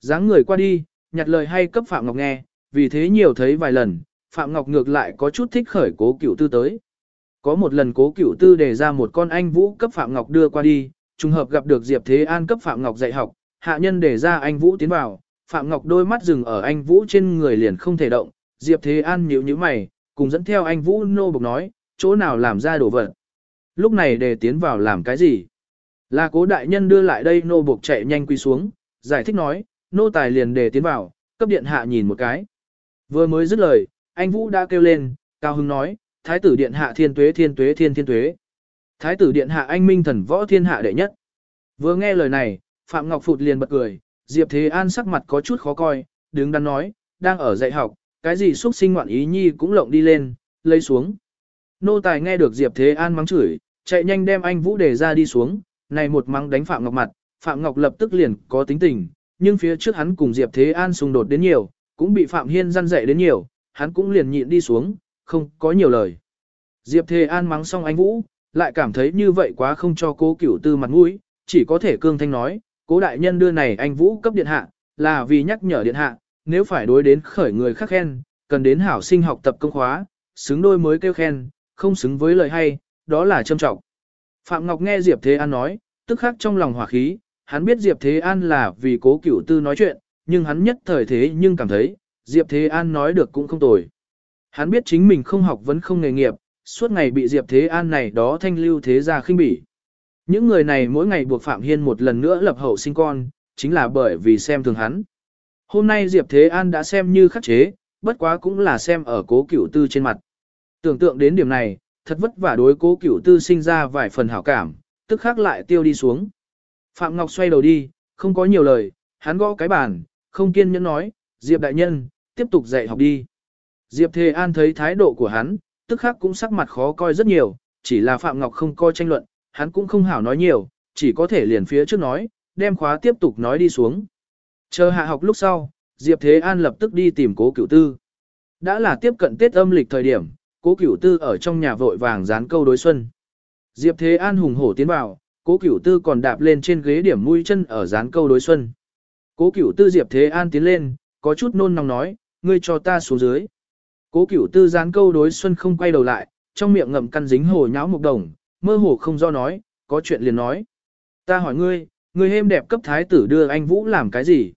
dáng người qua đi, nhặt lời hay cấp Phạm Ngọc nghe, vì thế nhiều thấy vài lần, Phạm Ngọc ngược lại có chút thích khởi cố cửu tư tới. Có một lần cố cửu tư đề ra một con anh Vũ cấp Phạm Ngọc đưa qua đi, trùng hợp gặp được Diệp Thế An cấp Phạm Ngọc dạy học, hạ nhân đề ra anh Vũ tiến vào, Phạm Ngọc đôi mắt dừng ở anh Vũ trên người liền không thể động, Diệp Thế An nhíu nhíu mày, cùng dẫn theo anh Vũ nô bộc nói, chỗ nào làm ra đồ vật. Lúc này để tiến vào làm cái gì? Là cố đại nhân đưa lại đây nô bộc chạy nhanh quy xuống, giải thích nói, nô tài liền để tiến vào, cấp điện hạ nhìn một cái. Vừa mới dứt lời, anh Vũ đã kêu lên, cao hưng nói, thái tử điện hạ thiên tuế thiên tuế thiên thiên tuế. Thái tử điện hạ anh minh thần võ thiên hạ đệ nhất. Vừa nghe lời này, Phạm Ngọc Phụt liền bật cười, Diệp Thế An sắc mặt có chút khó coi, đứng đắn nói, đang ở dạy học, cái gì xuất sinh ngoạn ý nhi cũng lộng đi lên, lấy xuống. Nô tài nghe được Diệp Thế An mắng chửi, chạy nhanh đem anh Vũ để ra đi xuống, này một mắng đánh Phạm Ngọc mặt, Phạm Ngọc lập tức liền có tính tình, nhưng phía trước hắn cùng Diệp Thế An xung đột đến nhiều, cũng bị Phạm Hiên răn dạy đến nhiều, hắn cũng liền nhịn đi xuống, không có nhiều lời. Diệp Thế An mắng xong anh Vũ, lại cảm thấy như vậy quá không cho cố cửu tư mặt mũi, chỉ có thể cương thanh nói, cố đại nhân đưa này anh Vũ cấp điện hạ, là vì nhắc nhở điện hạ, nếu phải đối đến khởi người khác khen, cần đến hảo sinh học tập công khóa, xứng đôi mới kêu khen, không xứng với lời hay, đó là châm trọng. Phạm Ngọc nghe Diệp Thế An nói, tức khắc trong lòng hỏa khí, hắn biết Diệp Thế An là vì cố cửu tư nói chuyện, nhưng hắn nhất thời thế nhưng cảm thấy, Diệp Thế An nói được cũng không tồi. Hắn biết chính mình không học vẫn không nghề nghiệp, suốt ngày bị Diệp Thế An này đó thanh lưu thế gia khinh bỉ. Những người này mỗi ngày buộc Phạm Hiên một lần nữa lập hậu sinh con, chính là bởi vì xem thường hắn. Hôm nay Diệp Thế An đã xem như khắc chế, bất quá cũng là xem ở cố cửu tư trên mặt. Tưởng tượng đến điểm này, thật vất vả đối cố cửu tư sinh ra vài phần hảo cảm, tức khắc lại tiêu đi xuống. Phạm Ngọc xoay đầu đi, không có nhiều lời, hắn gõ cái bàn, không kiên nhẫn nói, Diệp đại nhân, tiếp tục dạy học đi. Diệp Thế An thấy thái độ của hắn, tức khắc cũng sắc mặt khó coi rất nhiều, chỉ là Phạm Ngọc không coi tranh luận, hắn cũng không hảo nói nhiều, chỉ có thể liền phía trước nói, đem khóa tiếp tục nói đi xuống. Chờ hạ học lúc sau, Diệp Thế An lập tức đi tìm cố cửu tư. Đã là tiếp cận Tết âm lịch thời điểm, cố cửu tư ở trong nhà vội vàng dán câu đối xuân. Diệp Thế An hùng hổ tiến vào, cố cửu tư còn đạp lên trên ghế điểm mũi chân ở dán câu đối xuân. Cố cửu tư Diệp Thế An tiến lên, có chút nôn nóng nói, ngươi cho ta xuống dưới. Cố cửu tư dán câu đối xuân không quay đầu lại, trong miệng ngậm căn dính hồ nháo mục đồng, mơ hồ không do nói, có chuyện liền nói. Ta hỏi ngươi, ngươi hêm đẹp cấp thái tử đưa anh Vũ làm cái gì?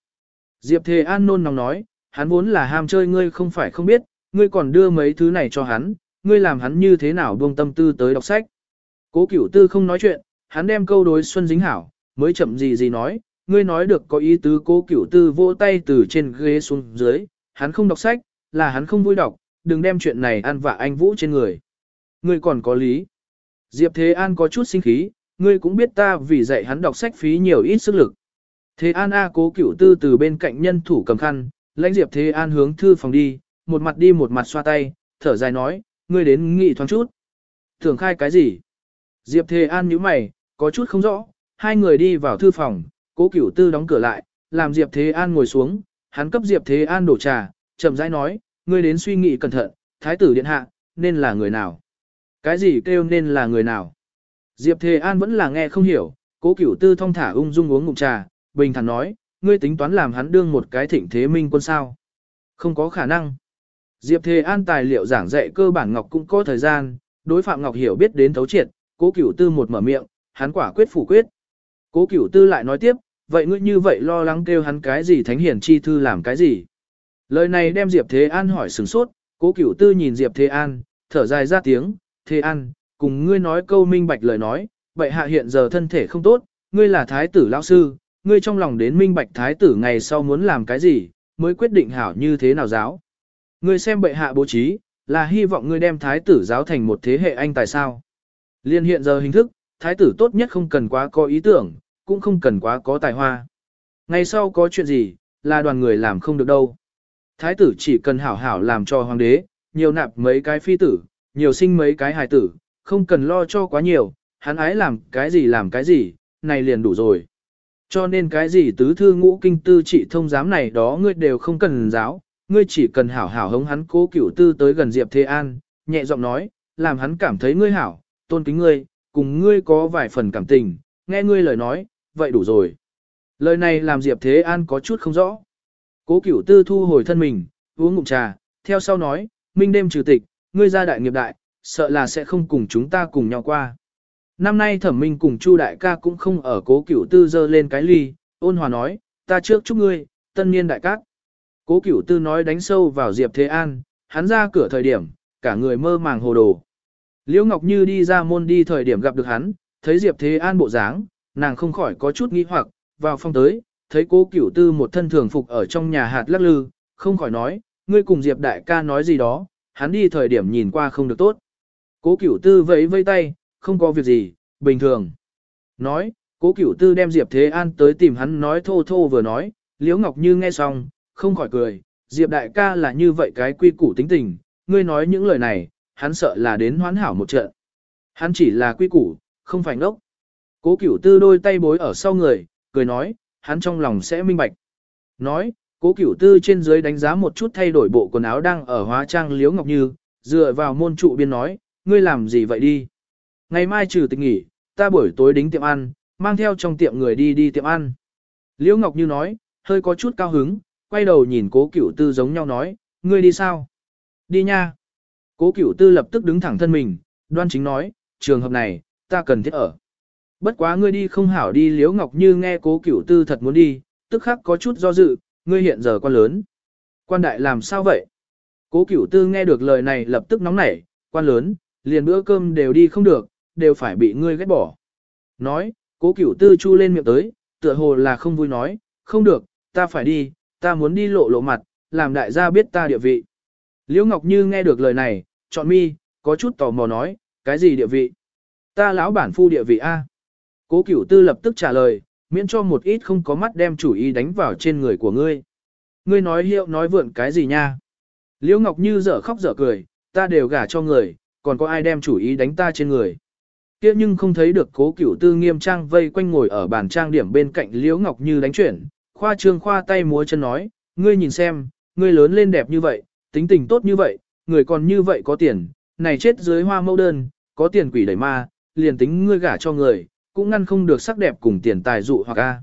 Diệp Thế An nôn nóng nói, hắn vốn là ham chơi ngươi không phải không biết, ngươi còn đưa mấy thứ này cho hắn, ngươi làm hắn như thế nào buông tâm tư tới đọc sách. Cố cửu tư không nói chuyện, hắn đem câu đối xuân dính hảo, mới chậm gì gì nói, ngươi nói được có ý tứ cố cửu tư vỗ tay từ trên ghế xuống dưới, hắn không đọc sách, là hắn không vui đọc, đừng đem chuyện này ăn vạ anh Vũ trên người. Ngươi còn có lý. Diệp Thế An có chút sinh khí, ngươi cũng biết ta vì dạy hắn đọc sách phí nhiều ít sức lực. Thế An A cố cửu tư từ bên cạnh nhân thủ cầm khăn, lãnh Diệp Thế An hướng thư phòng đi, một mặt đi một mặt xoa tay, thở dài nói, ngươi đến nghị thoáng chút. Thường khai cái gì? Diệp Thế An nhíu mày, có chút không rõ, hai người đi vào thư phòng, cố cửu tư đóng cửa lại, làm Diệp Thế An ngồi xuống, hắn cấp Diệp Thế An đổ trà, chậm rãi nói, ngươi đến suy nghĩ cẩn thận, thái tử điện hạ, nên là người nào? Cái gì kêu nên là người nào? Diệp Thế An vẫn là nghe không hiểu, cố cửu tư thong thả ung dung uống ngụm trà, bình thản nói, ngươi tính toán làm hắn đương một cái thịnh thế minh quân sao? Không có khả năng. Diệp Thế An tài liệu giảng dạy cơ bản Ngọc cũng có thời gian, đối Phạm Ngọc hiểu biết đến thấu triệt, cố cửu tư một mở miệng, hắn quả quyết phủ quyết. Cố cửu tư lại nói tiếp, vậy ngươi như vậy lo lắng kêu hắn cái gì thánh hiển chi thư làm cái gì? Lời này đem Diệp Thế An hỏi sừng sốt, cố cửu tư nhìn Diệp Thế An, thở dài ra tiếng, Thế An, cùng ngươi nói câu minh bạch lời nói, vậy hạ hiện giờ thân thể không tốt, ngươi là thái tử lão sư, ngươi trong lòng đến minh bạch thái tử ngày sau muốn làm cái gì, mới quyết định hảo như thế nào giáo. Ngươi xem bệ hạ bố trí, là hy vọng ngươi đem thái tử giáo thành một thế hệ anh tại sao. Liên hiện giờ hình thức, thái tử tốt nhất không cần quá có ý tưởng, cũng không cần quá có tài hoa. Ngày sau có chuyện gì, là đoàn người làm không được đâu. Thái tử chỉ cần hảo hảo làm cho hoàng đế, nhiều nạp mấy cái phi tử, nhiều sinh mấy cái hài tử, không cần lo cho quá nhiều, hắn ái làm cái gì làm cái gì, này liền đủ rồi. Cho nên cái gì tứ thư ngũ kinh tư trị thông giám này đó ngươi đều không cần giáo, ngươi chỉ cần hảo hảo hống hắn cố cửu tư tới gần Diệp Thế An, nhẹ giọng nói, làm hắn cảm thấy ngươi hảo, tôn kính ngươi, cùng ngươi có vài phần cảm tình, nghe ngươi lời nói, vậy đủ rồi. Lời này làm Diệp Thế An có chút không rõ. Cố cửu tư thu hồi thân mình, uống ngụm trà, theo sau nói, minh đêm trừ tịch, ngươi ra đại nghiệp đại, sợ là sẽ không cùng chúng ta cùng nhau qua. Năm nay thẩm minh cùng Chu đại ca cũng không ở cố cửu tư dơ lên cái ly, ôn hòa nói, ta trước chúc ngươi, tân niên đại cát. Cố cửu tư nói đánh sâu vào Diệp Thế An, hắn ra cửa thời điểm, cả người mơ màng hồ đồ. Liễu Ngọc Như đi ra môn đi thời điểm gặp được hắn, thấy Diệp Thế An bộ dáng, nàng không khỏi có chút nghi hoặc, vào phòng tới, thấy cố cửu tư một thân thường phục ở trong nhà hạt lắc lư, không khỏi nói, ngươi cùng Diệp đại ca nói gì đó, hắn đi thời điểm nhìn qua không được tốt. Cố cửu tư vẫy vây tay, không có việc gì, bình thường. Nói, cố cửu tư đem Diệp Thế An tới tìm hắn nói thô thô vừa nói, Liễu Ngọc Như nghe xong, không khỏi cười, Diệp đại ca là như vậy cái quy củ tính tình, ngươi nói những lời này, hắn sợ là đến hoán hảo một trận. Hắn chỉ là quy củ, không phải ngốc. Cố cửu tư đôi tay bối ở sau người, cười nói, hắn trong lòng sẽ minh bạch. Nói, cố cửu tư trên dưới đánh giá một chút thay đổi bộ quần áo đang ở hóa trang liếu ngọc như, dựa vào môn trụ biên nói, ngươi làm gì vậy đi. Ngày mai trừ tịch nghỉ, ta buổi tối đính tiệm ăn, mang theo trong tiệm người đi đi tiệm ăn. Liễu Ngọc Như nói, hơi có chút cao hứng, quay đầu nhìn cố cửu tư giống nhau nói, ngươi đi sao? Đi nha. Cố cửu tư lập tức đứng thẳng thân mình, đoan chính nói, trường hợp này, ta cần thiết ở. Bất quá ngươi đi không hảo đi Liễu Ngọc Như nghe cố cửu tư thật muốn đi, tức khắc có chút do dự, ngươi hiện giờ quan lớn. Quan đại làm sao vậy? Cố cửu tư nghe được lời này lập tức nóng nảy, quan lớn, liền bữa cơm đều đi không được, đều phải bị ngươi ghét bỏ. Nói, cố cửu tư chu lên miệng tới, tựa hồ là không vui nói, không được, ta phải đi, ta muốn đi lộ lộ mặt, làm đại gia biết ta địa vị. Liễu Ngọc Như nghe được lời này, chọn mi, có chút tò mò nói, cái gì địa vị? Ta lão bản phu địa vị A. Cố cửu tư lập tức trả lời, miễn cho một ít không có mắt đem chủ ý đánh vào trên người của ngươi. Ngươi nói hiệu nói vượn cái gì nha? Liễu Ngọc Như dở khóc dở cười, ta đều gả cho người, còn có ai đem chủ ý đánh ta trên người. Kia nhưng không thấy được cố cửu tư nghiêm trang vây quanh ngồi ở bàn trang điểm bên cạnh Liễu Ngọc Như đánh chuyển, khoa trương khoa tay múa chân nói, ngươi nhìn xem, ngươi lớn lên đẹp như vậy, tính tình tốt như vậy, người còn như vậy có tiền, này chết dưới hoa mẫu đơn, có tiền quỷ đẩy ma, liền tính ngươi gả cho người, cũng ngăn không được sắc đẹp cùng tiền tài dụ hoặc a.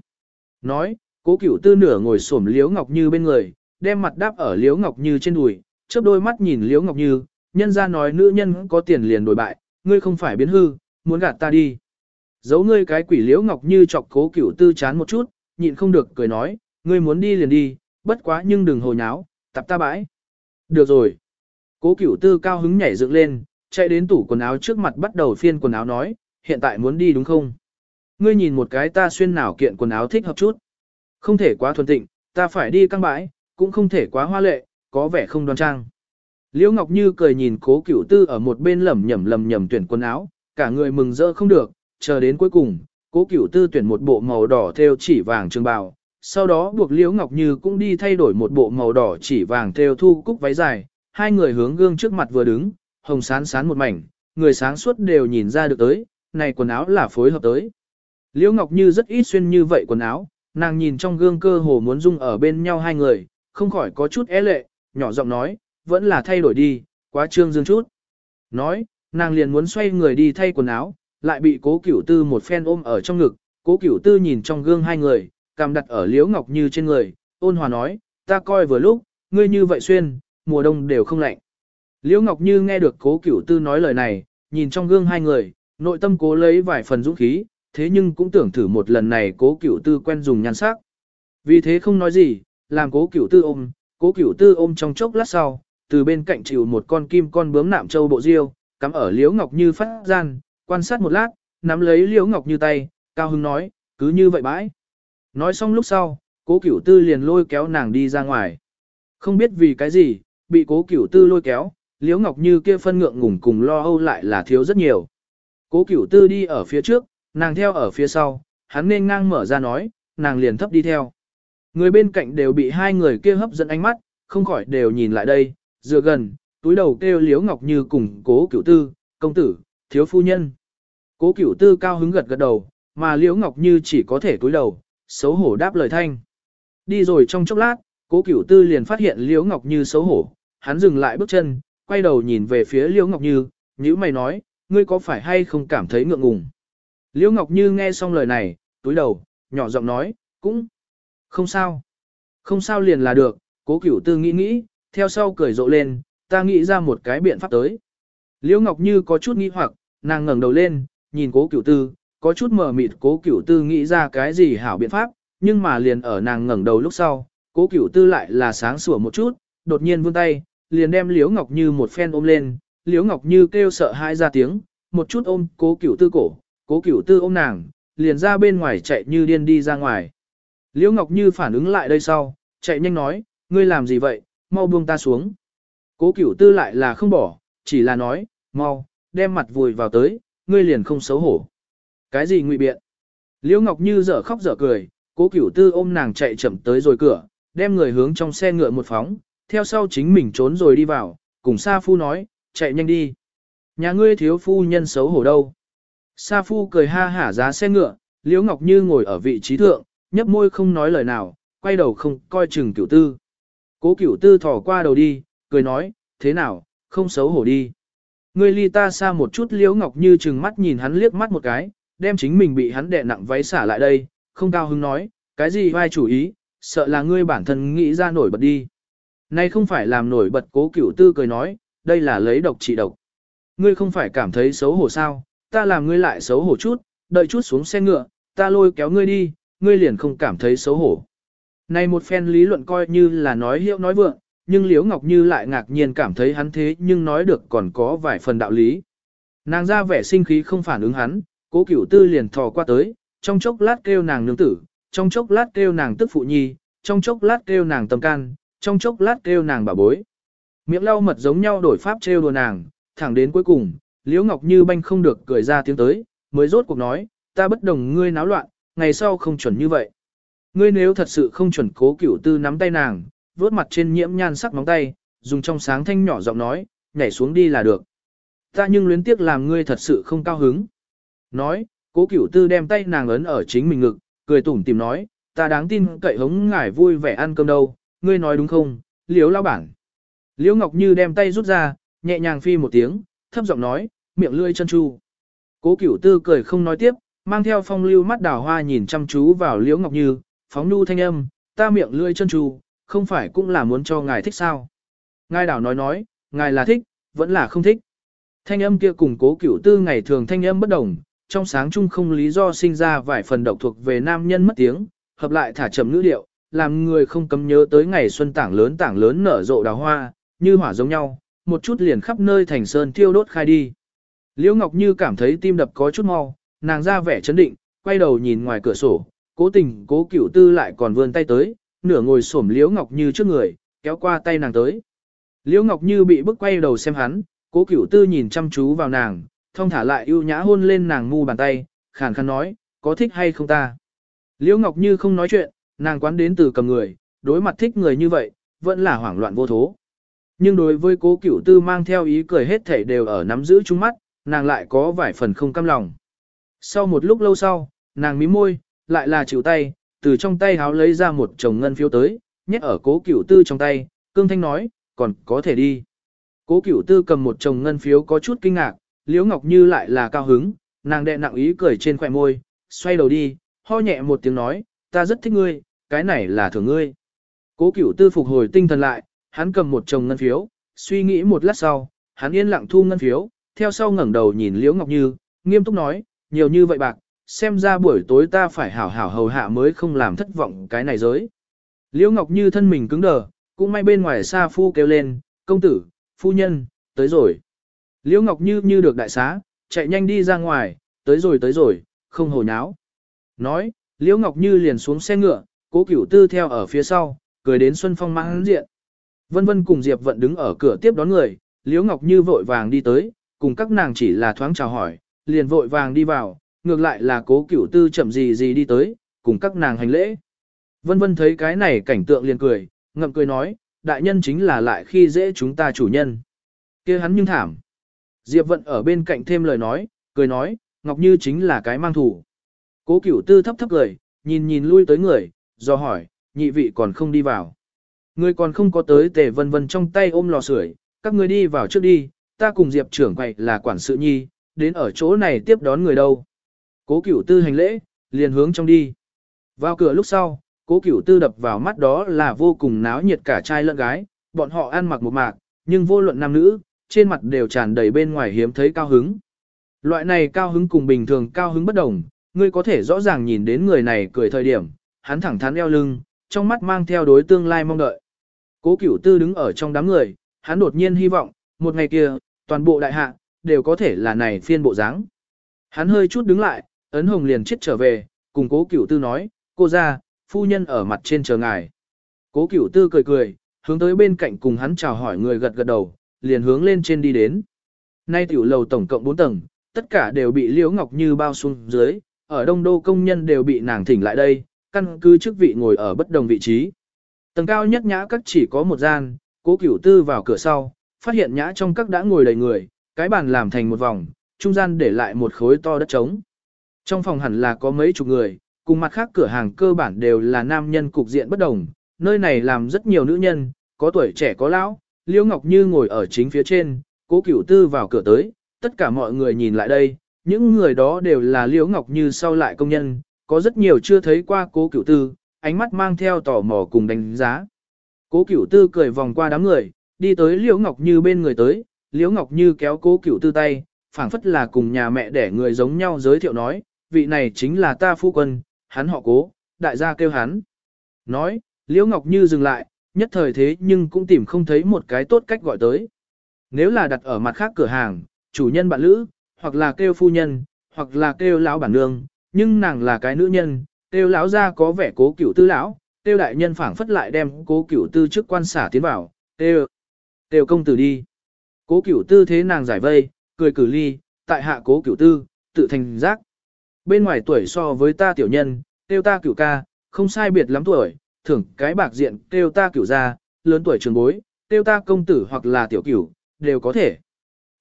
Nói, cố cửu tư nửa ngồi xổm liếu ngọc như bên người, đem mặt đáp ở liếu ngọc như trên đùi, chớp đôi mắt nhìn liếu ngọc như, nhân ra nói nữ nhân có tiền liền đổi bại, ngươi không phải biến hư, muốn gạt ta đi. Giấu ngươi cái quỷ liếu ngọc như chọc cố cửu tư chán một chút, nhịn không được cười nói, ngươi muốn đi liền đi, bất quá nhưng đừng hồ nháo, tập ta bãi. Được rồi. Cố cửu tư cao hứng nhảy dựng lên, chạy đến tủ quần áo trước mặt bắt đầu phiên quần áo nói, hiện tại muốn đi đúng không? Ngươi nhìn một cái ta xuyên nào kiện quần áo thích hợp chút. Không thể quá thuần tịnh, ta phải đi căng bãi, cũng không thể quá hoa lệ, có vẻ không đoan trang. Liễu Ngọc Như cười nhìn cố cửu tư ở một bên lẩm nhẩm lẩm nhẩm tuyển quần áo, cả người mừng rỡ không được, chờ đến cuối cùng, cố cửu tư tuyển một bộ màu đỏ theo chỉ vàng trường bào, sau đó buộc Liễu Ngọc Như cũng đi thay đổi một bộ màu đỏ chỉ vàng theo thu cúc váy dài, hai người hướng gương trước mặt vừa đứng, hồng sán sán một mảnh, người sáng suốt đều nhìn ra được tới, này quần áo là phối hợp tới. Liễu Ngọc Như rất ít xuyên như vậy quần áo, nàng nhìn trong gương cơ hồ muốn dung ở bên nhau hai người, không khỏi có chút é lệ, nhỏ giọng nói, vẫn là thay đổi đi, quá trương dương chút. Nói, nàng liền muốn xoay người đi thay quần áo, lại bị cố cửu tư một phen ôm ở trong ngực, cố cửu tư nhìn trong gương hai người, cằm đặt ở Liễu Ngọc Như trên người, ôn hòa nói, ta coi vừa lúc, ngươi như vậy xuyên, mùa đông đều không lạnh. Liễu Ngọc Như nghe được cố cửu tư nói lời này, nhìn trong gương hai người, nội tâm cố lấy vài phần dũng khí, thế nhưng cũng tưởng thử một lần này cố cửu tư quen dùng nhan sắc. Vì thế không nói gì, làm cố cửu tư ôm, cố cửu tư ôm trong chốc lát sau, từ bên cạnh chịu một con kim con bướm nạm châu bộ diêu, cắm ở Liễu Ngọc Như phát gian, quan sát một lát, nắm lấy Liễu Ngọc Như tay, cao hứng nói, cứ như vậy bãi. Nói xong lúc sau, cố cửu tư liền lôi kéo nàng đi ra ngoài. Không biết vì cái gì, bị cố cửu tư lôi kéo, Liễu Ngọc Như kia phân ngượng ngùng cùng lo âu lại là thiếu rất nhiều. Cố cửu tư đi ở phía trước, nàng theo ở phía sau, hắn nên ngang mở ra nói, nàng liền thấp đi theo. Người bên cạnh đều bị hai người kia hấp dẫn ánh mắt, không khỏi đều nhìn lại đây, dựa gần, túi đầu kêu Liễu Ngọc Như cùng cố cửu tư, công tử, thiếu phu nhân. Cố cửu tư cao hứng gật gật đầu, mà Liễu Ngọc Như chỉ có thể túi đầu, xấu hổ đáp lời thanh. Đi rồi trong chốc lát, cố cửu tư liền phát hiện Liễu Ngọc Như xấu hổ, hắn dừng lại bước chân, quay đầu nhìn về phía Liễu Ngọc Như, nhữ mày nói, ngươi có phải hay không cảm thấy ngượng ngùng? Liễu Ngọc Như nghe xong lời này, túi đầu, nhỏ giọng nói, cũng không sao. Không sao liền là được, cố cửu tư nghĩ nghĩ, theo sau cười rộ lên, ta nghĩ ra một cái biện pháp tới. Liễu Ngọc Như có chút nghi hoặc, nàng ngẩng đầu lên, nhìn cố cửu tư, có chút mờ mịt cố cửu tư nghĩ ra cái gì hảo biện pháp, nhưng mà liền ở nàng ngẩng đầu lúc sau, cố cửu tư lại là sáng sủa một chút, đột nhiên vươn tay, liền đem Liễu Ngọc Như một phen ôm lên, Liễu Ngọc Như kêu sợ hãi ra tiếng, một chút ôm cố cửu tư cổ, cố cửu tư ôm nàng, liền ra bên ngoài chạy như điên đi ra ngoài. Liễu Ngọc Như phản ứng lại đây sau, chạy nhanh nói, ngươi làm gì vậy, mau buông ta xuống. Cố cửu tư lại là không bỏ, chỉ là nói, mau, đem mặt vùi vào tới, ngươi liền không xấu hổ. Cái gì ngụy biện? Liễu Ngọc Như dở khóc dở cười, cố cửu tư ôm nàng chạy chậm tới rồi cửa, đem người hướng trong xe ngựa một phóng, theo sau chính mình trốn rồi đi vào, cùng Sa Phu nói, chạy nhanh đi. Nhà ngươi thiếu phu nhân xấu hổ đâu. Sa Phu cười ha hả giá xe ngựa, Liễu Ngọc Như ngồi ở vị trí thượng, nhấp môi không nói lời nào, quay đầu không coi chừng cửu tư. Cố cửu tư thỏ qua đầu đi, cười nói, thế nào, không xấu hổ đi. Ngươi ly ta xa một chút liễu ngọc như chừng mắt nhìn hắn liếc mắt một cái, đem chính mình bị hắn đè nặng váy xả lại đây, không cao hứng nói, cái gì vai chủ ý, sợ là ngươi bản thân nghĩ ra nổi bật đi. Nay không phải làm nổi bật cố cửu tư cười nói, đây là lấy độc trị độc. Ngươi không phải cảm thấy xấu hổ sao, ta làm ngươi lại xấu hổ chút, đợi chút xuống xe ngựa, ta lôi kéo ngươi đi, ngươi liền không cảm thấy xấu hổ. Này một phen lý luận coi như là nói hiệu nói vượng, nhưng Liễu Ngọc Như lại ngạc nhiên cảm thấy hắn thế nhưng nói được còn có vài phần đạo lý. Nàng ra vẻ sinh khí không phản ứng hắn, cố cửu tư liền thò qua tới, trong chốc lát kêu nàng nương tử, trong chốc lát kêu nàng tức phụ nhi, trong chốc lát kêu nàng tâm can, trong chốc lát kêu nàng bà bối. Miệng lau mật giống nhau đổi pháp trêu đùa nàng, thẳng đến cuối cùng, Liễu Ngọc Như banh không được cười ra tiếng tới, mới rốt cuộc nói, ta bất đồng ngươi náo loạn, ngày sau không chuẩn như vậy. Ngươi nếu thật sự không chuẩn cố cửu tư nắm tay nàng, vuốt mặt trên nhiễm nhan sắc móng tay, dùng trong sáng thanh nhỏ giọng nói, nhảy xuống đi là được. Ta nhưng luyến tiếc làm ngươi thật sự không cao hứng. Nói, cố cửu tư đem tay nàng ấn ở chính mình ngực, cười tủm tìm nói, ta đáng tin cậy hống ngải vui vẻ ăn cơm đâu, ngươi nói đúng không, liếu lao bản. Liễu Ngọc Như đem tay rút ra, nhẹ nhàng phi một tiếng, thấp giọng nói, miệng lươi chân chu. Cố cửu tư cười không nói tiếp, mang theo phong lưu mắt đào hoa nhìn chăm chú vào Liễu Ngọc Như, phóng nu thanh âm, ta miệng lươi chân chu, không phải cũng là muốn cho ngài thích sao. Ngài đảo nói nói, ngài là thích, vẫn là không thích. Thanh âm kia cùng cố cửu tư ngày thường thanh âm bất đồng, trong sáng chung không lý do sinh ra vài phần độc thuộc về nam nhân mất tiếng, hợp lại thả chậm ngữ điệu, làm người không cấm nhớ tới ngày xuân tảng lớn tảng lớn nở rộ đào hoa, như hỏa giống nhau, một chút liền khắp nơi thành sơn thiêu đốt khai đi. Liễu Ngọc Như cảm thấy tim đập có chút mau, nàng ra vẻ chấn định, quay đầu nhìn ngoài cửa sổ, cố tình cố cửu tư lại còn vươn tay tới, nửa ngồi xổm Liễu Ngọc Như trước người, kéo qua tay nàng tới. Liễu Ngọc Như bị bức quay đầu xem hắn, cố cửu tư nhìn chăm chú vào nàng, thông thả lại ưu nhã hôn lên nàng mu bàn tay, khàn khàn nói, có thích hay không ta. Liễu Ngọc Như không nói chuyện, nàng quán đến từ cầm người, đối mặt thích người như vậy, vẫn là hoảng loạn vô thố. Nhưng đối với cố cửu tư mang theo ý cười hết thể đều ở nắm giữ chung mắt, nàng lại có vài phần không cam lòng. Sau một lúc lâu sau, nàng mím môi, lại là chịu tay, từ trong tay háo lấy ra một chồng ngân phiếu tới, nhét ở cố cửu tư trong tay, cương thanh nói, còn có thể đi. Cố cửu tư cầm một chồng ngân phiếu có chút kinh ngạc, liễu ngọc như lại là cao hứng, nàng đệ nặng ý cười trên khỏe môi, xoay đầu đi, ho nhẹ một tiếng nói, ta rất thích ngươi, cái này là thưởng ngươi. Cố cửu tư phục hồi tinh thần lại, hắn cầm một chồng ngân phiếu, suy nghĩ một lát sau, hắn yên lặng thu ngân phiếu, theo sau ngẩng đầu nhìn liễu ngọc như, nghiêm túc nói, nhiều như vậy bạc, xem ra buổi tối ta phải hảo hảo hầu hạ mới không làm thất vọng cái này giới. Liễu Ngọc Như thân mình cứng đờ, cũng may bên ngoài xa phu kêu lên, công tử, phu nhân, tới rồi. Liễu Ngọc Như như được đại xá, chạy nhanh đi ra ngoài, tới rồi tới rồi, không hồ nháo. Nói, Liễu Ngọc Như liền xuống xe ngựa, cố cửu tư theo ở phía sau, cười đến Xuân Phong mang diện. Vân Vân cùng Diệp Vận đứng ở cửa tiếp đón người, Liễu Ngọc Như vội vàng đi tới, cùng các nàng chỉ là thoáng chào hỏi, liền vội vàng đi vào, ngược lại là cố cửu tư chậm gì gì đi tới, cùng các nàng hành lễ. Vân vân thấy cái này cảnh tượng liền cười, ngậm cười nói, đại nhân chính là lại khi dễ chúng ta chủ nhân. kia hắn nhưng thảm. Diệp vận ở bên cạnh thêm lời nói, cười nói, Ngọc Như chính là cái mang thủ. Cố cửu tư thấp thấp cười, nhìn nhìn lui tới người, do hỏi, nhị vị còn không đi vào. Người còn không có tới tề vân vân trong tay ôm lò sưởi, các người đi vào trước đi, ta cùng Diệp trưởng quậy là quản sự nhi, đến ở chỗ này tiếp đón người đâu. Cố cửu tư hành lễ, liền hướng trong đi. Vào cửa lúc sau, cố cửu tư đập vào mắt đó là vô cùng náo nhiệt cả trai lẫn gái, bọn họ ăn mặc một mạc, nhưng vô luận nam nữ, trên mặt đều tràn đầy bên ngoài hiếm thấy cao hứng. Loại này cao hứng cùng bình thường cao hứng bất đồng, ngươi có thể rõ ràng nhìn đến người này cười thời điểm, hắn thẳng thắn eo lưng, trong mắt mang theo đối tương lai mong đợi. Cố cửu tư đứng ở trong đám người, hắn đột nhiên hy vọng, một ngày kia, toàn bộ đại hạ, đều có thể là này phiên bộ dáng. Hắn hơi chút đứng lại, ấn hồng liền chết trở về, cùng cố cửu tư nói, cô gia, phu nhân ở mặt trên chờ ngài. Cố cửu tư cười cười, hướng tới bên cạnh cùng hắn chào hỏi người gật gật đầu, liền hướng lên trên đi đến. Nay tiểu lầu tổng cộng 4 tầng, tất cả đều bị Liễu Ngọc Như bao xuống dưới, ở đông đô công nhân đều bị nàng thỉnh lại đây, căn cứ chức vị ngồi ở bất đồng vị trí. Tầng cao nhất nhã các chỉ có một gian, cố cửu tư vào cửa sau, phát hiện nhã trong các đã ngồi đầy người, cái bàn làm thành một vòng, trung gian để lại một khối to đất trống. Trong phòng hẳn là có mấy chục người, cùng mặt khác cửa hàng cơ bản đều là nam nhân cục diện bất đồng, nơi này làm rất nhiều nữ nhân, có tuổi trẻ có lão, Liễu Ngọc Như ngồi ở chính phía trên, cố cửu tư vào cửa tới, tất cả mọi người nhìn lại đây, những người đó đều là Liễu Ngọc Như sau lại công nhân, có rất nhiều chưa thấy qua cố cửu tư, ánh mắt mang theo tò mò cùng đánh giá. Cố cửu tư cười vòng qua đám người, đi tới Liễu Ngọc Như bên người tới, Liễu Ngọc Như kéo cố cửu tư tay, phảng phất là cùng nhà mẹ để người giống nhau giới thiệu nói, vị này chính là ta phu quân, hắn họ cố, đại gia kêu hắn. Nói, Liễu Ngọc Như dừng lại, nhất thời thế nhưng cũng tìm không thấy một cái tốt cách gọi tới. Nếu là đặt ở mặt khác cửa hàng, chủ nhân bạn lữ, hoặc là kêu phu nhân, hoặc là kêu lão bản nương, nhưng nàng là cái nữ nhân, tiêu lão ra có vẻ cố cửu tư lão, tiêu đại nhân phảng phất lại đem cố cửu tư trước quan xả tiến vào, tiêu, tiêu công tử đi. Cố cửu tư thế nàng giải vây, cười cử ly, tại hạ cố cửu tư, tự thành giác. Bên ngoài tuổi so với ta tiểu nhân, tiêu ta cửu ca, không sai biệt lắm tuổi, thưởng cái bạc diện tiêu ta cửu gia, lớn tuổi trường bối, tiêu ta công tử hoặc là tiểu cửu, đều có thể.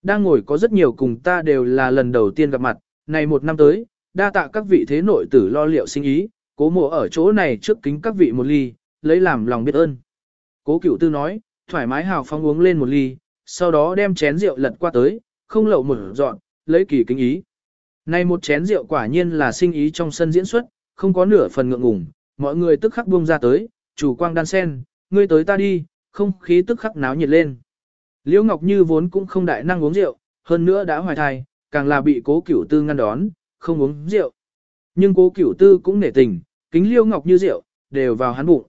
Đang ngồi có rất nhiều cùng ta đều là lần đầu tiên gặp mặt, này một năm tới, đa tạ các vị thế nội tử lo liệu sinh ý, cố mộ ở chỗ này trước kính các vị một ly, lấy làm lòng biết ơn. Cố cửu tư nói, thoải mái hào phong uống lên một ly, sau đó đem chén rượu lật qua tới, không lậu một dọn, lấy kỳ kính ý. Này một chén rượu quả nhiên là sinh ý trong sân diễn xuất, không có nửa phần ngượng ngùng, mọi người tức khắc buông ra tới, chủ quang đan sen, ngươi tới ta đi, không khí tức khắc náo nhiệt lên. Liễu Ngọc Như vốn cũng không đại năng uống rượu, hơn nữa đã hoài thai, càng là bị cố cửu tư ngăn đón, không uống rượu. Nhưng cố cửu tư cũng nể tình, kính liêu Ngọc Như rượu, đều vào hắn bụng.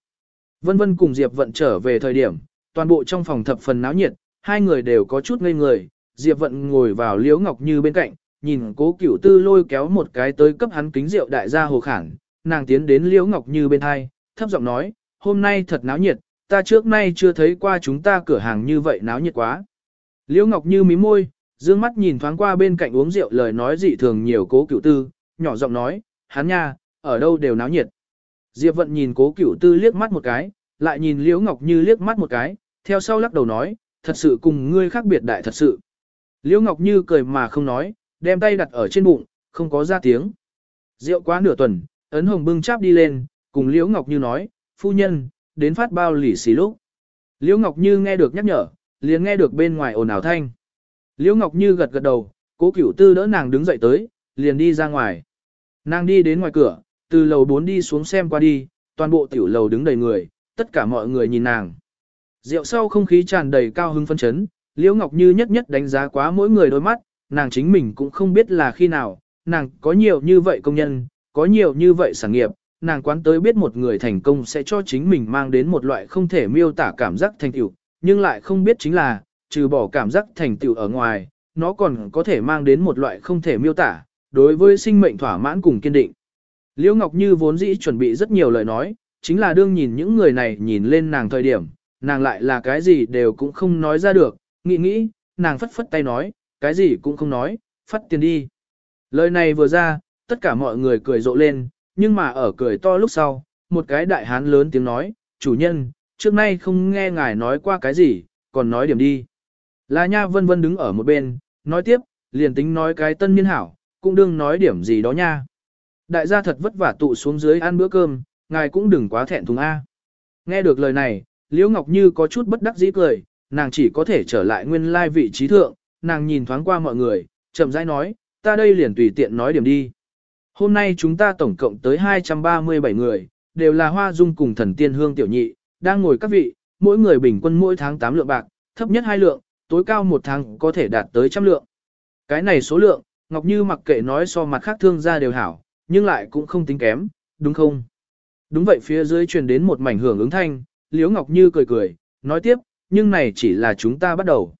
Vân Vân cùng Diệp Vận trở về thời điểm, toàn bộ trong phòng thập phần náo nhiệt, hai người đều có chút ngây người, Diệp Vận ngồi vào Liễu Ngọc Như bên cạnh, nhìn cố cửu tư lôi kéo một cái tới cấp hắn kính rượu đại gia hồ khảng, nàng tiến đến Liễu Ngọc Như bên hai, thấp giọng nói, hôm nay thật náo nhiệt, ta trước nay chưa thấy qua chúng ta cửa hàng như vậy náo nhiệt quá. Liễu Ngọc Như mím môi, dương mắt nhìn thoáng qua bên cạnh uống rượu lời nói dị thường nhiều cố cựu tư, nhỏ giọng nói, hắn nha, ở đâu đều náo nhiệt. Diệp Vận nhìn cố cựu tư liếc mắt một cái, lại nhìn Liễu Ngọc Như liếc mắt một cái, theo sau lắc đầu nói, thật sự cùng ngươi khác biệt đại thật sự. Liễu Ngọc Như cười mà không nói, đem tay đặt ở trên bụng, không có ra tiếng. Rượu quá nửa tuần, ấn hồng bưng cháp đi lên, cùng Liễu Ngọc Như nói, phu nhân, đến phát bao lì xì lúc. Liễu Ngọc Như nghe được nhắc nhở, liền nghe được bên ngoài ồn ào thanh. Liễu Ngọc Như gật gật đầu, cố cửu tư đỡ nàng đứng dậy tới, liền đi ra ngoài. Nàng đi đến ngoài cửa, từ lầu 4 đi xuống xem qua đi, toàn bộ tiểu lầu đứng đầy người, tất cả mọi người nhìn nàng. Rượu sau không khí tràn đầy cao hứng phân chấn, Liễu Ngọc Như nhất nhất đánh giá quá mỗi người đôi mắt, nàng chính mình cũng không biết là khi nào, nàng có nhiều như vậy công nhân, có nhiều như vậy sản nghiệp, nàng quán tới biết một người thành công sẽ cho chính mình mang đến một loại không thể miêu tả cảm giác thành tựu, nhưng lại không biết chính là, trừ bỏ cảm giác thành tựu ở ngoài, nó còn có thể mang đến một loại không thể miêu tả, đối với sinh mệnh thỏa mãn cùng kiên định. Liễu Ngọc Như vốn dĩ chuẩn bị rất nhiều lời nói, chính là đương nhìn những người này nhìn lên nàng thời điểm, nàng lại là cái gì đều cũng không nói ra được, nghĩ nghĩ, nàng phất phất tay nói, cái gì cũng không nói, phát tiền đi. Lời này vừa ra, tất cả mọi người cười rộ lên, nhưng mà ở cười to lúc sau, một cái đại hán lớn tiếng nói, chủ nhân, trước nay không nghe ngài nói qua cái gì, còn nói điểm đi. Là nha vân vân đứng ở một bên, nói tiếp, liền tính nói cái tân niên hảo, cũng đừng nói điểm gì đó nha. Đại gia thật vất vả tụ xuống dưới ăn bữa cơm, ngài cũng đừng quá thẹn thùng A. Nghe được lời này, Liễu Ngọc Như có chút bất đắc dĩ cười, nàng chỉ có thể trở lại nguyên lai vị trí thượng, nàng nhìn thoáng qua mọi người, chậm rãi nói, ta đây liền tùy tiện nói điểm đi. Hôm nay chúng ta tổng cộng tới 237 người, đều là hoa dung cùng thần tiên hương tiểu nhị, đang ngồi các vị, mỗi người bình quân mỗi tháng 8 lượng bạc, thấp nhất 2 lượng, tối cao một tháng có thể đạt tới trăm lượng. Cái này số lượng, Ngọc Như mặc kệ nói so mặt khác thương gia đều hảo, nhưng lại cũng không tính kém, đúng không? Đúng vậy phía dưới truyền đến một mảnh hưởng ứng thanh, Liễu Ngọc Như cười cười, nói tiếp, nhưng này chỉ là chúng ta bắt đầu.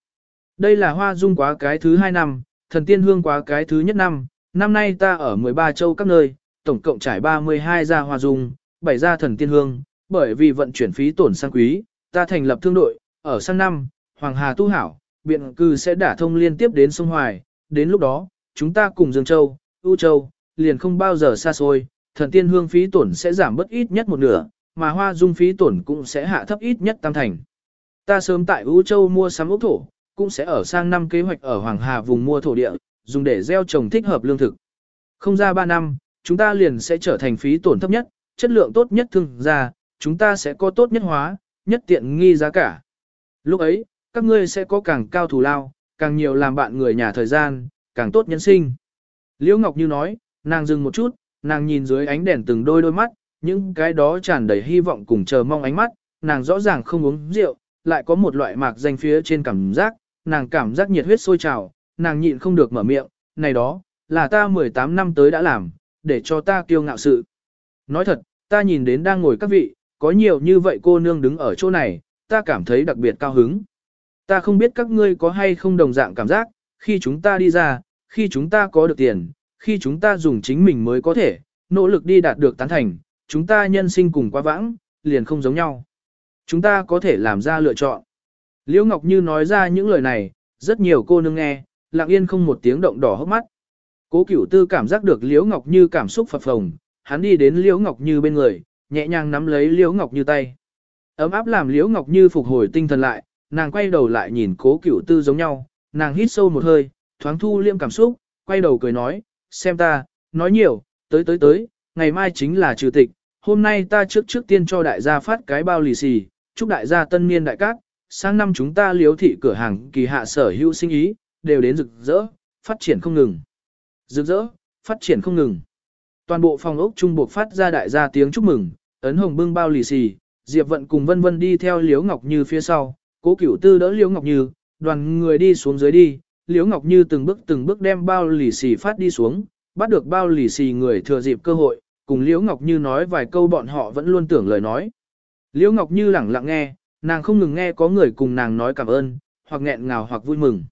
Đây là hoa dung quá cái thứ hai năm, thần tiên hương quá cái thứ nhất năm, năm nay ta ở 13 châu các nơi, tổng cộng trải 32 gia hoa dung, 7 gia thần tiên hương, bởi vì vận chuyển phí tổn sang quý, ta thành lập thương đội, ở sang năm, Hoàng Hà tu hảo, biện cư sẽ đả thông liên tiếp đến sông Hoài, đến lúc đó, chúng ta cùng Dương Châu, U Châu, liền không bao giờ xa xôi, thần tiên hương phí tổn sẽ giảm bất ít nhất một nửa, mà hoa dung phí tổn cũng sẽ hạ thấp ít nhất tam thành. Ta sớm tại U Châu mua sắm ốc thổ, cũng sẽ ở sang năm kế hoạch ở Hoàng Hà vùng mua thổ địa, dùng để gieo trồng thích hợp lương thực. Không ra 3 năm, chúng ta liền sẽ trở thành phí tổn thấp nhất, chất lượng tốt nhất thương gia, chúng ta sẽ có tốt nhất hóa, nhất tiện nghi giá cả. Lúc ấy, các ngươi sẽ có càng cao thù lao, càng nhiều làm bạn người nhà thời gian, càng tốt nhân sinh. Liễu Ngọc Như nói, nàng dừng một chút, nàng nhìn dưới ánh đèn từng đôi đôi mắt, những cái đó tràn đầy hy vọng cùng chờ mong ánh mắt, nàng rõ ràng không uống rượu, lại có một loại mạc danh phía trên cảm giác, nàng cảm giác nhiệt huyết sôi trào, nàng nhịn không được mở miệng, này đó, là ta 18 năm tới đã làm, để cho ta kiêu ngạo sự. Nói thật, ta nhìn đến đang ngồi các vị, có nhiều như vậy cô nương đứng ở chỗ này, ta cảm thấy đặc biệt cao hứng. Ta không biết các ngươi có hay không đồng dạng cảm giác, khi chúng ta đi ra, khi chúng ta có được tiền, khi chúng ta dùng chính mình mới có thể, nỗ lực đi đạt được tán thành, chúng ta nhân sinh cùng quá vãng, liền không giống nhau. Chúng ta có thể làm ra lựa chọn. Liễu Ngọc Như nói ra những lời này, rất nhiều cô nương nghe, lặng yên không một tiếng động đỏ hốc mắt. Cố Cửu Tư cảm giác được Liễu Ngọc Như cảm xúc phập phồng, hắn đi đến Liễu Ngọc Như bên người, nhẹ nhàng nắm lấy Liễu Ngọc Như tay. Ấm áp làm Liễu Ngọc Như phục hồi tinh thần lại, nàng quay đầu lại nhìn Cố Cửu Tư giống nhau, nàng hít sâu một hơi, thoáng thu liêm cảm xúc, quay đầu cười nói, xem ta, nói nhiều, tới tới tới, ngày mai chính là trừ tịch, hôm nay ta trước trước tiên cho đại gia phát cái bao lì xì, chúc đại gia tân niên đại cát, sang năm chúng ta liếu thị cửa hàng kỳ hạ sở hữu sinh ý, đều đến rực rỡ, phát triển không ngừng. Rực rỡ, phát triển không ngừng. Toàn bộ phòng ốc trung buộc phát ra đại gia tiếng chúc mừng, ấn hồng bưng bao lì xì, Diệp Vận cùng Vân Vân đi theo Liễu Ngọc Như phía sau, Cố Cửu Tư đỡ Liễu Ngọc Như, đoàn người đi xuống dưới đi, Liễu Ngọc Như từng bước từng bước đem bao lì xì phát đi xuống, bắt được bao lì xì người thừa dịp cơ hội, cùng Liễu Ngọc Như nói vài câu bọn họ vẫn luôn tưởng lời nói. Liễu Ngọc Như lẳng lặng nghe, nàng không ngừng nghe có người cùng nàng nói cảm ơn, hoặc nghẹn ngào hoặc vui mừng.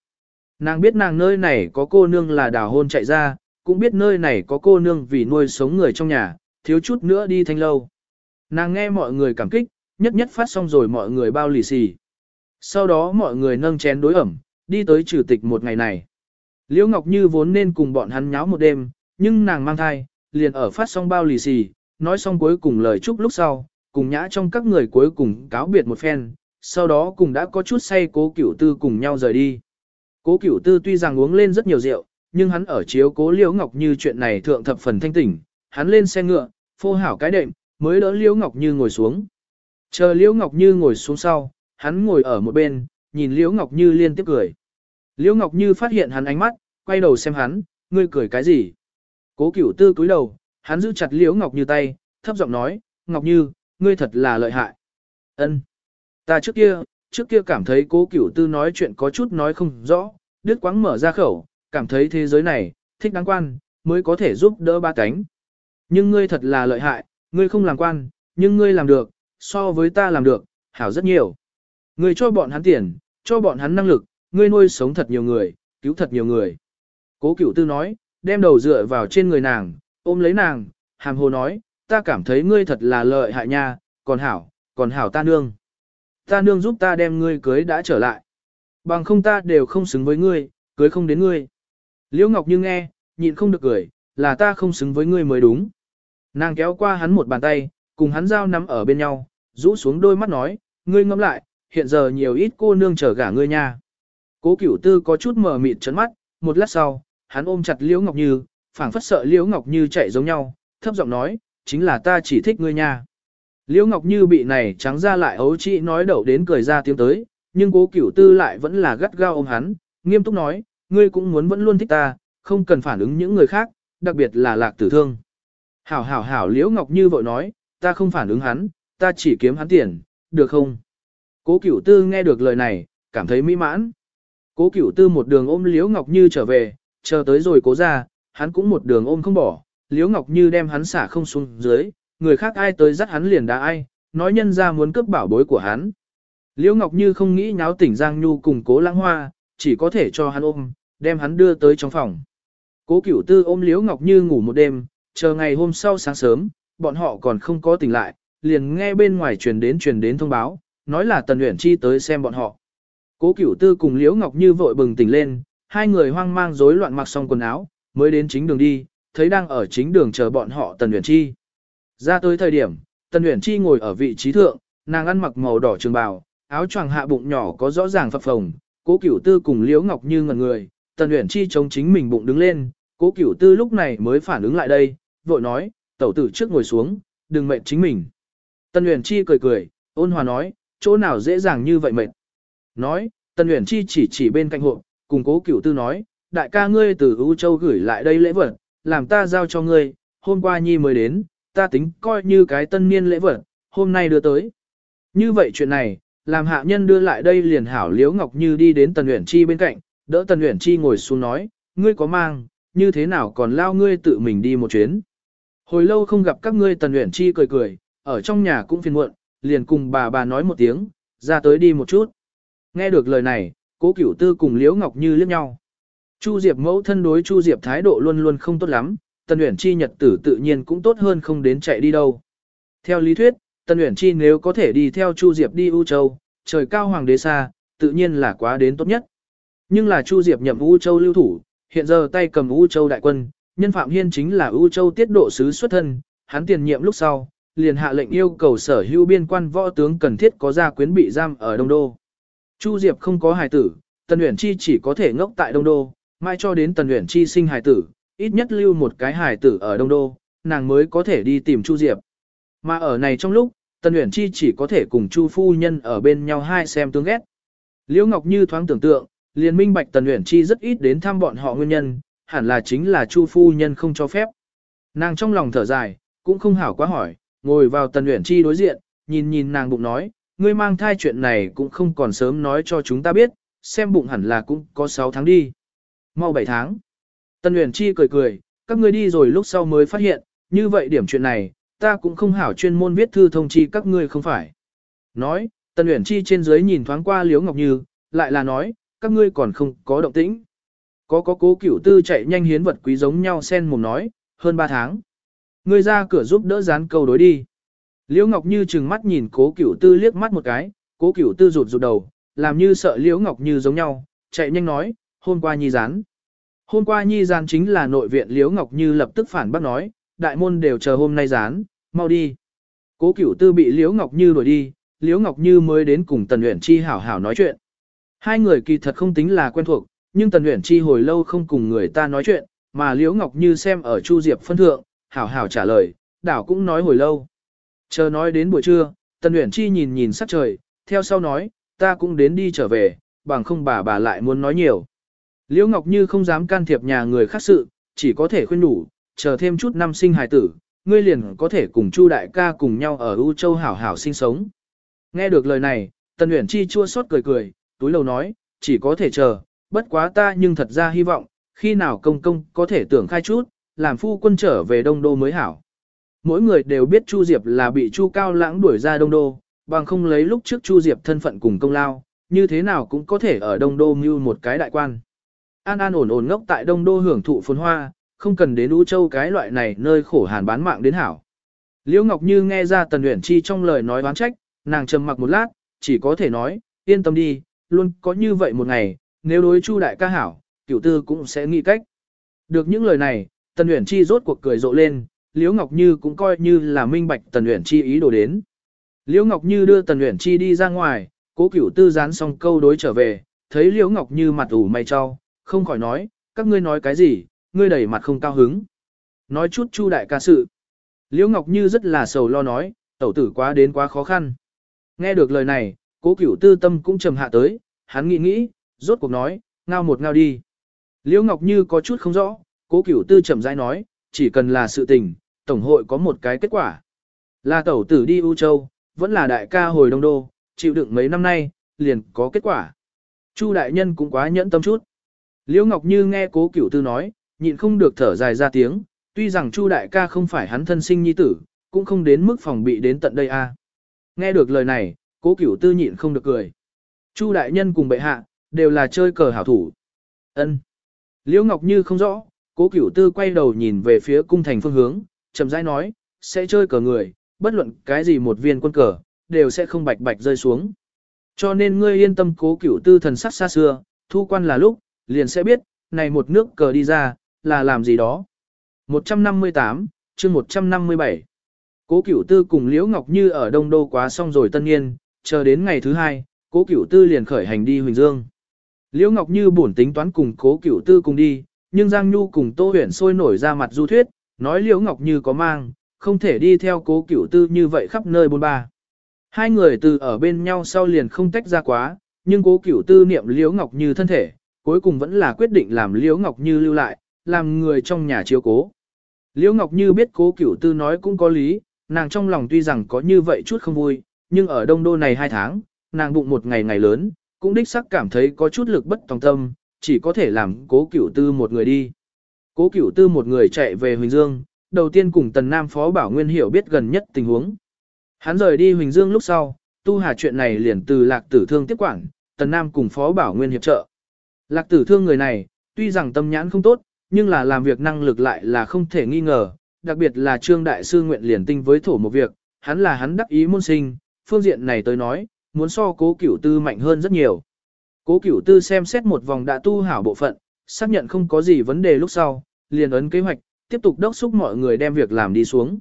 Nàng biết nàng nơi này có cô nương là đào hôn chạy ra, cũng biết nơi này có cô nương vì nuôi sống người trong nhà, thiếu chút nữa đi thanh lâu. Nàng nghe mọi người cảm kích, nhất nhất phát xong rồi mọi người bao lì xì. Sau đó mọi người nâng chén đối ẩm, đi tới chủ tịch một ngày này. Liễu Ngọc Như vốn nên cùng bọn hắn nháo một đêm, nhưng nàng mang thai, liền ở phát xong bao lì xì, nói xong cuối cùng lời chúc lúc sau, cùng nhã trong các người cuối cùng cáo biệt một phen, sau đó cùng đã có chút say cố cửu tư cùng nhau rời đi. Cố cửu tư tuy rằng uống lên rất nhiều rượu, nhưng hắn ở chiếu cố Liễu Ngọc Như chuyện này thượng thập phần thanh tỉnh, hắn lên xe ngựa, phô hảo cái đệm, mới đỡ Liễu Ngọc Như ngồi xuống. Chờ Liễu Ngọc Như ngồi xuống sau, hắn ngồi ở một bên, nhìn Liễu Ngọc Như liên tiếp cười. Liễu Ngọc Như phát hiện hắn ánh mắt, quay đầu xem hắn, ngươi cười cái gì? Cố Cửu Tư cúi đầu, hắn giữ chặt Liễu Ngọc Như tay, thấp giọng nói, Ngọc Như, ngươi thật là lợi hại. Ân, Ta trước kia, trước kia cảm thấy Cố Cửu Tư nói chuyện có chút nói không rõ, đứt quãng mở ra khẩu, cảm thấy thế giới này, thích đáng quan, mới có thể giúp đỡ ba cánh. Nhưng ngươi thật là lợi hại, ngươi không làm quan, nhưng ngươi làm được, so với ta làm được, hảo rất nhiều. Ngươi cho bọn hắn tiền, cho bọn hắn năng lực, ngươi nuôi sống thật nhiều người, cứu thật nhiều người. Cố cửu tư nói, đem đầu dựa vào trên người nàng, ôm lấy nàng, hàm hồ nói, ta cảm thấy ngươi thật là lợi hại nha, còn hảo, còn hảo ta nương. Ta nương giúp ta đem ngươi cưới đã trở lại. Bằng không ta đều không xứng với ngươi, cưới không đến ngươi. Liễu Ngọc Như nghe, nhịn không được cười, là ta không xứng với ngươi mới đúng. Nàng kéo qua hắn một bàn tay, cùng hắn giao nắm ở bên nhau, rũ xuống đôi mắt nói, ngươi ngẫm lại, hiện giờ nhiều ít cô nương chờ gả ngươi nha. Cố cửu tư có chút mờ mịt chấn mắt, một lát sau, hắn ôm chặt Liễu Ngọc Như, phảng phất sợ Liễu Ngọc Như chạy giống nhau, thấp giọng nói, chính là ta chỉ thích ngươi nha. Liễu Ngọc Như bị này trắng ra lại ấu chị nói đậu đến cười ra tiếng tới, nhưng cố cửu tư lại vẫn là gắt gao ôm hắn, nghiêm túc nói, ngươi cũng muốn vẫn luôn thích ta, không cần phản ứng những người khác, đặc biệt là lạc tử thương. Hảo hảo hảo Liễu Ngọc Như vội nói, ta không phản ứng hắn, ta chỉ kiếm hắn tiền, được không? Cố cửu tư nghe được lời này, cảm thấy mỹ mãn. Cố cửu tư một đường ôm Liễu Ngọc Như trở về, chờ tới rồi cố ra, hắn cũng một đường ôm không bỏ, Liễu Ngọc Như đem hắn xả không xuống dưới, người khác ai tới dắt hắn liền đã ai, nói nhân ra muốn cướp bảo bối của hắn. Liễu Ngọc Như không nghĩ nháo tỉnh Giang Nhu cùng cố lãng hoa, chỉ có thể cho hắn ôm, đem hắn đưa tới trong phòng. Cố cửu tư ôm Liễu Ngọc Như ngủ một đêm, chờ ngày hôm sau sáng sớm, bọn họ còn không có tỉnh lại, liền nghe bên ngoài truyền đến truyền đến thông báo, nói là Tần Uyển Chi tới xem bọn họ. Cố Cửu Tư cùng Liễu Ngọc Như vội bừng tỉnh lên, hai người hoang mang rối loạn mặc xong quần áo, mới đến chính đường đi, thấy đang ở chính đường chờ bọn họ Tần Uyển Chi. Ra tới thời điểm, Tần Uyển Chi ngồi ở vị trí thượng, nàng ăn mặc màu đỏ trường bào, áo choàng hạ bụng nhỏ có rõ ràng phập phồng, Cố Cửu Tư cùng Liễu Ngọc Như ngẩn người, Tần Uyển Chi chống chính mình bụng đứng lên, Cố Cửu Tư lúc này mới phản ứng lại đây, vội nói, tẩu tử trước ngồi xuống, đừng mệt chính mình. Tần Uyển Chi cười cười, ôn hòa nói, chỗ nào dễ dàng như vậy mệt. Nói, Tần Uyển Chi chỉ chỉ bên cạnh hộ, cùng cố cửu tư nói, đại ca ngươi từ U Châu gửi lại đây lễ vật, làm ta giao cho ngươi, hôm qua Nhi mới đến, ta tính coi như cái tân niên lễ vật, hôm nay đưa tới. Như vậy chuyện này, làm hạ nhân đưa lại đây liền hảo Liễu Ngọc Như đi đến Tần Uyển Chi bên cạnh, đỡ Tần Uyển Chi ngồi xuống nói, ngươi có mang, như thế nào còn lao ngươi tự mình đi một chuyến. Hồi lâu không gặp các ngươi Tần Uyển Chi cười cười, ở trong nhà cũng phiền muộn, liền cùng bà bà nói một tiếng, ra tới đi một chút. Nghe được lời này, cố cửu tư cùng Liễu Ngọc Như liếc nhau. Chu Diệp mẫu thân đối Chu Diệp thái độ luôn luôn không tốt lắm, Tần Uyển Chi nhật tử tự nhiên cũng tốt hơn không đến chạy đi đâu. Theo lý thuyết, Tần Uyển Chi nếu có thể đi theo Chu Diệp đi U Châu, trời cao hoàng đế xa, tự nhiên là quá đến tốt nhất. Nhưng là Chu Diệp nhậm U Châu lưu thủ, hiện giờ tay cầm U Châu đại quân, nhân Phạm Hiên chính là U Châu tiết độ sứ xuất thân, hắn tiền nhiệm lúc sau, liền hạ lệnh yêu cầu sở hữu biên quan võ tướng cần thiết có gia quyến bị giam ở Đông Đô. Chu Diệp không có hài tử, Tần Uyển Chi chỉ có thể ngốc tại Đông Đô, mai cho đến Tần Uyển Chi sinh hài tử, ít nhất lưu một cái hài tử ở Đông Đô, nàng mới có thể đi tìm Chu Diệp. Mà ở này trong lúc, Tần Uyển Chi chỉ có thể cùng Chu phu nhân ở bên nhau hai xem tướng ghét. Liễu Ngọc Như thoáng tưởng tượng, liền minh bạch Tần Uyển Chi rất ít đến thăm bọn họ nguyên nhân, hẳn là chính là Chu phu nhân không cho phép. Nàng trong lòng thở dài, cũng không hảo quá hỏi, ngồi vào Tần Uyển Chi đối diện, nhìn nhìn nàng bụng nói, ngươi mang thai chuyện này cũng không còn sớm nói cho chúng ta biết, xem bụng hẳn là cũng có 6 tháng đi. Mau 7 tháng. Tần Uyển Chi cười cười, các ngươi đi rồi lúc sau mới phát hiện, như vậy điểm chuyện này, ta cũng không hảo chuyên môn viết thư thông chi các ngươi không phải. Nói, Tần Uyển Chi trên dưới nhìn thoáng qua Liễu Ngọc Như, lại là nói, các ngươi còn không có động tĩnh. Có có cố cửu tư chạy nhanh hiến vật quý giống nhau sen mồm nói, hơn 3 tháng. Ngươi ra cửa giúp đỡ dán câu đối đi. Liễu Ngọc Như trừng mắt nhìn cố cửu tư liếc mắt một cái, cố cửu tư rụt rụt đầu, làm như sợ Liễu Ngọc Như giống nhau, chạy nhanh nói, hôm qua nhi dán. Hôm qua nhi dán chính là nội viện Liễu Ngọc Như lập tức phản bác nói, đại môn đều chờ hôm nay dán, mau đi. Cố cửu tư bị Liễu Ngọc Như đuổi đi, Liễu Ngọc Như mới đến cùng Tần Uyển Chi hảo hảo nói chuyện. Hai người kỳ thật không tính là quen thuộc, nhưng Tần Uyển Chi hồi lâu không cùng người ta nói chuyện, mà Liễu Ngọc Như xem ở Chu Diệp phân thượng, hảo hảo trả lời, đảo cũng nói hồi lâu. Chờ nói đến buổi trưa, Tần Uyển Chi nhìn nhìn sắc trời, theo sau nói, ta cũng đến đi trở về, bằng không bà bà lại muốn nói nhiều. Liễu Ngọc Như không dám can thiệp nhà người khác sự, chỉ có thể khuyên đủ, chờ thêm chút năm sinh hài tử, ngươi liền có thể cùng Chu đại ca cùng nhau ở U Châu hảo hảo sinh sống. Nghe được lời này, Tần Uyển Chi chua xót cười cười, túi lầu nói, chỉ có thể chờ, bất quá ta nhưng thật ra hy vọng, khi nào công công có thể tưởng khai chút, làm phu quân trở về Đông Đô mới hảo. Mỗi người đều biết Chu Diệp là bị Chu Cao Lãng đuổi ra Đông Đô, bằng không lấy lúc trước Chu Diệp thân phận cùng công lao, như thế nào cũng có thể ở Đông Đô mưu một cái đại quan. An an ổn ổn ngốc tại Đông Đô hưởng thụ phồn hoa, không cần đến U Châu cái loại này nơi khổ hàn bán mạng đến hảo. Liễu Ngọc Như nghe ra Tần Uyển Chi trong lời nói oán trách, nàng trầm mặc một lát, chỉ có thể nói, yên tâm đi, luôn có như vậy một ngày, nếu đối Chu đại ca hảo, cửu tư cũng sẽ nghĩ cách. Được những lời này, Tần Uyển Chi rốt cuộc cười rộ lên, Liễu Ngọc Như cũng coi như là minh bạch Tần Uyển Chi ý đồ đến. Liễu Ngọc Như đưa Tần Uyển Chi đi ra ngoài, Cố Cửu Tư dán xong câu đối trở về, thấy Liễu Ngọc Như mặt ủ mày cho, không khỏi nói, các ngươi nói cái gì, ngươi đẩy mặt không cao hứng. Nói chút Chu đại ca sự. Liễu Ngọc Như rất là sầu lo nói, tẩu tử quá đến quá khó khăn. Nghe được lời này, Cố Cửu Tư tâm cũng trầm hạ tới, hắn nghĩ nghĩ, rốt cuộc nói, ngao một ngao đi. Liễu Ngọc Như có chút không rõ, cố cửu tư chậm rãi nói, chỉ cần là sự tình, tổng hội có một cái kết quả. Là tẩu tử đi U Châu, vẫn là đại ca hồi Đông Đô, chịu đựng mấy năm nay, liền có kết quả. Chu đại nhân cũng quá nhẫn tâm chút. Liễu Ngọc Như nghe cố cửu tư nói, nhịn không được thở dài ra tiếng, tuy rằng Chu đại ca không phải hắn thân sinh nhi tử, cũng không đến mức phòng bị đến tận đây a. Nghe được lời này, cố cửu tư nhịn không được cười. Chu đại nhân cùng bệ hạ, đều là chơi cờ hảo thủ. Ân. Liễu Ngọc Như không rõ, cố cửu tư quay đầu nhìn về phía cung thành phương hướng, chậm rãi nói, sẽ chơi cờ người, bất luận cái gì một viên quân cờ, đều sẽ không bạch bạch rơi xuống. Cho nên ngươi yên tâm cố cửu tư thần sắc xa xưa, thu quan là lúc, liền sẽ biết, này một nước cờ đi ra, là làm gì đó. 158, chương 157 Cố cửu tư cùng Liễu Ngọc Như ở Đông Đô quá xong rồi tân niên, chờ đến ngày thứ hai, cố cửu tư liền khởi hành đi Huỳnh Dương. Liễu Ngọc Như buồn tính toán cùng cố cửu tư cùng đi, nhưng Giang Nhu cùng Tô Huyền sôi nổi ra mặt du thuyết, nói Liễu Ngọc Như có mang, không thể đi theo cố cửu tư như vậy khắp nơi bôn ba. Hai người từ ở bên nhau sau liền không tách ra quá, nhưng cố cửu tư niệm Liễu Ngọc Như thân thể, cuối cùng vẫn là quyết định làm Liễu Ngọc Như lưu lại, làm người trong nhà chiếu cố. Liễu Ngọc Như biết cố cửu tư nói cũng có lý, nàng trong lòng tuy rằng có như vậy chút không vui, nhưng ở đông đô này hai tháng, nàng bụng một ngày ngày lớn, cũng đích sắc cảm thấy có chút lực bất tòng tâm, chỉ có thể làm cố cửu tư một người đi. Cố cửu tư một người chạy về Huỳnh Dương, đầu tiên cùng Tần Nam Phó Bảo Nguyên hiểu biết gần nhất tình huống. Hắn rời đi Huỳnh Dương lúc sau, tu hà chuyện này liền từ lạc tử thương tiếp quản, Tần Nam cùng Phó Bảo Nguyên hiệp trợ. Lạc tử thương người này, tuy rằng tâm nhãn không tốt, nhưng là làm việc năng lực lại là không thể nghi ngờ, đặc biệt là Trương Đại Sư nguyện liền tinh với thổ một việc, hắn là hắn đắc ý môn sinh, phương diện này tới nói, muốn so cố cửu tư mạnh hơn rất nhiều. Cố cửu tư xem xét một vòng đã tu hảo bộ phận, xác nhận không có gì vấn đề lúc sau, liền ấn kế hoạch, tiếp tục đốc xúc mọi người đem việc làm đi xuống.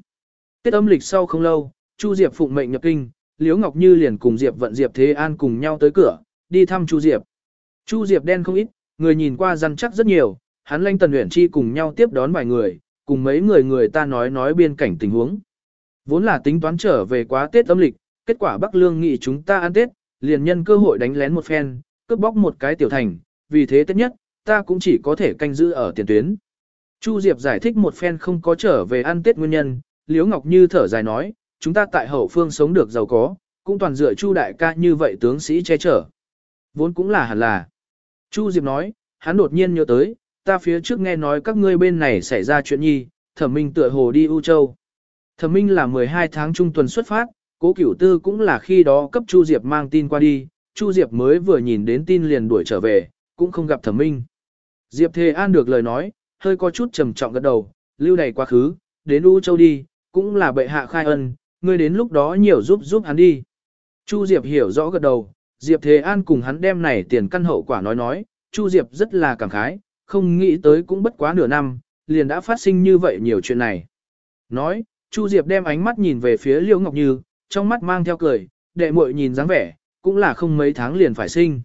Tết âm lịch sau không lâu, Chu Diệp phụng mệnh nhập kinh, Liễu Ngọc Như liền cùng Diệp vận Diệp Thế An cùng nhau tới cửa, đi thăm Chu Diệp. Chu Diệp đen không ít, người nhìn qua răn chắc rất nhiều, hắn lanh Tần luyện Chi cùng nhau tiếp đón vài người, cùng mấy người người ta nói nói biên cảnh tình huống. Vốn là tính toán trở về quá Tết âm lịch, kết quả Bắc Lương nghị chúng ta ăn Tết, liền nhân cơ hội đánh lén một phen, cướp bóc một cái tiểu thành, vì thế tất nhất, ta cũng chỉ có thể canh giữ ở tiền tuyến. Chu Diệp giải thích một phen không có trở về ăn Tết nguyên nhân, Liễu Ngọc Như thở dài nói, chúng ta tại hậu phương sống được giàu có, cũng toàn dựa Chu đại ca như vậy tướng sĩ che chở. Vốn cũng là hẳn là. Chu Diệp nói, hắn đột nhiên nhớ tới, ta phía trước nghe nói các ngươi bên này xảy ra chuyện nhi, thẩm minh tựa hồ đi U Châu. Thẩm minh là 12 tháng trung tuần xuất phát, cố cửu tư cũng là khi đó cấp Chu Diệp mang tin qua đi, Chu Diệp mới vừa nhìn đến tin liền đuổi trở về, cũng không gặp thẩm minh. Diệp Thề An được lời nói, hơi có chút trầm trọng gật đầu, lưu này quá khứ, đến U Châu đi, cũng là bệ hạ khai ân, ngươi đến lúc đó nhiều giúp giúp hắn đi. Chu Diệp hiểu rõ gật đầu, Diệp Thề An cùng hắn đem này tiền căn hậu quả nói nói, Chu Diệp rất là cảm khái, không nghĩ tới cũng bất quá nửa năm, liền đã phát sinh như vậy nhiều chuyện này. Nói, Chu Diệp đem ánh mắt nhìn về phía Liễu Ngọc Như, trong mắt mang theo cười, đệ muội nhìn dáng vẻ, cũng là không mấy tháng liền phải sinh.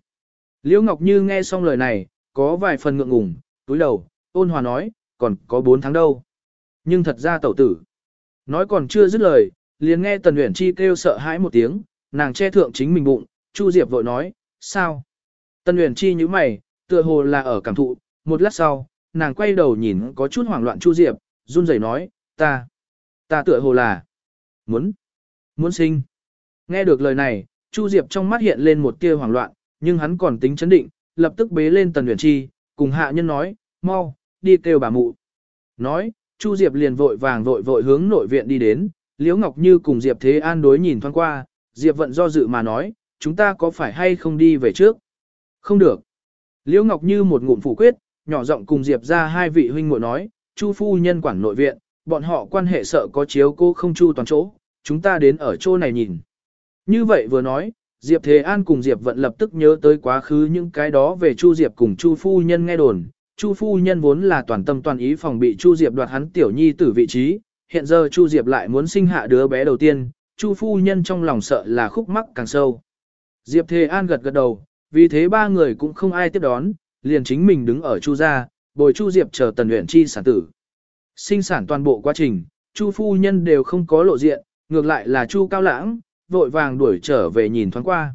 Liễu Ngọc Như nghe xong lời này, có vài phần ngượng ngùng, túi đầu, ôn hòa nói, còn có 4 tháng đâu. Nhưng thật ra tẩu tử. Nói còn chưa dứt lời, liền nghe Tần Uyển Chi kêu sợ hãi một tiếng, nàng che thượng chính mình bụng, Chu Diệp vội nói, sao? Tần Uyển Chi như mày, tựa hồ là ở cảm thụ, một lát sau, nàng quay đầu nhìn có chút hoảng loạn Chu Diệp, run rẩy nói, ta, ta tựa hồ là, muốn, muốn sinh. Nghe được lời này, Chu Diệp trong mắt hiện lên một tia hoảng loạn, nhưng hắn còn tính chấn định, lập tức bế lên Tần Uyển Chi, cùng hạ nhân nói, mau, đi kêu bà mụ. Nói, Chu Diệp liền vội vàng vội vội hướng nội viện đi đến, Liễu Ngọc Như cùng Diệp Thế An đối nhìn thoáng qua, Diệp vận do dự mà nói, chúng ta có phải hay không đi về trước? Không được. Liễu Ngọc Như một ngụm phủ quyết, nhỏ giọng cùng Diệp ra hai vị huynh muội nói, Chu phu nhân quản nội viện, bọn họ quan hệ sợ có chiếu cô không chu toàn chỗ, chúng ta đến ở chỗ này nhìn. Như vậy vừa nói, Diệp Thế An cùng Diệp Vận lập tức nhớ tới quá khứ những cái đó về Chu Diệp cùng Chu phu nhân nghe đồn. Chu phu nhân vốn là toàn tâm toàn ý phòng bị Chu Diệp đoạt hắn tiểu nhi tử vị trí, hiện giờ Chu Diệp lại muốn sinh hạ đứa bé đầu tiên, Chu phu nhân trong lòng sợ là khúc mắc càng sâu. Diệp Thế An gật gật đầu, vì thế ba người cũng không ai tiếp đón, liền chính mình đứng ở Chu gia, bồi Chu Diệp chờ Tần Uyển Chi sản tử. Sinh sản toàn bộ quá trình, Chu phu nhân đều không có lộ diện, ngược lại là Chu Cao Lãng, vội vàng đuổi trở về nhìn thoáng qua.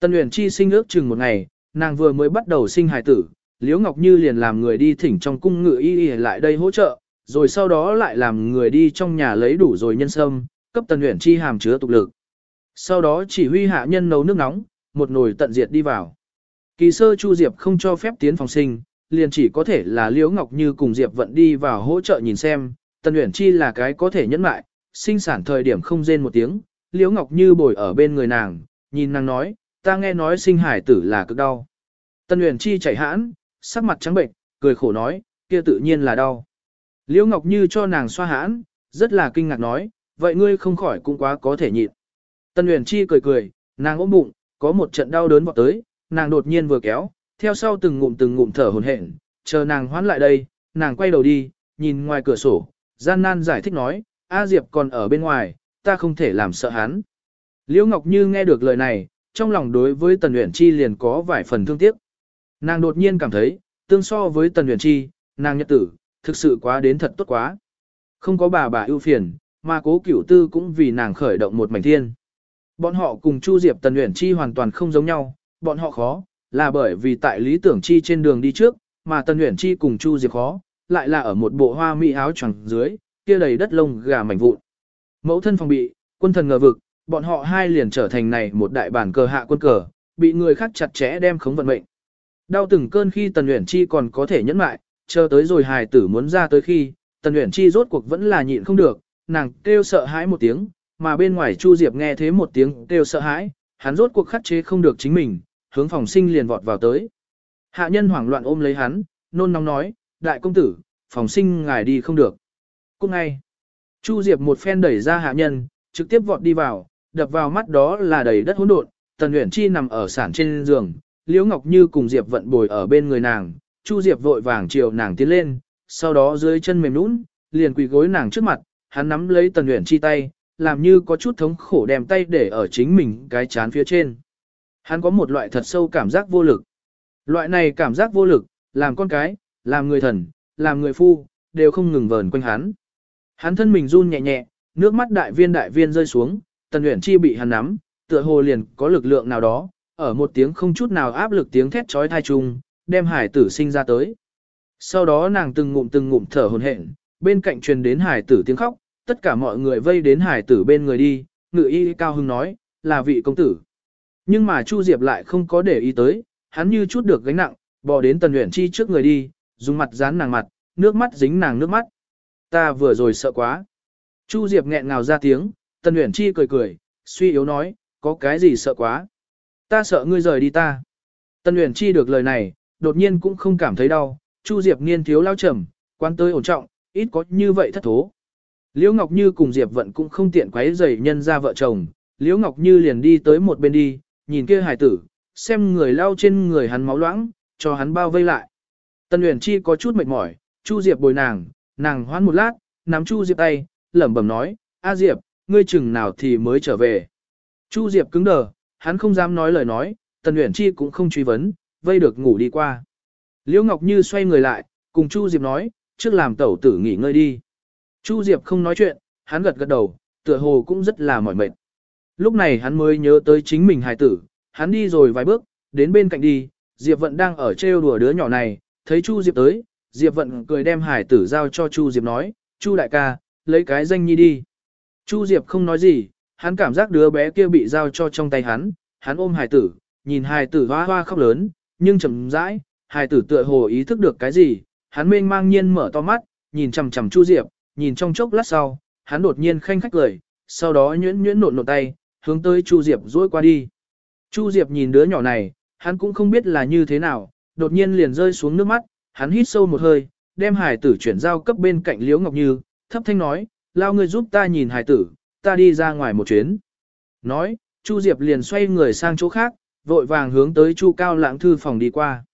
Tần Uyển Chi sinh ước chừng một ngày, nàng vừa mới bắt đầu sinh hài tử, Liễu Ngọc Như liền làm người đi thỉnh trong cung ngự y y lại đây hỗ trợ, rồi sau đó lại làm người đi trong nhà lấy đủ rồi nhân sâm, cấp Tần Uyển Chi hàm chứa tục lực. Sau đó chỉ huy hạ nhân nấu nước nóng, một nồi tận diệt đi vào. Kỳ sơ Chu Diệp không cho phép tiến phòng sinh, liền chỉ có thể là Liễu Ngọc Như cùng Diệp vận đi vào hỗ trợ nhìn xem, Tần Uyển Chi là cái có thể nhẫn mại, sinh sản thời điểm không rên một tiếng, Liễu Ngọc Như bồi ở bên người nàng, nhìn nàng nói, ta nghe nói sinh hải tử là cực đau. Tân Uyển Chi chảy hãn, sắc mặt trắng bệnh, cười khổ nói, kia tự nhiên là đau. Liễu Ngọc Như cho nàng xoa hãn, rất là kinh ngạc nói, vậy ngươi không khỏi cũng quá có thể nhịn. Tân Uyển Chi cười cười, nàng ôm bụng, có một trận đau đớn vọt tới, nàng đột nhiên vừa kéo, theo sau từng ngụm từng ngụm thở hổn hển, chờ nàng hoán lại đây, nàng quay đầu đi, nhìn ngoài cửa sổ, gian nan giải thích nói, A Diệp còn ở bên ngoài, ta không thể làm sợ hắn. Liễu Ngọc Như nghe được lời này, trong lòng đối với Tần Uyển Chi liền có vài phần thương tiếc. Nàng đột nhiên cảm thấy, tương so với Tần Uyển Chi, nàng nhật tử, thực sự quá đến thật tốt quá. Không có bà bà ưu phiền, mà cố cửu tư cũng vì nàng khởi động một mảnh thiên. Bọn họ cùng Chu Diệp Tần Uyển Chi hoàn toàn không giống nhau, bọn họ khó, là bởi vì tại lý tưởng chi trên đường đi trước, mà Tần Uyển Chi cùng Chu Diệp khó, lại là ở một bộ hoa mỹ áo choàng dưới, kia đầy đất lông gà mảnh vụn. Mẫu thân phòng bị, quân thần ngờ vực, bọn họ hai liền trở thành này một đại bản cờ hạ quân cờ, bị người khác chặt chẽ đem khống vận mệnh. Đau từng cơn khi Tần Uyển Chi còn có thể nhẫn lại, chờ tới rồi hài tử muốn ra tới khi, Tần Uyển Chi rốt cuộc vẫn là nhịn không được, nàng kêu sợ hãi một tiếng, mà bên ngoài Chu Diệp nghe thế một tiếng kêu sợ hãi, hắn rốt cuộc khắc chế không được chính mình, hướng phòng sinh liền vọt vào tới. Hạ nhân hoảng loạn ôm lấy hắn, nôn nóng nói, đại công tử, phòng sinh ngài đi không được. Cũng ngay, Chu Diệp một phen đẩy ra hạ nhân, trực tiếp vọt đi vào, đập vào mắt đó là đầy đất hỗn độn, Tần Uyển Chi nằm ở sản trên giường, Liễu Ngọc Như cùng Diệp vận bồi ở bên người nàng, Chu Diệp vội vàng chiều nàng tiến lên, sau đó dưới chân mềm nhũn, liền quỳ gối nàng trước mặt, hắn nắm lấy Tần Uyển Chi tay, làm như có chút thống khổ đem tay để ở chính mình cái chán phía trên. Hắn có một loại thật sâu cảm giác vô lực. Loại này cảm giác vô lực, làm con cái, làm người thần, làm người phu, đều không ngừng vờn quanh hắn. Hắn thân mình run nhẹ nhẹ, nước mắt đại viên đại viên rơi xuống, Tần Uyển Chi bị hắn nắm, tựa hồ liền có lực lượng nào đó, ở một tiếng không chút nào áp lực tiếng thét chói tai chung, đem hải tử sinh ra tới. Sau đó nàng từng ngụm từng ngụm thở hổn hển, bên cạnh truyền đến hải tử tiếng khóc, tất cả mọi người vây đến hải tử bên người đi, ngự y cao hưng nói, là vị công tử. Nhưng mà Chu Diệp lại không có để ý tới, hắn như chút được gánh nặng, bò đến Tần Uyển Chi trước người đi, dùng mặt dán nàng mặt, nước mắt dính nàng nước mắt. Ta vừa rồi sợ quá. Chu Diệp nghẹn ngào ra tiếng, Tần Uyển Chi cười cười, suy yếu nói, có cái gì sợ quá. Ta sợ ngươi rời đi ta. Tần Uyển Chi được lời này, đột nhiên cũng không cảm thấy đau, Chu Diệp niên thiếu lao trầm, quan tới ổn trọng, ít có như vậy thất thố. Liễu Ngọc Như cùng Diệp Vận cũng không tiện quấy rầy nhân ra vợ chồng, Liễu Ngọc Như liền đi tới một bên đi, nhìn kia Hải tử, xem người lao trên người hắn máu loãng, cho hắn bao vây lại. Tần Uyển Chi có chút mệt mỏi, Chu Diệp bồi nàng, nàng hoán một lát, nắm Chu Diệp tay, lẩm bẩm nói, A Diệp, ngươi chừng nào thì mới trở về. Chu Diệp cứng đờ, hắn không dám nói lời nói, Tần Uyển Chi cũng không truy vấn, vây được ngủ đi qua. Liễu Ngọc Như xoay người lại, cùng Chu Diệp nói, trước làm tẩu tử nghỉ ngơi đi. Chu Diệp không nói chuyện, hắn gật gật đầu, tựa hồ cũng rất là mỏi mệt. Lúc này hắn mới nhớ tới chính mình hài tử, hắn đi rồi vài bước, đến bên cạnh đi, Diệp Vận đang ở trêu đùa đứa nhỏ này, thấy Chu Diệp tới, Diệp Vận cười đem Hải tử giao cho Chu Diệp nói, Chu đại ca, lấy cái danh nhi đi. Chu Diệp không nói gì, hắn cảm giác đứa bé kia bị giao cho trong tay hắn, hắn ôm Hải tử, nhìn Hải tử hoa hoa khóc lớn, nhưng chậm rãi, Hải tử tựa hồ ý thức được cái gì, hắn mênh mang nhiên mở to mắt, nhìn chằm chằm Chu Diệp, nhìn trong chốc lát sau, hắn đột nhiên khanh khách cười, sau đó nhuyễn nhuyễn nộn nộn tay, hướng tới Chu Diệp duỗi qua đi. Chu Diệp nhìn đứa nhỏ này, hắn cũng không biết là như thế nào, đột nhiên liền rơi xuống nước mắt, hắn hít sâu một hơi, đem hải tử chuyển giao cấp bên cạnh Liễu Ngọc Như, thấp thanh nói, lao ngươi giúp ta nhìn hải tử, ta đi ra ngoài một chuyến. Nói, Chu Diệp liền xoay người sang chỗ khác, vội vàng hướng tới Chu Cao Lãng thư phòng đi qua.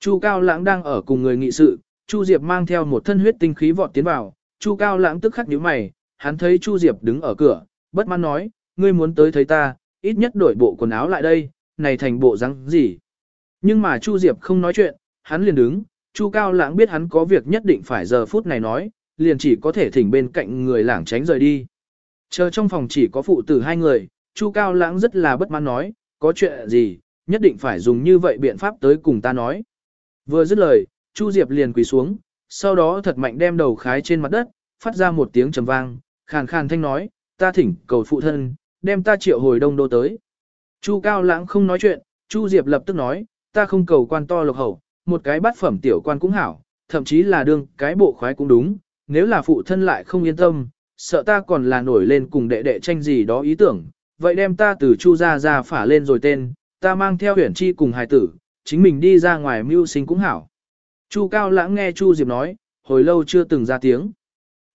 Chu Cao Lãng đang ở cùng người nghị sự, Chu Diệp mang theo một thân huyết tinh khí vọt tiến vào, Chu Cao Lãng tức khắc nhíu mày, hắn thấy Chu Diệp đứng ở cửa, bất mãn nói, ngươi muốn tới thấy ta, ít nhất đổi bộ quần áo lại đây, này thành bộ răng gì. Nhưng mà Chu Diệp không nói chuyện, hắn liền đứng, Chu Cao Lãng biết hắn có việc nhất định phải giờ phút này nói, liền chỉ có thể thỉnh bên cạnh người lảng tránh rời đi. Chờ trong phòng chỉ có phụ tử hai người, Chu Cao Lãng rất là bất mãn nói, có chuyện gì, nhất định phải dùng như vậy biện pháp tới cùng ta nói. Vừa dứt lời, Chu Diệp liền quỳ xuống, sau đó thật mạnh đem đầu khái trên mặt đất, phát ra một tiếng trầm vang, khàn khàn thanh nói, ta thỉnh cầu phụ thân, đem ta triệu hồi đông đô tới. Chu Cao Lãng không nói chuyện, Chu Diệp lập tức nói, ta không cầu quan to lộc hậu, một cái bát phẩm tiểu quan cũng hảo, thậm chí là đương cái bộ khoái cũng đúng, nếu là phụ thân lại không yên tâm, sợ ta còn là nổi lên cùng đệ đệ tranh gì đó ý tưởng, vậy đem ta từ Chu ra ra phả lên rồi tên, ta mang theo huyền chi cùng hài tử, chính mình đi ra ngoài mưu sinh cũng hảo. Chu Cao Lãng nghe Chu Diệp nói, hồi lâu chưa từng ra tiếng.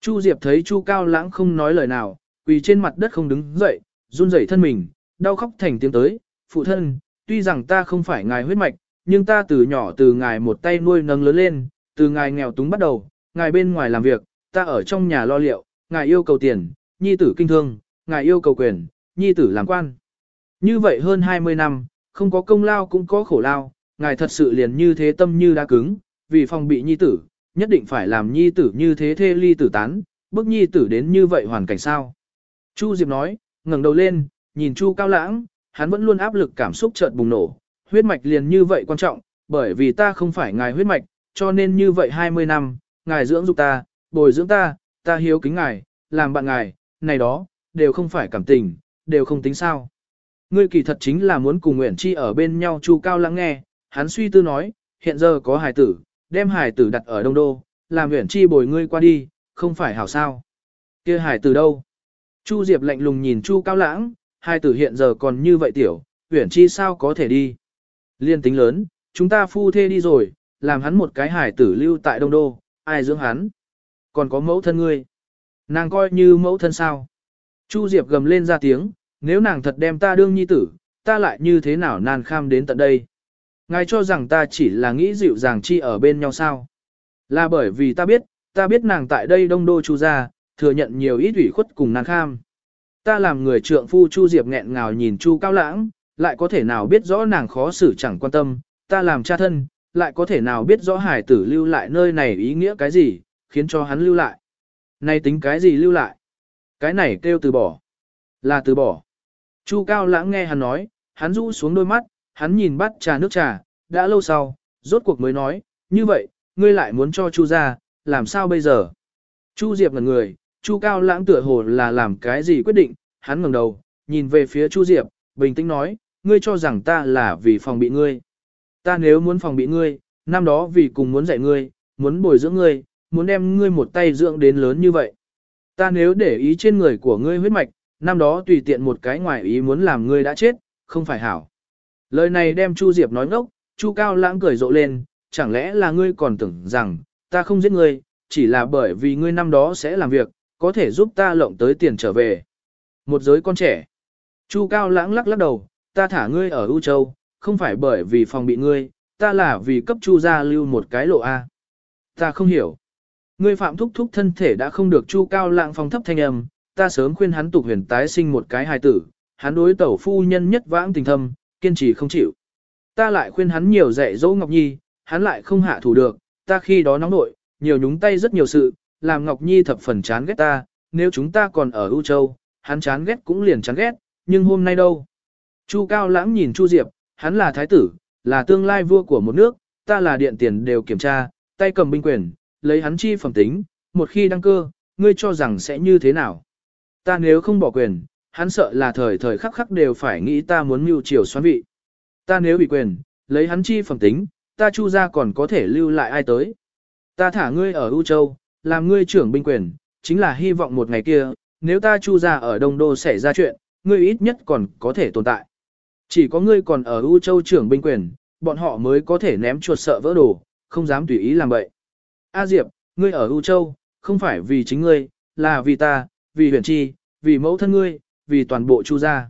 Chu Diệp thấy Chu Cao Lãng không nói lời nào, quỳ trên mặt đất không đứng dậy, run rẩy thân mình, đau khóc thành tiếng tới, phụ thân, tuy rằng ta không phải ngài huyết mạch, nhưng ta từ nhỏ từ ngài một tay nuôi nâng lớn lên, từ ngài nghèo túng bắt đầu, ngài bên ngoài làm việc, ta ở trong nhà lo liệu, ngài yêu cầu tiền, nhi tử kinh thương, ngài yêu cầu quyền, nhi tử làm quan. Như vậy hơn 20 năm, không có công lao cũng có khổ lao, ngài thật sự liền như thế tâm như đá cứng, vì phòng bị nhi tử, nhất định phải làm nhi tử như thế thê ly tử tán, bức nhi tử đến như vậy hoàn cảnh sao. Chu Diệp nói, ngẩng đầu lên, nhìn Chu Cao Lãng, hắn vẫn luôn áp lực cảm xúc chợt bùng nổ, huyết mạch liền như vậy quan trọng, bởi vì ta không phải ngài huyết mạch, cho nên như vậy 20 năm, ngài dưỡng dục ta, bồi dưỡng ta, ta hiếu kính ngài, làm bạn ngài, này đó, đều không phải cảm tình, đều không tính sao. Ngươi kỳ thật chính là muốn cùng Nguyễn Chi ở bên nhau Chu Cao Lãng nghe, hắn suy tư nói, hiện giờ có hài tử, đem hài tử đặt ở Đông Đô, làm Nguyễn Chi bồi ngươi qua đi, không phải hảo sao. kia hài tử đâu? Chu Diệp lạnh lùng nhìn Chu Cao Lãng, hai tử hiện giờ còn như vậy tiểu, Uyển Chi sao có thể đi. Liên tính lớn, chúng ta phu thê đi rồi, làm hắn một cái hải tử lưu tại Đông Đô, ai dưỡng hắn. Còn có mẫu thân ngươi. Nàng coi như mẫu thân sao. Chu Diệp gầm lên ra tiếng, nếu nàng thật đem ta đương nhi tử, ta lại như thế nào nan kham đến tận đây. Ngài cho rằng ta chỉ là nghĩ dịu dàng chi ở bên nhau sao. Là bởi vì ta biết, ta biết nàng tại đây đông đô chu ra, thừa nhận nhiều ít ủy khuất cùng nan kham. Ta làm người trượng phu Chu Diệp nghẹn ngào nhìn Chu Cao Lãng, lại có thể nào biết rõ nàng khó xử chẳng quan tâm, ta làm cha thân, lại có thể nào biết rõ hải tử lưu lại nơi này ý nghĩa cái gì, khiến cho hắn lưu lại. Này tính cái gì lưu lại? Cái này kêu từ bỏ. Là từ bỏ. Chu Cao Lãng nghe hắn nói, hắn rũ xuống đôi mắt, hắn nhìn bắt trà nước trà, đã lâu sau, rốt cuộc mới nói, như vậy, ngươi lại muốn cho Chu ra, làm sao bây giờ? Chu Diệp ngần người, Chu Cao Lãng tựa hồ là làm cái gì quyết định, hắn ngẩng đầu, nhìn về phía Chu Diệp, bình tĩnh nói, ngươi cho rằng ta là vì phòng bị ngươi. Ta nếu muốn phòng bị ngươi, năm đó vì cùng muốn dạy ngươi, muốn bồi dưỡng ngươi, muốn đem ngươi một tay dưỡng đến lớn như vậy. Ta nếu để ý trên người của ngươi huyết mạch, năm đó tùy tiện một cái ngoài ý muốn làm ngươi đã chết, không phải hảo. Lời này đem Chu Diệp nói ngốc, Chu Cao Lãng cười rộ lên, chẳng lẽ là ngươi còn tưởng rằng, ta không giết ngươi, chỉ là bởi vì ngươi năm đó sẽ làm việc, có thể giúp ta lộng tới tiền trở về. Một giới con trẻ. Chu Cao lãng lắc lắc đầu, ta thả ngươi ở U Châu, không phải bởi vì phòng bị ngươi, ta là vì cấp Chu gia lưu một cái lộ A. Ta không hiểu. Ngươi phạm thúc thúc thân thể đã không được Chu Cao Lạng phong thấp thanh âm, ta sớm khuyên hắn tục huyền tái sinh một cái hài tử, hắn đối tẩu phu nhân nhất vãng tình thâm, kiên trì không chịu. Ta lại khuyên hắn nhiều dạy dỗ Ngọc Nhi, hắn lại không hạ thủ được, ta khi đó nóng nội, nhiều nhúng tay rất nhiều sự, làm Ngọc Nhi thập phần chán ghét ta, nếu chúng ta còn ở U Châu, hắn chán ghét cũng liền chán ghét, nhưng hôm nay đâu? Chu Cao Lãng nhìn Chu Diệp, hắn là thái tử, là tương lai vua của một nước, ta là điện tiền đều kiểm tra, tay cầm binh quyền, lấy hắn chi phẩm tính, một khi đăng cơ, ngươi cho rằng sẽ như thế nào? Ta nếu không bỏ quyền, hắn sợ là thời thời khắc khắc đều phải nghĩ ta muốn mưu triều xoán vị. Ta nếu bị quyền, lấy hắn chi phẩm tính, ta chu ra còn có thể lưu lại ai tới. Ta thả ngươi ở U Châu, làm ngươi trưởng binh quyền, chính là hy vọng một ngày kia, nếu ta chu ra ở Đông Đô xảy ra chuyện, ngươi ít nhất còn có thể tồn tại. Chỉ có ngươi còn ở U Châu trưởng binh quyền, bọn họ mới có thể ném chuột sợ vỡ đồ, không dám tùy ý làm vậy. A Diệp, ngươi ở U Châu, không phải vì chính ngươi, là vì ta, vì huyền chi, vì mẫu thân ngươi, vì toàn bộ chu gia.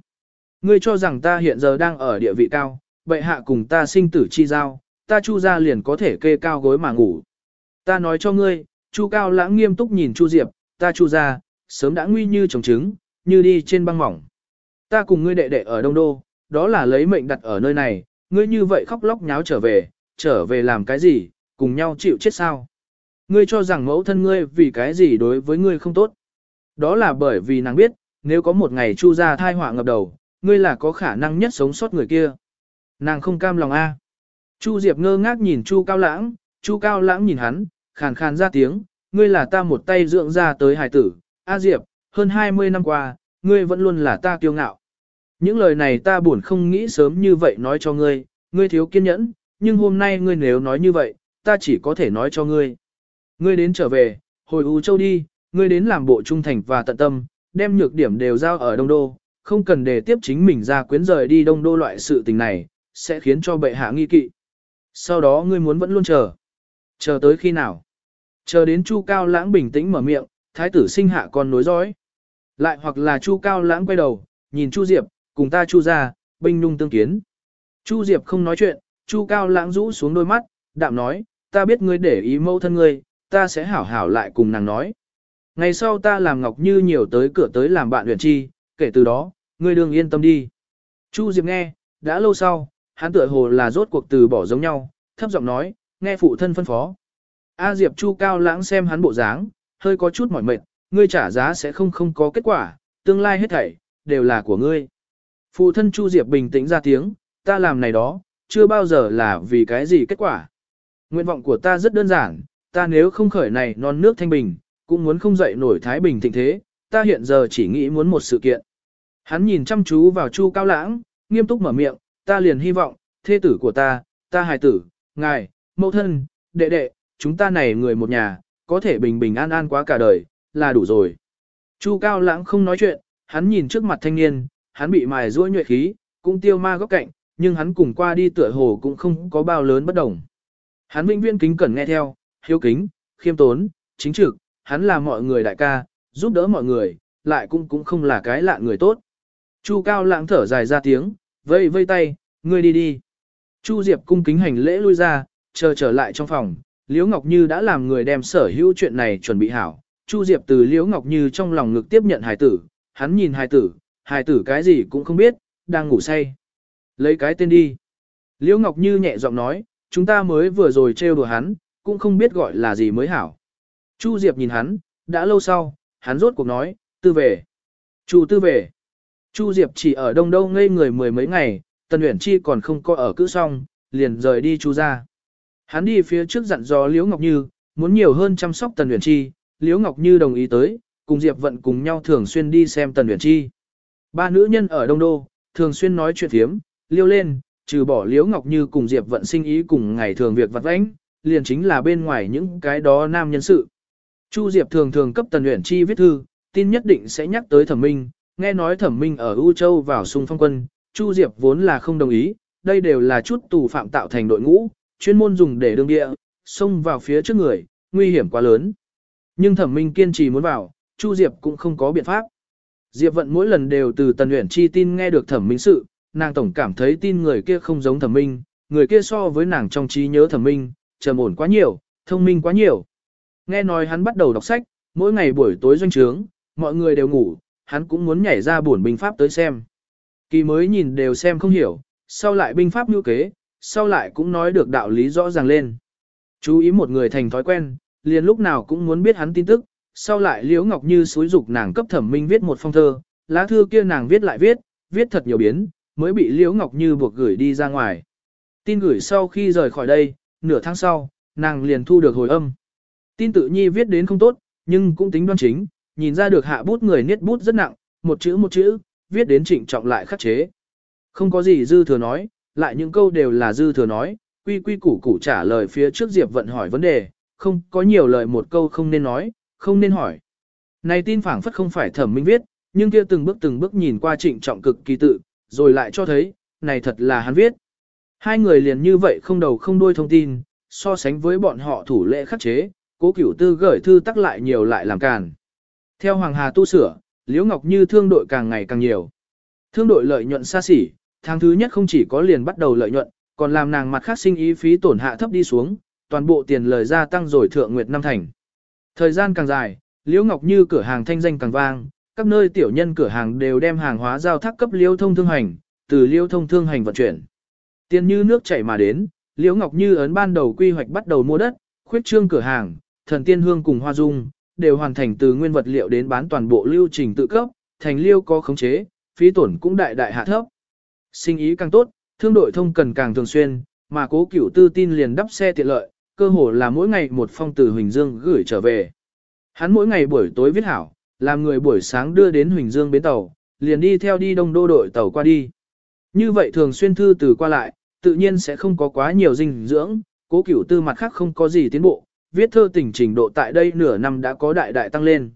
Ngươi cho rằng ta hiện giờ đang ở địa vị cao, bệ hạ cùng ta sinh tử chi giao, ta chu gia liền có thể kê cao gối mà ngủ. Ta nói cho ngươi, Chu Cao Lãng nghiêm túc nhìn Chu Diệp, ta Chu gia, sớm đã nguy như trồng trứng, như đi trên băng mỏng. Ta cùng ngươi đệ đệ ở Đông Đô, đó là lấy mệnh đặt ở nơi này, ngươi như vậy khóc lóc nháo trở về, trở về làm cái gì, cùng nhau chịu chết sao? Ngươi cho rằng mẫu thân ngươi vì cái gì đối với ngươi không tốt. Đó là bởi vì nàng biết, nếu có một ngày Chu gia thai họa ngập đầu, ngươi là có khả năng nhất sống sót người kia. Nàng không cam lòng a. Chu Diệp ngơ ngác nhìn Chu Cao Lãng, Chu Cao Lãng nhìn hắn, khàn khàn ra tiếng, ngươi là ta một tay dưỡng ra tới hải tử, A Diệp, hơn 20 năm qua, ngươi vẫn luôn là ta kiêu ngạo. Những lời này ta buồn không nghĩ sớm như vậy nói cho ngươi, ngươi thiếu kiên nhẫn, nhưng hôm nay ngươi nếu nói như vậy, ta chỉ có thể nói cho ngươi. Ngươi đến trở về, hồi U Châu đi, ngươi đến làm bộ trung thành và tận tâm, đem nhược điểm đều giao ở Đông Đô, không cần để tiếp chính mình ra quyến rời đi Đông Đô loại sự tình này, sẽ khiến cho bệ hạ nghi kỵ. Sau đó ngươi muốn vẫn luôn chờ. Chờ tới khi nào? Chờ đến Chu Cao Lãng bình tĩnh mở miệng, thái tử sinh hạ con nối dõi. Lại hoặc là Chu Cao Lãng quay đầu, nhìn Chu Diệp, cùng ta Chu ra, binh nhung tương kiến. Chu Diệp không nói chuyện, Chu Cao Lãng rũ xuống đôi mắt, đạm nói, ta biết ngươi để ý mâu thân ngươi, ta sẽ hảo hảo lại cùng nàng nói. Ngày sau ta làm Ngọc Như nhiều tới cửa tới làm bạn luyện chi, kể từ đó, ngươi đương yên tâm đi. Chu Diệp nghe, đã lâu sau, hắn tựa hồ là rốt cuộc từ bỏ giống nhau, thấp giọng nói, nghe phụ thân phân phó. A Diệp Chu cao lãng xem hắn bộ dáng, hơi có chút mỏi mệt, ngươi trả giá sẽ không không có kết quả, tương lai hết thảy, đều là của ngươi. Phụ thân Chu Diệp bình tĩnh ra tiếng, ta làm này đó, chưa bao giờ là vì cái gì kết quả. Nguyện vọng của ta rất đơn giản, ta nếu không khởi này non nước thanh bình, cũng muốn không dậy nổi thái bình thịnh thế, ta hiện giờ chỉ nghĩ muốn một sự kiện. Hắn nhìn chăm chú vào Chu Cao Lãng, nghiêm túc mở miệng, ta liền hy vọng, thê tử của ta, ta hài tử, ngài, mẫu thân, đệ đệ, chúng ta này người một nhà, có thể bình bình an an quá cả đời, là đủ rồi. Chu Cao Lãng không nói chuyện, hắn nhìn trước mặt thanh niên, hắn bị mài ruôi nhuệ khí, cũng tiêu ma góc cạnh, nhưng hắn cùng qua đi tựa hồ cũng không có bao lớn bất đồng. Hắn vĩnh viên kính cẩn nghe theo, hiếu kính, khiêm tốn, chính trực, hắn là mọi người đại ca, giúp đỡ mọi người, lại cũng cũng không là cái lạ người tốt. Chu Cao Lãng thở dài ra tiếng, vây vây tay, ngươi đi đi. Chu Diệp cung kính hành lễ lui ra, chờ trở lại trong phòng, Liễu Ngọc Như đã làm người đem sở hữu chuyện này chuẩn bị hảo. Chu Diệp từ Liễu Ngọc Như trong lòng ngực tiếp nhận hài tử, hắn nhìn hài tử, hài tử cái gì cũng không biết, đang ngủ say. Lấy cái tên đi. Liễu Ngọc Như nhẹ giọng nói, chúng ta mới vừa rồi trêu đùa hắn, cũng không biết gọi là gì mới hảo. Chu Diệp nhìn hắn, đã lâu sau, hắn rốt cuộc nói, tư về. Chu tư về. Chu Diệp chỉ ở đông đâu ngây người mười mấy ngày, Tần Uyển Chi còn không có ở cữ xong, liền rời đi Chu ra. Hắn đi phía trước dặn dò Liễu Ngọc Như, muốn nhiều hơn chăm sóc Tần Uyển Chi, Liễu Ngọc Như đồng ý tới, cùng Diệp Vận cùng nhau thường xuyên đi xem Tần Uyển Chi. Ba nữ nhân ở Đông Đô, thường xuyên nói chuyện thiếm, liêu lên, trừ bỏ Liễu Ngọc Như cùng Diệp Vận sinh ý cùng ngày thường việc vặt vãnh, liền chính là bên ngoài những cái đó nam nhân sự. Chu Diệp thường thường cấp Tần Uyển Chi viết thư, tin nhất định sẽ nhắc tới Thẩm Minh, nghe nói Thẩm Minh ở U Châu vào xung phong quân, Chu Diệp vốn là không đồng ý, đây đều là chút tù phạm tạo thành đội ngũ, chuyên môn dùng để đương địa, xông vào phía trước người, nguy hiểm quá lớn. Nhưng Thẩm Minh kiên trì muốn vào, Chu Diệp cũng không có biện pháp. Diệp Vận mỗi lần đều từ Tần Uyển Chi tin nghe được Thẩm Minh sự, nàng tổng cảm thấy tin người kia không giống Thẩm Minh, người kia so với nàng trong trí nhớ Thẩm Minh, trầm ổn quá nhiều, thông minh quá nhiều. Nghe nói hắn bắt đầu đọc sách, mỗi ngày buổi tối doanh trướng, mọi người đều ngủ, hắn cũng muốn nhảy ra buồn binh pháp tới xem. Kỳ mới nhìn đều xem không hiểu, sau lại binh pháp như kế, sau lại cũng nói được đạo lý rõ ràng lên. Chú ý một người thành thói quen, liền lúc nào cũng muốn biết hắn tin tức, sau lại Liễu Ngọc Như xúi dục nàng cấp thẩm minh viết một phong thơ, lá thư kia nàng viết lại viết, viết thật nhiều biến, mới bị Liễu Ngọc Như buộc gửi đi ra ngoài. Tin gửi sau khi rời khỏi đây, nửa tháng sau, nàng liền thu được hồi âm. Tin tự nhi viết đến không tốt, nhưng cũng tính đoan chính, nhìn ra được hạ bút người niết bút rất nặng, một chữ một chữ, viết đến trịnh trọng lại khắc chế. Không có gì dư thừa nói, lại những câu đều là dư thừa nói, quy quy củ củ trả lời phía trước Diệp Vận hỏi vấn đề, không có nhiều lời một câu không nên nói, không nên hỏi. Này tin phảng phất không phải thẩm minh viết, nhưng kia từng bước từng bước nhìn qua trịnh trọng cực kỳ tự, rồi lại cho thấy, này thật là hắn viết. Hai người liền như vậy không đầu không đuôi thông tin, so sánh với bọn họ thủ lệ khắc chế, cố cửu tư gửi thư tắc lại nhiều lại làm càn. Theo Hoàng Hà tu sửa, Liễu Ngọc Như thương đội càng ngày càng nhiều. Thương đội lợi nhuận xa xỉ, tháng thứ nhất không chỉ có liền bắt đầu lợi nhuận, còn làm nàng mặt khác sinh ý phí tổn hạ thấp đi xuống, toàn bộ tiền lời gia tăng rồi thượng nguyệt năm thành. Thời gian càng dài, Liễu Ngọc Như cửa hàng thanh danh càng vang, các nơi tiểu nhân cửa hàng đều đem hàng hóa giao thác cấp Liễu Thông Thương Hành, từ Liễu Thông Thương Hành vận chuyển. Tiền như nước chảy mà đến, Liễu Ngọc Như ấn ban đầu quy hoạch bắt đầu mua đất, khuyết trương cửa hàng, thần tiên hương cùng hoa dung, đều hoàn thành từ nguyên vật liệu đến bán toàn bộ lưu trình tự cấp, thành liêu có khống chế, phí tổn cũng đại đại hạ thấp. Sinh ý càng tốt, thương đội thông cần càng thường xuyên, mà cố cửu tư tin liền đắp xe tiện lợi, cơ hồ là mỗi ngày một phong từ Huỳnh Dương gửi trở về. Hắn mỗi ngày buổi tối viết hảo, làm người buổi sáng đưa đến Huỳnh Dương bến tàu, liền đi theo đi đông đô đội tàu qua đi. Như vậy thường xuyên thư từ qua lại, tự nhiên sẽ không có quá nhiều dinh dưỡng, cố cửu tư mặt khác không có gì tiến bộ, viết thơ tình trình độ tại đây nửa năm đã có đại đại tăng lên.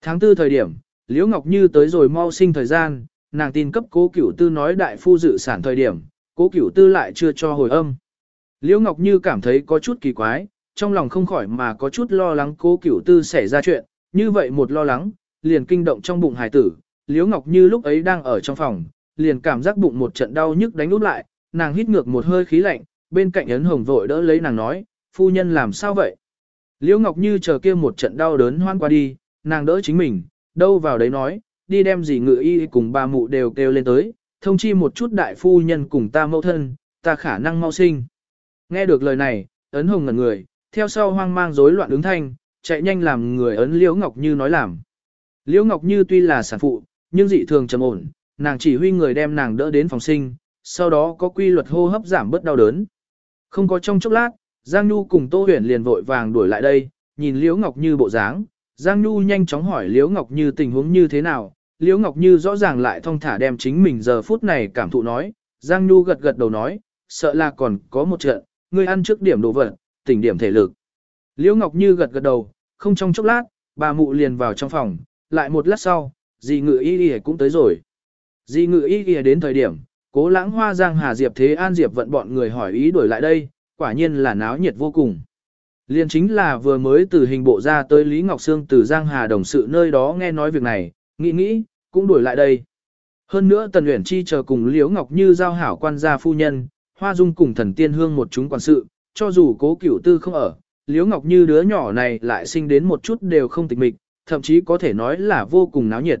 Tháng tư thời điểm, Liễu Ngọc Như tới rồi mau sinh thời gian, nàng tin cấp cố cửu tư nói đại phu dự sản thời điểm, cố cửu tư lại chưa cho hồi âm. Liễu Ngọc Như cảm thấy có chút kỳ quái, trong lòng không khỏi mà có chút lo lắng cố cửu tư xảy ra chuyện, như vậy một lo lắng, liền kinh động trong bụng hải tử. Liễu Ngọc Như lúc ấy đang ở trong phòng, liền cảm giác bụng một trận đau nhức đánh úp lại, nàng hít ngược một hơi khí lạnh, bên cạnh ấn hồng vội đỡ lấy nàng nói, phu nhân làm sao vậy? Liễu Ngọc Như chờ kia một trận đau đớn hoan qua đi, nàng đỡ chính mình, đâu vào đấy nói, đi đem gì ngự y cùng bà mụ đều kêu lên tới, thông chi một chút đại phu nhân cùng ta mẫu thân, ta khả năng mau sinh. Nghe được lời này, ấn hồng ngẩn người, theo sau hoang mang rối loạn ứng thanh, chạy nhanh làm người ấn Liễu Ngọc Như nói làm. Liễu Ngọc Như tuy là sản phụ, nhưng dị thường trầm ổn, nàng chỉ huy người đem nàng đỡ đến phòng sinh, sau đó có quy luật hô hấp giảm bớt đau đớn. Không có trong chốc lát, Giang Nhu cùng Tô Huyền liền vội vàng đuổi lại đây, nhìn Liễu Ngọc Như bộ dáng, Giang Nhu nhanh chóng hỏi Liễu Ngọc Như tình huống như thế nào, Liễu Ngọc Như rõ ràng lại thong thả đem chính mình giờ phút này cảm thụ nói, Giang Nhu gật gật đầu nói, sợ là còn có một trận, ngươi ăn trước điểm đồ vật, tỉnh điểm thể lực. Liễu Ngọc Như gật gật đầu, không trong chốc lát, bà mụ liền vào trong phòng, lại một lát sau, dì ngự y y cũng tới rồi. Dì ngự y y đến thời điểm, cố lãng hoa giang hà diệp thế an diệp vận bọn người hỏi ý đuổi lại đây, quả nhiên là náo nhiệt vô cùng. Liên chính là vừa mới từ hình bộ ra tới Lý Ngọc Sương từ Giang Hà đồng sự nơi đó nghe nói việc này, nghĩ nghĩ, cũng đuổi lại đây. Hơn nữa Tần Uyển Chi chờ cùng Liễu Ngọc Như giao hảo quan gia phu nhân, Hoa Dung cùng thần tiên hương một chúng quản sự, cho dù cố cửu tư không ở, Liễu Ngọc Như đứa nhỏ này lại sinh đến một chút đều không tịch mịch, thậm chí có thể nói là vô cùng náo nhiệt.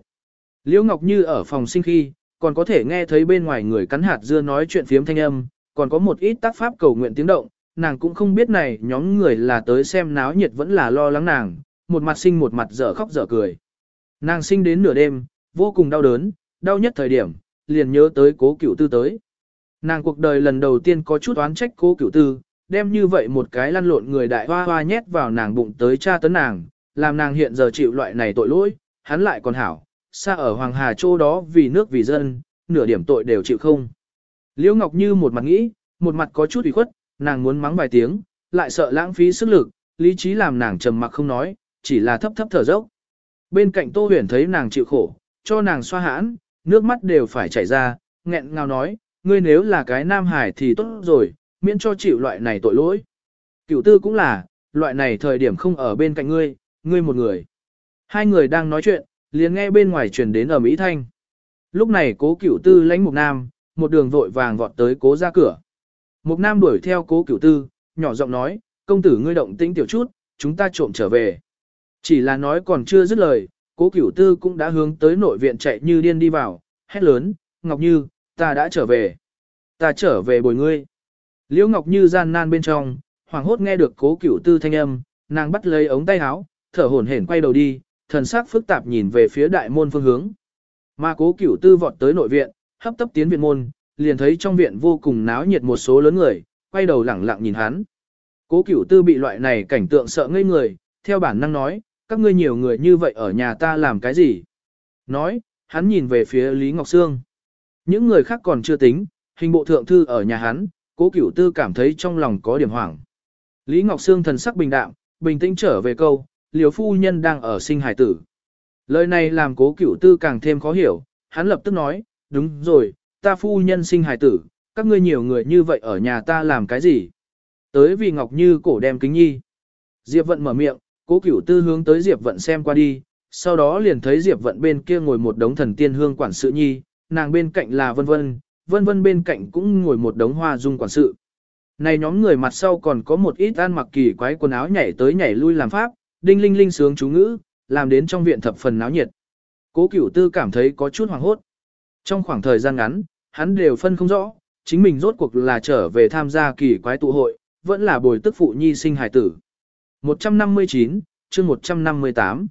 Liễu Ngọc Như ở phòng sinh khi, còn có thể nghe thấy bên ngoài người cắn hạt dưa nói chuyện phiếm thanh âm, còn có một ít tác pháp cầu nguyện tiếng động, nàng cũng không biết này nhóm người là tới xem náo nhiệt vẫn là lo lắng nàng, một mặt sinh một mặt dở khóc dở cười. Nàng sinh đến nửa đêm, vô cùng đau đớn, đau nhất thời điểm, liền nhớ tới cố cửu tư tới. Nàng cuộc đời lần đầu tiên có chút oán trách cố cửu tư, đem như vậy một cái lăn lộn người đại hoa hoa nhét vào nàng bụng tới cha tấn nàng, làm nàng hiện giờ chịu loại này tội lỗi, hắn lại còn hảo, xa ở Hoàng Hà Châu đó vì nước vì dân, nửa điểm tội đều chịu không. Liễu Ngọc Như một mặt nghĩ, một mặt có chút ủy khuất, nàng muốn mắng vài tiếng, lại sợ lãng phí sức lực, lý trí làm nàng trầm mặc không nói, chỉ là thấp thấp thở dốc. Bên cạnh Tô Huyền thấy nàng chịu khổ, cho nàng xoa hãn, nước mắt đều phải chảy ra, nghẹn ngào nói, ngươi nếu là cái nam hải thì tốt rồi, miễn cho chịu loại này tội lỗi. Cửu tư cũng là, loại này thời điểm không ở bên cạnh ngươi, ngươi một người. Hai người đang nói chuyện, liền nghe bên ngoài truyền đến ở Mỹ Thanh. Lúc này cố cửu tư lãnh mục nam, một đường vội vàng vọt tới cố ra cửa. Mục nam đuổi theo cố cửu tư, nhỏ giọng nói, công tử ngươi động tĩnh tiểu chút, chúng ta trộm trở về. Chỉ là nói còn chưa dứt lời, cố cửu tư cũng đã hướng tới nội viện chạy như điên đi vào, hét lớn, Ngọc Như, ta đã trở về. Ta trở về bồi ngươi. Liễu Ngọc Như gian nan bên trong, hoàng hốt nghe được cố cửu tư thanh âm, nàng bắt lấy ống tay áo, thở hổn hển quay đầu đi, thần sắc phức tạp nhìn về phía đại môn phương hướng. Mà cố cửu tư vọt tới nội viện, hấp tấp tiến viện môn, liền thấy trong viện vô cùng náo nhiệt một số lớn người, quay đầu lẳng lặng nhìn hắn. Cố cửu tư bị loại này cảnh tượng sợ ngây người, theo bản năng nói, các ngươi nhiều người như vậy ở nhà ta làm cái gì? Nói, hắn nhìn về phía Lý Ngọc Sương. Những người khác còn chưa tính, hình bộ thượng thư ở nhà hắn, cố cửu tư cảm thấy trong lòng có điểm hoảng. Lý Ngọc Sương thần sắc bình đạm, bình tĩnh trở về câu, liều phu nhân đang ở sinh hải tử. Lời này làm cố cửu tư càng thêm khó hiểu, hắn lập tức nói, đúng rồi, ta phu nhân sinh hải tử, các ngươi nhiều người như vậy ở nhà ta làm cái gì? Tới vì Ngọc Như cổ đem kính nhi. Diệp Vận mở miệng, cố cửu tư hướng tới Diệp Vận xem qua đi, sau đó liền thấy Diệp Vận bên kia ngồi một đống thần tiên hương quản sự nhi, nàng bên cạnh là Vân Vân, Vân Vân bên cạnh cũng ngồi một đống hoa dung quản sự. Này nhóm người mặt sau còn có một ít ăn mặc kỳ quái quần áo nhảy tới nhảy lui làm pháp, đinh linh linh sướng chú ngữ, làm đến trong viện thập phần náo nhiệt. Cố cửu tư cảm thấy có chút hoảng hốt. Trong khoảng thời gian ngắn, hắn đều phân không rõ, chính mình rốt cuộc là trở về tham gia kỳ quái tụ hội, vẫn là bồi tức phụ nhi sinh hải tử. 159, chương 158.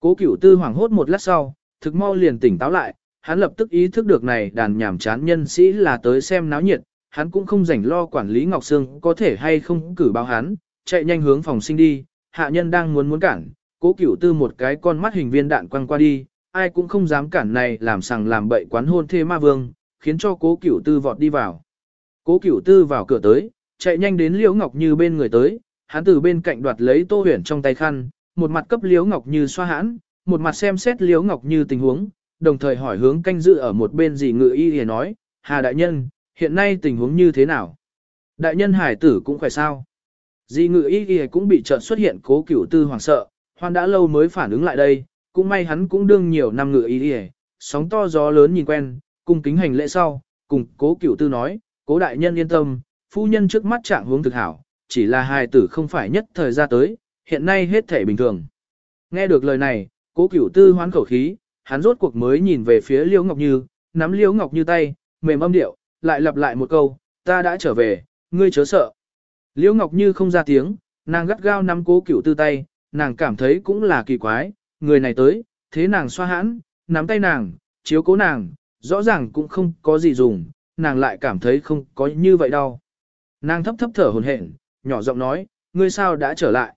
Cố cửu tư hoảng hốt một lát sau, thực mau liền tỉnh táo lại, hắn lập tức ý thức được này đàn nhảm chán nhân sĩ là tới xem náo nhiệt, hắn cũng không rảnh lo quản lý Ngọc Sương có thể hay không cử báo hắn, chạy nhanh hướng phòng sinh đi, hạ nhân đang muốn muốn cản, cố cửu tư một cái con mắt hình viên đạn quăng qua đi, ai cũng không dám cản này làm sằng làm bậy quán hôn thê ma vương, khiến cho cố cửu tư vọt đi vào. Cố cửu tư vào cửa tới, chạy nhanh đến Liễu Ngọc Như bên người tới, hắn từ bên cạnh đoạt lấy Tô Huyền trong tay khăn, một mặt cấp Liễu Ngọc Như xoa hãn, một mặt xem xét Liễu Ngọc Như tình huống, đồng thời hỏi hướng canh dự ở một bên gì ngự y thì nói, Hà đại nhân, hiện nay tình huống như thế nào? Đại nhân hải tử cũng khỏe sao? Dì ngự y y cũng bị trợn xuất hiện cố cửu tư hoàng sợ, hoan đã lâu mới phản ứng lại đây, cũng may hắn cũng đương nhiều năm ngự y y, sóng to gió lớn nhìn quen, cùng kính hành lễ sau, cùng cố cửu tư nói, cố đại nhân yên tâm, phu nhân trước mắt trạng hướng thực hảo, chỉ là hài tử không phải nhất thời ra tới, hiện nay hết thể bình thường. Nghe được lời này, cố cửu tư hoán khẩu khí, hắn rốt cuộc mới nhìn về phía Liễu Ngọc Như, nắm Liễu Ngọc Như tay, mềm âm điệu, lại lặp lại một câu, ta đã trở về, ngươi chớ sợ. Liễu Ngọc Như không ra tiếng, nàng gắt gao nắm cố cửu tư tay, nàng cảm thấy cũng là kỳ quái, người này tới, thế nàng xoa hãn, nắm tay nàng, chiếu cố nàng, rõ ràng cũng không có gì dùng, nàng lại cảm thấy không có như vậy đâu. Nàng thấp thấp thở hồn hển, nhỏ giọng nói, ngươi sao đã trở lại.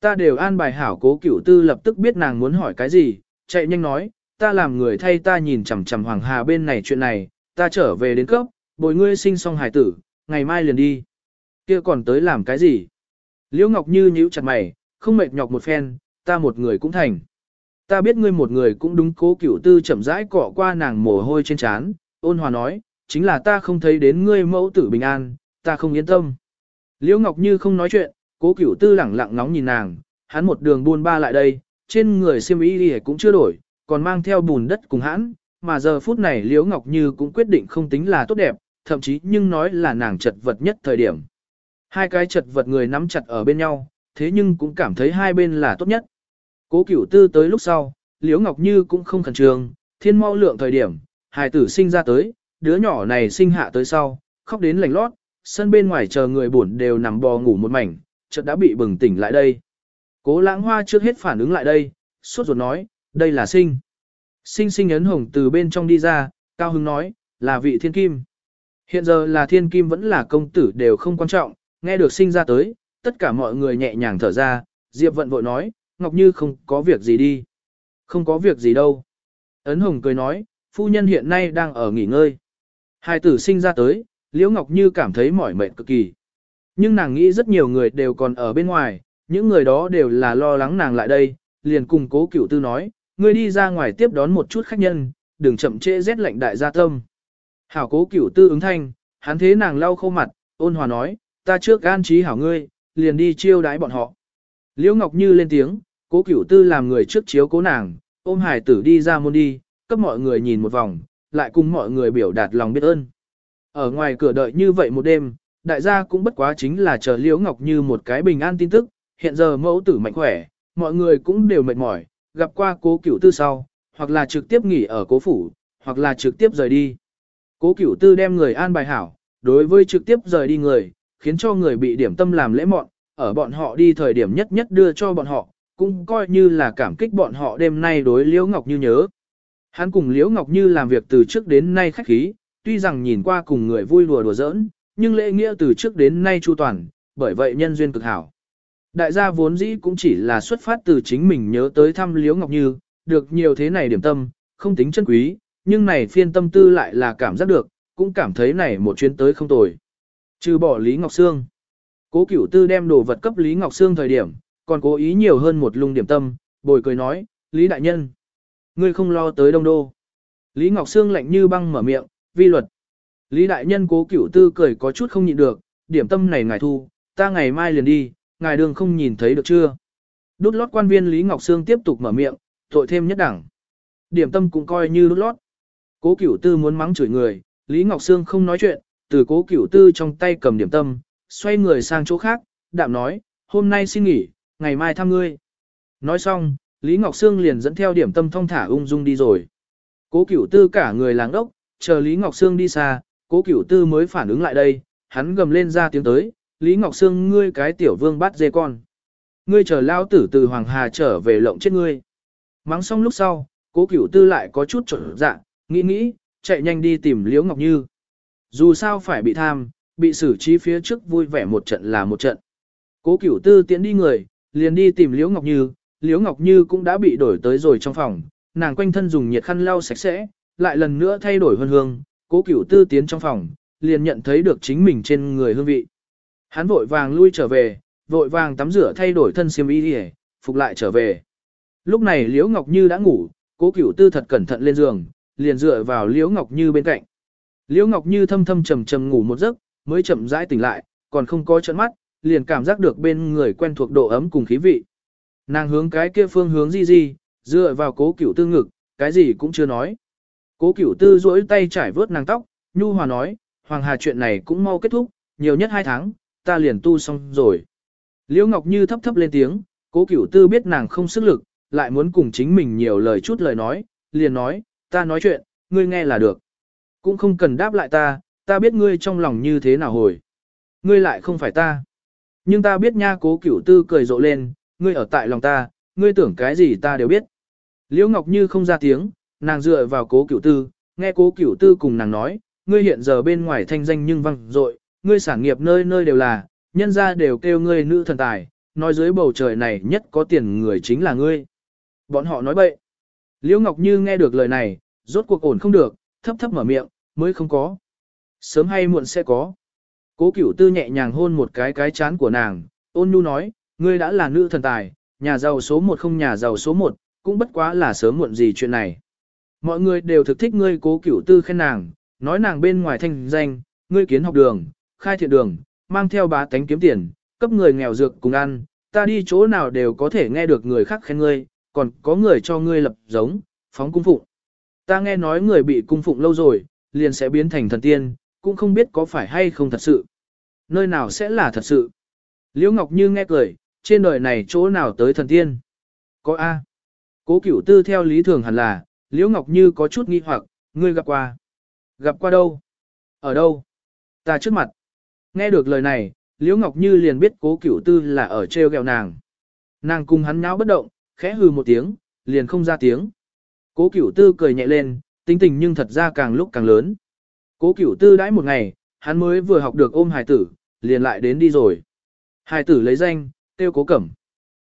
Ta đều an bài hảo cố cửu tư lập tức biết nàng muốn hỏi cái gì, chạy nhanh nói, ta làm người thay ta nhìn chằm chằm Hoàng Hà bên này chuyện này, ta trở về đến cấp, bồi ngươi sinh xong hài tử, ngày mai liền đi. Kia còn tới làm cái gì? Liễu Ngọc Như nhíu chặt mày, không mệt nhọc một phen, ta một người cũng thành. Ta biết ngươi một người cũng đúng cố cửu tư chậm rãi cọ qua nàng mồ hôi trên trán, ôn hòa nói, chính là ta không thấy đến ngươi mẫu tử bình an, ta không yên tâm. Liễu Ngọc Như không nói chuyện, cố cửu tư lẳng lặng nóng nhìn nàng, hắn một đường buôn ba lại đây, trên người xiêm y cũng chưa đổi, còn mang theo bùn đất cùng hãn, mà giờ phút này Liễu Ngọc Như cũng quyết định không tính là tốt đẹp, thậm chí nhưng nói là nàng chật vật nhất thời điểm. Hai cái chật vật người nắm chặt ở bên nhau, thế nhưng cũng cảm thấy hai bên là tốt nhất. Cố cửu tư tới lúc sau, Liễu Ngọc Như cũng không khẩn trương, thiên mau lượng thời điểm, hài tử sinh ra tới, đứa nhỏ này sinh hạ tới sau, khóc đến lành lót, sân bên ngoài chờ người buồn đều nằm bò ngủ một mảnh, chợt đã bị bừng tỉnh lại đây. Cố lãng hoa trước hết phản ứng lại đây, suốt ruột nói, đây là sinh. Sinh sinh ấn hồng từ bên trong đi ra, cao hứng nói, là vị thiên kim. Hiện giờ là thiên kim vẫn là công tử đều không quan trọng, nghe được sinh ra tới, tất cả mọi người nhẹ nhàng thở ra, Diệp vận vội nói, Ngọc Như không có việc gì đi. Không có việc gì đâu. Ấn Hồng cười nói, phu nhân hiện nay đang ở nghỉ ngơi. Hai tử sinh ra tới, Liễu Ngọc Như cảm thấy mỏi mệt cực kỳ. Nhưng nàng nghĩ rất nhiều người đều còn ở bên ngoài, những người đó đều là lo lắng nàng lại đây, liền cùng cố cửu tư nói, ngươi đi ra ngoài tiếp đón một chút khách nhân, đừng chậm trễ rét lạnh đại gia tâm. Hảo cố cửu tư ứng thanh, hắn thế nàng lau khô mặt, ôn hòa nói, ta trước an trí hảo ngươi, liền đi chiêu đái bọn họ. Liễu Ngọc Như lên tiếng, cố cửu tư làm người trước chiếu cố nàng, ôm hải tử đi ra môn đi, cấp mọi người nhìn một vòng, lại cùng mọi người biểu đạt lòng biết ơn. Ở ngoài cửa đợi như vậy một đêm, đại gia cũng bất quá chính là chờ Liễu Ngọc Như một cái bình an tin tức, hiện giờ mẫu tử mạnh khỏe, mọi người cũng đều mệt mỏi, gặp qua cố cửu tư sau, hoặc là trực tiếp nghỉ ở cố phủ, hoặc là trực tiếp rời đi. Cố cửu tư đem người an bài hảo, đối với trực tiếp rời đi người, khiến cho người bị điểm tâm làm lễ mọn, ở bọn họ đi thời điểm nhất nhất đưa cho bọn họ, cũng coi như là cảm kích bọn họ đêm nay đối Liễu Ngọc Như nhớ. Hắn cùng Liễu Ngọc Như làm việc từ trước đến nay khách khí, tuy rằng nhìn qua cùng người vui đùa đùa giỡn, nhưng lễ nghĩa từ trước đến nay chu toàn, bởi vậy nhân duyên cực hảo. Đại gia vốn dĩ cũng chỉ là xuất phát từ chính mình nhớ tới thăm Liễu Ngọc Như, được nhiều thế này điểm tâm, không tính chân quý, nhưng này phiên tâm tư lại là cảm giác được, cũng cảm thấy này một chuyến tới không tồi. Trừ bỏ Lý Ngọc Sương. Cố cửu tư đem đồ vật cấp Lý Ngọc Sương thời điểm, còn cố ý nhiều hơn một lung điểm tâm, bồi cười nói, Lý Đại Nhân. Ngươi không lo tới đông đô. Lý Ngọc Sương lạnh như băng mở miệng, vi luật. Lý Đại Nhân cố cửu tư cười có chút không nhịn được, điểm tâm này ngài thu, ta ngày mai liền đi, ngài đường không nhìn thấy được chưa. Đút lót quan viên Lý Ngọc Sương tiếp tục mở miệng, tội thêm nhất đẳng. Điểm tâm cũng coi như đút lót. Cố cửu tư muốn mắng chửi người, Lý Ngọc Sương không nói chuyện, từ cố cửu tư trong tay cầm điểm tâm, xoay người sang chỗ khác, đạm nói, hôm nay xin nghỉ, ngày mai thăm ngươi. Nói xong, Lý Ngọc Sương liền dẫn theo điểm tâm thong thả ung dung đi rồi. Cố cửu tư cả người làng ốc, chờ Lý Ngọc Sương đi xa, cố cửu tư mới phản ứng lại đây, hắn gầm lên ra tiếng tới, Lý Ngọc Sương ngươi cái tiểu vương bắt dê con. Ngươi chờ lao tử từ Hoàng Hà trở về lộng chết ngươi. Mắng xong lúc sau, cố cửu tư lại có chút trở dạ, nghĩ nghĩ, chạy nhanh đi tìm Liễu Ngọc Như. Dù sao phải bị tham, bị xử trí phía trước vui vẻ một trận là một trận. Cố cửu tư tiến đi người, liền đi tìm Liễu Ngọc Như, Liễu Ngọc Như cũng đã bị đổi tới rồi trong phòng, nàng quanh thân dùng nhiệt khăn lau sạch sẽ, lại lần nữa thay đổi hương hương, cố cửu tư tiến trong phòng, liền nhận thấy được chính mình trên người hương vị. Hắn vội vàng lui trở về, vội vàng tắm rửa thay đổi thân xiêm y đi phục lại trở về. Lúc này Liễu Ngọc Như đã ngủ, cố cửu tư thật cẩn thận lên giường, liền dựa vào Liễu Ngọc Như bên cạnh. Liễu Ngọc Như thâm thâm trầm trầm ngủ một giấc, mới chậm rãi tỉnh lại, còn không có chớn mắt, liền cảm giác được bên người quen thuộc độ ấm cùng khí vị. Nàng hướng cái kia phương hướng di di, dựa vào cố cửu tư ngực, cái gì cũng chưa nói. Cố cửu tư duỗi tay trải vớt nàng tóc, nhu hòa nói, Hoàng Hà chuyện này cũng mau kết thúc, nhiều nhất hai tháng, ta liền tu xong rồi. Liễu Ngọc Như thấp thấp lên tiếng, cố cửu tư biết nàng không sức lực, lại muốn cùng chính mình nhiều lời chút lời nói, liền nói, ta nói chuyện, ngươi nghe là được. Cũng không cần đáp lại ta, ta biết ngươi trong lòng như thế nào hồi. Ngươi lại không phải ta. Nhưng ta biết nha cố cửu tư cười rộ lên, ngươi ở tại lòng ta, ngươi tưởng cái gì ta đều biết. Liễu Ngọc Như không ra tiếng, nàng dựa vào cố cửu tư, nghe cố cửu tư cùng nàng nói, ngươi hiện giờ bên ngoài thanh danh nhưng văng dội, ngươi sản nghiệp nơi nơi đều là, nhân ra đều kêu ngươi nữ thần tài, nói dưới bầu trời này nhất có tiền người chính là ngươi. Bọn họ nói bậy. Liễu Ngọc Như nghe được lời này, rốt cuộc ổn không được, thấp thấp mở miệng, mới không có. Sớm hay muộn sẽ có. Cố cửu tư nhẹ nhàng hôn một cái cái chán của nàng, ôn nhu nói, ngươi đã là nữ thần tài, nhà giàu số một không nhà giàu số một, cũng bất quá là sớm muộn gì chuyện này. Mọi người đều thực thích ngươi cố cửu tư khen nàng, nói nàng bên ngoài thanh danh, ngươi kiến học đường, khai thiện đường, mang theo bá tánh kiếm tiền, cấp người nghèo dược cùng ăn, ta đi chỗ nào đều có thể nghe được người khác khen ngươi, còn có người cho ngươi lập giống, phóng cung phụng. Ta nghe nói người bị cung phụng lâu rồi, liền sẽ biến thành thần tiên, cũng không biết có phải hay không thật sự. Nơi nào sẽ là thật sự. Liễu Ngọc Như nghe cười, trên đời này chỗ nào tới thần tiên. Có A. Cố cửu tư theo lý thường hẳn là, Liễu Ngọc Như có chút nghi hoặc, ngươi gặp qua. Gặp qua đâu? Ở đâu? Ta trước mặt. Nghe được lời này, Liễu Ngọc Như liền biết cố cửu tư là ở treo gẹo nàng. Nàng cùng hắn nháo bất động, khẽ hừ một tiếng, liền không ra tiếng. Cố cửu tư cười nhẹ lên, tính tình nhưng thật ra càng lúc càng lớn. Cố cửu tư đãi một ngày, hắn mới vừa học được ôm hài tử, liền lại đến đi rồi. Hài tử lấy danh, tiêu cố cẩm.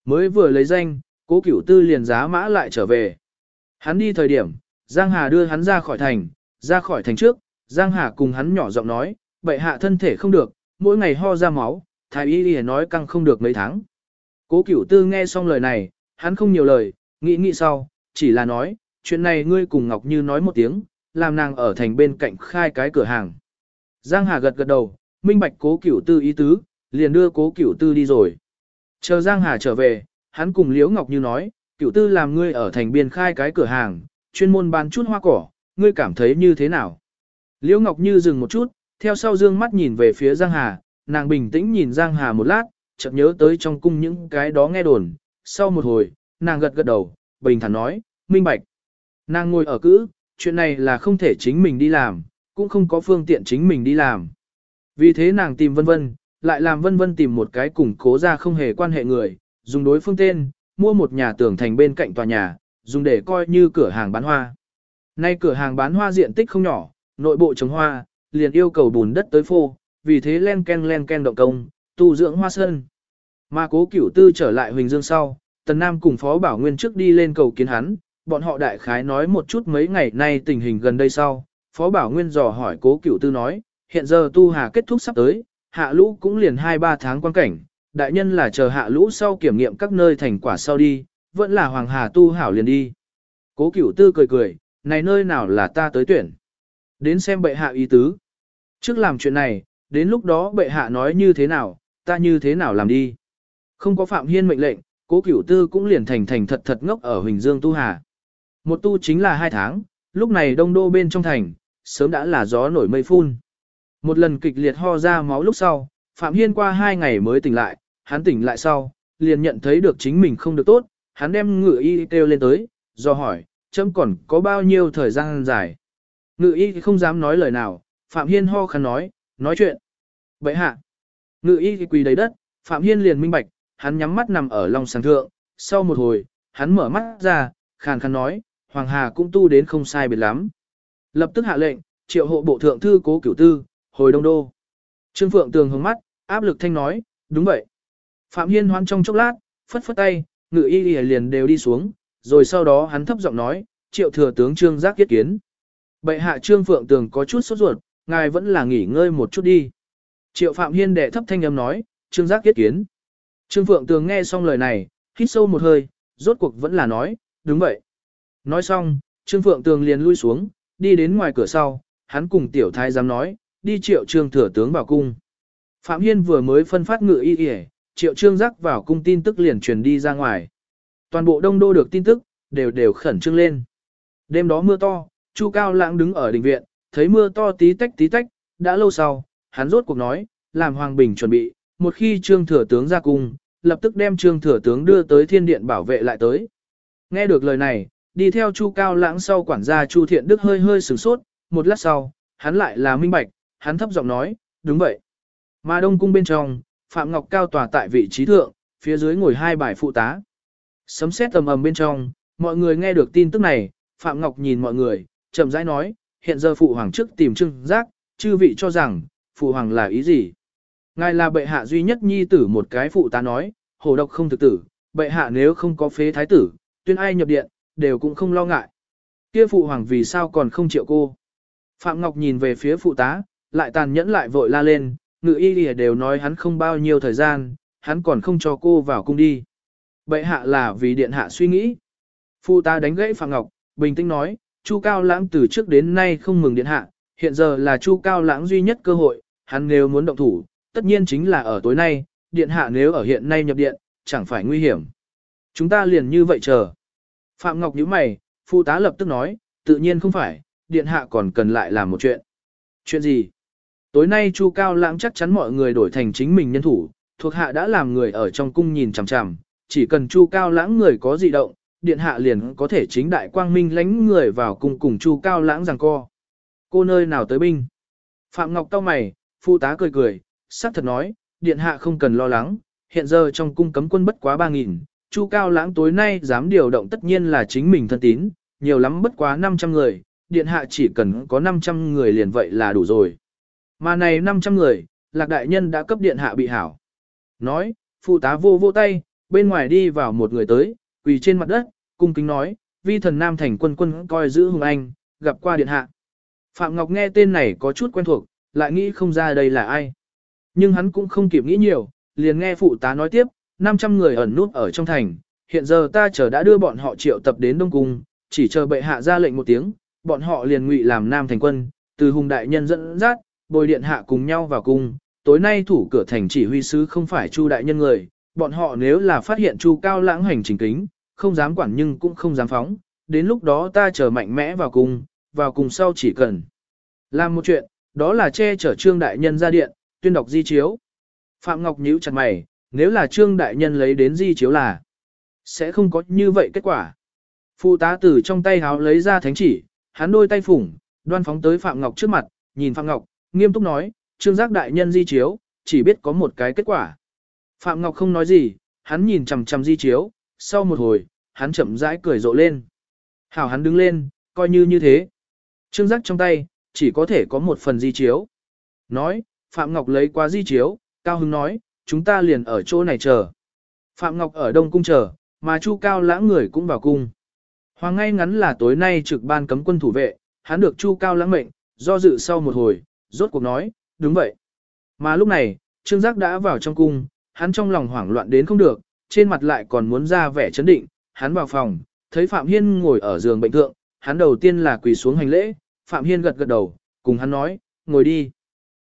Mới vừa lấy danh, cố cửu tư liền giá mã lại trở về. Hắn đi thời điểm, Giang Hà đưa hắn ra khỏi thành, ra khỏi thành trước, Giang Hà cùng hắn nhỏ giọng nói, bệ hạ thân thể không được, mỗi ngày ho ra máu, thái y đi nói căng không được mấy tháng. Cố cửu tư nghe xong lời này, hắn không nhiều lời, nghĩ nghĩ sau, chỉ là nói, chuyện này ngươi cùng Ngọc Như nói một tiếng, làm nàng ở thành bên cạnh khai cái cửa hàng. Giang Hà gật gật đầu, minh bạch cố cửu tư ý tứ, liền đưa cố cửu tư đi rồi. Chờ Giang Hà trở về, hắn cùng Liễu Ngọc Như nói, cửu tư làm ngươi ở thành biên khai cái cửa hàng, chuyên môn bán chút hoa cỏ, ngươi cảm thấy như thế nào? Liễu Ngọc Như dừng một chút, theo sau dương mắt nhìn về phía Giang Hà, nàng bình tĩnh nhìn Giang Hà một lát, chợt nhớ tới trong cung những cái đó nghe đồn, sau một hồi, nàng gật gật đầu, bình thản nói, minh bạch. Nàng ngồi ở cữ, chuyện này là không thể chính mình đi làm, cũng không có phương tiện chính mình đi làm. Vì thế nàng tìm vân vân, lại làm vân vân tìm một cái củng cố ra không hề quan hệ người, dùng đối phương tên, mua một nhà tưởng thành bên cạnh tòa nhà, dùng để coi như cửa hàng bán hoa. Nay cửa hàng bán hoa diện tích không nhỏ, nội bộ trồng hoa, liền yêu cầu bùn đất tới phô, vì thế len ken len ken động công, tu dưỡng hoa sơn. Mà cố cửu tư trở lại Huỳnh Dương sau, Tần Nam cùng Phó Bảo Nguyên trước đi lên cầu kiến hắn, bọn họ đại khái nói một chút mấy ngày nay tình hình gần đây sau. Phó Bảo Nguyên dò hỏi cố cửu tư nói, hiện giờ tu hà kết thúc sắp tới, hạ lũ cũng liền 2-3 tháng quan cảnh, đại nhân là chờ hạ lũ sau kiểm nghiệm các nơi thành quả sau đi, vẫn là hoàng hà tu hảo liền đi. Cố cửu tư cười cười, này nơi nào là ta tới tuyển. Đến xem bệ hạ ý tứ. Trước làm chuyện này, đến lúc đó bệ hạ nói như thế nào, ta như thế nào làm đi. Không có Phạm Hiên mệnh lệnh, cố cửu tư cũng liền thành thành thật thật ngốc ở Huỳnh Dương tu hà. Một tu chính là hai tháng, lúc này đông đô bên trong thành, sớm đã là gió nổi mây phun. Một lần kịch liệt ho ra máu lúc sau, Phạm Hiên qua hai ngày mới tỉnh lại, hắn tỉnh lại sau, liền nhận thấy được chính mình không được tốt, hắn đem ngựa y kêu lên tới, do hỏi, chấm còn có bao nhiêu thời gian dài. Ngự y không dám nói lời nào, Phạm Hiên ho khăn nói, nói chuyện. Vậy hạ, ngự y quỳ đầy đất, Phạm Hiên liền minh bạch, hắn nhắm mắt nằm ở lòng sàng thượng, sau một hồi, hắn mở mắt ra, khàn khàn nói, Hoàng Hà cũng tu đến không sai biệt lắm. Lập tức hạ lệnh, triệu hộ bộ thượng thư cố cửu tư, hồi đông đô. Trương Phượng Tường hướng mắt, áp lực thanh nói, đúng vậy. Phạm Hiên hoan trong chốc lát, phất phất tay, ngự y liền đều đi xuống, rồi sau đó hắn thấp giọng nói, triệu thừa tướng Trương Giác yết kiến. Bệ hạ Trương Phượng Tường có chút sốt ruột, ngài vẫn là nghỉ ngơi một chút đi. Triệu Phạm Hiên đệ thấp thanh âm nói, Trương Giác yết kiến. Trương Phượng Tường nghe xong lời này, hít sâu một hơi, rốt cuộc vẫn là nói, đúng vậy. Nói xong, Trương Phượng Tường liền lui xuống, đi đến ngoài cửa sau, hắn cùng tiểu thái giám nói, đi triệu trương thừa tướng vào cung. Phạm Hiên vừa mới phân phát ngự y y, triệu trương giác vào cung tin tức liền truyền đi ra ngoài. Toàn bộ đông đô được tin tức, đều đều khẩn trương lên. Đêm đó mưa to, Chu Cao Lãng đứng ở đình viện, thấy mưa to tí tách tí tách, đã lâu sau, hắn rốt cuộc nói, làm Hoàng Bình chuẩn bị, một khi trương thừa tướng ra cung, lập tức đem trương thừa tướng đưa tới thiên điện bảo vệ lại tới. Nghe được lời này, đi theo Chu Cao Lãng sau quản gia Chu Thiện Đức hơi hơi sửng sốt, một lát sau, hắn lại là minh bạch, hắn thấp giọng nói, đúng vậy. Mà đông cung bên trong, Phạm Ngọc cao tòa tại vị trí thượng, phía dưới ngồi hai bài phụ tá. Sấm xét tầm ầm bên trong, mọi người nghe được tin tức này, Phạm Ngọc nhìn mọi người, chậm rãi nói, hiện giờ phụ hoàng trước tìm trưng giác, chư vị cho rằng, phụ hoàng là ý gì? Ngài là bệ hạ duy nhất nhi tử một cái phụ tá nói, hồ độc không thực tử, bệ hạ nếu không có phế thái tử, tuyên ai nhập điện, đều cũng không lo ngại. Kia phụ hoàng vì sao còn không chịu cô? Phạm Ngọc nhìn về phía phụ tá, lại tàn nhẫn lại vội la lên, ngự y lìa đều nói hắn không bao nhiêu thời gian, hắn còn không cho cô vào cung đi. Bệ hạ là vì điện hạ suy nghĩ. Phụ tá đánh gãy Phạm Ngọc, bình tĩnh nói, Chu Cao Lãng từ trước đến nay không mừng điện hạ, hiện giờ là Chu Cao Lãng duy nhất cơ hội, hắn nếu muốn động thủ, tất nhiên chính là ở tối nay, điện hạ nếu ở hiện nay nhập điện, chẳng phải nguy hiểm. Chúng ta liền như vậy chờ. Phạm Ngọc nhíu mày, phụ tá lập tức nói, tự nhiên không phải, điện hạ còn cần lại làm một chuyện. Chuyện gì? Tối nay Chu Cao Lãng chắc chắn mọi người đổi thành chính mình nhân thủ, thuộc hạ đã làm người ở trong cung nhìn chằm chằm, chỉ cần Chu Cao Lãng người có dị động, điện hạ liền có thể chính đại quang minh lánh người vào cung cùng Chu Cao Lãng rằng co. Cô nơi nào tới binh? Phạm Ngọc cau mày, phụ tá cười cười, sắc thật nói, điện hạ không cần lo lắng, hiện giờ trong cung cấm quân bất quá 3.000, Chu Cao Lãng tối nay dám điều động tất nhiên là chính mình thân tín, nhiều lắm bất quá 500 người, điện hạ chỉ cần có 500 người liền vậy là đủ rồi. Mà này 500 người, lạc đại nhân đã cấp điện hạ bị hảo. Nói, phụ tá vô vô tay, bên ngoài đi vào một người tới, quỳ trên mặt đất, cung kính nói, vi thần nam thành quân quân coi giữ hùng anh, gặp qua điện hạ. Phạm Ngọc nghe tên này có chút quen thuộc, lại nghĩ không ra đây là ai. Nhưng hắn cũng không kịp nghĩ nhiều, liền nghe phụ tá nói tiếp, 500 người ẩn nút ở trong thành, hiện giờ ta chờ đã đưa bọn họ triệu tập đến Đông Cung, chỉ chờ bệ hạ ra lệnh một tiếng, bọn họ liền ngụy làm nam thành quân, từ hùng đại nhân dẫn dắt, bồi điện hạ cùng nhau vào cung, tối nay thủ cửa thành chỉ huy sứ không phải Chu đại nhân người, bọn họ nếu là phát hiện Chu cao lãng hành trình kính, không dám quản nhưng cũng không dám phóng, đến lúc đó ta chờ mạnh mẽ vào cùng, vào cùng sau chỉ cần làm một chuyện, đó là che chở trương đại nhân ra điện, tuyên đọc di chiếu. Phạm Ngọc nhíu chặt mày, nếu là trương đại nhân lấy đến di chiếu là, sẽ không có như vậy kết quả. Phụ tá tử trong tay háo lấy ra thánh chỉ, hắn đôi tay phủng, đoan phóng tới Phạm Ngọc trước mặt, nhìn Phạm Ngọc, nghiêm túc nói, trương giác đại nhân di chiếu, chỉ biết có một cái kết quả. Phạm Ngọc không nói gì, hắn nhìn chằm chằm di chiếu, sau một hồi, hắn chậm rãi cười rộ lên. Hảo hắn đứng lên, coi như như thế. Trương giác trong tay, chỉ có thể có một phần di chiếu. Nói, Phạm Ngọc lấy qua di chiếu, Cao Hưng nói, chúng ta liền ở chỗ này chờ. Phạm Ngọc ở Đông Cung chờ, mà Chu Cao lãng người cũng vào cung. Hoàng ngay ngắn là tối nay trực ban cấm quân thủ vệ, hắn được Chu Cao lãng mệnh, do dự sau một hồi, rốt cuộc nói, đúng vậy. Mà lúc này, Trương Giác đã vào trong cung, hắn trong lòng hoảng loạn đến không được, trên mặt lại còn muốn ra vẻ chấn định, hắn vào phòng, thấy Phạm Hiên ngồi ở giường bệnh thượng, hắn đầu tiên là quỳ xuống hành lễ, Phạm Hiên gật gật đầu, cùng hắn nói, ngồi đi.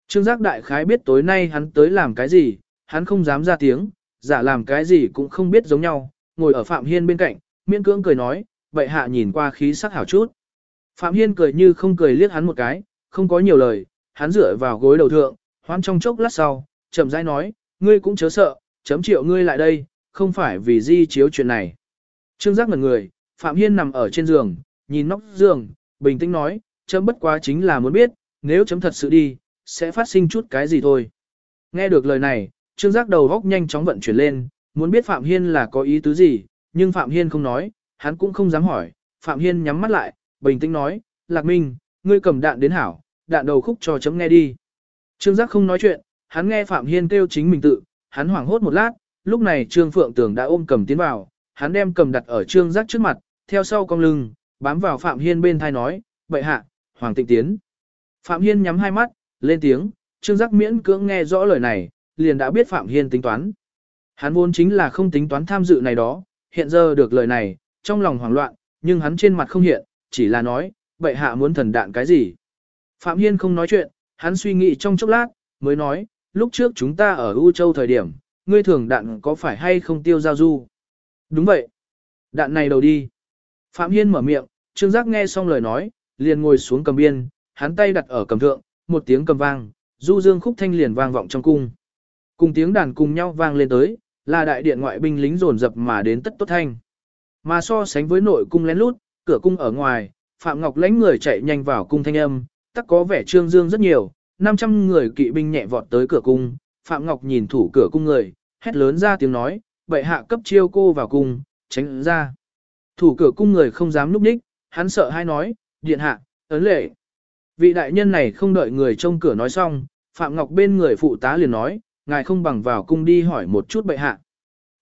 Trương Giác đại khái biết tối nay hắn tới làm cái gì, hắn không dám ra tiếng, giả làm cái gì cũng không biết giống nhau, ngồi ở Phạm Hiên bên cạnh, miễn cưỡng cười nói, vậy hạ nhìn qua khí sắc hảo chút. Phạm Hiên cười như không cười liếc hắn một cái, không có nhiều lời, hắn dựa vào gối đầu thượng, hoan trong chốc lát sau, chậm rãi nói, ngươi cũng chớ sợ, chấm triệu ngươi lại đây, không phải vì di chiếu chuyện này. Trương giác ngẩn người, Phạm Hiên nằm ở trên giường, nhìn nóc giường, bình tĩnh nói, chấm bất quá chính là muốn biết, nếu chấm thật sự đi, sẽ phát sinh chút cái gì thôi. Nghe được lời này, Trương giác đầu góc nhanh chóng vận chuyển lên, muốn biết Phạm Hiên là có ý tứ gì, nhưng Phạm Hiên không nói, hắn cũng không dám hỏi. Phạm Hiên nhắm mắt lại, bình tĩnh nói, Lạc Minh, ngươi cầm đạn đến hảo, đạn đầu khúc cho chấm nghe đi. Trương Giác không nói chuyện, hắn nghe Phạm Hiên kêu chính mình tự, hắn hoảng hốt một lát, lúc này Trương Phượng Tường đã ôm cầm tiến vào, hắn đem cầm đặt ở Trương Giác trước mặt, theo sau cong lưng, bám vào Phạm Hiên bên thai nói, bệ hạ, Hoàng tịnh tiến. Phạm Hiên nhắm hai mắt, lên tiếng, Trương Giác miễn cưỡng nghe rõ lời này, liền đã biết Phạm Hiên tính toán. Hắn vốn chính là không tính toán tham dự này đó, hiện giờ được lời này, trong lòng hoảng loạn, nhưng hắn trên mặt không hiện, chỉ là nói, bệ hạ muốn thần đạn cái gì. Phạm Hiên không nói chuyện, hắn suy nghĩ trong chốc lát, mới nói, lúc trước chúng ta ở U Châu thời điểm, ngươi thường đạn có phải hay không tiêu giao du? Đúng vậy. Đạn này đầu đi. Phạm Hiên mở miệng, Trương Giác nghe xong lời nói, liền ngồi xuống cầm biên, hắn tay đặt ở cầm thượng, một tiếng cầm vang, du dương khúc thanh liền vang vọng trong cung. Cùng tiếng đàn cùng nhau vang lên tới, là đại điện ngoại binh lính dồn dập mà đến tất tốt thanh. Mà so sánh với nội cung lén lút, cửa cung ở ngoài, Phạm Ngọc lãnh người chạy nhanh vào cung thanh âm, tắc có vẻ trương dương rất nhiều, 500 người kỵ binh nhẹ vọt tới cửa cung, Phạm Ngọc nhìn thủ cửa cung người, hét lớn ra tiếng nói, bệ hạ cấp chiêu cô vào cung, tránh ứng ra. Thủ cửa cung người không dám núp ních, hắn sợ hai nói, điện hạ, ấn lệ. Vị đại nhân này không đợi người trông cửa nói xong, Phạm Ngọc bên người phụ tá liền nói, ngài không bằng vào cung đi hỏi một chút bệ hạ.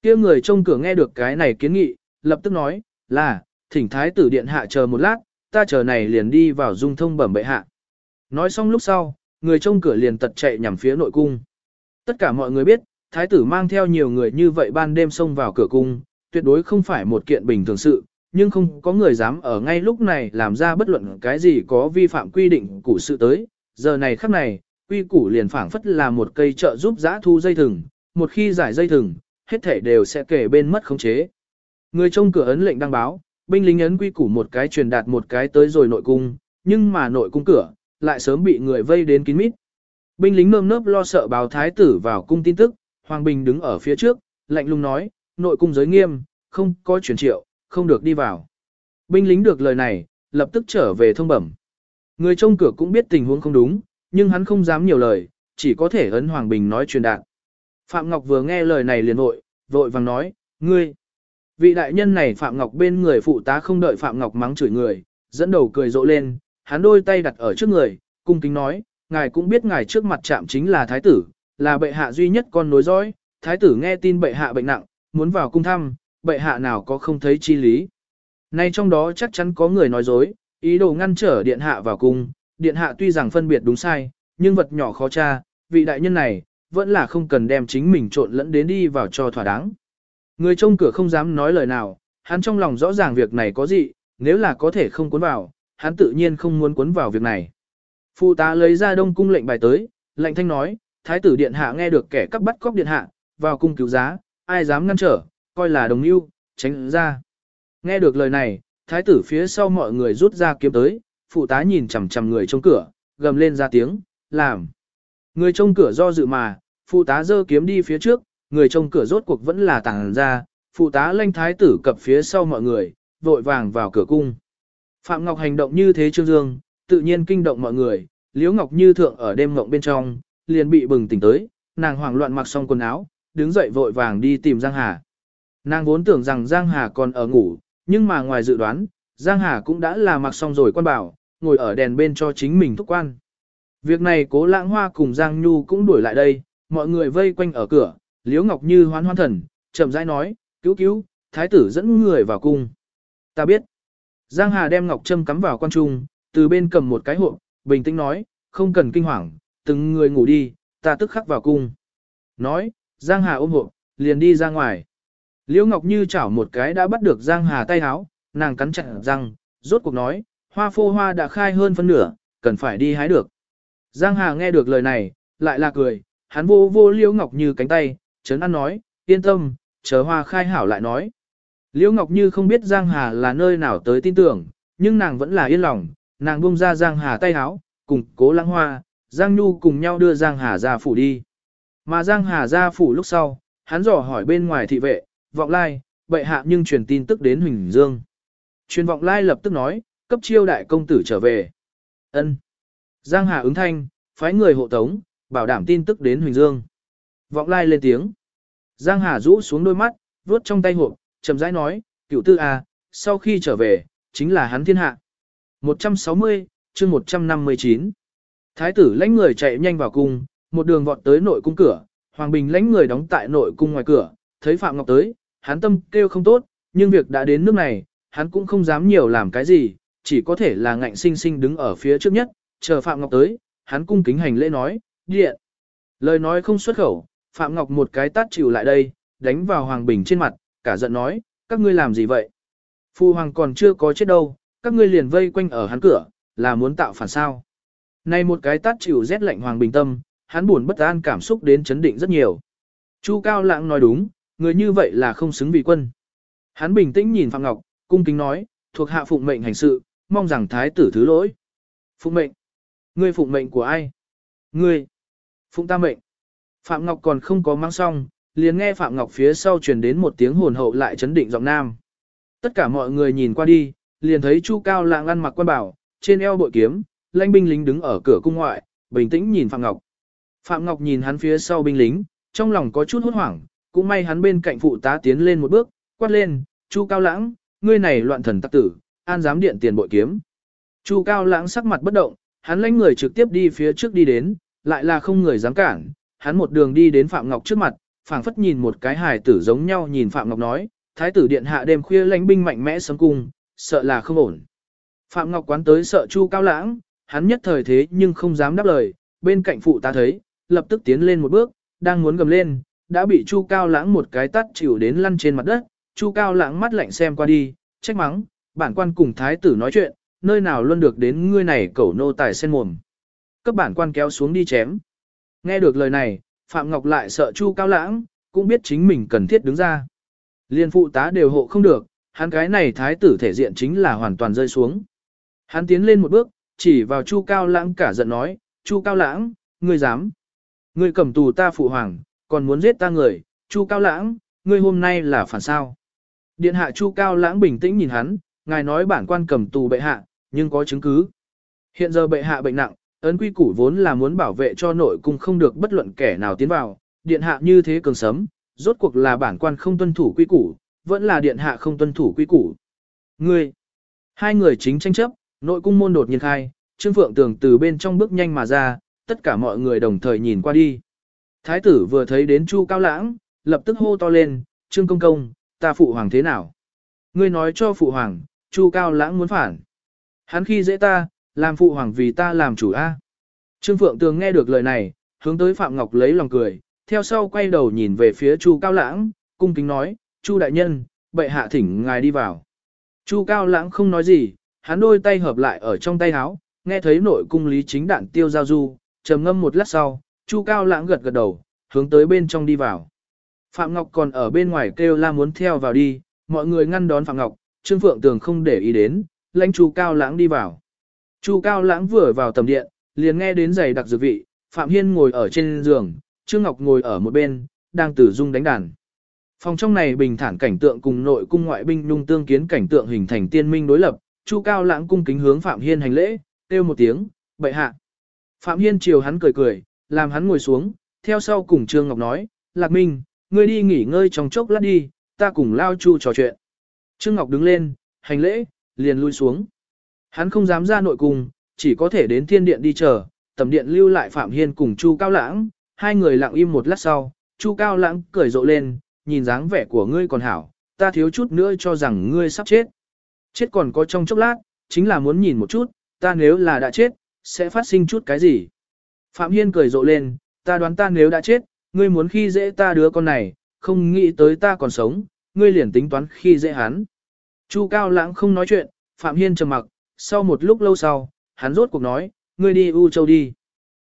kia người trông cửa nghe được cái này kiến nghị, lập tức nói, là, thỉnh thái tử điện hạ chờ một lát, ta chờ này liền đi vào dung thông bẩm bệ hạ. Nói xong lúc sau, người trông cửa liền tật chạy nhằm phía nội cung. Tất cả mọi người biết, thái tử mang theo nhiều người như vậy ban đêm xông vào cửa cung, tuyệt đối không phải một kiện bình thường sự, nhưng không có người dám ở ngay lúc này làm ra bất luận cái gì có vi phạm quy định của sự tới. Giờ này khắc này, quy củ liền phảng phất là một cây trợ giúp giã thu dây thừng, một khi giải dây thừng, hết thể đều sẽ kể bên mất khống chế. Người trông cửa ấn lệnh đăng báo, binh lính ấn quy củ một cái truyền đạt một cái tới rồi nội cung, nhưng mà nội cung cửa, lại sớm bị người vây đến kín mít. Binh lính nơm nớp lo sợ báo thái tử vào cung tin tức, Hoàng Bình đứng ở phía trước, lạnh lùng nói, nội cung giới nghiêm, không có chuyển triệu, không được đi vào. Binh lính được lời này, lập tức trở về thông bẩm. Người trông cửa cũng biết tình huống không đúng, nhưng hắn không dám nhiều lời, chỉ có thể ấn Hoàng Bình nói truyền đạt. Phạm Ngọc vừa nghe lời này liền vội, vội vàng nói, ngươi. Vị đại nhân này Phạm Ngọc bên người phụ tá không đợi Phạm Ngọc mắng chửi người, dẫn đầu cười rộ lên, hắn đôi tay đặt ở trước người, cung kính nói, ngài cũng biết ngài trước mặt chạm chính là thái tử, là bệ hạ duy nhất con nối dõi, thái tử nghe tin bệ hạ bệnh nặng, muốn vào cung thăm, bệ hạ nào có không thấy chi lý. Nay trong đó chắc chắn có người nói dối, ý đồ ngăn trở điện hạ vào cung, điện hạ tuy rằng phân biệt đúng sai, nhưng vật nhỏ khó tra, vị đại nhân này, vẫn là không cần đem chính mình trộn lẫn đến đi vào cho thỏa đáng. Người trông cửa không dám nói lời nào, hắn trong lòng rõ ràng việc này có gì, nếu là có thể không cuốn vào, hắn tự nhiên không muốn cuốn vào việc này. Phụ tá lấy ra đông cung lệnh bài tới, lệnh thanh nói, thái tử điện hạ nghe được kẻ cắp bắt cóc điện hạ, vào cung cứu giá, ai dám ngăn trở, coi là đồng mưu, tránh ra. Nghe được lời này, thái tử phía sau mọi người rút ra kiếm tới, phụ tá nhìn chằm chằm người trong cửa, gầm lên ra tiếng, làm. Người trong cửa do dự mà, phụ tá giơ kiếm đi phía trước, người trong cửa rốt cuộc vẫn là tàng ra, phụ tá lanh thái tử cập phía sau mọi người, vội vàng vào cửa cung. Phạm Ngọc hành động như thế Trương Dương, tự nhiên kinh động mọi người, Liễu Ngọc Như thượng ở đêm ngộng bên trong, liền bị bừng tỉnh tới, nàng hoảng loạn mặc xong quần áo, đứng dậy vội vàng đi tìm Giang Hà. Nàng vốn tưởng rằng Giang Hà còn ở ngủ, nhưng mà ngoài dự đoán, Giang Hà cũng đã là mặc xong rồi quan bảo, ngồi ở đèn bên cho chính mình thúc quan. Việc này cố lãng hoa cùng Giang Nhu cũng đuổi lại đây, mọi người vây quanh ở cửa, Liễu Ngọc Như hoan hoan thần, chậm rãi nói, cứu cứu, thái tử dẫn người vào cung. Ta biết. Giang Hà đem Ngọc Trâm cắm vào quan trung, từ bên cầm một cái hộp, bình tĩnh nói, không cần kinh hoàng, từng người ngủ đi, ta tức khắc vào cung. Nói, Giang Hà ôm hộ, liền đi ra ngoài. Liễu Ngọc Như chảo một cái đã bắt được Giang Hà tay háo, nàng cắn chặt răng, rốt cuộc nói, hoa phô hoa đã khai hơn phân nửa, cần phải đi hái được. Giang Hà nghe được lời này, lại là cười, hắn vô vô Liễu Ngọc Như cánh tay, chấn ăn nói, yên tâm, chờ hoa khai hảo lại nói. Liễu Ngọc Như không biết Giang Hà là nơi nào tới tin tưởng, nhưng nàng vẫn là yên lòng, nàng buông ra Giang Hà tay háo, cùng cố lãng hoa, Giang Nhu cùng nhau đưa Giang Hà ra phủ đi. Mà Giang Hà ra phủ lúc sau, hắn dò hỏi bên ngoài thị vệ, vọng lai, bệ hạ nhưng truyền tin tức đến Huỳnh Dương. Truyền vọng lai lập tức nói, cấp chiêu đại công tử trở về. ân Giang Hà ứng thanh, phái người hộ tống, bảo đảm tin tức đến Huỳnh Dương. Vọng lai lên tiếng. Giang Hà rũ xuống đôi mắt, vuốt trong tay hộp, chậm rãi nói, cựu tư à, sau khi trở về, chính là hắn thiên hạ. 160, chương 159. Thái tử lãnh người chạy nhanh vào cung, một đường vọt tới nội cung cửa, Hoàng Bình lãnh người đóng tại nội cung ngoài cửa, thấy Phạm Ngọc tới, hắn tâm kêu không tốt, nhưng việc đã đến nước này, hắn cũng không dám nhiều làm cái gì, chỉ có thể là ngạnh sinh sinh đứng ở phía trước nhất, chờ Phạm Ngọc tới, hắn cung kính hành lễ nói, điện. Lời nói không xuất khẩu, Phạm Ngọc một cái tát chịu lại đây, đánh vào Hoàng Bình trên mặt, cả giận nói, các ngươi làm gì vậy? Phu Hoàng còn chưa có chết đâu, các ngươi liền vây quanh ở hắn cửa, là muốn tạo phản sao. Này một cái tát chịu rét lạnh Hoàng Bình tâm, hắn buồn bất an cảm xúc đến chấn định rất nhiều. Chu Cao Lãng nói đúng, người như vậy là không xứng vì quân. Hắn bình tĩnh nhìn Phạm Ngọc, cung kính nói, thuộc hạ phụng mệnh hành sự, mong rằng thái tử thứ lỗi. Phụng mệnh? Ngươi phụng mệnh của ai? Ngươi? Phụng ta mệnh. Phạm Ngọc còn không có mang xong, liền nghe Phạm Ngọc phía sau truyền đến một tiếng hồn hậu lại chấn định giọng nam. Tất cả mọi người nhìn qua đi, liền thấy Chu Cao Lãng ăn mặc quan bảo, trên eo bội kiếm, lãnh binh lính đứng ở cửa cung ngoại, bình tĩnh nhìn Phạm Ngọc. Phạm Ngọc nhìn hắn phía sau binh lính, trong lòng có chút hốt hoảng, cũng may hắn bên cạnh phụ tá tiến lên một bước, quát lên, Chu Cao Lãng, ngươi này loạn thần tắc tử, an dám điện tiền bội kiếm. Chu Cao Lãng sắc mặt bất động, hắn lãnh người trực tiếp đi phía trước đi đến, lại là không người dám cản, hắn một đường đi đến Phạm Ngọc trước mặt, phảng phất nhìn một cái hài tử giống nhau nhìn Phạm Ngọc nói, thái tử điện hạ đêm khuya lãnh binh mạnh mẽ sấm cung, sợ là không ổn. Phạm Ngọc quán tới sợ Chu Cao Lãng, hắn nhất thời thế nhưng không dám đáp lời, bên cạnh phụ ta thấy, lập tức tiến lên một bước, đang muốn gầm lên, đã bị Chu Cao Lãng một cái tắt chịu đến lăn trên mặt đất, Chu Cao Lãng mắt lạnh xem qua đi, trách mắng, bản quan cùng thái tử nói chuyện, nơi nào luôn được đến ngươi này cẩu nô tài sen mồm. Cấp bản quan kéo xuống đi chém. Nghe được lời này, Phạm Ngọc lại sợ Chu Cao Lãng, cũng biết chính mình cần thiết đứng ra. Liên phụ tá đều hộ không được, hắn cái này thái tử thể diện chính là hoàn toàn rơi xuống. Hắn tiến lên một bước, chỉ vào Chu Cao Lãng cả giận nói, Chu Cao Lãng, ngươi dám. Ngươi cầm tù ta phụ hoàng, còn muốn giết ta người, Chu Cao Lãng, ngươi hôm nay là phản sao. Điện hạ Chu Cao Lãng bình tĩnh nhìn hắn, ngài nói bản quan cầm tù bệ hạ, nhưng có chứng cứ. Hiện giờ bệ hạ bệnh nặng, ấn quy củ vốn là muốn bảo vệ cho nội cung không được bất luận kẻ nào tiến vào, điện hạ như thế cường sấm, rốt cuộc là bản quan không tuân thủ quy củ, vẫn là điện hạ không tuân thủ quy củ. Ngươi, hai người chính tranh chấp, nội cung môn đột nhiên khai, Trương Phượng Tường từ bên trong bước nhanh mà ra, tất cả mọi người đồng thời nhìn qua đi. Thái tử vừa thấy đến Chu Cao Lãng, lập tức hô to lên, Trương Công Công, ta phụ hoàng thế nào? Ngươi nói cho phụ hoàng, Chu Cao Lãng muốn phản. Hắn khi dễ ta, làm phụ hoàng vì ta làm chủ A. Trương Phượng Tường nghe được lời này, hướng tới Phạm Ngọc lấy lòng cười, theo sau quay đầu nhìn về phía Chu Cao Lãng, cung kính nói, Chu đại nhân, bệ hạ thỉnh ngài đi vào. Chu Cao Lãng không nói gì, hắn đôi tay hợp lại ở trong tay áo, nghe thấy nội cung lý chính đạn tiêu giao du, trầm ngâm một lát sau, Chu Cao Lãng gật gật đầu, hướng tới bên trong đi vào. Phạm Ngọc còn ở bên ngoài kêu la muốn theo vào đi, mọi người ngăn đón Phạm Ngọc, Trương Phượng Tường không để ý đến, lãnh Chu Cao Lãng đi vào. Chu Cao Lãng vừa vào tầm điện, liền nghe đến giày đặc dược vị, Phạm Hiên ngồi ở trên giường, Trương Ngọc ngồi ở một bên, đang tử dung đánh đàn. Phòng trong này bình thản cảnh tượng cùng nội cung ngoại binh nhung tương kiến cảnh tượng hình thành tiên minh đối lập, Chu Cao Lãng cung kính hướng Phạm Hiên hành lễ, kêu một tiếng, bệ hạ. Phạm Hiên chiều hắn cười cười, làm hắn ngồi xuống, theo sau cùng Trương Ngọc nói, Lạc Minh, ngươi đi nghỉ ngơi trong chốc lát đi, ta cùng Lao Chu trò chuyện. Trương Ngọc đứng lên, hành lễ, liền lui xuống. Hắn không dám ra nội cung, chỉ có thể đến thiên điện đi chờ, tầm điện lưu lại Phạm Hiên cùng Chu Cao Lãng, hai người lặng im một lát sau, Chu Cao Lãng cười rộ lên, nhìn dáng vẻ của ngươi còn hảo, ta thiếu chút nữa cho rằng ngươi sắp chết. Chết còn có trong chốc lát, chính là muốn nhìn một chút, ta nếu là đã chết, sẽ phát sinh chút cái gì. Phạm Hiên cười rộ lên, ta đoán ta nếu đã chết, ngươi muốn khi dễ ta đứa con này, không nghĩ tới ta còn sống, ngươi liền tính toán khi dễ hắn. Chu Cao Lãng không nói chuyện, Phạm Hiên trầm mặc, sau một lúc lâu sau, hắn rốt cuộc nói, ngươi đi U Châu đi.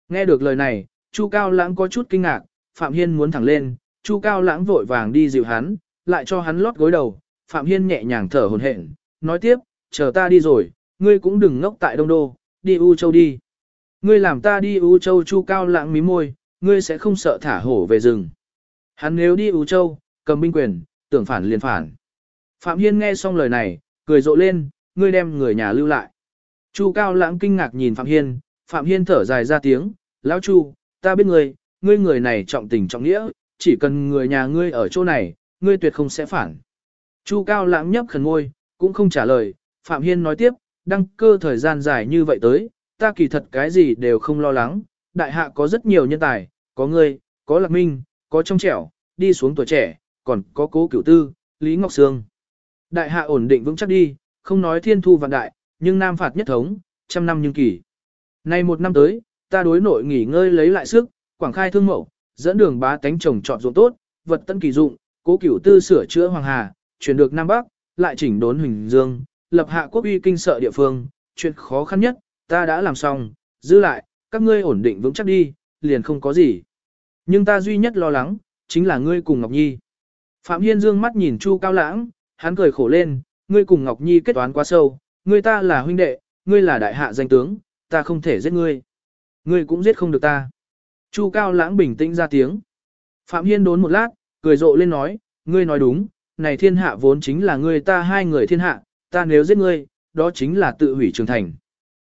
Nghe được lời này, Chu Cao Lãng có chút kinh ngạc, Phạm Hiên muốn thẳng lên, Chu Cao Lãng vội vàng đi dịu hắn, lại cho hắn lót gối đầu, Phạm Hiên nhẹ nhàng thở hổn hển, nói tiếp, chờ ta đi rồi, ngươi cũng đừng ngốc tại Đông Đô, đi U Châu đi. Ngươi làm ta đi U Châu Chu Cao Lãng mí môi, ngươi sẽ không sợ thả hổ về rừng. Hắn nếu đi U Châu, cầm binh quyền, tưởng phản liền phản. Phạm Hiên nghe xong lời này, cười rộ lên, ngươi đem người nhà lưu lại. Chu Cao Lãng kinh ngạc nhìn Phạm Hiên, Phạm Hiên thở dài ra tiếng, lão Chu, ta biết ngươi, ngươi người này trọng tình trọng nghĩa, chỉ cần người nhà ngươi ở chỗ này, ngươi tuyệt không sẽ phản. Chu Cao Lãng nhấp khẩn ngôi, cũng không trả lời, Phạm Hiên nói tiếp, đăng cơ thời gian dài như vậy tới, ta kỳ thật cái gì đều không lo lắng, đại hạ có rất nhiều nhân tài, có ngươi, có lạc minh, có trong trẻo, đi xuống tuổi trẻ, còn có cố cửu tư, Lý Ngọc Sương. Đại hạ ổn định vững chắc đi, không nói thiên thu vạn đại, nhưng nam phạt nhất thống, trăm năm nhưng kỳ. Nay một năm tới, ta đối nội nghỉ ngơi lấy lại sức, quảng khai thương mẫu, dẫn đường bá tánh trồng trọt ruộng tốt, vật tân kỳ dụng, cố cửu tư sửa chữa hoàng hà, chuyển được Nam Bắc, lại chỉnh đốn Huỳnh Dương, lập hạ quốc uy kinh sợ địa phương, chuyện khó khăn nhất, ta đã làm xong, giữ lại, các ngươi ổn định vững chắc đi, liền không có gì. Nhưng ta duy nhất lo lắng, chính là ngươi cùng Ngọc Nhi. Phạm Hiên dương mắt nhìn Chu Cao Lãng, hắn cười khổ lên, ngươi cùng Ngọc Nhi kết toán quá sâu, ngươi ta là huynh đệ, ngươi là đại hạ danh tướng, ta không thể giết ngươi. Ngươi cũng giết không được ta. Chu Cao Lãng bình tĩnh ra tiếng. Phạm Hiên đốn một lát, cười rộ lên nói, ngươi nói đúng, này thiên hạ vốn chính là ngươi ta hai người thiên hạ, ta nếu giết ngươi, đó chính là tự hủy trường thành.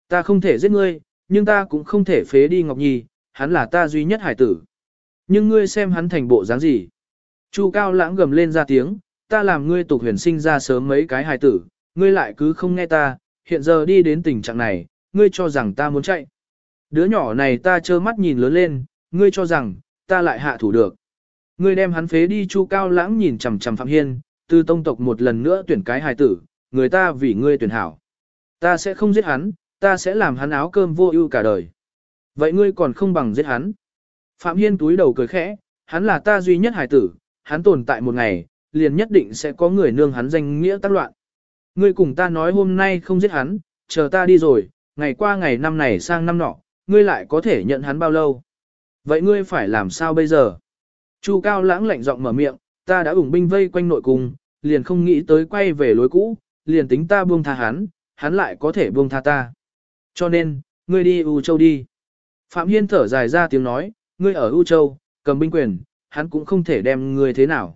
Ta không thể giết ngươi, nhưng ta cũng không thể phế đi Ngọc Nhi, hắn là ta duy nhất hải tử. Nhưng ngươi xem hắn thành bộ dáng gì. Chu Cao Lãng gầm lên ra tiếng, ta làm ngươi tục huyền sinh ra sớm mấy cái hải tử, ngươi lại cứ không nghe ta, hiện giờ đi đến tình trạng này, ngươi cho rằng ta muốn chạy. Đứa nhỏ này ta trơ mắt nhìn lớn lên, ngươi cho rằng, ta lại hạ thủ được. Ngươi đem hắn phế đi Chu Cao Lãng nhìn chằm chằm Phạm Hiên, từ tông tộc một lần nữa tuyển cái hài tử, người ta vì ngươi tuyển hảo. Ta sẽ không giết hắn, ta sẽ làm hắn áo cơm vô ưu cả đời. Vậy ngươi còn không bằng giết hắn. Phạm Hiên túi đầu cười khẽ, hắn là ta duy nhất hài tử, hắn tồn tại một ngày, liền nhất định sẽ có người nương hắn danh nghĩa tác loạn. Ngươi cùng ta nói hôm nay không giết hắn, chờ ta đi rồi, ngày qua ngày năm này sang năm nọ, ngươi lại có thể nhận hắn bao lâu. Vậy ngươi phải làm sao bây giờ? Chu Cao lãng lạnh giọng mở miệng, ta đã ủng binh vây quanh nội cung, liền không nghĩ tới quay về lối cũ, liền tính ta buông tha hắn, hắn lại có thể buông tha ta. Cho nên, ngươi đi U Châu đi. Phạm Hiên thở dài ra tiếng nói, ngươi ở U Châu, cầm binh quyền, hắn cũng không thể đem ngươi thế nào.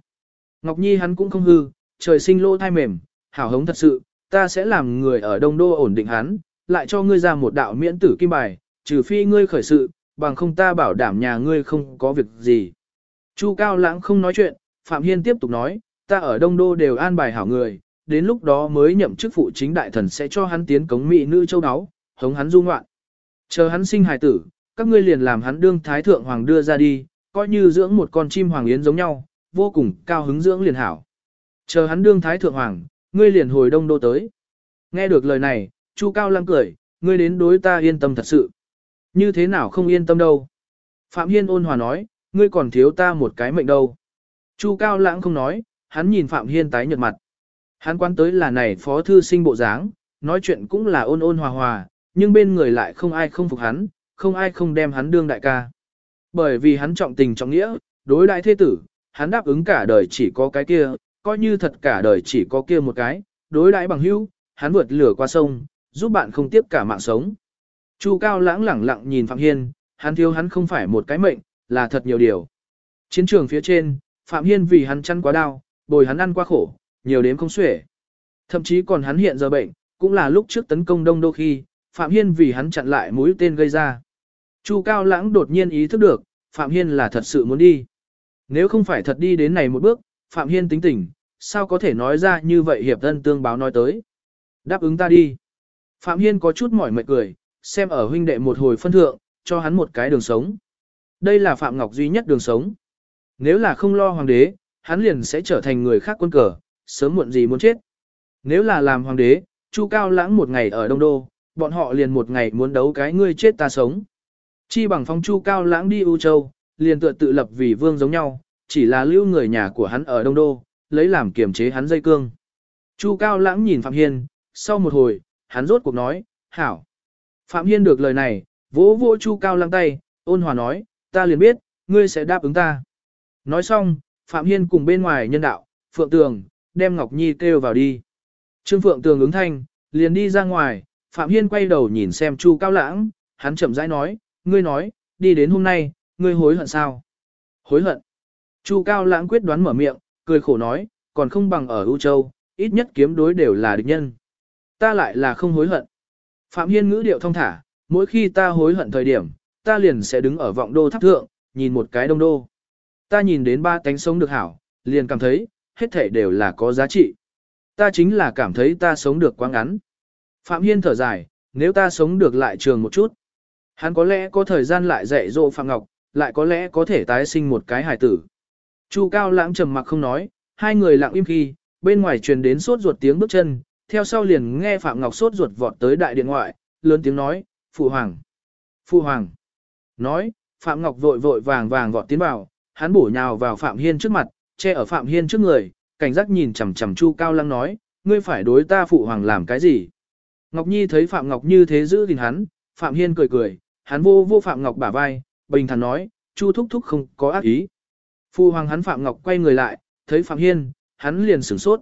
Ngọc Nhi hắn cũng không hư, trời sinh lỗ thai mềm, hảo hống thật sự, ta sẽ làm người ở Đông Đô ổn định hắn, lại cho ngươi ra một đạo miễn tử kim bài, trừ phi ngươi khởi sự, bằng không ta bảo đảm nhà ngươi không có việc gì. Chu Cao Lãng không nói chuyện, Phạm Hiên tiếp tục nói, ta ở Đông Đô đều an bài hảo người, đến lúc đó mới nhậm chức phụ chính đại thần sẽ cho hắn tiến cống mỹ nữ châu đáo, hống hắn du ngoạn. Chờ hắn sinh hài tử, các ngươi liền làm hắn đương thái thượng hoàng đưa ra đi, coi như dưỡng một con chim hoàng yến giống nhau, vô cùng cao hứng dưỡng liền hảo. Chờ hắn đương thái thượng hoàng, ngươi liền hồi đông đô tới. Nghe được lời này, Chu Cao Lăng cười, ngươi đến đối ta yên tâm thật sự. Như thế nào không yên tâm đâu. Phạm Hiên ôn hòa nói, ngươi còn thiếu ta một cái mệnh đâu. Chu Cao Lãng không nói, hắn nhìn Phạm Hiên tái nhợt mặt. Hắn quan tới là này phó thư sinh bộ dáng, nói chuyện cũng là ôn ôn hòa hòa, nhưng bên người lại không ai không phục hắn, không ai không đem hắn đương đại ca. Bởi vì hắn trọng tình trọng nghĩa, đối đại thế tử, hắn đáp ứng cả đời chỉ có cái kia, coi như thật cả đời chỉ có kia một cái, đối đãi bằng hữu, hắn vượt lửa qua sông, giúp bạn không tiếp cả mạng sống. Chu Cao lãng lẳng lặng nhìn Phạm Hiên, hắn thiếu hắn không phải một cái mệnh, là thật nhiều điều. Chiến trường phía trên, Phạm Hiên vì hắn chăn quá đau, bồi hắn ăn quá khổ, nhiều đến không xuể. Thậm chí còn hắn hiện giờ bệnh, cũng là lúc trước tấn công đông đô khi, Phạm Hiên vì hắn chặn lại mũi tên gây ra. Chu Cao Lãng đột nhiên ý thức được, Phạm Hiên là thật sự muốn đi. Nếu không phải thật đi đến này một bước, Phạm Hiên tính tình, sao có thể nói ra như vậy hiệp thân tương báo nói tới. Đáp ứng ta đi. Phạm Hiên có chút mỏi mệt cười, xem ở huynh đệ một hồi phân thượng, cho hắn một cái đường sống. Đây là Phạm Ngọc duy nhất đường sống. Nếu là không lo hoàng đế, hắn liền sẽ trở thành người khác quân cờ, sớm muộn gì muốn chết. Nếu là làm hoàng đế, Chu Cao Lãng một ngày ở Đông Đô, bọn họ liền một ngày muốn đấu cái ngươi chết ta sống. Chi bằng phong Chu Cao Lãng đi U Châu, liền tựa tự lập vì vương giống nhau, chỉ là lưu người nhà của hắn ở Đông Đô, lấy làm kiềm chế hắn dây cương. Chu Cao Lãng nhìn Phạm Hiên, sau một hồi, hắn rốt cuộc nói, hảo. Phạm Hiên được lời này, vỗ vỗ Chu Cao Lãng tay, ôn hòa nói, ta liền biết, ngươi sẽ đáp ứng ta. Nói xong, Phạm Hiên cùng bên ngoài nhân đạo, Phượng Tường, đem Ngọc Nhi kêu vào đi. Trương Phượng Tường ứng thanh, liền đi ra ngoài, Phạm Hiên quay đầu nhìn xem Chu Cao Lãng, hắn chậm rãi nói, ngươi nói, đi đến hôm nay, ngươi hối hận sao? Hối hận. Chu Cao Lãng quyết đoán mở miệng, cười khổ nói, còn không bằng ở U Châu, ít nhất kiếm đối đều là địch nhân. Ta lại là không hối hận. Phạm Hiên ngữ điệu thông thả, mỗi khi ta hối hận thời điểm, ta liền sẽ đứng ở vọng đô tháp thượng, nhìn một cái đông đô. Ta nhìn đến ba tánh sống được hảo, liền cảm thấy, hết thể đều là có giá trị. Ta chính là cảm thấy ta sống được quá ngắn. Phạm Hiên thở dài, nếu ta sống được lại trường một chút. Hắn có lẽ có thời gian lại dạy dỗ Phạm Ngọc, lại có lẽ có thể tái sinh một cái hài tử. Chu Cao Lãng trầm mặc không nói, hai người lặng im khi, bên ngoài truyền đến sốt ruột tiếng bước chân, theo sau liền nghe Phạm Ngọc sốt ruột vọt tới đại điện ngoại, lớn tiếng nói, Phụ Hoàng, Phụ Hoàng. Nói, Phạm Ngọc vội vội vàng vàng vọt tiến vào, hắn bổ nhào vào Phạm Hiên trước mặt, che ở Phạm Hiên trước người, cảnh giác nhìn chằm chằm Chu Cao lăng nói, ngươi phải đối ta Phụ Hoàng làm cái gì? Ngọc Nhi thấy Phạm Ngọc như thế giữ gìn hắn, Phạm Hiên cười cười, hắn vô vô Phạm Ngọc bả vai, bình thản nói, Chu thúc thúc không có ác ý. Phu hoàng hắn Phạm Ngọc quay người lại, thấy Phạm Hiên, hắn liền sửng sốt.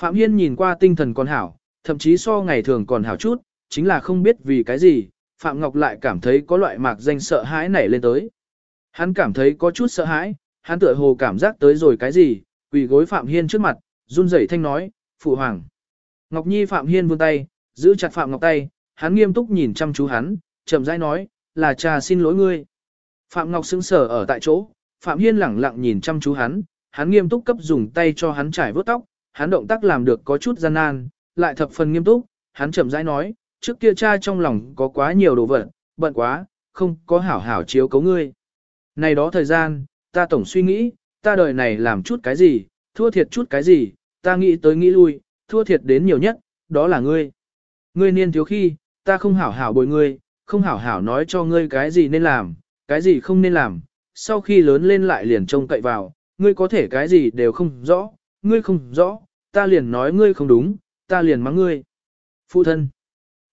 Phạm Hiên nhìn qua tinh thần còn hảo, thậm chí so ngày thường còn hảo chút, chính là không biết vì cái gì, Phạm Ngọc lại cảm thấy có loại mạc danh sợ hãi nảy lên tới. Hắn cảm thấy có chút sợ hãi, hắn tựa hồ cảm giác tới rồi cái gì, quỳ gối Phạm Hiên trước mặt, run rẩy thanh nói, Phụ Hoàng. Ngọc Nhi Phạm Hiên vươn tay, giữ chặt Phạm Ngọc tay, hắn nghiêm túc nhìn chăm chú hắn, chậm rãi nói, là cha xin lỗi ngươi. Phạm Ngọc sững sờ ở tại chỗ, Phạm Hiên lẳng lặng nhìn chăm chú hắn, hắn nghiêm túc cấp dùng tay cho hắn trải vớt tóc, hắn động tác làm được có chút gian nan, lại thập phần nghiêm túc, hắn chậm rãi nói, trước kia cha trong lòng có quá nhiều đồ vật, bận quá, không có hảo hảo chiếu cấu ngươi. Này đó thời gian, ta tổng suy nghĩ, ta đời này làm chút cái gì, thua thiệt chút cái gì, ta nghĩ tới nghĩ lui, thua thiệt đến nhiều nhất, đó là ngươi. Ngươi niên thiếu khi, ta không hảo hảo bồi ngươi, không hảo hảo nói cho ngươi cái gì nên làm, cái gì không nên làm, sau khi lớn lên lại liền trông cậy vào, ngươi có thể cái gì đều không rõ, ngươi không rõ, ta liền nói ngươi không đúng, ta liền mắng ngươi. Phụ thân.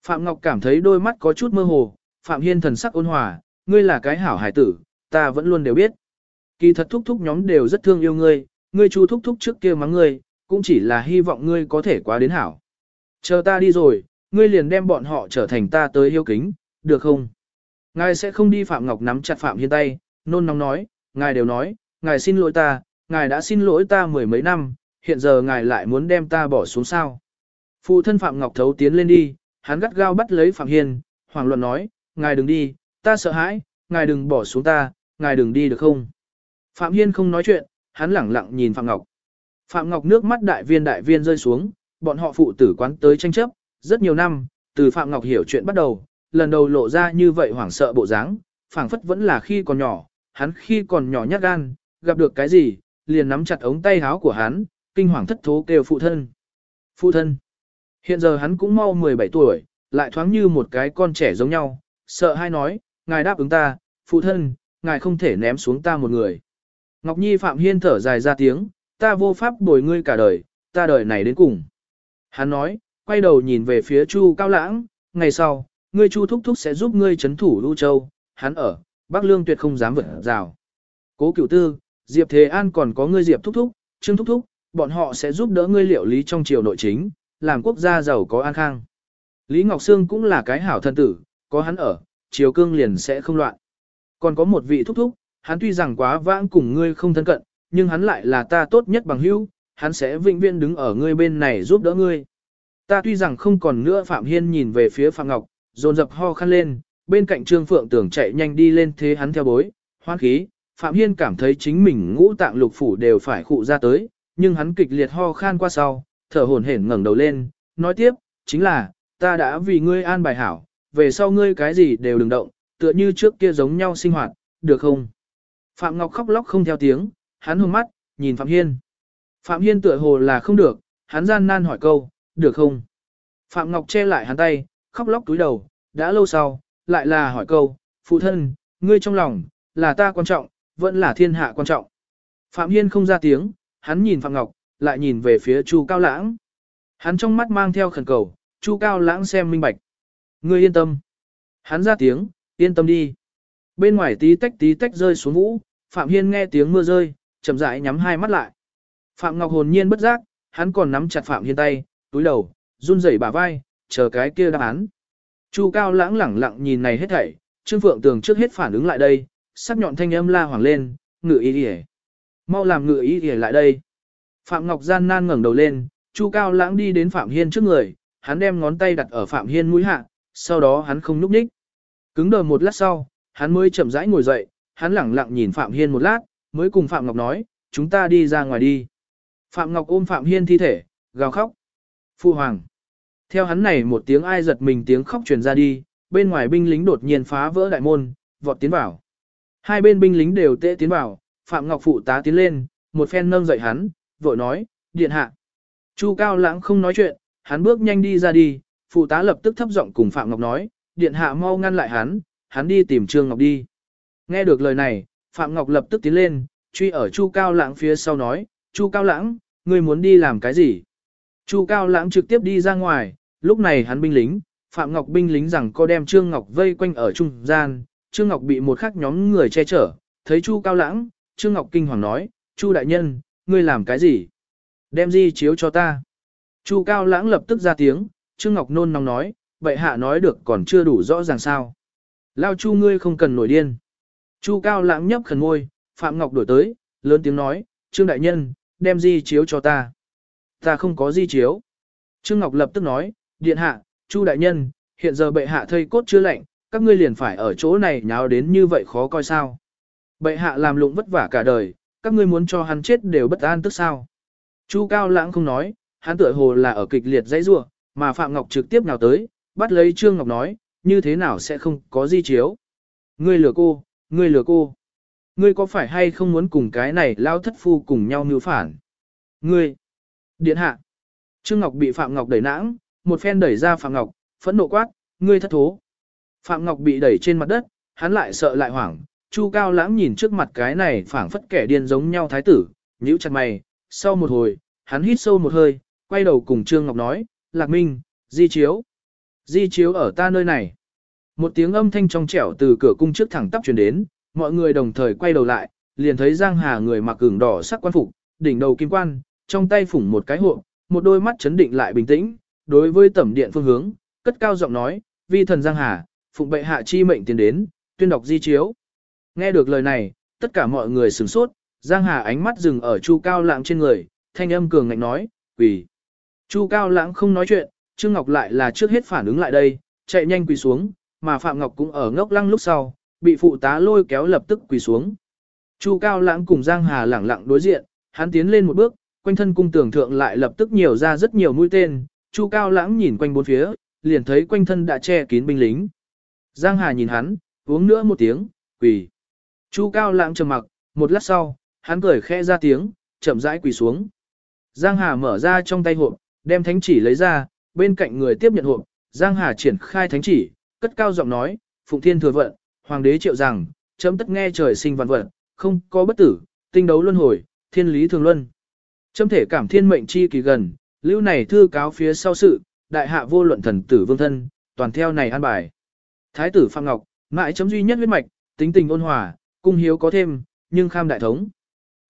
Phạm Ngọc cảm thấy đôi mắt có chút mơ hồ, Phạm Hiên thần sắc ôn hòa, ngươi là cái hảo hải tử, ta vẫn luôn đều biết. Kỳ thật thúc thúc nhóm đều rất thương yêu ngươi, ngươi chu thúc thúc trước kia mắng ngươi, cũng chỉ là hy vọng ngươi có thể quá đến hảo. Chờ ta đi rồi, ngươi liền đem bọn họ trở thành ta tới yêu kính, được không? Ngài sẽ không đi Phạm Ngọc nắm chặt Phạm Hiên tay, nôn nóng nói, ngài đều nói, ngài xin lỗi ta, ngài đã xin lỗi ta mười mấy năm, hiện giờ ngài lại muốn đem ta bỏ xuống sao. Phụ thân Phạm Ngọc thấu tiến lên đi, hắn gắt gao bắt lấy Phạm Hiên, hoàng luận nói, ngài đừng đi, ta sợ hãi, ngài đừng bỏ xuống ta, ngài đừng đi được không. Phạm Hiên không nói chuyện, hắn lẳng lặng nhìn Phạm Ngọc. Phạm Ngọc nước mắt đại viên đại viên rơi xuống, bọn họ phụ tử quán tới tranh chấp, rất nhiều năm, từ Phạm Ngọc hiểu chuyện bắt đầu, lần đầu lộ ra như vậy hoảng sợ bộ dáng, phảng phất vẫn là khi còn nhỏ, hắn khi còn nhỏ nhát gan, gặp được cái gì, liền nắm chặt ống tay áo của hắn, kinh hoàng thất thố kêu phụ thân. Phụ thân. Hiện giờ hắn cũng mau 17 tuổi, lại thoáng như một cái con trẻ giống nhau, sợ hai nói, ngài đáp ứng ta, phụ thân, ngài không thể ném xuống ta một người. Ngọc Nhi Phạm Hiên thở dài ra tiếng, ta vô pháp bồi ngươi cả đời, ta đời này đến cùng. Hắn nói, quay đầu nhìn về phía Chu Cao Lãng, ngày sau, ngươi Chu Thúc Thúc sẽ giúp ngươi chấn thủ Lưu Châu, hắn ở, Bắc Lương tuyệt không dám vượt rào. Cố cửu tư, Diệp Thế An còn có ngươi Diệp Thúc Thúc, Trương Thúc Thúc, bọn họ sẽ giúp đỡ ngươi liệu lý trong triều nội chính, làm quốc gia giàu có an khang. Lý Ngọc Sương cũng là cái hảo thân tử, có hắn ở, triều cương liền sẽ không loạn. Còn có một vị thúc thúc, hắn tuy rằng quá vãng cùng ngươi không thân cận, nhưng hắn lại là ta tốt nhất bằng hữu, hắn sẽ vĩnh viễn đứng ở ngươi bên này giúp đỡ ngươi. Ta tuy rằng không còn nữa Phạm Hiên nhìn về phía Phạm Ngọc, dồn dập ho khăn lên, bên cạnh Trương Phượng tưởng chạy nhanh đi lên thế hắn theo bối, hoan khí, Phạm Hiên cảm thấy chính mình ngũ tạng lục phủ đều phải khụ ra tới, nhưng hắn kịch liệt ho khan qua sau, thở hổn hển ngẩng đầu lên, nói tiếp, chính là, ta đã vì ngươi an bài hảo, về sau ngươi cái gì đều đừng động, tựa như trước kia giống nhau sinh hoạt, được không? Phạm Ngọc khóc lóc không theo tiếng, hắn hùng mắt, nhìn Phạm Hiên. Phạm Hiên tựa hồ là không được, hắn gian nan hỏi câu, được không? Phạm Ngọc che lại hắn tay, khóc lóc túi đầu, đã lâu sau, lại là hỏi câu, phụ thân, ngươi trong lòng, là ta quan trọng, vẫn là thiên hạ quan trọng. Phạm Hiên không ra tiếng, hắn nhìn Phạm Ngọc, lại nhìn về phía Chu Cao Lãng. Hắn trong mắt mang theo khẩn cầu, Chu Cao Lãng xem minh bạch. Ngươi yên tâm. Hắn ra tiếng, yên tâm đi. Bên ngoài tí tách tí tách rơi xuống vũ, Phạm Hiên nghe tiếng mưa rơi, chậm rãi nhắm hai mắt lại. Phạm Ngọc hồn nhiên bất giác, hắn còn nắm chặt Phạm Hiên tay, túi đầu, run rẩy bả vai, chờ cái kia đáp án. Chu Cao lãng lẳng lặng nhìn này hết thảy, Trương Phượng Tường trước hết phản ứng lại đây, sắc nhọn thanh âm la hoàng lên, ngự ý ỉa. Mau làm ngự ý ỉa lại đây. Phạm Ngọc gian nan ngẩng đầu lên, Chu Cao lãng đi đến Phạm Hiên trước người, hắn đem ngón tay đặt ở Phạm Hiên mũi hạ, sau đó hắn không núp nhích. Cứng đờ một lát sau, hắn mới chậm rãi ngồi dậy, hắn lẳng lặng nhìn Phạm Hiên một lát, mới cùng Phạm Ngọc nói, chúng ta đi ra ngoài đi. Phạm Ngọc ôm Phạm Hiên thi thể, gào khóc. Phu Hoàng. Theo hắn này một tiếng ai giật mình tiếng khóc truyền ra đi, bên ngoài binh lính đột nhiên phá vỡ đại môn, vọt tiến vào. Hai bên binh lính đều tệ tiến vào, Phạm Ngọc phụ tá tiến lên, một phen nâng dậy hắn, vội nói, điện hạ. Chu Cao Lãng không nói chuyện, hắn bước nhanh đi ra đi, phụ tá lập tức thấp giọng cùng Phạm Ngọc nói, điện hạ mau ngăn lại hắn, hắn đi tìm Trương Ngọc đi. Nghe được lời này, Phạm Ngọc lập tức tiến lên, truy ở Chu Cao Lãng phía sau nói, Chu Cao Lãng, ngươi muốn đi làm cái gì? Chu Cao Lãng trực tiếp đi ra ngoài, lúc này hắn binh lính, Phạm Ngọc binh lính rằng có đem Trương Ngọc vây quanh ở trung gian, Trương Ngọc bị một khắc nhóm người che chở, thấy Chu Cao Lãng, Trương Ngọc kinh hoàng nói, Chu đại nhân, ngươi làm cái gì? Đem di chiếu cho ta. Chu Cao Lãng lập tức ra tiếng, Trương Ngọc nôn nóng nói, vậy hạ nói được còn chưa đủ rõ ràng sao. Lao Chu ngươi không cần nổi điên. Chu Cao Lãng nhấp khẩn ngôi, Phạm Ngọc đổi tới, lớn tiếng nói, Trương đại nhân, đem di chiếu cho ta. Ta không có di chiếu. Trương Ngọc lập tức nói, điện hạ, Chu đại nhân, hiện giờ bệ hạ thây cốt chưa lạnh, các ngươi liền phải ở chỗ này nháo đến như vậy khó coi sao. Bệ hạ làm lụng vất vả cả đời, các ngươi muốn cho hắn chết đều bất an tức sao. Chu Cao Lãng không nói, hắn tựa hồ là ở kịch liệt dãy rua, mà Phạm Ngọc trực tiếp nào tới, bắt lấy Trương Ngọc nói, như thế nào sẽ không có di chiếu. Ngươi lừa cô, ngươi lừa cô. Ngươi có phải hay không muốn cùng cái này lao thất phu cùng nhau mưu phản? Ngươi! Điện hạ! Trương Ngọc bị Phạm Ngọc đẩy nãng, một phen đẩy ra Phạm Ngọc, phẫn nộ quát, ngươi thất thố. Phạm Ngọc bị đẩy trên mặt đất, hắn lại sợ lại hoảng, Chu Cao Lãng nhìn trước mặt cái này phảng phất kẻ điên giống nhau thái tử, nhíu chặt mày, sau một hồi, hắn hít sâu một hơi, quay đầu cùng Trương Ngọc nói, Lạc Minh, di chiếu. Di chiếu ở ta nơi này. Một tiếng âm thanh trong trẻo từ cửa cung trước thẳng tắp truyền đến, mọi người đồng thời quay đầu lại, liền thấy Giang Hà người mặc cường đỏ sắc quan phục, đỉnh đầu kim quan, trong tay phủng một cái hộp, một đôi mắt chấn định lại bình tĩnh, đối với tẩm điện phương hướng, cất cao giọng nói, vi thần Giang Hà, phụng bệ hạ chi mệnh tiến đến, tuyên đọc di chiếu. Nghe được lời này, tất cả mọi người sửng sốt, Giang Hà ánh mắt dừng ở Chu Cao Lãng trên người, thanh âm cường ngạnh nói, quỳ. Chu Cao Lãng không nói chuyện, Trương Ngọc lại là trước hết phản ứng lại đây, chạy nhanh quỳ xuống, mà Phạm Ngọc cũng ở ngốc lăng lúc sau, bị phụ tá lôi kéo lập tức quỳ xuống. Chu Cao Lãng cùng Giang Hà lẳng lặng đối diện, hắn tiến lên một bước, quanh thân cung tưởng thượng lại lập tức nhiều ra rất nhiều mũi tên, Chu Cao Lãng nhìn quanh bốn phía, liền thấy quanh thân đã che kín binh lính. Giang Hà nhìn hắn, uống nữa một tiếng, quỳ. Chu Cao Lãng trầm mặc, một lát sau, hắn cười khẽ ra tiếng, chậm rãi quỳ xuống. Giang Hà mở ra trong tay hộp, đem thánh chỉ lấy ra, bên cạnh người tiếp nhận hộp, Giang Hà triển khai thánh chỉ, cất cao giọng nói, Phụng Thiên thừa vận, Hoàng đế triệu rằng, chấm tất nghe trời sinh vạn vận, không có bất tử, tinh đấu luân hồi, thiên lý thường luân. Chấm thể cảm thiên mệnh chi kỳ gần, lưu này thư cáo phía sau sự, đại hạ vô luận thần tử vương thân, toàn theo này an bài. Thái tử Phạm Ngọc, mãi chấm duy nhất huyết mạch, tính tình ôn hòa, cung hiếu có thêm, nhưng kham đại thống.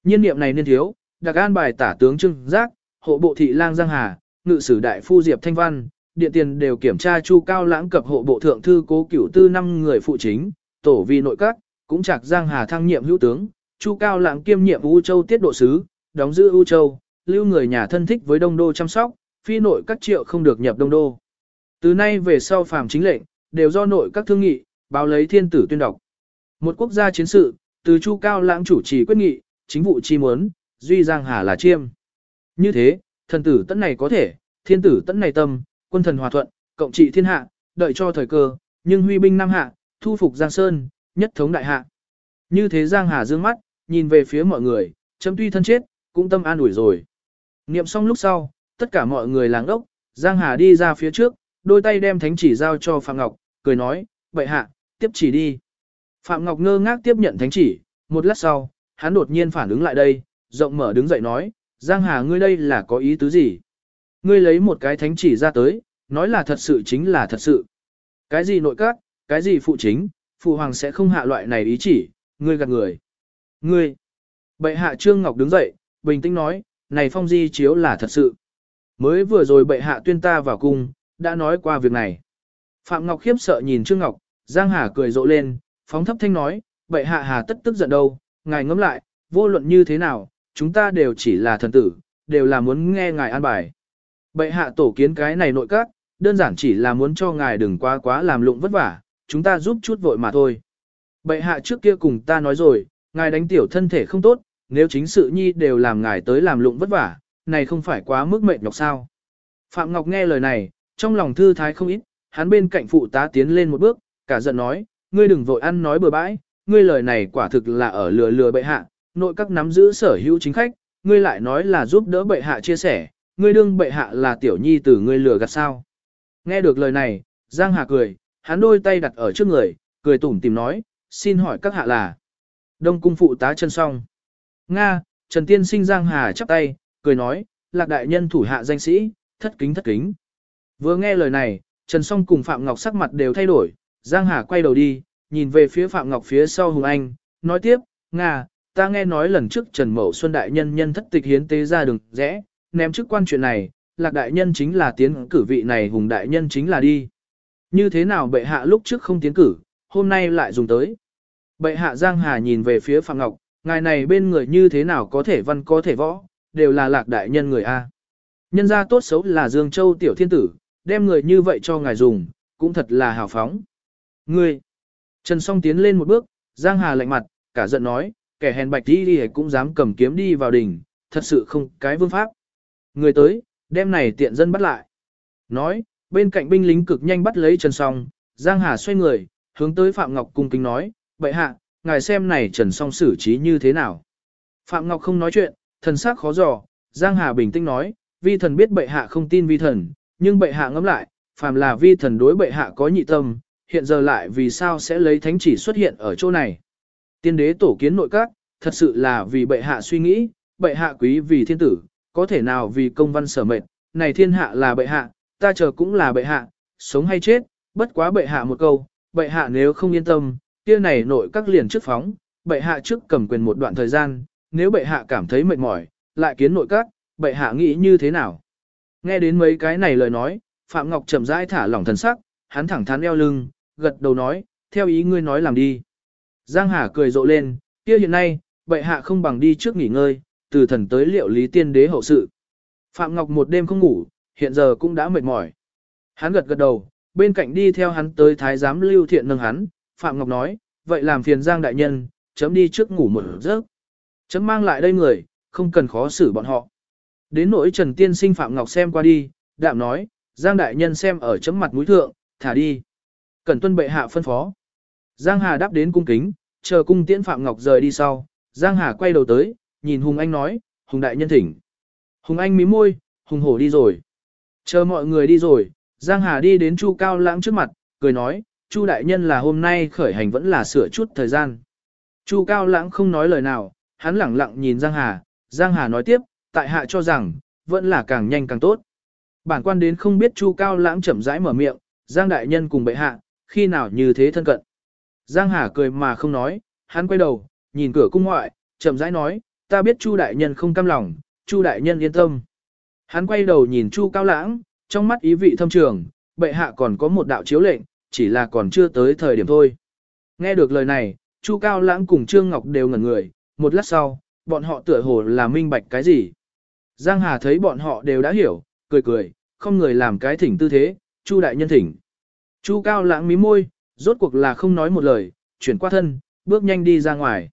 Nhiên niệm này nên thiếu, đặc an bài tả tướng trưng giác, hộ bộ thị lang Giang Hà, ngự sử đại phu Diệp Thanh Văn, điện tiền đều kiểm tra chu cao lãng cập hộ bộ thượng thư cố cửu tư năm người phụ chính, tổ vi nội các, cũng chạc Giang Hà thăng nhiệm hữu tướng, chu cao lãng kiêm nhiệm U Châu tiết độ sứ, đóng giữ U Châu, lưu người nhà thân thích với Đông Đô chăm sóc, phi nội các triệu không được nhập Đông Đô. Từ nay về sau phàm chính lệnh, đều do nội các thương nghị, báo lấy thiên tử tuyên đọc. Một quốc gia chiến sự, từ Chu Cao Lãng chủ trì quyết nghị, chính vụ chi muốn, duy Giang Hà là chiêm. Như thế, thần tử tấn này có thể, thiên tử tấn này tâm, quân thần hòa thuận, cộng trị thiên hạ, đợi cho thời cơ, nhưng huy binh Nam Hạ, thu phục Giang Sơn, nhất thống đại hạ. Như thế Giang Hà dương mắt, nhìn về phía mọi người, chấm tuy thân chết, cũng tâm an ủi rồi. Niệm xong lúc sau, tất cả mọi người làng ốc, Giang Hà đi ra phía trước, đôi tay đem thánh chỉ giao cho Phạm Ngọc, cười nói, vậy hạ, tiếp chỉ đi. Phạm Ngọc ngơ ngác tiếp nhận thánh chỉ, một lát sau, hắn đột nhiên phản ứng lại đây, rộng mở đứng dậy nói, Giang Hà ngươi đây là có ý tứ gì? Ngươi lấy một cái thánh chỉ ra tới, nói là thật sự chính là thật sự. Cái gì nội các, cái gì phụ chính, phụ hoàng sẽ không hạ loại này ý chỉ, ngươi gạt người. Ngươi! Bệ hạ Trương Ngọc đứng dậy, bình tĩnh nói, này phong di chiếu là thật sự. Mới vừa rồi bệ hạ tuyên ta vào cung, đã nói qua việc này. Phạm Ngọc khiếp sợ nhìn Trương Ngọc, Giang Hà cười rộ lên, phóng thấp thanh nói, bệ hạ hà tất tức giận đâu, ngài ngẫm lại, vô luận như thế nào, chúng ta đều chỉ là thần tử, đều là muốn nghe ngài an bài. Bệ hạ tổ kiến cái này nội các, đơn giản chỉ là muốn cho ngài đừng quá quá làm lụng vất vả, chúng ta giúp chút vội mà thôi. Bệ hạ trước kia cùng ta nói rồi, ngài đánh tiểu thân thể không tốt, nếu chính sự nhi đều làm ngài tới làm lụng vất vả, này không phải quá mức mệt nhọc sao. Phạm Ngọc nghe lời này, Trong lòng thư thái không ít, hắn bên cạnh phụ tá tiến lên một bước, cả giận nói, ngươi đừng vội ăn nói bừa bãi, ngươi lời này quả thực là ở lừa lừa bệ hạ, nội các nắm giữ sở hữu chính khách, ngươi lại nói là giúp đỡ bệ hạ chia sẻ, ngươi đương bệ hạ là tiểu nhi tử ngươi lừa gạt sao. Nghe được lời này, Giang Hà cười, hắn đôi tay đặt ở trước người, cười tủm tìm nói, xin hỏi các hạ là. Đông cung phụ tá chân song. Nga, Trần Tiên sinh Giang Hà chắp tay, cười nói, lạc đại nhân thủ hạ danh sĩ, thất kính thất kính. Vừa nghe lời này, Trần Song cùng Phạm Ngọc sắc mặt đều thay đổi, Giang Hà quay đầu đi, nhìn về phía Phạm Ngọc phía sau Hùng Anh, nói tiếp, Nga, ta nghe nói lần trước Trần Mậu Xuân Đại Nhân nhân thất tịch hiến tế ra đường rẽ, ném chức quan chuyện này, Lạc Đại Nhân chính là tiến cử vị này Hùng Đại Nhân chính là đi. Như thế nào bệ hạ lúc trước không tiến cử, hôm nay lại dùng tới. Bệ hạ Giang Hà nhìn về phía Phạm Ngọc, ngài này bên người như thế nào có thể văn có thể võ, đều là Lạc Đại Nhân người A. Nhân gia tốt xấu là Dương Châu Tiểu Thiên Tử, đem người như vậy cho ngài dùng, cũng thật là hào phóng. Ngươi! Trần Song tiến lên một bước, Giang Hà lạnh mặt, cả giận nói, kẻ hèn bạch đi đi cũng dám cầm kiếm đi vào đỉnh, thật sự không cái vương pháp. Người tới, đem này tiện dân bắt lại. Nói, bên cạnh binh lính cực nhanh bắt lấy Trần Song, Giang Hà xoay người, hướng tới Phạm Ngọc cung kính nói, bệ hạ, ngài xem này Trần Song xử trí như thế nào. Phạm Ngọc không nói chuyện, thần sắc khó dò, Giang Hà bình tĩnh nói, vi thần biết bệ hạ không tin vi thần, nhưng bệ hạ ngẫm lại, phàm là vi thần đối bệ hạ có nhị tâm, hiện giờ lại vì sao sẽ lấy thánh chỉ xuất hiện ở chỗ này. Tiên đế tổ kiến nội các, thật sự là vì bệ hạ suy nghĩ, bệ hạ quý vì thiên tử, có thể nào vì công văn sở mệnh, này thiên hạ là bệ hạ, ta chờ cũng là bệ hạ, sống hay chết, bất quá bệ hạ một câu, bệ hạ nếu không yên tâm, kia này nội các liền trước phóng, bệ hạ trước cầm quyền một đoạn thời gian, nếu bệ hạ cảm thấy mệt mỏi, lại kiến nội các, bệ hạ nghĩ như thế nào? Nghe đến mấy cái này lời nói, Phạm Ngọc chậm rãi thả lỏng thần sắc, hắn thẳng thắn eo lưng, gật đầu nói, theo ý ngươi nói làm đi. Giang Hà cười rộ lên, kia hiện nay, bệ hạ không bằng đi trước nghỉ ngơi, từ thần tới liệu lý tiên đế hậu sự. Phạm Ngọc một đêm không ngủ, hiện giờ cũng đã mệt mỏi. Hắn gật gật đầu, bên cạnh đi theo hắn tới thái giám lưu thiện nâng hắn, Phạm Ngọc nói, vậy làm phiền Giang đại nhân, chấm đi trước ngủ một giấc. Chấm mang lại đây người, không cần khó xử bọn họ. Đến nỗi Trần Tiên sinh Phạm Ngọc xem qua đi, đạm nói, Giang đại nhân xem ở chấm mặt mũi thượng, thả đi cẩn tuân bệ hạ phân phó. Giang Hà đáp đến cung kính, chờ cung tiễn Phạm Ngọc rời đi sau, Giang Hà quay đầu tới, nhìn Hùng Anh nói, Hùng đại nhân thỉnh. Hùng Anh mím môi, Hùng hổ đi rồi. Chờ mọi người đi rồi, Giang Hà đi đến Chu Cao Lãng trước mặt, cười nói, Chu đại nhân là hôm nay khởi hành vẫn là sửa chút thời gian. Chu Cao Lãng không nói lời nào, hắn lẳng lặng nhìn Giang Hà, Giang Hà nói tiếp, tại hạ cho rằng, vẫn là càng nhanh càng tốt. Bản quan đến không biết Chu Cao Lãng chậm rãi mở miệng, Giang đại nhân cùng bệ hạ, khi nào như thế thân cận. Giang Hà cười mà không nói, hắn quay đầu, nhìn cửa cung ngoại, chậm rãi nói, ta biết Chu đại nhân không cam lòng, Chu đại nhân yên tâm. Hắn quay đầu nhìn Chu Cao Lãng, trong mắt ý vị thâm trường, bệ hạ còn có một đạo chiếu lệnh, chỉ là còn chưa tới thời điểm thôi. Nghe được lời này, Chu Cao Lãng cùng Trương Ngọc đều ngẩn người, một lát sau, bọn họ tựa hồ là minh bạch cái gì. Giang Hà thấy bọn họ đều đã hiểu, cười cười, không người làm cái thỉnh tư thế, Chu đại nhân thỉnh. Chu Cao Lãng mí môi, rốt cuộc là không nói một lời, chuyển qua thân, bước nhanh đi ra ngoài.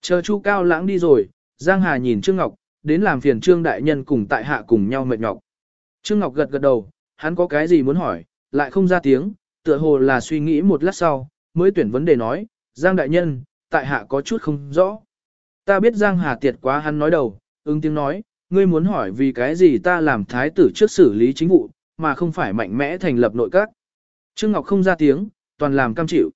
Chờ Chu Cao Lãng đi rồi, Giang Hà nhìn Trương Ngọc, đến làm phiền Trương đại nhân cùng tại hạ cùng nhau mệt nhọc. Trương Ngọc gật gật đầu, hắn có cái gì muốn hỏi, lại không ra tiếng, tựa hồ là suy nghĩ một lát sau, mới tuyển vấn đề nói, Giang đại nhân, tại hạ có chút không rõ. Ta biết Giang Hà tiệt quá hắn nói đầu, ứng tiếng nói, ngươi muốn hỏi vì cái gì ta làm thái tử trước xử lý chính vụ, mà không phải mạnh mẽ thành lập nội các. Trương Ngọc không ra tiếng, toàn làm cam chịu.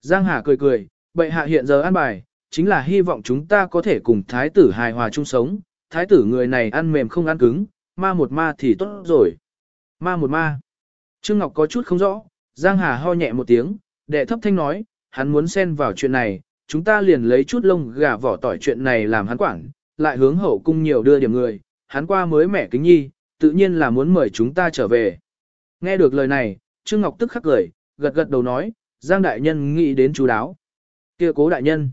Giang Hà cười cười, bệ hạ hiện giờ an bài, chính là hy vọng chúng ta có thể cùng thái tử hài hòa chung sống, thái tử người này ăn mềm không ăn cứng, ma một ma thì tốt rồi. Ma một ma. Trương Ngọc có chút không rõ, Giang Hà ho nhẹ một tiếng, đệ thấp thanh nói, hắn muốn xen vào chuyện này, chúng ta liền lấy chút lông gà vỏ tỏi chuyện này làm hắn quản, lại hướng hậu cung nhiều đưa điểm người, hắn qua mới mẻ kính nhi, tự nhiên là muốn mời chúng ta trở về. Nghe được lời này, Trương Ngọc tức khắc cười, gật gật đầu nói, Giang đại nhân nghĩ đến chú đáo. kia cố đại nhân.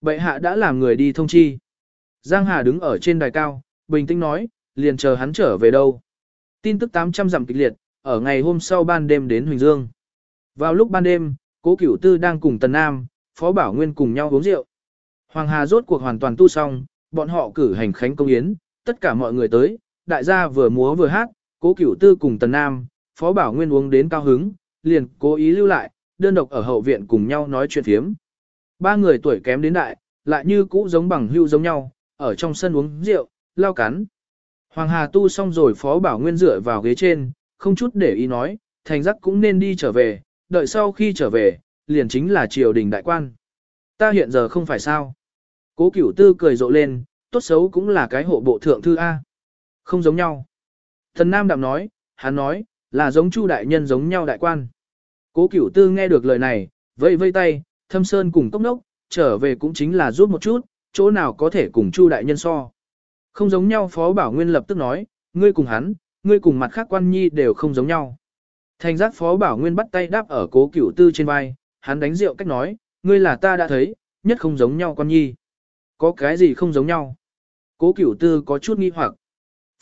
Bệ hạ đã làm người đi thông chi. Giang Hà đứng ở trên đài cao, bình tĩnh nói, liền chờ hắn trở về đâu. Tin tức 800 dặm kịch liệt, ở ngày hôm sau ban đêm đến Huỳnh Dương. Vào lúc ban đêm, cố cửu tư đang cùng Tần Nam, Phó Bảo Nguyên cùng nhau uống rượu. Hoàng Hà rốt cuộc hoàn toàn tu xong, bọn họ cử hành khánh công yến, tất cả mọi người tới, đại gia vừa múa vừa hát, cố cửu tư cùng Tần Nam, Phó Bảo Nguyên uống đến cao hứng, liền cố ý lưu lại, đơn độc ở hậu viện cùng nhau nói chuyện phiếm. Ba người tuổi kém đến đại, lại như cũ giống bằng hưu giống nhau, ở trong sân uống rượu, lao cắn. Hoàng Hà tu xong rồi Phó Bảo Nguyên dựa vào ghế trên, không chút để ý nói, thành giác cũng nên đi trở về, đợi sau khi trở về, liền chính là triều đình đại quan. Ta hiện giờ không phải sao. Cố cửu tư cười rộ lên, tốt xấu cũng là cái hộ bộ thượng thư A. Không giống nhau. Thần Nam Đạm nói, hắn nói, là giống Chu đại nhân giống nhau đại quan. Cố cửu tư nghe được lời này, vây vây tay, thâm sơn cùng tốc nốc, trở về cũng chính là rút một chút, chỗ nào có thể cùng Chu đại nhân so. Không giống nhau Phó Bảo Nguyên lập tức nói, ngươi cùng hắn, ngươi cùng mặt khác quan nhi đều không giống nhau. Thành giác Phó Bảo Nguyên bắt tay đáp ở cố cửu tư trên vai, hắn đánh rượu cách nói, ngươi là ta đã thấy, nhất không giống nhau quan nhi. Có cái gì không giống nhau? Cố cửu tư có chút nghi hoặc.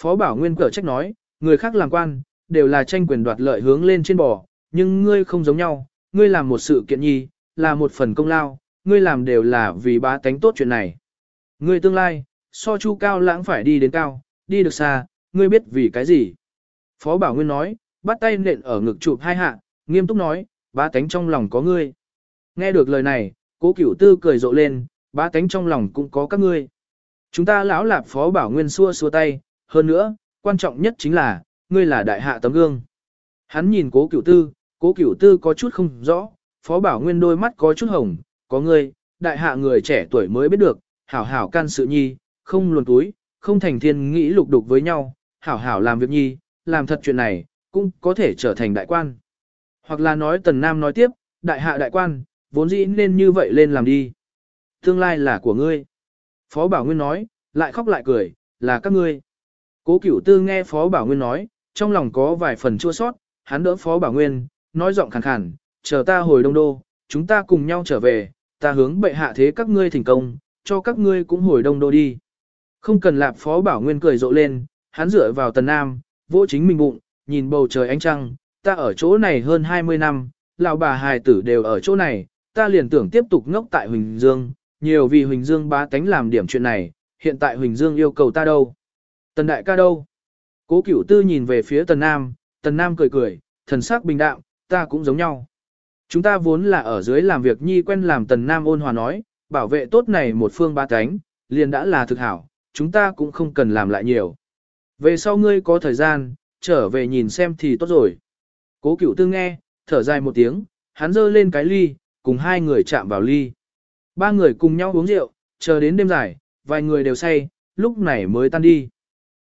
Phó Bảo Nguyên cở trách nói, người khác làm quan, đều là tranh quyền đoạt lợi hướng lên trên bò, nhưng ngươi không giống nhau, ngươi làm một sự kiện nhi, là một phần công lao, ngươi làm đều là vì bá tánh tốt chuyện này. Ngươi tương lai, so chu cao lãng phải đi đến cao, đi được xa, ngươi biết vì cái gì. Phó Bảo Nguyên nói, bắt tay nện ở ngực chụp hai hạ, nghiêm túc nói, bá tánh trong lòng có ngươi. Nghe được lời này, cố cửu tư cười rộ lên, bá tánh trong lòng cũng có các ngươi. Chúng ta lão lạp Phó Bảo Nguyên xua xua tay, hơn nữa, quan trọng nhất chính là, ngươi là đại hạ tấm gương. Hắn nhìn cố cửu tư, cố cửu tư có chút không rõ, Phó Bảo Nguyên đôi mắt có chút hồng, có ngươi, đại hạ người trẻ tuổi mới biết được, hảo hảo can sự nhi, không luồn túi, không thành thiên nghĩ lục đục với nhau, hảo hảo làm việc nhi, làm thật chuyện này, cũng có thể trở thành đại quan. Hoặc là nói Tần Nam nói tiếp, đại hạ đại quan, vốn dĩ nên như vậy lên làm đi. Tương lai là của ngươi. Phó Bảo Nguyên nói, lại khóc lại cười, là các ngươi. Cố Cửu Tư nghe Phó Bảo Nguyên nói, trong lòng có vài phần chua sót, hắn đỡ Phó Bảo Nguyên, nói giọng khàn khàn, chờ ta hồi Đông Đô, chúng ta cùng nhau trở về, ta hướng bệ hạ thế các ngươi thành công, cho các ngươi cũng hồi Đông Đô đi. Không cần lạp Phó Bảo Nguyên cười rộ lên, hắn dựa vào Tần Nam, vỗ chính mình bụng, nhìn bầu trời ánh trăng, ta ở chỗ này hơn 20 năm, lão bà hài tử đều ở chỗ này, ta liền tưởng tiếp tục ngốc tại Huỳnh Dương, nhiều vì Huỳnh Dương bá tánh làm điểm chuyện này, hiện tại Huỳnh Dương yêu cầu ta đâu. Tần đại ca đâu? Cố cửu tư nhìn về phía Tần Nam, Tần Nam cười cười, thần sắc bình đạm, ta cũng giống nhau. Chúng ta vốn là ở dưới làm việc nhi quen làm Tần Nam ôn hòa nói, bảo vệ tốt này một phương ba cánh, liền đã là thực hảo, chúng ta cũng không cần làm lại nhiều. Về sau ngươi có thời gian, trở về nhìn xem thì tốt rồi. Cố cửu tư nghe, thở dài một tiếng, hắn giơ lên cái ly, cùng hai người chạm vào ly. Ba người cùng nhau uống rượu, chờ đến đêm dài, vài người đều say, lúc này mới tan đi.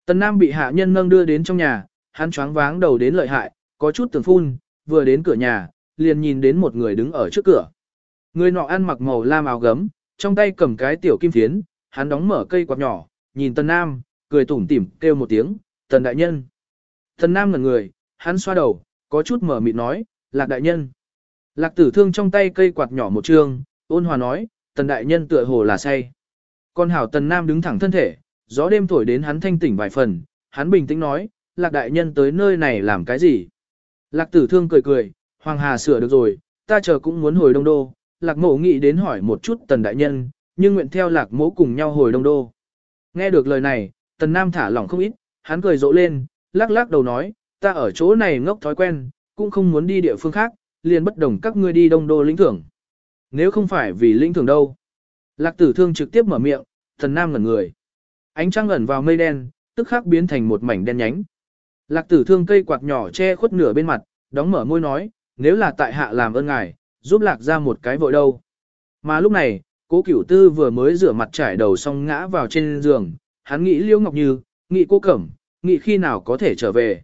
Tần Nam bị hạ nhân nâng đưa đến trong nhà, hắn choáng váng đầu đến lợi hại, có chút tưởng phun, vừa đến cửa nhà, liền nhìn đến một người đứng ở trước cửa. Người nọ ăn mặc màu lam áo gấm, trong tay cầm cái tiểu kim thiến, hắn đóng mở cây quạt nhỏ, nhìn Tần Nam, cười tủm tỉm kêu một tiếng, Tần Đại Nhân. Tần Nam ngẩn người, hắn xoa đầu, có chút mở mịt nói, Lạc Đại Nhân. Lạc tử thương trong tay cây quạt nhỏ một trường, ôn hòa nói, Tần Đại Nhân tựa hồ là say. Con hảo Tần Nam đứng thẳng thân thể, gió đêm thổi đến hắn thanh tỉnh vài phần, hắn bình tĩnh nói, Lạc Đại Nhân tới nơi này làm cái gì? Lạc tử thương cười cười, Hoàng Hà sửa được rồi, ta chờ cũng muốn hồi Đông Đô. Lạc mộ nghĩ đến hỏi một chút Tần Đại Nhân, nhưng nguyện theo Lạc mộ cùng nhau hồi Đông Đô. Nghe được lời này, Tần Nam thả lỏng không ít, hắn cười rộ lên, lắc lắc đầu nói, ta ở chỗ này ngốc thói quen, cũng không muốn đi địa phương khác, liền bất đồng các ngươi đi Đông Đô lĩnh thưởng. Nếu không phải vì lĩnh thưởng đâu. Lạc tử thương trực tiếp mở miệng, Tần Nam ngẩn người. Ánh trăng ẩn vào mây đen, tức khắc biến thành một mảnh đen nhánh. Lạc tử thương cây quạt nhỏ che khuất nửa bên mặt, đóng mở môi nói, nếu là tại hạ làm ơn ngài, giúp lạc ra một cái vội đâu. Mà lúc này, cố cửu tư vừa mới rửa mặt trải đầu xong ngã vào trên giường, hắn nghĩ Liễu ngọc như, nghĩ cô cẩm, nghĩ khi nào có thể trở về.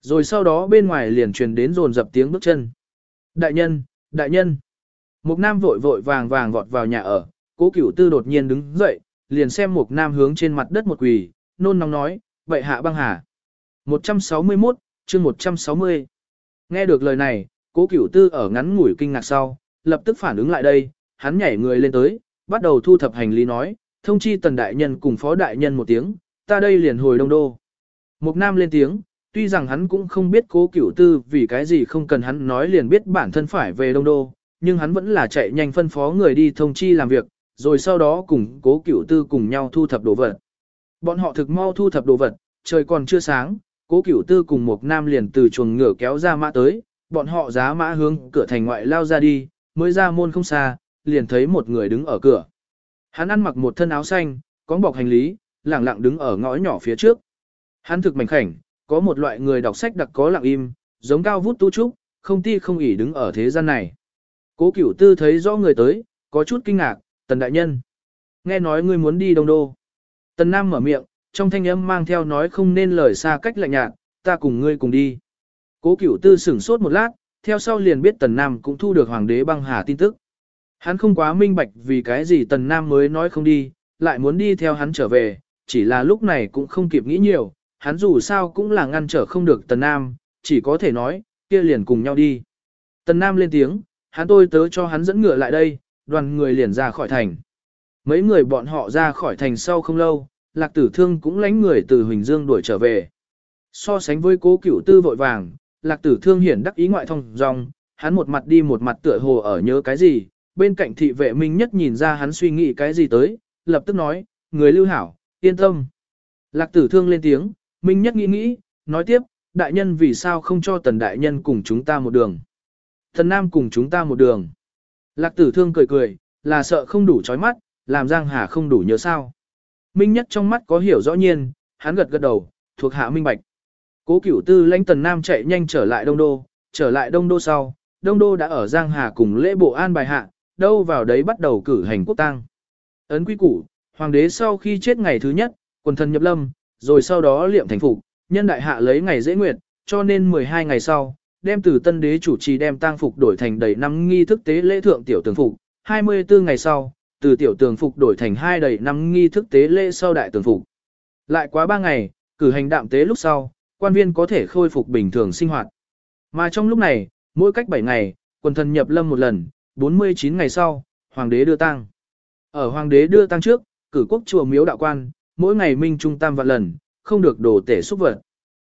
Rồi sau đó bên ngoài liền truyền đến rồn dập tiếng bước chân. Đại nhân, đại nhân. Một nam vội vội vàng vàng vọt vào nhà ở, cố cửu tư đột nhiên đứng dậy, liền xem một nam hướng trên mặt đất một quỳ, nôn nóng nói, vậy hạ băng hà. 161, chương 160. Nghe được lời này, cố cửu tư ở ngắn ngủi kinh ngạc sau, lập tức phản ứng lại đây, hắn nhảy người lên tới, bắt đầu thu thập hành lý nói, thông chi tần đại nhân cùng phó đại nhân một tiếng, ta đây liền hồi đông đô. Mục nam lên tiếng, tuy rằng hắn cũng không biết cố cửu tư vì cái gì không cần hắn nói liền biết bản thân phải về đông đô, nhưng hắn vẫn là chạy nhanh phân phó người đi thông chi làm việc, rồi sau đó cùng cố cửu tư cùng nhau thu thập đồ vật. Bọn họ thực mau thu thập đồ vật, trời còn chưa sáng, Cố cửu tư cùng một nam liền từ chuồng ngựa kéo ra mã tới, bọn họ giá mã hướng cửa thành ngoại lao ra đi, mới ra môn không xa, liền thấy một người đứng ở cửa. Hắn ăn mặc một thân áo xanh, có bọc hành lý, lẳng lặng đứng ở ngõ nhỏ phía trước. Hắn thực mảnh khảnh, có một loại người đọc sách đặc có lặng im, giống cao vút tu trúc, không ti không ỉ đứng ở thế gian này. Cố cửu tư thấy rõ người tới, có chút kinh ngạc, tần đại nhân. Nghe nói ngươi muốn đi đông đô. Tần Nam mở miệng, trong thanh âm mang theo nói không nên lời xa cách lạnh nhạt, ta cùng ngươi cùng đi. Cố cửu tư sửng sốt một lát, theo sau liền biết Tần Nam cũng thu được Hoàng đế băng hà tin tức. Hắn không quá minh bạch vì cái gì Tần Nam mới nói không đi, lại muốn đi theo hắn trở về, chỉ là lúc này cũng không kịp nghĩ nhiều, hắn dù sao cũng là ngăn trở không được Tần Nam, chỉ có thể nói, kia liền cùng nhau đi. Tần Nam lên tiếng, hắn tôi tớ cho hắn dẫn ngựa lại đây, đoàn người liền ra khỏi thành. Mấy người bọn họ ra khỏi thành sau không lâu, lạc tử thương cũng lánh người từ Huỳnh Dương đuổi trở về. So sánh với cố cửu tư vội vàng, lạc tử thương hiển đắc ý ngoại thông dòng, hắn một mặt đi một mặt tựa hồ ở nhớ cái gì, bên cạnh thị vệ minh nhất nhìn ra hắn suy nghĩ cái gì tới, lập tức nói, người lưu hảo, yên tâm. Lạc tử thương lên tiếng, minh nhất nghĩ nghĩ, nói tiếp, đại nhân vì sao không cho tần đại nhân cùng chúng ta một đường. Thần nam cùng chúng ta một đường. Lạc tử thương cười cười, là sợ không đủ trói mắt, làm Giang Hà không đủ nhớ sao. Minh nhất trong mắt có hiểu rõ nhiên, hắn gật gật đầu, thuộc hạ minh bạch. Cố cửu tư lãnh tần nam chạy nhanh trở lại đông đô, trở lại đông đô sau, đông đô đã ở Giang Hà cùng lễ bộ an bài hạ, đâu vào đấy bắt đầu cử hành quốc tang. Ấn quý củ, hoàng đế sau khi chết ngày thứ nhất, quần thần nhập lâm, rồi sau đó liệm thành phục, nhân đại hạ lấy ngày dễ nguyệt, cho nên 12 ngày sau, đem từ tân đế chủ trì đem tang phục đổi thành đầy năm nghi thức tế lễ thượng tiểu tường phục, 24 ngày sau, từ tiểu tường phục đổi thành hai đầy năm nghi thức tế lễ sau đại tường phục. Lại quá 3 ngày, cử hành đạm tế lúc sau, quan viên có thể khôi phục bình thường sinh hoạt. Mà trong lúc này, mỗi cách 7 ngày, quần thần nhập lâm một lần, 49 ngày sau, hoàng đế đưa tang. Ở hoàng đế đưa tang trước, cử quốc chùa miếu đạo quan, mỗi ngày minh trung tam vạn lần, không được đổ tể xúc vật.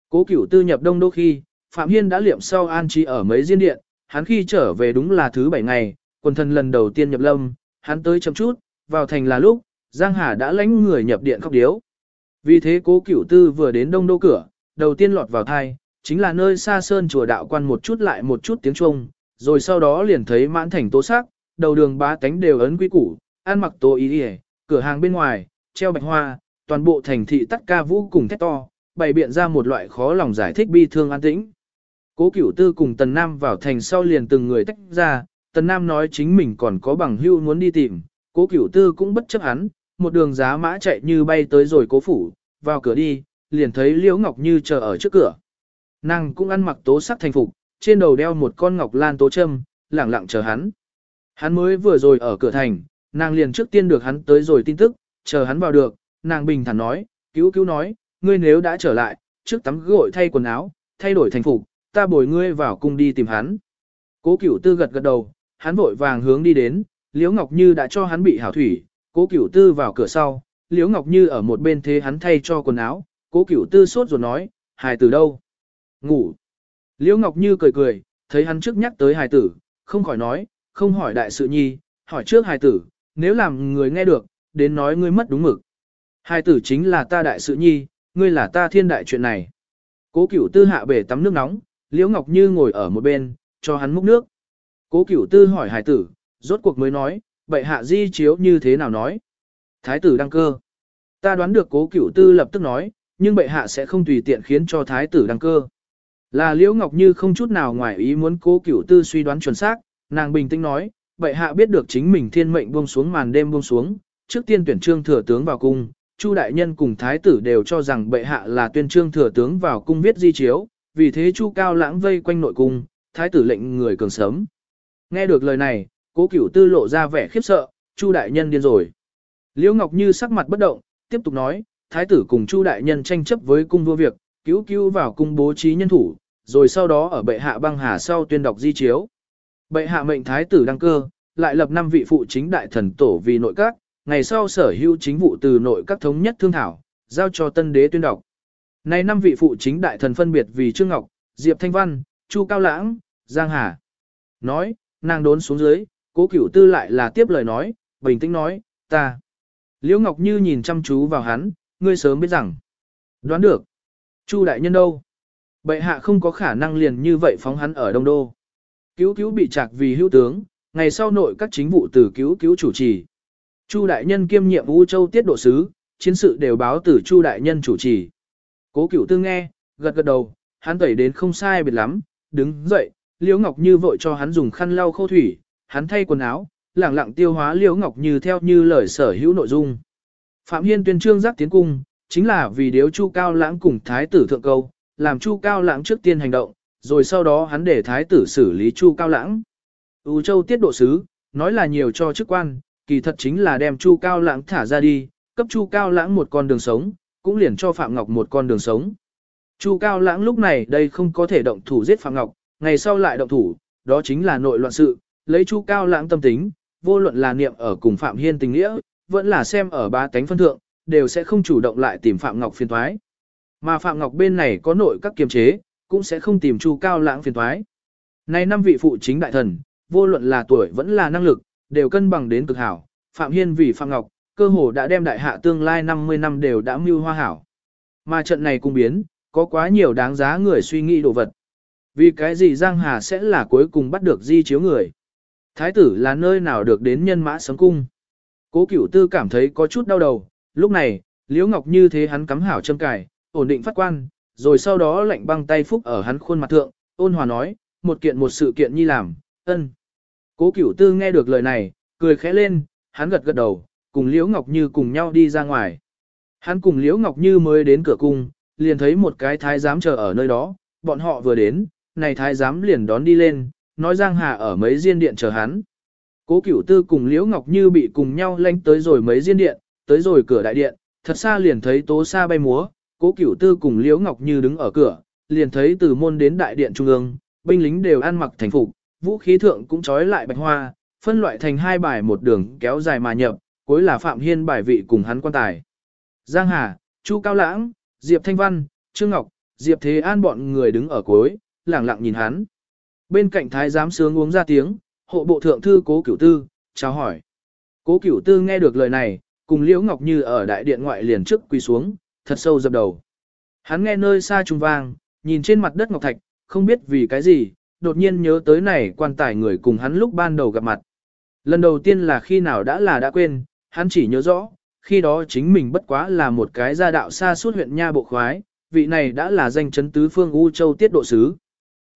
Cố cửu tư nhập đông đô khi, Phạm Hiên đã liệm sau an trí ở mấy diên điện, hắn khi trở về đúng là thứ bảy ngày, quần thần lần đầu tiên nhập lâm, hắn tới chậm chút, vào thành là lúc, Giang Hà đã lãnh người nhập điện khóc điếu. Vì thế cố cửu tư vừa đến đông đô cửa, đầu tiên lọt vào thai, chính là nơi xa sơn chùa đạo quan một chút lại một chút tiếng chuông, rồi sau đó liền thấy mãn thành tố sắc, đầu đường bá tánh đều ấn quý củ, ăn mặc tố ý đi cửa hàng bên ngoài, treo bạch hoa, toàn bộ thành thị tắt ca vũ cùng thét to, bày biện ra một loại khó lòng giải thích bi thương an tĩnh. Cố Cửu Tư cùng Tần Nam vào thành sau liền từng người tách ra, Tần Nam nói chính mình còn có bằng hưu muốn đi tìm, Cố Cửu Tư cũng bất chấp hắn, một đường giá mã chạy như bay tới rồi cố phủ, vào cửa đi, liền thấy Liễu Ngọc Như chờ ở trước cửa. Nàng cũng ăn mặc tố sắc thành phục, trên đầu đeo một con ngọc lan tố châm, lẳng lặng chờ hắn. Hắn mới vừa rồi ở cửa thành, nàng liền trước tiên được hắn tới rồi tin tức, chờ hắn vào được, nàng bình thản nói, cứu cứu nói, ngươi nếu đã trở lại, trước tắm gội thay quần áo, thay đổi thành phục, ta bồi ngươi vào cung đi tìm hắn. Cố cửu tư gật gật đầu, hắn vội vàng hướng đi đến, Liễu Ngọc Như đã cho hắn bị hảo thủy, cố cửu tư vào cửa sau, Liễu Ngọc Như ở một bên thế hắn thay cho quần áo, cố cửu tư sốt rồi nói, hài tử đâu? Ngủ. Liễu Ngọc Như cười cười, thấy hắn trước nhắc tới hài tử, không khỏi nói, không hỏi đại sự nhi, hỏi trước hài tử, nếu làm người nghe được, đến nói ngươi mất đúng mực. Hài tử chính là ta đại sự nhi, ngươi là ta thiên đại chuyện này. Cố cửu tư hạ bể tắm nước nóng, Liễu Ngọc Như ngồi ở một bên, cho hắn múc nước. Cố cửu tư hỏi Hải tử, rốt cuộc mới nói, bệ hạ di chiếu như thế nào nói. Thái tử đăng cơ. Ta đoán được cố cửu tư lập tức nói, nhưng bệ hạ sẽ không tùy tiện khiến cho thái tử đăng cơ. Là Liễu Ngọc Như không chút nào ngoài ý muốn cố cửu tư suy đoán chuẩn xác, nàng bình tĩnh nói, bệ hạ biết được chính mình thiên mệnh buông xuống màn đêm buông xuống, trước tiên tuyển trương thừa tướng vào cung, Chu đại nhân cùng thái tử đều cho rằng bệ hạ là tuyên trương thừa tướng vào cung viết di chiếu, vì thế Chu Cao Lãng vây quanh nội cung, thái tử lệnh người cường sớm. Nghe được lời này, Cố Cửu Tư lộ ra vẻ khiếp sợ, Chu đại nhân điên rồi. Liễu Ngọc Như sắc mặt bất động, tiếp tục nói, thái tử cùng Chu đại nhân tranh chấp với cung vua việc, cứu cứu vào cung bố trí nhân thủ, rồi sau đó ở bệ hạ băng hà sau tuyên đọc di chiếu. Bệ hạ mệnh thái tử đăng cơ, lại lập năm vị phụ chính đại thần tổ vì nội các, ngày sau sở hữu chính vụ từ nội các thống nhất thương thảo, giao cho tân đế tuyên đọc. Nay năm vị phụ chính đại thần phân biệt vì Trương Ngọc, Diệp Thanh Văn, Chu Cao Lãng, Giang Hà. Nói, nàng đốn xuống dưới, cố cửu tư lại là tiếp lời nói, bình tĩnh nói, ta. Liễu Ngọc Như nhìn chăm chú vào hắn, ngươi sớm biết rằng. Đoán được. Chu đại nhân đâu? Bệ hạ không có khả năng liền như vậy phóng hắn ở Đông Đô. Cứu cứu bị trạc vì hữu tướng, ngày sau nội các chính vụ từ cứu cứu chủ trì. Chu đại nhân kiêm nhiệm U Châu tiết độ sứ, chiến sự đều báo từ Chu đại nhân chủ trì. Cố Cửu Tư nghe, gật gật đầu, hắn tẩy đến không sai biệt lắm, đứng dậy, Liễu Ngọc Như vội cho hắn dùng khăn lau khô thủy, hắn thay quần áo, lẳng lặng tiêu hóa Liễu Ngọc Như theo như lời sở hữu nội dung. Phạm Hiên tuyên trương giác tiến cung, chính là vì điếu Chu Cao Lãng cùng thái tử thượng câu, làm Chu Cao Lãng trước tiên hành động, rồi sau đó hắn để thái tử xử lý Chu Cao Lãng. U Châu tiết độ sứ, nói là nhiều cho chức quan, kỳ thật chính là đem Chu Cao Lãng thả ra đi, cấp Chu Cao Lãng một con đường sống, cũng liền cho Phạm Ngọc một con đường sống. Chu Cao Lãng lúc này đây không có thể động thủ giết Phạm Ngọc, ngày sau lại động thủ, đó chính là nội loạn sự, lấy Chu Cao Lãng tâm tính, vô luận là niệm ở cùng Phạm Hiên tình nghĩa, vẫn là xem ở ba tánh phân thượng, đều sẽ không chủ động lại tìm Phạm Ngọc phiền thoái. Mà Phạm Ngọc bên này có nội các kiềm chế, cũng sẽ không tìm Chu Cao Lãng phiền thoái. Nay năm vị phụ chính đại thần, vô luận là tuổi vẫn là năng lực, đều cân bằng đến cực hảo. Phạm Hiên vì Phạm Ngọc, cơ hồ đã đem đại hạ tương lai 50 năm đều đã mưu hoa hảo. Mà trận này cung biến, có quá nhiều đáng giá người suy nghĩ đồ vật. Vì cái gì Giang Hà sẽ là cuối cùng bắt được di chiếu người? Thái tử là nơi nào được đến nhân mã sấm cung? Cố cửu tư cảm thấy có chút đau đầu, lúc này, Liễu Ngọc như thế hắn cắm hảo châm cài, ổn định phát quan, rồi sau đó lạnh băng tay phúc ở hắn khuôn mặt thượng, ôn hòa nói, một kiện một sự kiện nhi làm, ân. Cố cửu tư nghe được lời này, cười khẽ lên, hắn gật gật đầu, cùng Liễu Ngọc Như cùng nhau đi ra ngoài. Hắn cùng Liễu Ngọc Như mới đến cửa cung, liền thấy một cái thái giám chờ ở nơi đó, bọn họ vừa đến, này thái giám liền đón đi lên, nói Giang Hà ở mấy diên điện chờ hắn. Cố Cửu Tư cùng Liễu Ngọc Như bị cùng nhau lanh tới rồi mấy diên điện, tới rồi cửa đại điện, thật xa liền thấy tố sa bay múa, Cố Cửu Tư cùng Liễu Ngọc Như đứng ở cửa, liền thấy từ môn đến đại điện trung ương, binh lính đều ăn mặc thành phục, vũ khí thượng cũng trói lại bạch hoa, phân loại thành hai bài một đường kéo dài mà nhập, cuối là Phạm Hiên bài vị cùng hắn quan tài. Giang Hà, Chu Cao Lãng, Diệp Thanh Văn, Trương Ngọc, Diệp Thế An bọn người đứng ở cuối, lẳng lặng nhìn hắn. Bên cạnh thái giám sướng uống ra tiếng, hộ bộ thượng thư Cố Cửu Tư, chào hỏi. Cố Cửu Tư nghe được lời này, cùng Liễu Ngọc Như ở đại điện ngoại liền trước quỳ xuống, thật sâu dập đầu. Hắn nghe nơi xa trung vang, nhìn trên mặt đất ngọc thạch, không biết vì cái gì, đột nhiên nhớ tới này quan tài người cùng hắn lúc ban đầu gặp mặt. Lần đầu tiên là khi nào đã là đã quên, hắn chỉ nhớ rõ, khi đó chính mình bất quá là một cái gia đạo xa suốt huyện nha bộ khoái, vị này đã là danh chấn tứ phương U Châu tiết độ sứ.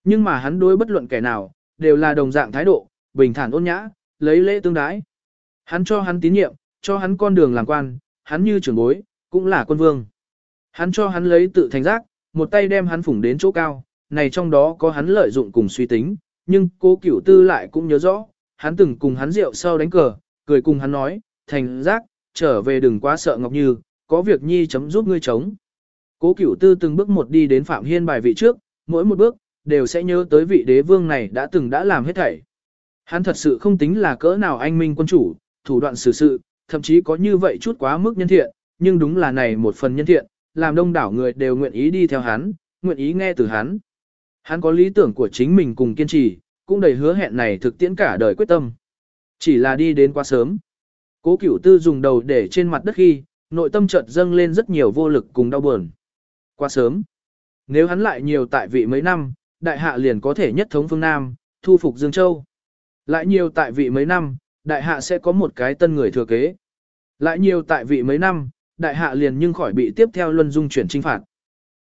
Nhưng mà hắn đối bất luận kẻ nào, đều là đồng dạng thái độ, bình thản ôn nhã, lấy lễ tương đái. Hắn cho hắn tín nhiệm, cho hắn con đường làm quan, hắn như trưởng bối, cũng là quân vương. Hắn cho hắn lấy tự thành giác, một tay đem hắn phủng đến chỗ cao, này trong đó có hắn lợi dụng cùng suy tính, nhưng cô cửu tư lại cũng nhớ rõ, hắn từng cùng hắn rượu sau đánh cờ, cười cùng hắn nói, thành giác, trở về đừng quá sợ Ngọc Như, có việc nhi chấm giúp ngươi chống. Cố cửu tư từng bước một đi đến Phạm Hiên bài vị trước, mỗi một bước, đều sẽ nhớ tới vị đế vương này đã từng đã làm hết thảy. Hắn thật sự không tính là cỡ nào anh minh quân chủ, thủ đoạn xử sự, thậm chí có như vậy chút quá mức nhân thiện, nhưng đúng là này một phần nhân thiện, làm đông đảo người đều nguyện ý đi theo hắn, nguyện ý nghe từ hắn. Hắn có lý tưởng của chính mình cùng kiên trì, cũng đầy hứa hẹn này thực tiễn cả đời quyết tâm. Chỉ là đi đến quá sớm. Cố cửu tư dùng đầu để trên mặt đất khi, nội tâm chợt dâng lên rất nhiều vô lực cùng đau buồn. Quá sớm. Nếu hắn lại nhiều tại vị mấy năm, đại hạ liền có thể nhất thống phương Nam, thu phục Dương Châu. Lại nhiều tại vị mấy năm, đại hạ sẽ có một cái tân người thừa kế. Lại nhiều tại vị mấy năm, đại hạ liền nhưng khỏi bị tiếp theo luân dung chuyển trinh phạt.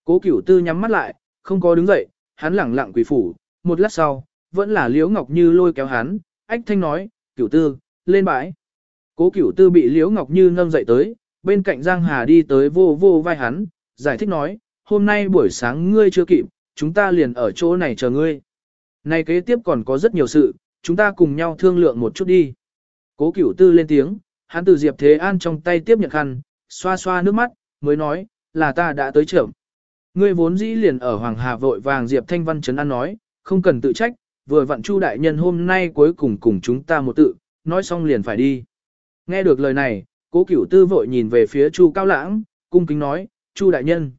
Cố cửu tư nhắm mắt lại, không có đứng dậy, hắn lẳng lặng quỳ phủ, một lát sau, vẫn là Liễu Ngọc Như lôi kéo hắn, ách thanh nói, cửu tư, lên bãi. Cố cửu tư bị Liễu Ngọc Như nâng dậy tới, bên cạnh Giang Hà đi tới vô vô vai hắn, giải thích nói, hôm nay buổi sáng ngươi chưa kịp, chúng ta liền ở chỗ này chờ ngươi. Nay kế tiếp còn có rất nhiều sự, chúng ta cùng nhau thương lượng một chút đi. Cố cửu tư lên tiếng, hắn từ Diệp Thế An trong tay tiếp nhận khăn, xoa xoa nước mắt, mới nói, là ta đã tới trưởng. Ngươi vốn dĩ liền ở Hoàng Hà vội vàng Diệp Thanh Văn Trấn An nói, không cần tự trách, vừa vặn Chu đại nhân hôm nay cuối cùng cùng chúng ta một tự, nói xong liền phải đi. Nghe được lời này, cố cửu tư vội nhìn về phía Chu Cao Lãng, cung kính nói, Chu đại nhân.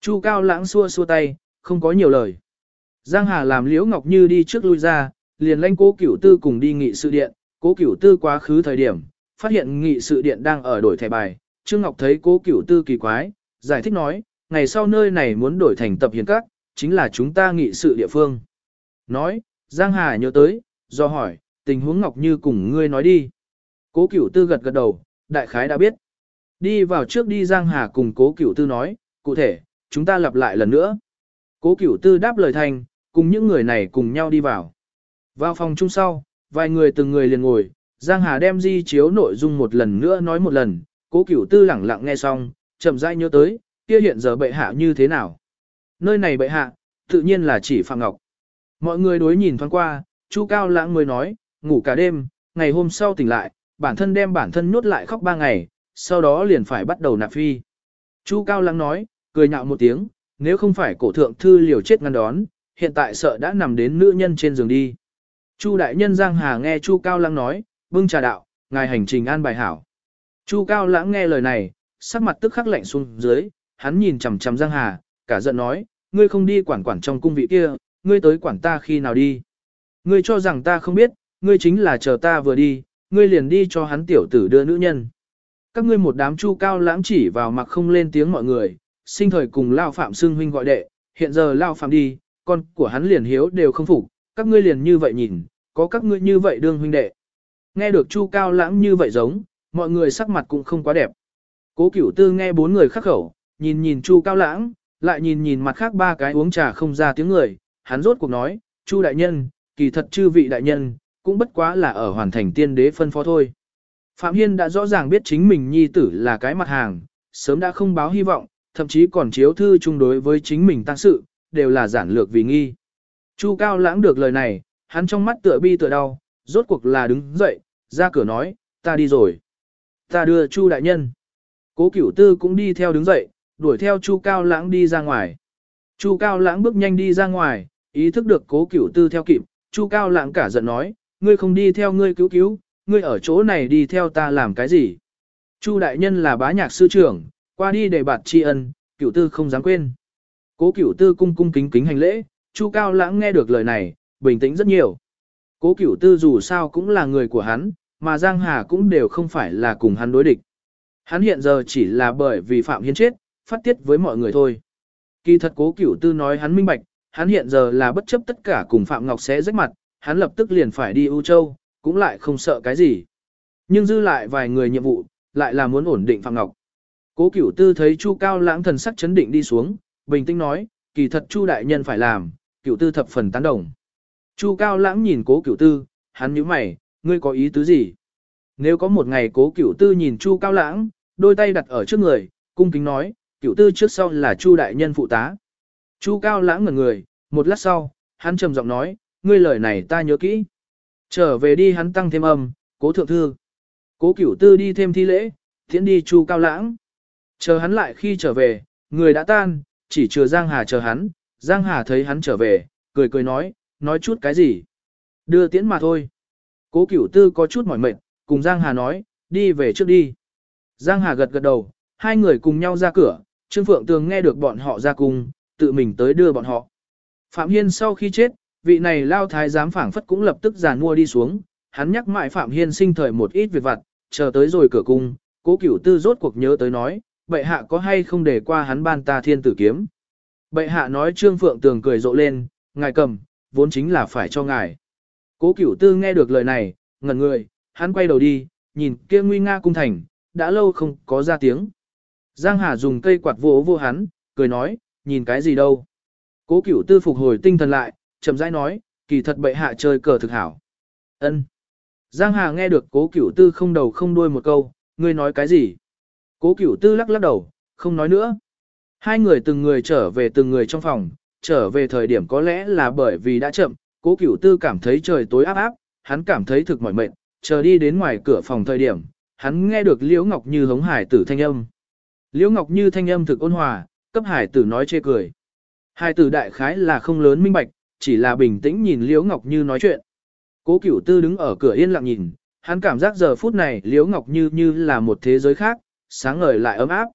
Chu Cao Lãng xua xua tay, không có nhiều lời. Giang Hà làm Liễu Ngọc Như đi trước lui ra, liền lanh cố cửu tư cùng đi nghị sự điện, cố cửu tư quá khứ thời điểm, phát hiện nghị sự điện đang ở đổi thẻ bài, Trương Ngọc thấy cố cửu tư kỳ quái, giải thích nói, ngày sau nơi này muốn đổi thành tập hiền các, chính là chúng ta nghị sự địa phương. Nói, Giang Hà nhớ tới, do hỏi, tình huống Ngọc Như cùng ngươi nói đi. Cố cửu tư gật gật đầu, đại khái đã biết. Đi vào trước đi Giang Hà cùng cố cửu tư nói, cụ thể, chúng ta lặp lại lần nữa. Cố cửu tư đáp lời thành, cùng những người này cùng nhau đi vào. Vào phòng chung sau, vài người từng người liền ngồi, Giang Hà đem di chiếu nội dung một lần nữa nói một lần, cố cửu tư lẳng lặng nghe xong, chậm rãi nhớ tới, kia hiện giờ bệ hạ như thế nào. Nơi này bệ hạ, tự nhiên là chỉ Phạm Ngọc. Mọi người đối nhìn thoáng qua, Chu Cao Lãng mới nói, ngủ cả đêm, ngày hôm sau tỉnh lại, bản thân đem bản thân nhốt lại khóc ba ngày, sau đó liền phải bắt đầu nạp phi. Chu Cao Lãng nói, cười nhạo một tiếng, nếu không phải cổ thượng thư liều chết ngăn đón, hiện tại sợ đã nằm đến nữ nhân trên giường đi. Chu đại nhân Giang Hà nghe Chu Cao Lãng nói, bưng trà đạo, ngài hành trình an bài hảo. Chu Cao Lãng nghe lời này, sắc mặt tức khắc lạnh xuống dưới, hắn nhìn chằm chằm Giang Hà, cả giận nói, ngươi không đi quản quản trong cung vị kia, ngươi tới quản ta khi nào đi. Ngươi cho rằng ta không biết, ngươi chính là chờ ta vừa đi, ngươi liền đi cho hắn tiểu tử đưa nữ nhân. Các ngươi một đám chu cao lãng chỉ vào mặt không lên tiếng mọi người, sinh thời cùng Lao Phạm xưng huynh gọi đệ, hiện giờ Lao Phạm đi, con của hắn liền hiếu đều không phục, các ngươi liền như vậy nhìn, có các ngươi như vậy đương huynh đệ. Nghe được chu cao lãng như vậy giống, mọi người sắc mặt cũng không quá đẹp. Cố cửu tư nghe bốn người khắc khẩu, nhìn nhìn chu cao lãng, lại nhìn nhìn mặt khác ba cái uống trà không ra tiếng người, hắn rốt cuộc nói, chu đại nhân, kỳ thật chư vị đại nhân, cũng bất quá là ở hoàn thành tiên đế phân phó thôi. Phạm Hiên đã rõ ràng biết chính mình nhi tử là cái mặt hàng, sớm đã không báo hy vọng, thậm chí còn chiếu thư chung đối với chính mình tăng sự, đều là giản lược vì nghi. Chu Cao lãng được lời này, hắn trong mắt tựa bi tựa đau, rốt cuộc là đứng dậy, ra cửa nói, ta đi rồi. Ta đưa Chu đại nhân. Cố Cửu Tư cũng đi theo đứng dậy, đuổi theo Chu Cao lãng đi ra ngoài. Chu Cao lãng bước nhanh đi ra ngoài, ý thức được Cố Cửu Tư theo kịp, Chu Cao lãng cả giận nói, ngươi không đi theo ngươi cứu cứu, ngươi ở chỗ này đi theo ta làm cái gì? Chu đại nhân là bá nhạc sư trưởng, qua đi để bạt tri ân, cửu tư không dám quên. Cố cửu tư cung cung kính kính hành lễ, Chu Cao Lãng nghe được lời này, bình tĩnh rất nhiều. Cố cửu tư dù sao cũng là người của hắn, mà Giang Hà cũng đều không phải là cùng hắn đối địch. Hắn hiện giờ chỉ là bởi vì Phạm Hiến chết, phát tiết với mọi người thôi. Kỳ thật cố cửu tư nói hắn minh bạch, hắn hiện giờ là bất chấp tất cả cùng Phạm Ngọc sẽ rách mặt, hắn lập tức liền phải đi U Châu, cũng lại không sợ cái gì. Nhưng dư lại vài người nhiệm vụ, lại là muốn ổn định Phạm Ngọc. Cố Cửu Tư thấy Chu Cao Lãng thần sắc chấn định đi xuống, bình tĩnh nói, kỳ thật Chu đại nhân phải làm, Cửu Tư thập phần tán đồng. Chu Cao Lãng nhìn Cố Cửu Tư, hắn nhíu mày, ngươi có ý tứ gì? Nếu có một ngày Cố Cửu Tư nhìn Chu Cao Lãng, đôi tay đặt ở trước người, cung kính nói, Cửu Tư trước sau là Chu đại nhân phụ tá. Chu Cao Lãng ngẩn người, một lát sau, hắn trầm giọng nói, ngươi lời này ta nhớ kỹ. Trở về đi hắn tăng thêm âm, cố thượng thư. Cố cửu tư đi thêm thi lễ, tiễn đi chu cao lãng. Chờ hắn lại khi trở về, người đã tan, chỉ chừa Giang Hà chờ hắn. Giang Hà thấy hắn trở về, cười cười nói, nói chút cái gì. Đưa tiễn mà thôi. Cố cửu tư có chút mỏi mệt, cùng Giang Hà nói, đi về trước đi. Giang Hà gật gật đầu, hai người cùng nhau ra cửa, Trương Phượng Tường nghe được bọn họ ra cùng, tự mình tới đưa bọn họ. Phạm Hiên sau khi chết, vị này lao thái giám phảng phất cũng lập tức giàn mua đi xuống, hắn nhắc mãi Phạm Hiên sinh thời một ít việc vặt, chờ tới rồi cửa cung, cố cửu tư rốt cuộc nhớ tới nói, bệ hạ có hay không để qua hắn ban ta thiên tử kiếm. Bệ hạ nói Trương Phượng Tường cười rộ lên, ngài cầm, vốn chính là phải cho ngài. Cố cửu tư nghe được lời này, ngẩn người, hắn quay đầu đi, nhìn kia nguy nga cung thành, đã lâu không có ra tiếng. Giang Hà dùng cây quạt vỗ vô hắn, cười nói, nhìn cái gì đâu. Cố cửu tư phục hồi tinh thần lại, chậm rãi nói, kỳ thật bệ hạ chơi cờ thực hảo. Ân. Giang Hà nghe được cố cửu tư không đầu không đuôi một câu, ngươi nói cái gì? Cố cửu tư lắc lắc đầu, không nói nữa. Hai người từng người trở về từng người trong phòng, trở về thời điểm có lẽ là bởi vì đã chậm, cố cửu tư cảm thấy trời tối áp áp, hắn cảm thấy thực mỏi mệt, chờ đi đến ngoài cửa phòng thời điểm, hắn nghe được Liễu Ngọc Như hống hải tử thanh âm. Liễu Ngọc Như thanh âm thực ôn hòa, cấp hải tử nói chê cười. Hải tử đại khái là không lớn minh bạch, chỉ là bình tĩnh nhìn Liễu Ngọc Như nói chuyện. Cố Cửu Tư đứng ở cửa yên lặng nhìn, hắn cảm giác giờ phút này Liễu Ngọc Như như là một thế giới khác, sáng ngời lại ấm áp.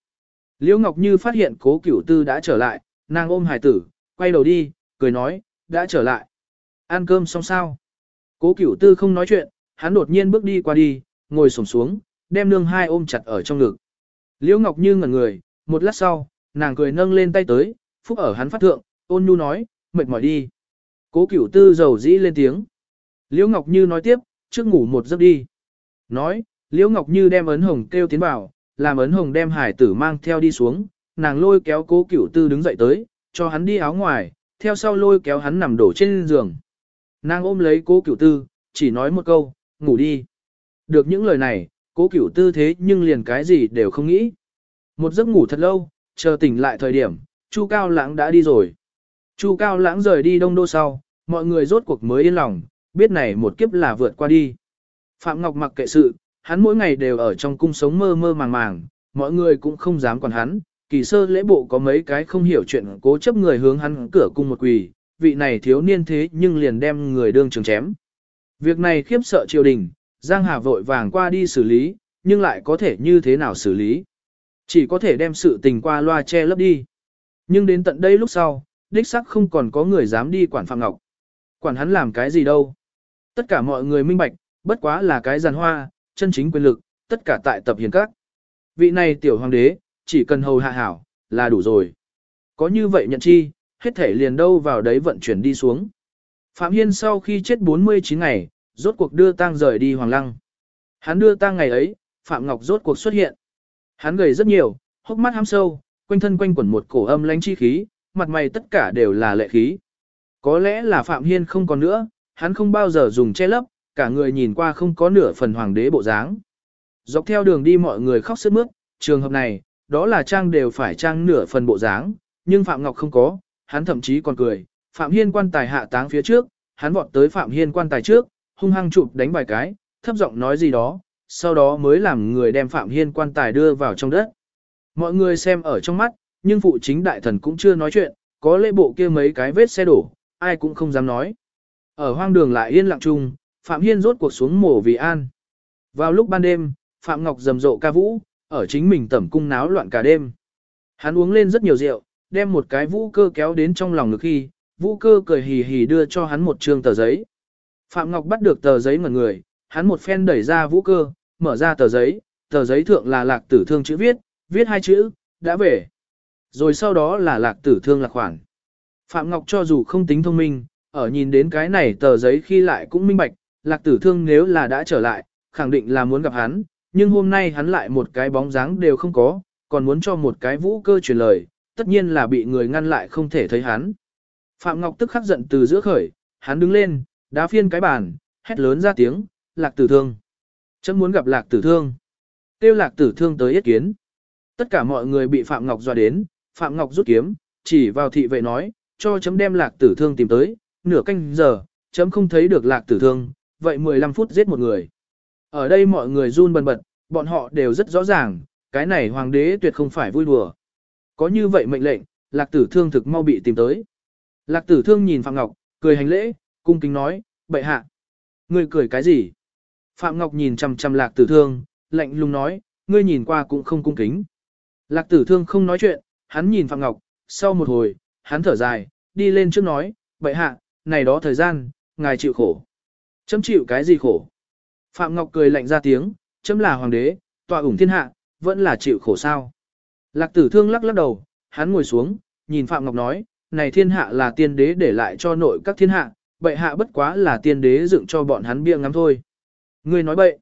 Liễu Ngọc Như phát hiện Cố Cửu Tư đã trở lại, nàng ôm hải tử, quay đầu đi, cười nói, đã trở lại. Ăn cơm xong sao? Cố Cửu Tư không nói chuyện, hắn đột nhiên bước đi qua đi, ngồi xổm xuống, đem nương hai ôm chặt ở trong ngực. Liễu Ngọc Như ngẩn người, một lát sau, nàng cười nâng lên tay tới, phúc ở hắn phát thượng, Ôn nhu nói, mệt mỏi đi. Cố cửu tư dầu dĩ lên tiếng. Liễu Ngọc Như nói tiếp, trước ngủ một giấc đi. Nói, Liễu Ngọc Như đem ấn hồng kêu tiến vào, làm ấn hồng đem hải tử mang theo đi xuống, nàng lôi kéo cố cửu tư đứng dậy tới, cho hắn đi áo ngoài, theo sau lôi kéo hắn nằm đổ trên giường. Nàng ôm lấy cố cửu tư, chỉ nói một câu, ngủ đi. Được những lời này, cố cửu tư thế nhưng liền cái gì đều không nghĩ. Một giấc ngủ thật lâu, chờ tỉnh lại thời điểm, Chu Cao Lãng đã đi rồi. Chu Cao Lãng rời đi đông đô sau, mọi người rốt cuộc mới yên lòng, biết này một kiếp là vượt qua đi. Phạm Ngọc mặc kệ sự, hắn mỗi ngày đều ở trong cung sống mơ mơ màng màng, mọi người cũng không dám quản hắn. Kỳ sơ lễ bộ có mấy cái không hiểu chuyện cố chấp người hướng hắn cửa cung một quỳ, vị này thiếu niên thế nhưng liền đem người đương trường chém. Việc này khiếp sợ triều đình, Giang Hà vội vàng qua đi xử lý, nhưng lại có thể như thế nào xử lý. Chỉ có thể đem sự tình qua loa che lấp đi. Nhưng đến tận đây lúc sau, đích sắc không còn có người dám đi quản Phạm Ngọc. Quản hắn làm cái gì đâu. Tất cả mọi người minh bạch, bất quá là cái giàn hoa, chân chính quyền lực, tất cả tại tập hiền các. Vị này tiểu hoàng đế, chỉ cần hầu hạ hảo, là đủ rồi. Có như vậy nhận chi, hết thể liền đâu vào đấy vận chuyển đi xuống. Phạm Hiên sau khi chết 49 ngày, rốt cuộc đưa tang rời đi Hoàng Lăng. Hắn đưa tang ngày ấy, Phạm Ngọc rốt cuộc xuất hiện. Hắn gầy rất nhiều, hốc mắt ham sâu, quanh thân quanh quẩn một cổ âm lánh chi khí, mặt mày tất cả đều là lệ khí. Có lẽ là Phạm Hiên không còn nữa, hắn không bao giờ dùng che lấp, cả người nhìn qua không có nửa phần hoàng đế bộ dáng. Dọc theo đường đi mọi người khóc sướt mướt, trường hợp này, đó là trang đều phải trang nửa phần bộ dáng, nhưng Phạm Ngọc không có, hắn thậm chí còn cười. Phạm Hiên quan tài hạ táng phía trước, hắn vọt tới Phạm Hiên quan tài trước, hung hăng chụp đánh vài cái, thấp giọng nói gì đó, sau đó mới làm người đem Phạm Hiên quan tài đưa vào trong đất. Mọi người xem ở trong mắt, nhưng phụ chính đại thần cũng chưa nói chuyện, có lễ bộ kia mấy cái vết xe đổ, ai cũng không dám nói. Ở hoang đường lại yên lặng chung, Phạm Hiên rốt cuộc xuống mổ vì an. Vào lúc ban đêm, Phạm Ngọc rầm rộ ca vũ, ở chính mình tẩm cung náo loạn cả đêm. Hắn uống lên rất nhiều rượu, đem một cái vũ cơ kéo đến trong lòng ngực khi, vũ cơ cười hì hì đưa cho hắn một trương tờ giấy. Phạm Ngọc bắt được tờ giấy ngẩn người, hắn một phen đẩy ra vũ cơ, mở ra tờ giấy, tờ giấy thượng là lạc tử thương chữ viết, viết hai chữ, đã về. Rồi sau đó là lạc tử thương lạc khoản. Phạm Ngọc cho dù không tính thông minh, ở nhìn đến cái này tờ giấy khi lại cũng minh bạch, lạc tử thương nếu là đã trở lại, khẳng định là muốn gặp hắn, nhưng hôm nay hắn lại một cái bóng dáng đều không có, còn muốn cho một cái vũ cơ truyền lời, tất nhiên là bị người ngăn lại không thể thấy hắn. Phạm Ngọc tức khắc giận từ giữa khởi, hắn đứng lên, đá phiên cái bàn, hét lớn ra tiếng, lạc tử thương. Chấm muốn gặp lạc tử thương. Tiêu lạc tử thương tới yết kiến. Tất cả mọi người bị Phạm Ngọc dọa đến, Phạm Ngọc rút kiếm, chỉ vào thị vệ nói, cho chấm đem lạc tử thương tìm tới, nửa canh giờ, chấm không thấy được lạc tử thương, vậy 15 phút giết một người. Ở đây mọi người run bần bật, bọn họ đều rất rõ ràng, cái này hoàng đế tuyệt không phải vui đùa. Có như vậy mệnh lệnh, lạc tử thương thực mau bị tìm tới. Lạc tử thương nhìn Phạm Ngọc, cười hành lễ, cung kính nói, bệ hạ. Ngươi cười cái gì? Phạm Ngọc nhìn chằm chằm lạc tử thương, lạnh lùng nói, ngươi nhìn qua cũng không cung kính. Lạc tử thương không nói chuyện, hắn nhìn Phạm Ngọc, sau một hồi, hắn thở dài, đi lên trước nói, bệ hạ, này đó thời gian, ngài chịu khổ. Chấm chịu cái gì khổ? Phạm Ngọc cười lạnh ra tiếng, chấm là hoàng đế, tọa ủng thiên hạ, vẫn là chịu khổ sao. Lạc tử thương lắc lắc đầu, hắn ngồi xuống, nhìn Phạm Ngọc nói, này thiên hạ là tiên đế để lại cho nội các thiên hạ, bệ hạ bất quá là tiên đế dựng cho bọn hắn bia ngắm thôi. Ngươi nói bậy.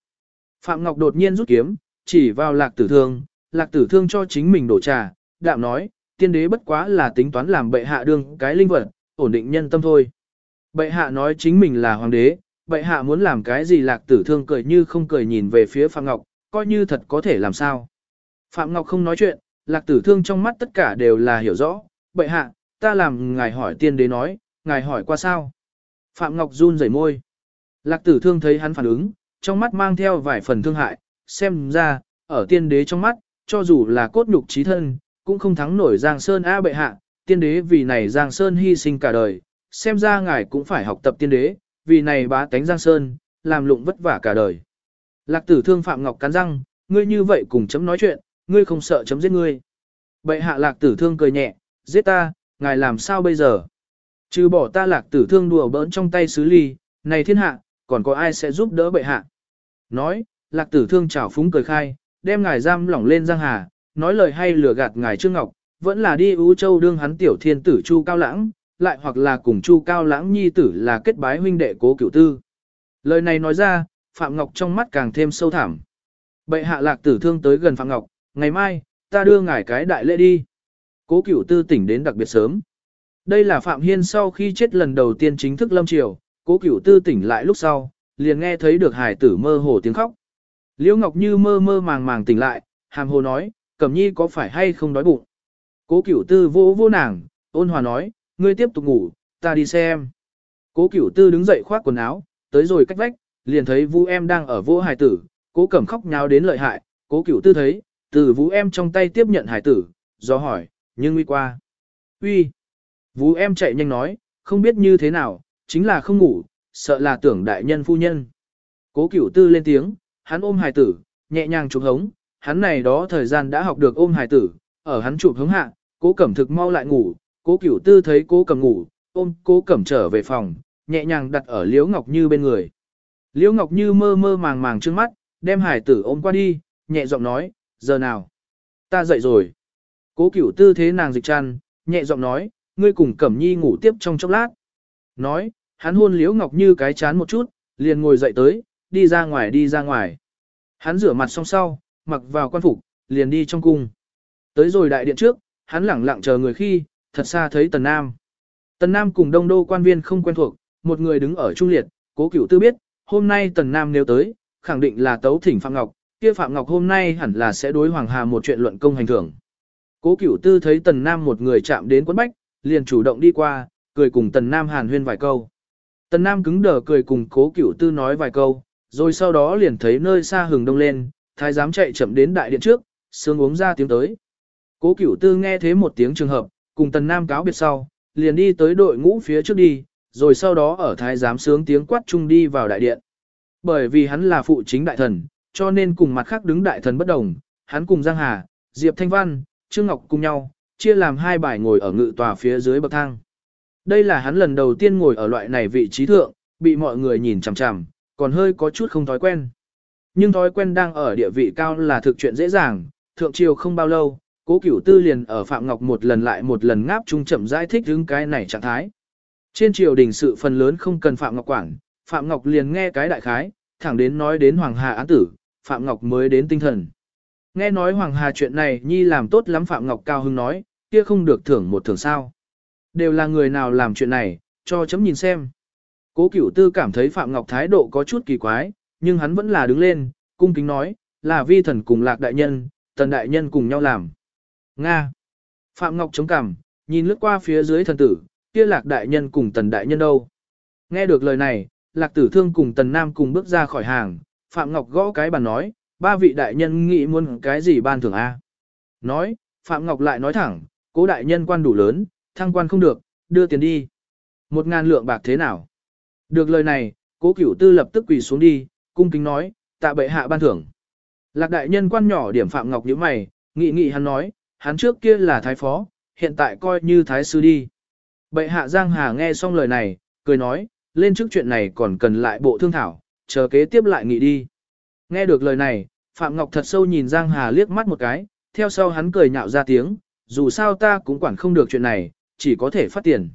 Phạm Ngọc đột nhiên rút kiếm, chỉ vào lạc tử thương, lạc tử thương cho chính mình đổ trà, đạm nói, tiên đế bất quá là tính toán làm bệ hạ đương cái linh vật, ổn định nhân tâm thôi. Bệ hạ nói chính mình là hoàng đế, bệ hạ muốn làm cái gì lạc tử thương cười như không cười nhìn về phía Phạm Ngọc, coi như thật có thể làm sao. Phạm Ngọc không nói chuyện, lạc tử thương trong mắt tất cả đều là hiểu rõ, bệ hạ, ta làm ngài hỏi tiên đế nói, ngài hỏi qua sao. Phạm Ngọc run rẩy môi. Lạc tử thương thấy hắn phản ứng, trong mắt mang theo vài phần thương hại, xem ra, ở tiên đế trong mắt, cho dù là cốt nhục trí thân, cũng không thắng nổi Giang Sơn A bệ hạ, tiên đế vì này Giang Sơn hy sinh cả đời, xem ra ngài cũng phải học tập tiên đế, vì này bá tánh Giang Sơn, làm lụng vất vả cả đời. Lạc tử thương Phạm Ngọc cắn răng, ngươi như vậy cùng chấm nói chuyện, ngươi không sợ chấm giết ngươi. Bệ hạ lạc tử thương cười nhẹ, giết ta, ngài làm sao bây giờ? Trừ bỏ ta lạc tử thương đùa bỡn trong tay xứ ly, này thiên hạ, còn có ai sẽ giúp đỡ bệ hạ? Nói, lạc tử thương chảo phúng cười khai, đem ngài giam lỏng lên giang hà, nói lời hay lừa gạt ngài Trương Ngọc, vẫn là đi Ú Châu đương hắn tiểu thiên tử Chu Cao Lãng, lại hoặc là cùng Chu Cao Lãng nhi tử là kết bái huynh đệ cố cửu tư. Lời này nói ra, Phạm Ngọc trong mắt càng thêm sâu thẳm. Bệ hạ lạc tử thương tới gần Phạm Ngọc, ngày mai, ta đưa ngài cái đại lễ đi. Cố cửu tư tỉnh đến đặc biệt sớm. Đây là Phạm Hiên sau khi chết lần đầu tiên chính thức lâm triều, cố cửu tư tỉnh lại lúc sau, liền nghe thấy được hải tử mơ hồ tiếng khóc. Liễu Ngọc Như mơ mơ màng màng tỉnh lại, hàm hồ nói, Cẩm Nhi có phải hay không đói bụng? Cố Cửu Tư vô vô nàng, ôn hòa nói, ngươi tiếp tục ngủ, ta đi xem. Cố Cửu Tư đứng dậy khoác quần áo, tới rồi cách vách, liền thấy Vũ em đang ở vô hải tử, Cố Cẩm khóc nháo đến lợi hại, Cố Cửu Tư thấy, từ Vũ em trong tay tiếp nhận hải tử, do hỏi, nhưng uy qua. Uy. Vũ em chạy nhanh nói, không biết như thế nào, chính là không ngủ, sợ là tưởng đại nhân phu nhân. Cố Cửu Tư lên tiếng, hắn ôm hải tử, nhẹ nhàng trục hống, hắn này đó thời gian đã học được ôm hải tử, ở hắn chụp hướng hạ, cố cẩm thực mau lại ngủ, cố cửu tư thấy cố cẩm ngủ, ôm cố cẩm trở về phòng, nhẹ nhàng đặt ở liễu ngọc như bên người. Liễu ngọc như mơ mơ màng màng trước mắt, đem hải tử ôm qua đi, nhẹ giọng nói, giờ nào? Ta dậy rồi. Cố cửu tư thế nàng dịch chăn, nhẹ giọng nói, ngươi cùng cẩm nhi ngủ tiếp trong chốc lát. Nói, hắn hôn liễu ngọc như cái chán một chút, liền ngồi dậy tới, đi ra ngoài đi ra ngoài. Hắn rửa mặt xong sau, mặc vào quan phục, liền đi trong cung. Tới rồi đại điện trước, hắn lẳng lặng chờ người khi, thật xa thấy Tần Nam. Tần Nam cùng đông đô quan viên không quen thuộc, một người đứng ở trung liệt, cố cửu tư biết, hôm nay Tần Nam nếu tới, khẳng định là tấu thỉnh Phạm Ngọc, kia Phạm Ngọc hôm nay hẳn là sẽ đối Hoàng Hà một chuyện luận công hành thưởng. Cố cửu tư thấy Tần Nam một người chạm đến quấn bách, liền chủ động đi qua, cười cùng Tần Nam hàn huyên vài câu. Tần Nam cứng đờ cười cùng cố cửu tư nói vài câu, rồi sau đó liền thấy nơi xa hừng đông lên, thái giám chạy chậm đến đại điện trước, sương uống ra tiếng tới. Cố cửu tư nghe thế một tiếng trường hợp, cùng tần nam cáo biệt sau, liền đi tới đội ngũ phía trước đi, rồi sau đó ở thái giám sướng tiếng quát chung đi vào đại điện. Bởi vì hắn là phụ chính đại thần, cho nên cùng mặt khác đứng đại thần bất đồng, hắn cùng Giang Hà, Diệp Thanh Văn, Trương Ngọc cùng nhau, chia làm hai bài ngồi ở ngự tòa phía dưới bậc thang. Đây là hắn lần đầu tiên ngồi ở loại này vị trí thượng, bị mọi người nhìn chằm chằm, còn hơi có chút không thói quen. Nhưng thói quen đang ở địa vị cao là thực chuyện dễ dàng, thượng triều không bao lâu, cố cửu tư liền ở Phạm Ngọc một lần lại một lần ngáp trung chậm giải thích hướng cái này trạng thái. Trên triều đình sự phần lớn không cần Phạm Ngọc quản, Phạm Ngọc liền nghe cái đại khái, thẳng đến nói đến Hoàng Hà án tử, Phạm Ngọc mới đến tinh thần. Nghe nói Hoàng Hà chuyện này nhi làm tốt lắm Phạm Ngọc cao hưng nói, kia không được thưởng một thưởng sao. Đều là người nào làm chuyện này, cho chấm nhìn xem. Cố cửu tư cảm thấy Phạm Ngọc thái độ có chút kỳ quái, nhưng hắn vẫn là đứng lên, cung kính nói, là vi thần cùng lạc đại nhân, tần đại nhân cùng nhau làm. Nga. Phạm Ngọc chống cằm, nhìn lướt qua phía dưới thần tử, kia lạc đại nhân cùng tần đại nhân đâu. Nghe được lời này, lạc tử thương cùng tần nam cùng bước ra khỏi hàng, Phạm Ngọc gõ cái bàn nói, ba vị đại nhân nghĩ muốn cái gì ban thưởng A. Nói, Phạm Ngọc lại nói thẳng, cố đại nhân quan đủ lớn, thăng quan không được, đưa tiền đi. Một ngàn lượng bạc thế nào? Được lời này, cố cửu tư lập tức quỳ xuống đi, cung kính nói, tạ bệ hạ ban thưởng. Lạc đại nhân quan nhỏ điểm Phạm Ngọc như mày, nghị nghị hắn nói, hắn trước kia là thái phó, hiện tại coi như thái sư đi. Bệ hạ Giang Hà nghe xong lời này, cười nói, lên trước chuyện này còn cần lại bộ thương thảo, chờ kế tiếp lại nghị đi. Nghe được lời này, Phạm Ngọc thật sâu nhìn Giang Hà liếc mắt một cái, theo sau hắn cười nhạo ra tiếng, dù sao ta cũng quản không được chuyện này, chỉ có thể phát tiền.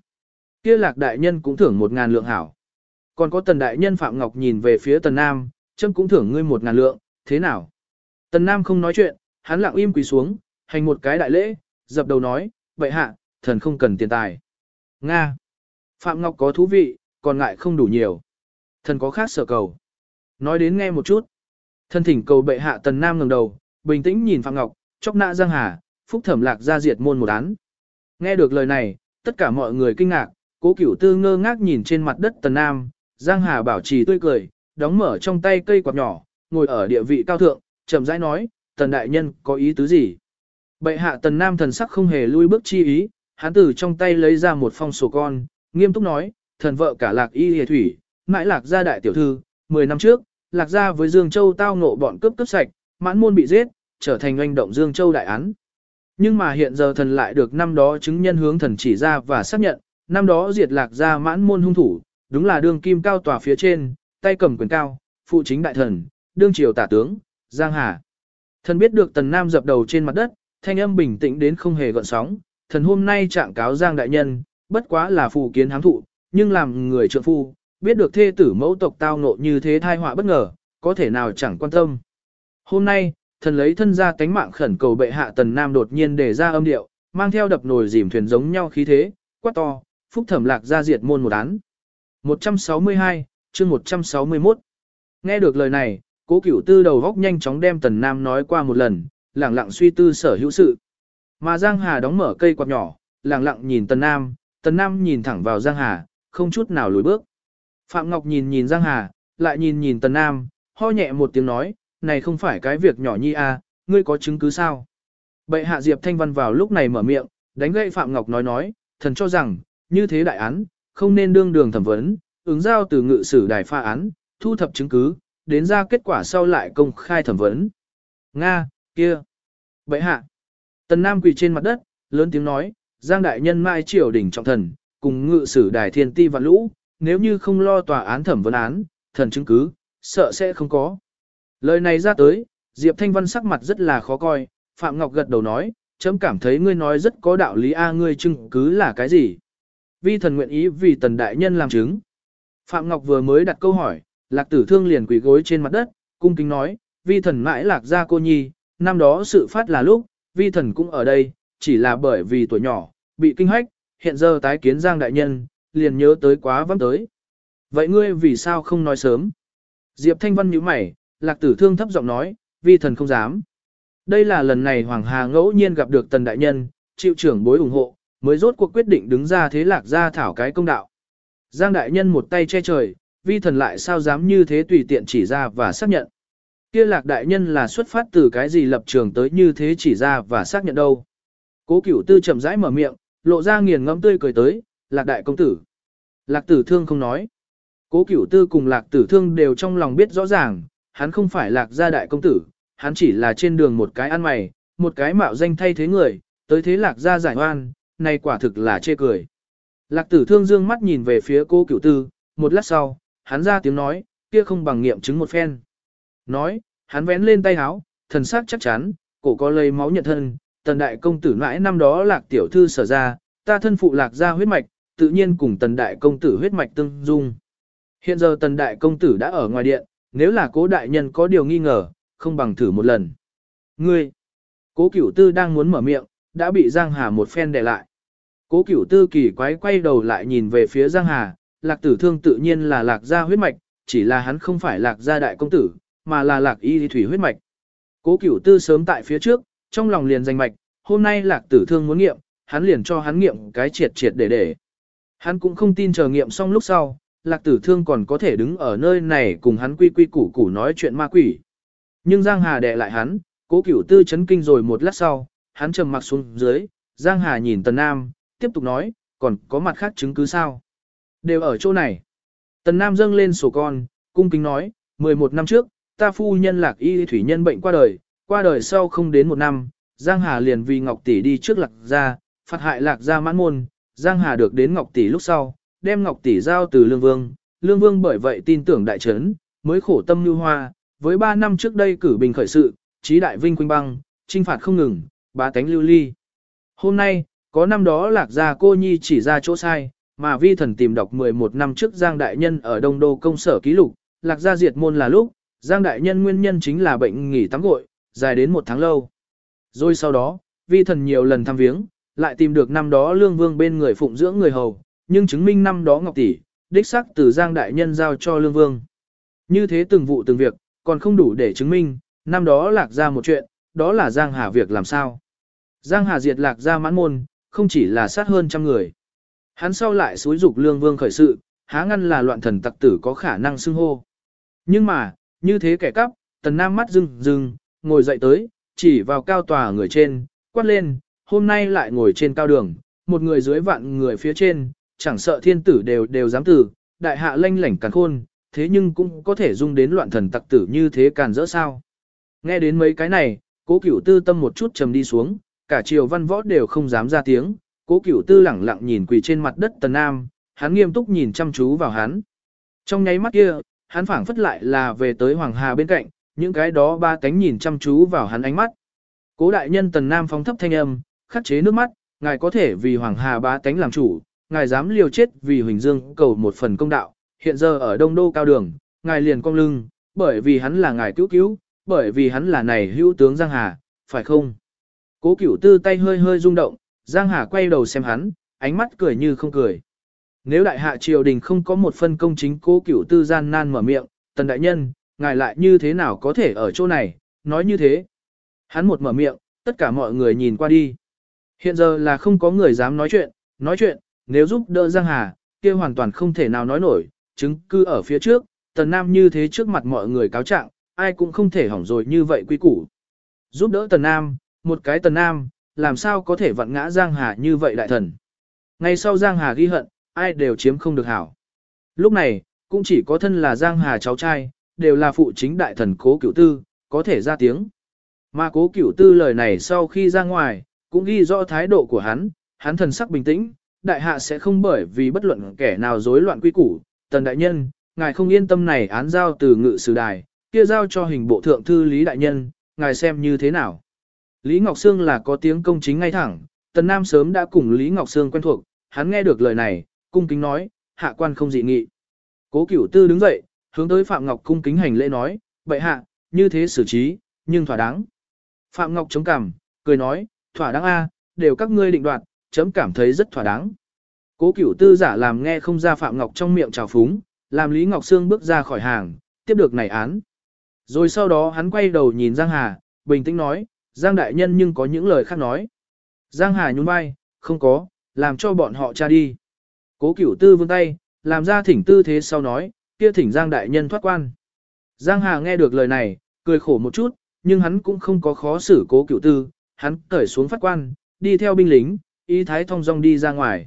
Kia lạc đại nhân cũng thưởng một ngàn lượng hảo. Còn có tần đại nhân Phạm Ngọc nhìn về phía tần Nam, châm cũng thưởng ngươi một ngàn lượng, thế nào? Tần Nam không nói chuyện, hắn lặng im quỳ xuống, hành một cái đại lễ, dập đầu nói, vậy hạ, thần không cần tiền tài. Nga. Phạm Ngọc có thú vị, còn ngại không đủ nhiều. Thần có khác sở cầu. Nói đến nghe một chút. Thần thỉnh cầu bệ hạ tần nam ngẩng đầu, bình tĩnh nhìn Phạm Ngọc, chóc nạ giang hà, phúc thẩm lạc ra diệt môn một án. Nghe được lời này, tất cả mọi người kinh ngạc, cố cửu tư ngơ ngác nhìn trên mặt đất tần nam, giang hà bảo trì tươi cười, đóng mở trong tay cây quạt nhỏ, ngồi ở địa vị cao thượng, chậm rãi nói, tần đại nhân có ý tứ gì? Bệ hạ tần nam thần sắc không hề lui bước chi ý, hắn từ trong tay lấy ra một phong sổ con, nghiêm túc nói, thần vợ cả lạc y hề thủy, mãi lạc gia đại tiểu thư, 10 năm trước, lạc gia với Dương Châu tao ngộ bọn cướp cướp sạch, mãn môn bị giết, trở thành oanh động Dương Châu đại án. Nhưng mà hiện giờ thần lại được năm đó chứng nhân hướng thần chỉ ra và xác nhận, năm đó diệt lạc gia mãn môn hung thủ, đúng là đương kim cao tòa phía trên, tay cầm quyền cao, phụ chính đại thần, đương triều tả tướng, Giang Hà. Thần biết được tần nam dập đầu trên mặt đất, thanh âm bình tĩnh đến không hề gợn sóng, thần hôm nay trạng cáo Giang đại nhân, bất quá là phụ kiến hám thụ, nhưng làm người trượng phu, biết được thê tử mẫu tộc tao nộ như thế thai họa bất ngờ, có thể nào chẳng quan tâm. Hôm nay, thần lấy thân ra tánh mạng khẩn cầu bệ hạ tần nam đột nhiên để ra âm điệu, mang theo đập nồi dìm thuyền giống nhau khí thế, quát to, phúc thẩm lạc ra diệt môn một án. 162, chương 161. Nghe được lời này, cố cửu tư đầu góc nhanh chóng đem tần nam nói qua một lần, lẳng lặng suy tư sở hữu sự. Mà Giang Hà đóng mở cây quạt nhỏ, lẳng lặng nhìn tần nam, tần nam nhìn thẳng vào Giang Hà, không chút nào lùi bước. Phạm Ngọc nhìn nhìn Giang Hà, lại nhìn nhìn tần nam, ho nhẹ một tiếng nói, này không phải cái việc nhỏ nhi à, ngươi có chứng cứ sao? Bệ hạ Diệp Thanh Văn vào lúc này mở miệng, đánh gậy Phạm Ngọc nói nói, thần cho rằng, như thế đại án, không nên đương đường thẩm vấn, ứng giao từ ngự sử đài pha án, thu thập chứng cứ, đến ra kết quả sau lại công khai thẩm vấn. Nga, kia. Bệ hạ. Tần Nam quỳ trên mặt đất, lớn tiếng nói, Giang đại nhân mai triều đỉnh trọng thần, cùng ngự sử đài thiên ti và lũ, nếu như không lo tòa án thẩm vấn án, thần chứng cứ, sợ sẽ không có. Lời này ra tới, Diệp Thanh Văn sắc mặt rất là khó coi, Phạm Ngọc gật đầu nói, chấm cảm thấy ngươi nói rất có đạo lý a ngươi chứng cứ là cái gì? Vi thần nguyện ý vì tần đại nhân làm chứng. Phạm Ngọc vừa mới đặt câu hỏi, lạc tử thương liền quỳ gối trên mặt đất, cung kính nói, vi thần mãi lạc ra cô nhi, năm đó sự phát là lúc, vi thần cũng ở đây, chỉ là bởi vì tuổi nhỏ, bị kinh hách, hiện giờ tái kiến giang đại nhân, liền nhớ tới quá vắng tới. Vậy ngươi vì sao không nói sớm? Diệp Thanh Văn nhíu mày, lạc tử thương thấp giọng nói, vi thần không dám. Đây là lần này Hoàng Hà ngẫu nhiên gặp được tần đại nhân, chịu trưởng bối ủng hộ, mới rốt cuộc quyết định đứng ra thế lạc ra thảo cái công đạo. Giang đại nhân một tay che trời, vi thần lại sao dám như thế tùy tiện chỉ ra và xác nhận. Kia lạc đại nhân là xuất phát từ cái gì lập trường tới như thế chỉ ra và xác nhận đâu. Cố cửu tư chậm rãi mở miệng, lộ ra nghiền ngẫm tươi cười tới, lạc đại công tử. Lạc tử thương không nói. Cố cửu tư cùng lạc tử thương đều trong lòng biết rõ ràng, hắn không phải lạc gia đại công tử, hắn chỉ là trên đường một cái ăn mày, một cái mạo danh thay thế người, tới thế lạc gia giải oan, này quả thực là chê cười. Lạc tử thương dương mắt nhìn về phía cô cửu tư, một lát sau, hắn ra tiếng nói, kia không bằng nghiệm chứng một phen. Nói, hắn vén lên tay háo, thần sắc chắc chắn, cổ có lấy máu nhận thân, tần đại công tử mãi năm đó lạc tiểu thư sở ra, ta thân phụ lạc ra huyết mạch, tự nhiên cùng tần đại công tử huyết mạch tương dung. Hiện giờ tần đại công tử đã ở ngoài điện, nếu là cố đại nhân có điều nghi ngờ, không bằng thử một lần. Ngươi, cố cửu tư đang muốn mở miệng, đã bị Giang Hà một phen đè lại. Cố cửu tư kỳ quái quay đầu lại nhìn về phía Giang Hà, lạc tử thương tự nhiên là lạc gia huyết mạch, chỉ là hắn không phải lạc gia đại công tử, mà là lạc y thủy huyết mạch. Cố cửu tư sớm tại phía trước, trong lòng liền danh mạch, hôm nay lạc tử thương muốn nghiệm, hắn liền cho hắn nghiệm cái triệt triệt để để. Hắn cũng không tin chờ nghiệm xong lúc sau, lạc tử thương còn có thể đứng ở nơi này cùng hắn quy quy củ củ nói chuyện ma quỷ. Nhưng Giang Hà đè lại hắn, cố cửu tư chấn kinh rồi một lát sau, hắn trầm mặc xuống dưới, Giang Hà nhìn Tần Nam, tiếp tục nói, còn có mặt khác chứng cứ sao? Đều ở chỗ này. Tần Nam dâng lên sổ con, cung kính nói, 11 năm trước, ta phu nhân lạc y thủy nhân bệnh qua đời, qua đời sau không đến một năm, Giang Hà liền vì Ngọc Tỷ đi trước lạc gia, phạt hại lạc gia mãn môn, Giang Hà được đến Ngọc Tỷ lúc sau, đem Ngọc Tỷ giao từ Lương Vương, Lương Vương bởi vậy tin tưởng đại trấn, mới khổ tâm lưu hoa, với 3 năm trước đây cử bình khởi sự, trí đại vinh quanh băng, trinh phạt không ngừng, bá tánh lưu ly. Hôm nay, có năm đó lạc gia cô nhi chỉ ra chỗ sai, mà vi thần tìm đọc 11 năm trước Giang Đại Nhân ở Đông Đô công sở ký lục, lạc gia diệt môn là lúc, Giang Đại Nhân nguyên nhân chính là bệnh nghỉ tắm gội, dài đến một tháng lâu. Rồi sau đó, vi thần nhiều lần thăm viếng, lại tìm được năm đó lương vương bên người phụng dưỡng người hầu, nhưng chứng minh năm đó Ngọc Tỷ, đích xác từ Giang Đại Nhân giao cho lương vương. Như thế từng vụ từng việc, còn không đủ để chứng minh, năm đó lạc ra một chuyện, đó là Giang Hà việc làm sao. Giang Hà diệt lạc ra mãn môn, không chỉ là sát hơn trăm người. Hắn sau lại xúi dục lương vương khởi sự, há ngăn là loạn thần tặc tử có khả năng xưng hô. Nhưng mà, như thế kẻ cắp, tần nam mắt rưng rưng, ngồi dậy tới, chỉ vào cao tòa người trên, quát lên, hôm nay lại ngồi trên cao đường, một người dưới vạn người phía trên, chẳng sợ thiên tử đều đều dám tử, đại hạ lanh lảnh càn khôn, thế nhưng cũng có thể dung đến loạn thần tặc tử như thế càn dỡ sao. Nghe đến mấy cái này, cố cửu tư tâm một chút trầm đi xuống, cả triều văn võ đều không dám ra tiếng, cố cửu tư lẳng lặng nhìn quỳ trên mặt đất tần nam, hắn nghiêm túc nhìn chăm chú vào hắn. Trong nháy mắt kia, hắn phảng phất lại là về tới Hoàng Hà bên cạnh, những cái đó ba cánh nhìn chăm chú vào hắn ánh mắt. Cố đại nhân tần nam phóng thấp thanh âm, khắc chế nước mắt, ngài có thể vì Hoàng Hà ba cánh làm chủ, ngài dám liều chết vì Huỳnh Dương cầu một phần công đạo, hiện giờ ở Đông Đô cao đường, ngài liền cong lưng, bởi vì hắn là ngài cứu cứu, bởi vì hắn là này hữu tướng Giang Hà, phải không? Cố cửu tư tay hơi hơi rung động, Giang Hà quay đầu xem hắn, ánh mắt cười như không cười. Nếu đại hạ triều đình không có một phân công chính cố cửu tư gian nan mở miệng, tần đại nhân, ngài lại như thế nào có thể ở chỗ này, nói như thế. Hắn một mở miệng, tất cả mọi người nhìn qua đi. Hiện giờ là không có người dám nói chuyện, nói chuyện, nếu giúp đỡ Giang Hà, kia hoàn toàn không thể nào nói nổi, chứng cứ ở phía trước, tần nam như thế trước mặt mọi người cáo trạng, ai cũng không thể hỏng rồi như vậy quy củ. Giúp đỡ tần nam, một cái tần nam, làm sao có thể vặn ngã Giang Hà như vậy đại thần. Ngay sau Giang Hà ghi hận, ai đều chiếm không được hảo. Lúc này, cũng chỉ có thân là Giang Hà cháu trai, đều là phụ chính đại thần cố cửu tư, có thể ra tiếng. Mà cố cửu tư lời này sau khi ra ngoài, cũng ghi rõ thái độ của hắn, hắn thần sắc bình tĩnh, đại hạ sẽ không bởi vì bất luận kẻ nào rối loạn quy củ, tần đại nhân, ngài không yên tâm này án giao từ ngự sử đài, kia giao cho hình bộ thượng thư Lý đại nhân, ngài xem như thế nào. Lý Ngọc Sương là có tiếng công chính ngay thẳng, tần nam sớm đã cùng Lý Ngọc Sương quen thuộc, hắn nghe được lời này, cung kính nói, hạ quan không dị nghị. Cố cửu tư đứng dậy, hướng tới Phạm Ngọc cung kính hành lễ nói, bệ hạ, như thế xử trí, nhưng thỏa đáng. Phạm Ngọc chống cằm, cười nói, thỏa đáng a, đều các ngươi định đoạt, chấm cảm thấy rất thỏa đáng. Cố cửu tư giả làm nghe không ra Phạm Ngọc trong miệng trào phúng, làm Lý Ngọc Sương bước ra khỏi hàng, tiếp được này án. Rồi sau đó hắn quay đầu nhìn Giang Hà, bình tĩnh nói, Giang đại nhân nhưng có những lời khác nói. Giang Hà nhún vai, không có, làm cho bọn họ tra đi. Cố cửu tư vươn tay, làm ra thỉnh tư thế sau nói, kia thỉnh Giang đại nhân thoát quan. Giang Hà nghe được lời này, cười khổ một chút, nhưng hắn cũng không có khó xử cố cửu tư, hắn cởi xuống phát quan, đi theo binh lính, ý thái thông dong đi ra ngoài.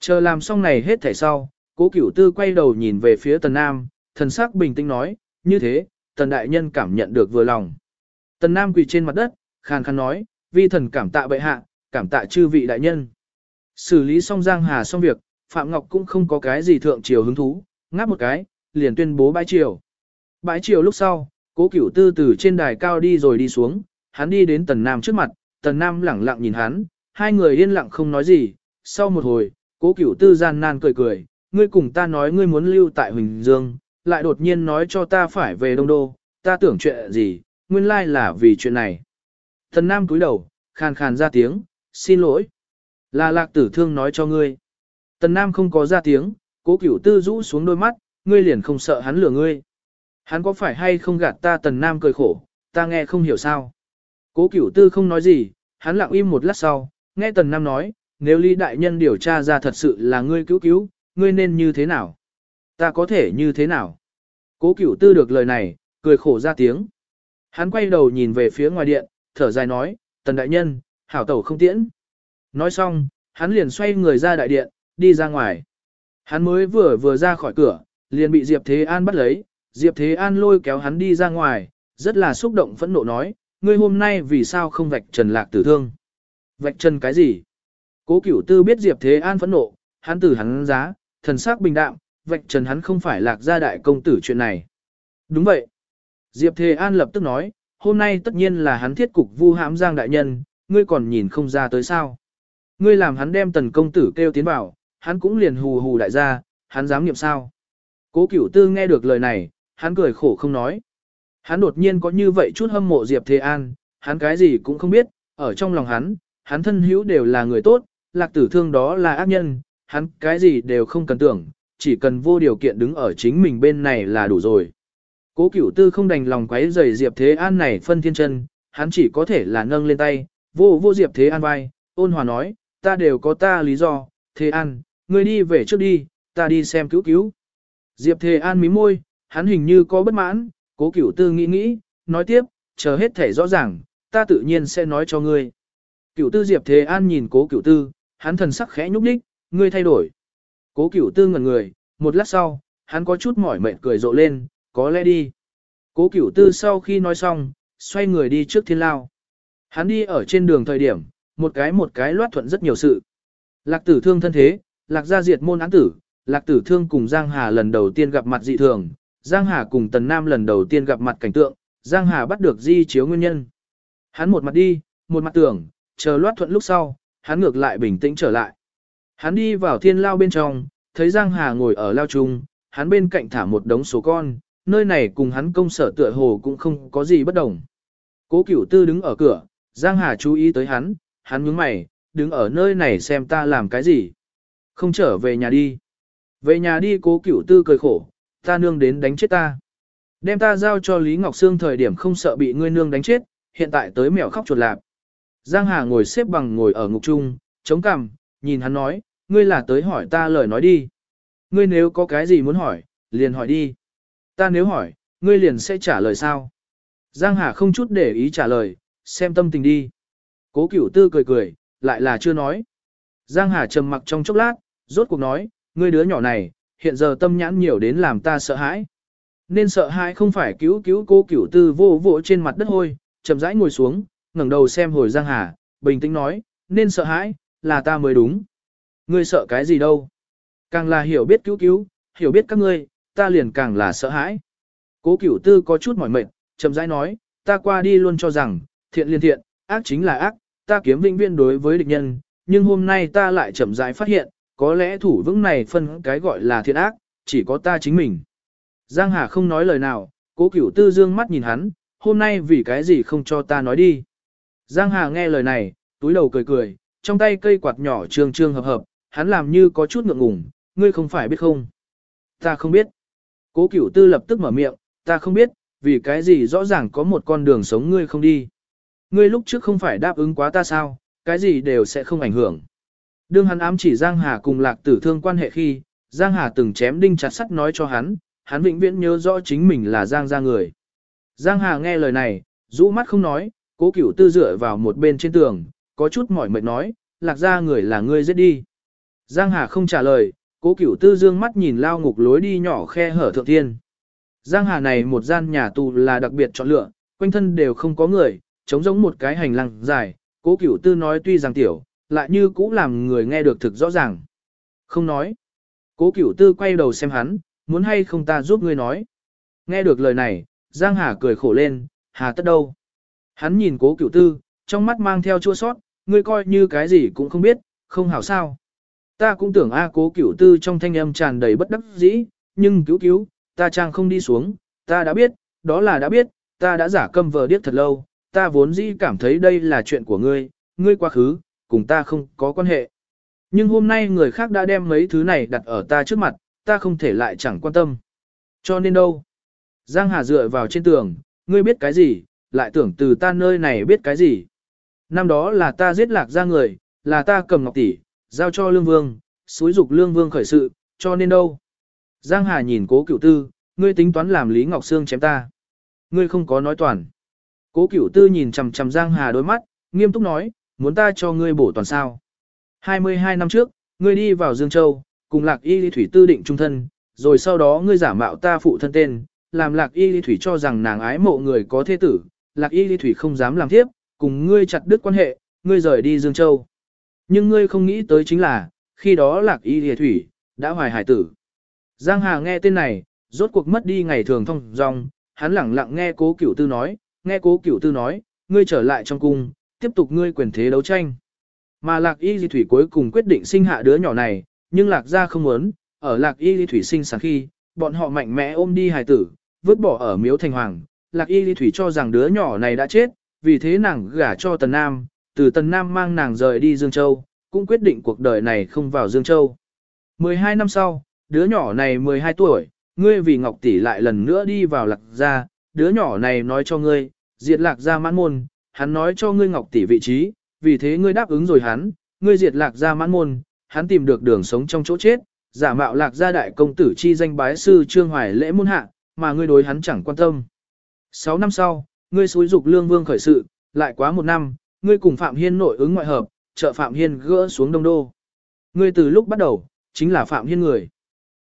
Chờ làm xong này hết thảy sau, cố cửu tư quay đầu nhìn về phía tần nam, thần sắc bình tĩnh nói, như thế, tần đại nhân cảm nhận được vừa lòng. Tần nam quỳ trên mặt đất, khàn khàn nói, vi thần cảm tạ bệ hạ, cảm tạ chư vị đại nhân. Xử lý xong Giang Hà xong việc, Phạm Ngọc cũng không có cái gì thượng triều hứng thú, ngáp một cái, liền tuyên bố bãi triều. Bãi triều lúc sau, cố cửu tư từ trên đài cao đi rồi đi xuống, hắn đi đến tần nam trước mặt, tần nam lẳng lặng nhìn hắn, hai người yên lặng không nói gì, sau một hồi, cố cửu tư gian nan cười cười, ngươi cùng ta nói ngươi muốn lưu tại Huỳnh Dương, lại đột nhiên nói cho ta phải về Đông Đô, ta tưởng chuyện gì, nguyên lai là vì chuyện này. Tần nam cúi đầu, khàn khàn ra tiếng, xin lỗi. Là lạc tử thương nói cho ngươi. Tần nam không có ra tiếng, cố cửu tư rũ xuống đôi mắt, ngươi liền không sợ hắn lừa ngươi. Hắn có phải hay không gạt ta tần nam cười khổ, ta nghe không hiểu sao. Cố cửu tư không nói gì, hắn lặng im một lát sau, nghe tần nam nói, nếu Lý Đại Nhân điều tra ra thật sự là ngươi cứu cứu, ngươi nên như thế nào? Ta có thể như thế nào? Cố cửu tư được lời này, cười khổ ra tiếng. Hắn quay đầu nhìn về phía ngoài điện, thở dài nói, tần đại nhân, hảo tẩu không tiễn. Nói xong, hắn liền xoay người ra đại điện, đi ra ngoài. Hắn mới vừa vừa ra khỏi cửa, liền bị Diệp Thế An bắt lấy, Diệp Thế An lôi kéo hắn đi ra ngoài, rất là xúc động phẫn nộ nói, ngươi hôm nay vì sao không vạch trần lạc tử thương? Vạch trần cái gì? Cố cửu tư biết Diệp Thế An phẫn nộ, hắn tử hắn giá, thần sắc bình đạm, vạch trần hắn không phải lạc gia đại công tử chuyện này. Đúng vậy. Diệp Thế An lập tức nói, hôm nay tất nhiên là hắn thiết cục vu hãm giang đại nhân, ngươi còn nhìn không ra tới sao. Ngươi làm hắn đem tần công tử kêu tiến vào, hắn cũng liền hù hù đại gia, hắn dám nghiệm sao. Cố cửu tư nghe được lời này, hắn cười khổ không nói. Hắn đột nhiên có như vậy chút hâm mộ Diệp Thế An, hắn cái gì cũng không biết, ở trong lòng hắn, hắn thân hữu đều là người tốt, lạc tử thương đó là ác nhân, hắn cái gì đều không cần tưởng, chỉ cần vô điều kiện đứng ở chính mình bên này là đủ rồi. Cố cửu tư không đành lòng quấy rầy Diệp Thế An này phân thiên chân, hắn chỉ có thể là nâng lên tay, vô vô Diệp Thế An vai, ôn hòa nói, ta đều có ta lý do, Thế An, ngươi đi về trước đi, ta đi xem cứu cứu. Diệp Thế An mí môi, hắn hình như có bất mãn, cố cửu tư nghĩ nghĩ, nói tiếp, chờ hết thể rõ ràng, ta tự nhiên sẽ nói cho ngươi. Cửu tư Diệp Thế An nhìn cố cửu tư, hắn thần sắc khẽ nhúc nhích, ngươi thay đổi. Cố cửu tư ngẩn người, một lát sau, hắn có chút mỏi mệt cười rộ lên, có lẽ đi. Cố cửu tư sau khi nói xong, xoay người đi trước thiên lao. Hắn đi ở trên đường thời điểm, một cái một cái loát thuận rất nhiều sự. Lạc tử thương thân thế, lạc gia diệt môn án tử, lạc tử thương cùng Giang Hà lần đầu tiên gặp mặt dị thường, Giang Hà cùng Tần Nam lần đầu tiên gặp mặt cảnh tượng, Giang Hà bắt được di chiếu nguyên nhân. Hắn một mặt đi, một mặt tưởng, chờ loát thuận lúc sau, hắn ngược lại bình tĩnh trở lại. Hắn đi vào thiên lao bên trong, thấy Giang Hà ngồi ở lao trung, hắn bên cạnh thả một đống số con, nơi này cùng hắn công sở tựa hồ cũng không có gì bất đồng. Cố cửu tư đứng ở cửa, Giang Hà chú ý tới hắn, hắn nhướng mày, đứng ở nơi này xem ta làm cái gì. Không trở về nhà đi. Về nhà đi cố cửu tư cười khổ, ta nương đến đánh chết ta. Đem ta giao cho Lý Ngọc Sương thời điểm không sợ bị ngươi nương đánh chết, hiện tại tới mèo khóc chuột lạp. Giang Hà ngồi xếp bằng ngồi ở ngục trung, chống cằm, nhìn hắn nói, ngươi là tới hỏi ta lời nói đi. Ngươi nếu có cái gì muốn hỏi, liền hỏi đi. Ta nếu hỏi, ngươi liền sẽ trả lời sao? Giang Hà không chút để ý trả lời, xem tâm tình đi. Cố cửu tư cười cười, lại là chưa nói. Giang Hà trầm mặc trong chốc lát, rốt cuộc nói, ngươi đứa nhỏ này, hiện giờ tâm nhãn nhiều đến làm ta sợ hãi. Nên sợ hãi không phải cứu cứu cố cửu tư vô vỗ trên mặt đất hôi, chậm rãi ngồi xuống, ngẩng đầu xem hồi Giang Hà, bình tĩnh nói, nên sợ hãi, là ta mới đúng. Ngươi sợ cái gì đâu? Càng là hiểu biết cứu cứu, hiểu biết các ngươi, ta liền càng là sợ hãi. Cố cửu tư có chút mỏi mệt, chậm rãi nói, ta qua đi luôn cho rằng, thiện liên thiện, ác chính là ác, ta kiếm vĩnh viên đối với địch nhân, nhưng hôm nay ta lại chậm rãi phát hiện, có lẽ thủ vững này phân cái gọi là thiện ác, chỉ có ta chính mình. Giang Hà không nói lời nào, cố cửu tư dương mắt nhìn hắn, hôm nay vì cái gì không cho ta nói đi. Giang Hà nghe lời này, túi đầu cười cười, trong tay cây quạt nhỏ trương trương hợp hợp, hắn làm như có chút ngượng ngùng, ngươi không phải biết không. Ta không biết. Cố cửu tư lập tức mở miệng, ta không biết, vì cái gì rõ ràng có một con đường sống ngươi không đi. Ngươi lúc trước không phải đáp ứng quá ta sao, cái gì đều sẽ không ảnh hưởng. Đương hắn ám chỉ Giang Hà cùng lạc tử thương quan hệ khi, Giang Hà từng chém đinh chặt sắt nói cho hắn, hắn vĩnh viễn nhớ rõ chính mình là Giang gia người. Giang Hà nghe lời này, rũ mắt không nói, cố cửu tư dựa vào một bên trên tường, có chút mỏi mệt nói, lạc gia người là ngươi giết đi. Giang Hà không trả lời, cố cửu tư dương mắt nhìn lao ngục lối đi nhỏ khe hở thượng thiên. Giang Hà này một gian nhà tù là đặc biệt chọn lựa, quanh thân đều không có người, trống giống một cái hành lang dài, cố cửu tư nói tuy rằng tiểu, lại như cũ làm người nghe được thực rõ ràng. Không nói. Cố cửu tư quay đầu xem hắn, muốn hay không ta giúp ngươi nói. Nghe được lời này, Giang Hà cười khổ lên, hà tất đâu. Hắn nhìn cố cửu tư, trong mắt mang theo chua sót, ngươi coi như cái gì cũng không biết, không hảo sao. Ta cũng tưởng A cố cửu tư trong thanh âm tràn đầy bất đắc dĩ, nhưng cứu cứu, ta trang không đi xuống, ta đã biết, đó là đã biết, ta đã giả câm vờ điếc thật lâu, ta vốn dĩ cảm thấy đây là chuyện của ngươi, ngươi quá khứ, cùng ta không có quan hệ. Nhưng hôm nay người khác đã đem mấy thứ này đặt ở ta trước mặt, ta không thể lại chẳng quan tâm. Cho nên đâu? Giang Hà dựa vào trên tường, ngươi biết cái gì, lại tưởng từ ta nơi này biết cái gì. Năm đó là ta giết lạc ra người, là ta cầm ngọc tỷ, giao cho lương vương, xúi dục lương vương khởi sự, cho nên đâu? Giang Hà nhìn cố cửu tư, ngươi tính toán làm Lý Ngọc Sương chém ta. Ngươi không có nói toàn. Cố cửu tư nhìn chằm chằm Giang Hà đôi mắt, nghiêm túc nói, muốn ta cho ngươi bổ toàn sao. 22 năm trước, ngươi đi vào Dương Châu, cùng lạc y lý thủy tư định trung thân, rồi sau đó ngươi giả mạo ta phụ thân tên, làm lạc y lý thủy cho rằng nàng ái mộ người có thế tử, lạc y lý thủy không dám làm thiếp, cùng ngươi chặt đứt quan hệ, ngươi rời đi Dương Châu. Nhưng ngươi không nghĩ tới chính là, khi đó lạc y hề thủy, đã hoài hải tử. Giang Hà nghe tên này, rốt cuộc mất đi ngày thường thông dong, hắn lẳng lặng nghe cố cửu tư nói, nghe cố cửu tư nói, ngươi trở lại trong cung, tiếp tục ngươi quyền thế đấu tranh. Mà lạc y di thủy cuối cùng quyết định sinh hạ đứa nhỏ này, nhưng lạc gia không muốn, ở lạc y di thủy sinh sáng khi, bọn họ mạnh mẽ ôm đi hài tử, vứt bỏ ở miếu thành hoàng. Lạc y di thủy cho rằng đứa nhỏ này đã chết, vì thế nàng gả cho tần nam, từ tần nam mang nàng rời đi Dương Châu, cũng quyết định cuộc đời này không vào Dương Châu. 12 năm sau, đứa nhỏ này 12 tuổi, ngươi vì Ngọc Tỷ lại lần nữa đi vào lạc gia, đứa nhỏ này nói cho ngươi, diệt lạc gia mãn môn, hắn nói cho ngươi Ngọc Tỷ vị trí, vì thế ngươi đáp ứng rồi hắn, ngươi diệt lạc gia mãn môn, hắn tìm được đường sống trong chỗ chết, giả mạo lạc gia đại công tử chi danh bái sư trương hoài lễ môn hạ, mà ngươi đối hắn chẳng quan tâm. 6 năm sau, ngươi xúi dục lương vương khởi sự, lại quá một năm, ngươi cùng Phạm Hiên nội ứng ngoại hợp, trợ Phạm Hiên gỡ xuống đông đô. Ngươi từ lúc bắt đầu, chính là Phạm Hiên người.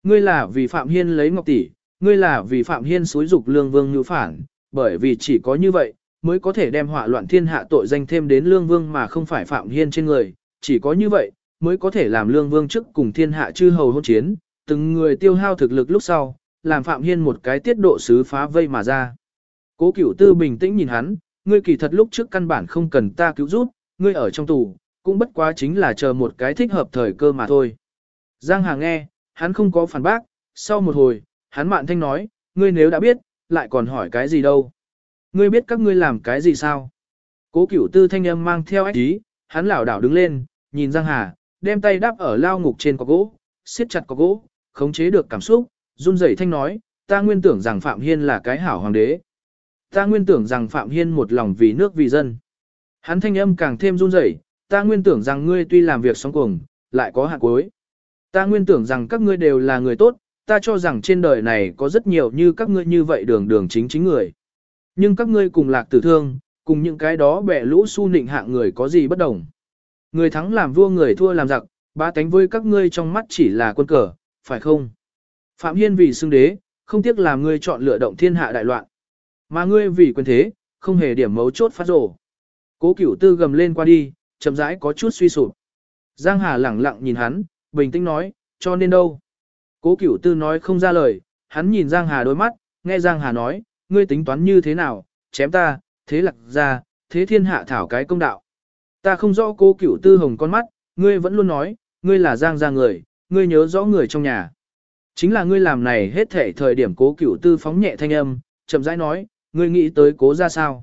Ngươi là vì Phạm Hiên lấy ngọc tỷ, ngươi là vì Phạm Hiên xúi dục lương vương như phản, bởi vì chỉ có như vậy, mới có thể đem họa loạn thiên hạ tội danh thêm đến lương vương mà không phải Phạm Hiên trên người, chỉ có như vậy, mới có thể làm lương vương trước cùng thiên hạ chư hầu hôn chiến, từng người tiêu hao thực lực lúc sau, làm Phạm Hiên một cái tiết độ sứ phá vây mà ra. Cố cửu tư bình tĩnh nhìn hắn, ngươi kỳ thật lúc trước căn bản không cần ta cứu giúp, ngươi ở trong tù, cũng bất quá chính là chờ một cái thích hợp thời cơ mà thôi. Giang Hà nghe, hắn không có phản bác, sau một hồi, hắn mạn thanh nói, ngươi nếu đã biết, lại còn hỏi cái gì đâu. Ngươi biết các ngươi làm cái gì sao? Cố cửu tư thanh âm mang theo ách ý, hắn lảo đảo đứng lên, nhìn Giang Hà, đem tay đắp ở lao ngục trên cọc gỗ, siết chặt cọc gỗ, khống chế được cảm xúc, run rẩy thanh nói, ta nguyên tưởng rằng Phạm Hiên là cái hảo hoàng đế. Ta nguyên tưởng rằng Phạm Hiên một lòng vì nước vì dân. Hắn thanh âm càng thêm run rẩy, ta nguyên tưởng rằng ngươi tuy làm việc sống cuồng, lại có hạt cuối. Ta nguyên tưởng rằng các ngươi đều là người tốt, ta cho rằng trên đời này có rất nhiều như các ngươi như vậy đường đường chính chính người. Nhưng các ngươi cùng lạc tử thương, cùng những cái đó bẻ lũ su nịnh hạng người có gì bất đồng. Người thắng làm vua người thua làm giặc, ba tánh với các ngươi trong mắt chỉ là quân cờ, phải không? Phạm Hiên vì xưng đế, không tiếc làm ngươi chọn lựa động thiên hạ đại loạn. Mà ngươi vì quyền thế, không hề điểm mấu chốt phát rổ. Cố cửu tư gầm lên qua đi, chậm rãi có chút suy sụp. Giang Hà lẳng lặng nhìn hắn, bình tĩnh nói, cho nên đâu. Cố cửu tư nói không ra lời, hắn nhìn Giang Hà đôi mắt, nghe Giang Hà nói, ngươi tính toán như thế nào, chém ta, thế lạc ra, thế thiên hạ thảo cái công đạo. Ta không rõ cố cửu tư hồng con mắt, ngươi vẫn luôn nói, ngươi là Giang gia người, ngươi nhớ rõ người trong nhà. Chính là ngươi làm này hết thể thời điểm cố cửu tư phóng nhẹ thanh âm, chậm rãi nói, ngươi nghĩ tới cố ra sao?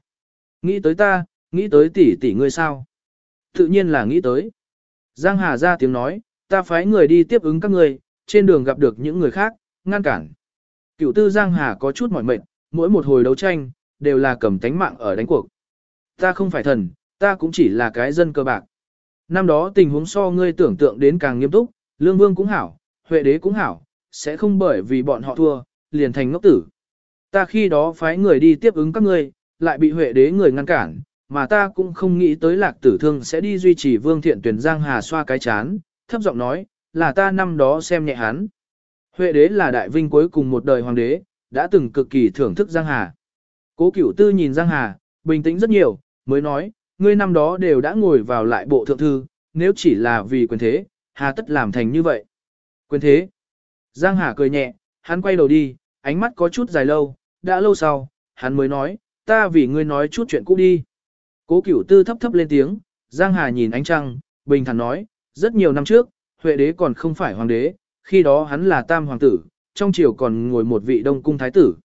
Nghĩ tới ta, nghĩ tới tỷ tỷ ngươi sao? Tự nhiên là nghĩ tới. Giang Hà ra tiếng nói, ta phái người đi tiếp ứng các ngươi, trên đường gặp được những người khác, ngăn cản. Cựu tư Giang Hà có chút mỏi mệt, mỗi một hồi đấu tranh, đều là cầm tánh mạng ở đánh cuộc. Ta không phải thần, ta cũng chỉ là cái dân cơ bạc. Năm đó tình huống so ngươi tưởng tượng đến càng nghiêm túc, lương vương cũng hảo, huệ đế cũng hảo, sẽ không bởi vì bọn họ thua, liền thành ngốc tử. Ta khi đó phái người đi tiếp ứng các ngươi, lại bị huệ đế người ngăn cản, mà ta cũng không nghĩ tới lạc tử thương sẽ đi duy trì vương thiện tuyển Giang Hà xoa cái chán, thấp giọng nói, là ta năm đó xem nhẹ hắn. Huệ đế là đại vinh cuối cùng một đời hoàng đế, đã từng cực kỳ thưởng thức Giang Hà. Cố cửu tư nhìn Giang Hà, bình tĩnh rất nhiều, mới nói, ngươi năm đó đều đã ngồi vào lại bộ thượng thư, nếu chỉ là vì quyền thế, hà tất làm thành như vậy. Quyền thế. Giang Hà cười nhẹ, hắn quay đầu đi, ánh mắt có chút dài lâu, đã lâu sau, hắn mới nói, ta vì ngươi nói chút chuyện cũ đi. Cố cửu tư thấp thấp lên tiếng, Giang Hà nhìn ánh trăng, bình thản nói, rất nhiều năm trước, Huệ đế còn không phải hoàng đế, khi đó hắn là tam hoàng tử, trong triều còn ngồi một vị đông cung thái tử.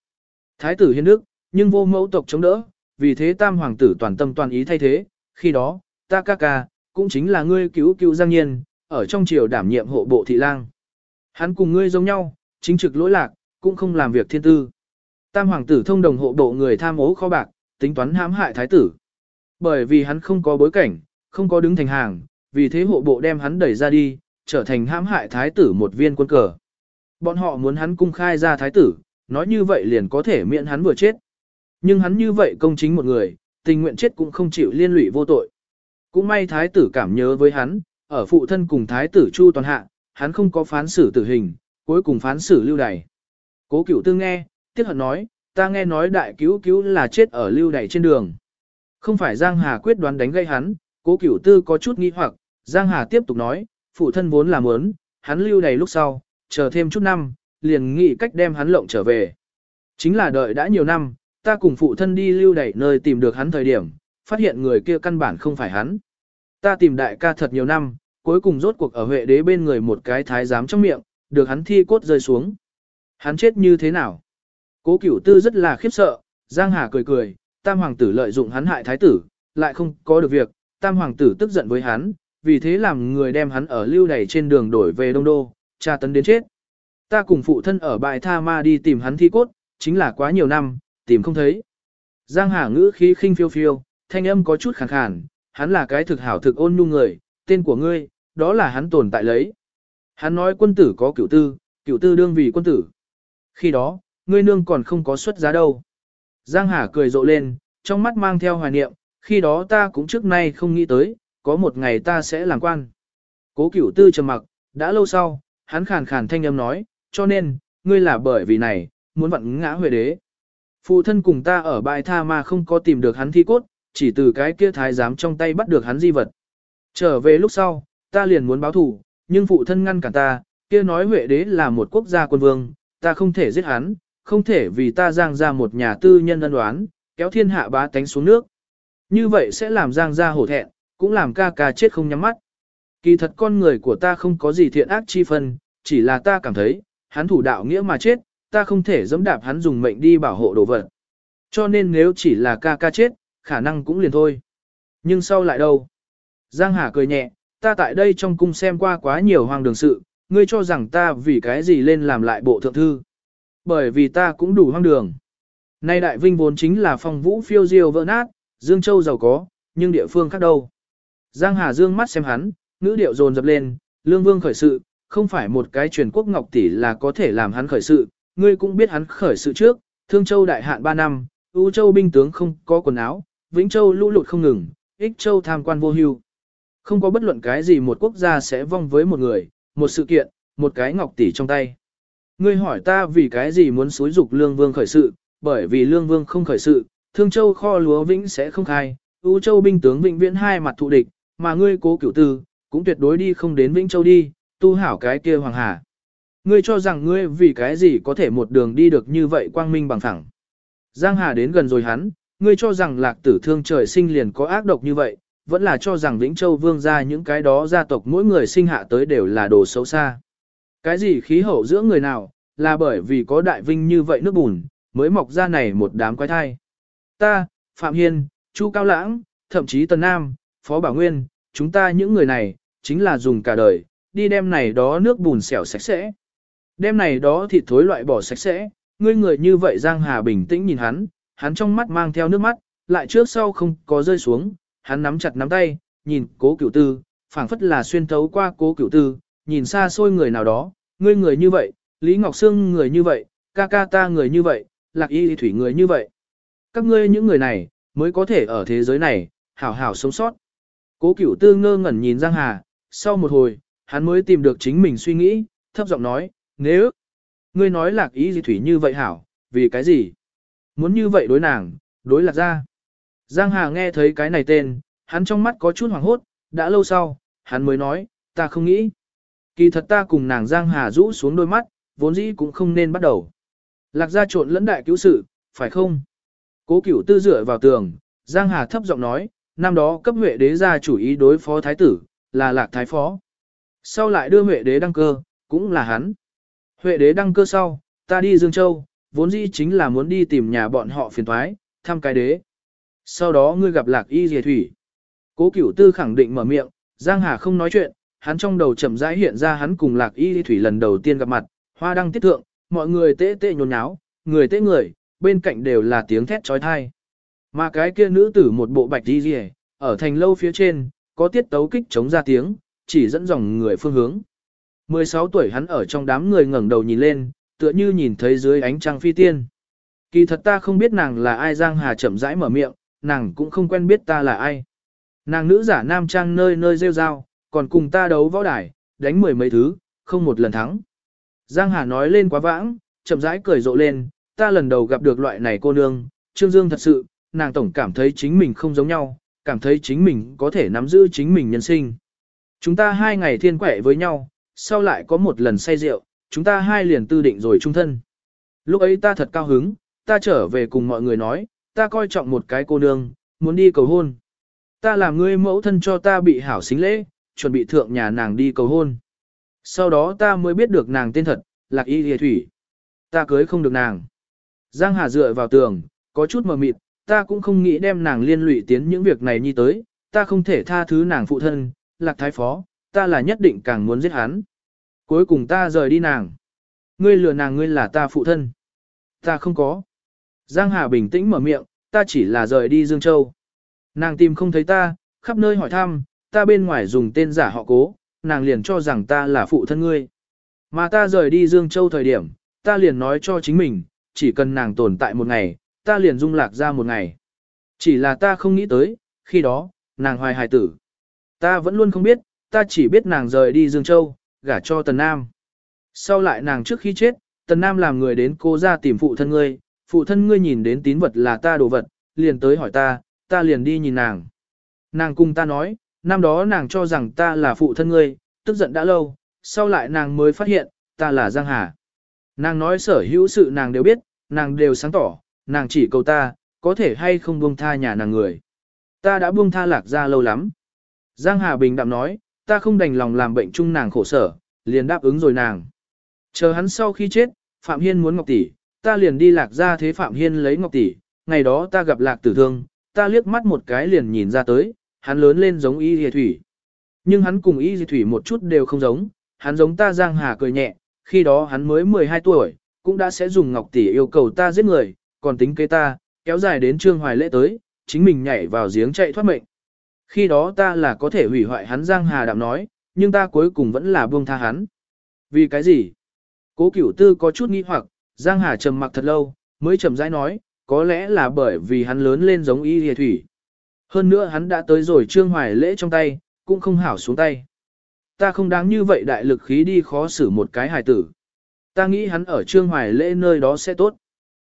Thái tử hiên đức, nhưng vô mẫu tộc chống đỡ, vì thế tam hoàng tử toàn tâm toàn ý thay thế, khi đó, ta ca ca, cũng chính là ngươi cứu cứu Giang Nhiên, ở trong triều đảm nhiệm hộ bộ thị lang. Hắn cùng ngươi giống nhau, chính trực lỗi lạc, cũng không làm việc thiên tư. Tam hoàng tử thông đồng hộ bộ người tham ố kho bạc, tính toán hãm hại thái tử. Bởi vì hắn không có bối cảnh, không có đứng thành hàng, vì thế hộ bộ đem hắn đẩy ra đi, trở thành hãm hại thái tử một viên quân cờ. Bọn họ muốn hắn cung khai ra thái tử, nói như vậy liền có thể miễn hắn vừa chết. Nhưng hắn như vậy công chính một người, tình nguyện chết cũng không chịu liên lụy vô tội. Cũng may thái tử cảm nhớ với hắn, ở phụ thân cùng thái tử Chu Toàn Hạ, hắn không có phán xử tử hình, cuối cùng phán xử lưu đày. Cố cửu tư nghe, tiếc hận nói, ta nghe nói đại cứu cứu là chết ở lưu đày trên đường. Không phải Giang Hà quyết đoán đánh gây hắn, cố cửu tư có chút nghi hoặc, Giang Hà tiếp tục nói, phụ thân vốn là muốn, hắn lưu đày lúc sau, chờ thêm chút năm, liền nghĩ cách đem hắn lộng trở về. Chính là đợi đã nhiều năm, ta cùng phụ thân đi lưu đày nơi tìm được hắn thời điểm, phát hiện người kia căn bản không phải hắn. Ta tìm đại ca thật nhiều năm, cuối cùng rốt cuộc ở Huệ đế bên người một cái thái giám trong miệng, được hắn thi cốt rơi xuống. Hắn chết như thế nào? Cố cửu tư rất là khiếp sợ, Giang Hà cười cười, tam hoàng tử lợi dụng hắn hại thái tử, lại không có được việc, tam hoàng tử tức giận với hắn, vì thế làm người đem hắn ở lưu đày trên đường đổi về Đông Đô, tra tấn đến chết. Ta cùng phụ thân ở bãi Tha Ma đi tìm hắn thi cốt, chính là quá nhiều năm, tìm không thấy. Giang Hà ngữ khí khinh phiêu phiêu, thanh âm có chút khàn khàn, hắn là cái thực hảo thực ôn nhu người, tên của ngươi, đó là hắn tồn tại lấy. Hắn nói quân tử có cửu tư, cửu tư đương vì quân tử. Khi đó, ngươi nương còn không có xuất giá đâu. Giang Hà cười rộ lên, trong mắt mang theo hoài niệm, khi đó ta cũng trước nay không nghĩ tới, có một ngày ta sẽ làm quan. Cố cửu tư trầm mặc, đã lâu sau, hắn khàn khàn thanh âm nói, cho nên, ngươi là bởi vì này, muốn vặn ngã huệ đế. Phụ thân cùng ta ở bãi tha mà không có tìm được hắn thi cốt, chỉ từ cái kia thái giám trong tay bắt được hắn di vật. Trở về lúc sau, ta liền muốn báo thù, nhưng phụ thân ngăn cản ta, kia nói Huệ đế là một quốc gia quân vương, ta không thể giết hắn, không thể vì ta giang ra một nhà tư nhân ân đoán, kéo thiên hạ bá tánh xuống nước. Như vậy sẽ làm giang ra hổ thẹn, cũng làm ca ca chết không nhắm mắt. Kỳ thật con người của ta không có gì thiện ác chi phân, chỉ là ta cảm thấy, hắn thủ đạo nghĩa mà chết, ta không thể dẫm đạp hắn dùng mệnh đi bảo hộ đồ vật. Cho nên nếu chỉ là ca ca chết, khả năng cũng liền thôi. Nhưng sau lại đâu? Giang Hà cười nhẹ, ta tại đây trong cung xem qua quá nhiều hoang đường sự, ngươi cho rằng ta vì cái gì lên làm lại bộ thượng thư. Bởi vì ta cũng đủ hoang đường. Nay đại vinh vốn chính là phong vũ phiêu diêu vỡ nát, Dương Châu giàu có, nhưng địa phương khác đâu. Giang Hà dương mắt xem hắn, ngữ điệu dồn dập lên, lương vương khởi sự, không phải một cái truyền quốc ngọc tỷ là có thể làm hắn khởi sự, ngươi cũng biết hắn khởi sự trước, Thương Châu đại hạn 3 năm, U Châu binh tướng không có quần áo, Vĩnh Châu lũ lụt không ngừng, Ích Châu tham quan vô hưu. Không có bất luận cái gì một quốc gia sẽ vong với một người, một sự kiện, một cái ngọc tỷ trong tay. Ngươi hỏi ta vì cái gì muốn xúi dục Lương Vương khởi sự, bởi vì Lương Vương không khởi sự, Thương Châu kho lúa vĩnh sẽ không khai, U Châu binh tướng vĩnh viễn hai mặt thụ địch, mà ngươi cố cửu tư, cũng tuyệt đối đi không đến Vĩnh Châu đi, tu hảo cái kia hoàng hà. Ngươi cho rằng ngươi vì cái gì có thể một đường đi được như vậy quang minh bằng phẳng? Giang Hà đến gần rồi hắn, ngươi cho rằng lạc tử thương trời sinh liền có ác độc như vậy, vẫn là cho rằng Vĩnh Châu vương gia những cái đó gia tộc mỗi người sinh hạ tới đều là đồ xấu xa. Cái gì khí hậu giữa người nào, là bởi vì có đại vinh như vậy nước bùn, mới mọc ra này một đám quái thai. Ta, Phạm Hiên, Chu Cao Lãng, thậm chí Tần Nam, Phó Bảo Nguyên, chúng ta những người này, chính là dùng cả đời, đi đem này đó nước bùn xẻo sạch sẽ. Đem này đó thịt thối loại bỏ sạch sẽ, ngươi người như vậy Giang Hà bình tĩnh nhìn hắn, hắn trong mắt mang theo nước mắt, lại trước sau không có rơi xuống, hắn nắm chặt nắm tay, nhìn cố cửu tư, phảng phất là xuyên thấu qua cố cửu tư, nhìn xa xôi người nào đó, ngươi người như vậy, Lý Ngọc Sương người như vậy, ca ca ta người như vậy, lạc y thủy người như vậy. Các ngươi những người này, mới có thể ở thế giới này, hảo hảo sống sót. Cố cửu tư ngơ ngẩn nhìn Giang Hà, sau một hồi, hắn mới tìm được chính mình suy nghĩ, thấp giọng nói, nếu, ngươi nói lạc ý gì thủy như vậy hảo, vì cái gì? Muốn như vậy đối nàng, đối lạc ra. Giang Hà nghe thấy cái này tên, hắn trong mắt có chút hoảng hốt, đã lâu sau, hắn mới nói, ta không nghĩ. Kỳ thật ta cùng nàng Giang Hà rũ xuống đôi mắt, vốn dĩ cũng không nên bắt đầu. Lạc gia trộn lẫn đại cứu sự, phải không? Cố cửu tư dựa vào tường, Giang Hà thấp giọng nói, năm đó cấp huệ đế ra chủ ý đối phó thái tử, là lạc thái phó. Sau lại đưa huệ đế đăng cơ, cũng là hắn. Huệ đế đăng cơ sau, ta đi Dương Châu, vốn dĩ chính là muốn đi tìm nhà bọn họ phiền thoái, thăm cái đế. Sau đó ngươi gặp lạc y dìa thủy. Cố cửu tư khẳng định mở miệng, Giang Hà không nói chuyện, hắn trong đầu chậm rãi hiện ra hắn cùng lạc y thủy lần đầu tiên gặp mặt, hoa đăng tiết thượng, mọi người tê tê nhốn nháo, người tê người, bên cạnh đều là tiếng thét trói thai. Mà cái kia nữ tử một bộ bạch đi rìa, ở thành lâu phía trên, có tiết tấu kích chống ra tiếng, chỉ dẫn dòng người phương hướng. 16 tuổi hắn ở trong đám người ngẩng đầu nhìn lên, tựa như nhìn thấy dưới ánh trăng phi tiên. Kỳ thật ta không biết nàng là ai Giang Hà chậm rãi mở miệng, nàng cũng không quen biết ta là ai. Nàng nữ giả nam trang nơi nơi rêu rao, còn cùng ta đấu võ đài, đánh mười mấy thứ, không một lần thắng. Giang Hà nói lên quá vãng, chậm rãi cười rộ lên, ta lần đầu gặp được loại này cô nương, Trương Dương thật sự, nàng tổng cảm thấy chính mình không giống nhau, cảm thấy chính mình có thể nắm giữ chính mình nhân sinh. Chúng ta hai ngày thiên quẻ với nhau, sau lại có một lần say rượu, chúng ta hai liền tư định rồi trung thân. Lúc ấy ta thật cao hứng, ta trở về cùng mọi người nói, ta coi trọng một cái cô nương, muốn đi cầu hôn. Ta làm ngươi mẫu thân cho ta bị hảo xính lễ, chuẩn bị thượng nhà nàng đi cầu hôn. Sau đó ta mới biết được nàng tên thật, Lạc Y Lìa Thủy. Ta cưới không được nàng. Giang Hà dựa vào tường, có chút mờ mịt, ta cũng không nghĩ đem nàng liên lụy tiến những việc này như tới, ta không thể tha thứ nàng phụ thân, Lạc Thái Phó, ta là nhất định càng muốn giết hắn. Cuối cùng ta rời đi nàng. Ngươi lừa nàng ngươi là ta phụ thân. Ta không có. Giang Hà bình tĩnh mở miệng, ta chỉ là rời đi Dương Châu. Nàng tìm không thấy ta, khắp nơi hỏi thăm, ta bên ngoài dùng tên giả họ cố, nàng liền cho rằng ta là phụ thân ngươi. Mà ta rời đi Dương Châu thời điểm, ta liền nói cho chính mình, chỉ cần nàng tồn tại một ngày, ta liền dung lạc ra một ngày. Chỉ là ta không nghĩ tới, khi đó, nàng hoài hài tử. Ta vẫn luôn không biết, ta chỉ biết nàng rời đi Dương Châu, gả cho Tần Nam. Sau lại nàng trước khi chết, Tần Nam làm người đến cô ra tìm phụ thân ngươi, phụ thân ngươi nhìn đến tín vật là ta đồ vật, liền tới hỏi ta, ta liền đi nhìn nàng. Nàng cùng ta nói, năm đó nàng cho rằng ta là phụ thân ngươi, tức giận đã lâu, sau lại nàng mới phát hiện, ta là Giang Hà. Nàng nói sở hữu sự nàng đều biết, nàng đều sáng tỏ, nàng chỉ cầu ta, có thể hay không buông tha nhà nàng người. Ta đã buông tha lạc ra lâu lắm. Giang Hà Bình đạm nói, ta không đành lòng làm bệnh chung nàng khổ sở, liền đáp ứng rồi nàng. Chờ hắn sau khi chết, Phạm Hiên muốn Ngọc Tỷ, ta liền đi lạc ra thế Phạm Hiên lấy Ngọc Tỷ, ngày đó ta gặp lạc tử thương, ta liếc mắt một cái liền nhìn ra tới, hắn lớn lên giống y dì thủy. Nhưng hắn cùng y dì thủy một chút đều không giống, hắn giống ta Giang Hà cười nhẹ, khi đó hắn mới 12 tuổi, cũng đã sẽ dùng Ngọc Tỷ yêu cầu ta giết người, còn tính kế ta, kéo dài đến trương hoài lễ tới, chính mình nhảy vào giếng chạy thoát mệnh. Khi đó ta là có thể hủy hoại hắn Giang Hà đạm nói, nhưng ta cuối cùng vẫn là buông tha hắn. Vì cái gì? Cố cửu tư có chút nghi hoặc, Giang Hà trầm mặc thật lâu, mới chậm rãi nói, có lẽ là bởi vì hắn lớn lên giống y hề thủy. Hơn nữa hắn đã tới rồi trương hoài lễ trong tay, cũng không hảo xuống tay. Ta không đáng như vậy đại lực khí đi khó xử một cái hài tử. Ta nghĩ hắn ở trương hoài lễ nơi đó sẽ tốt.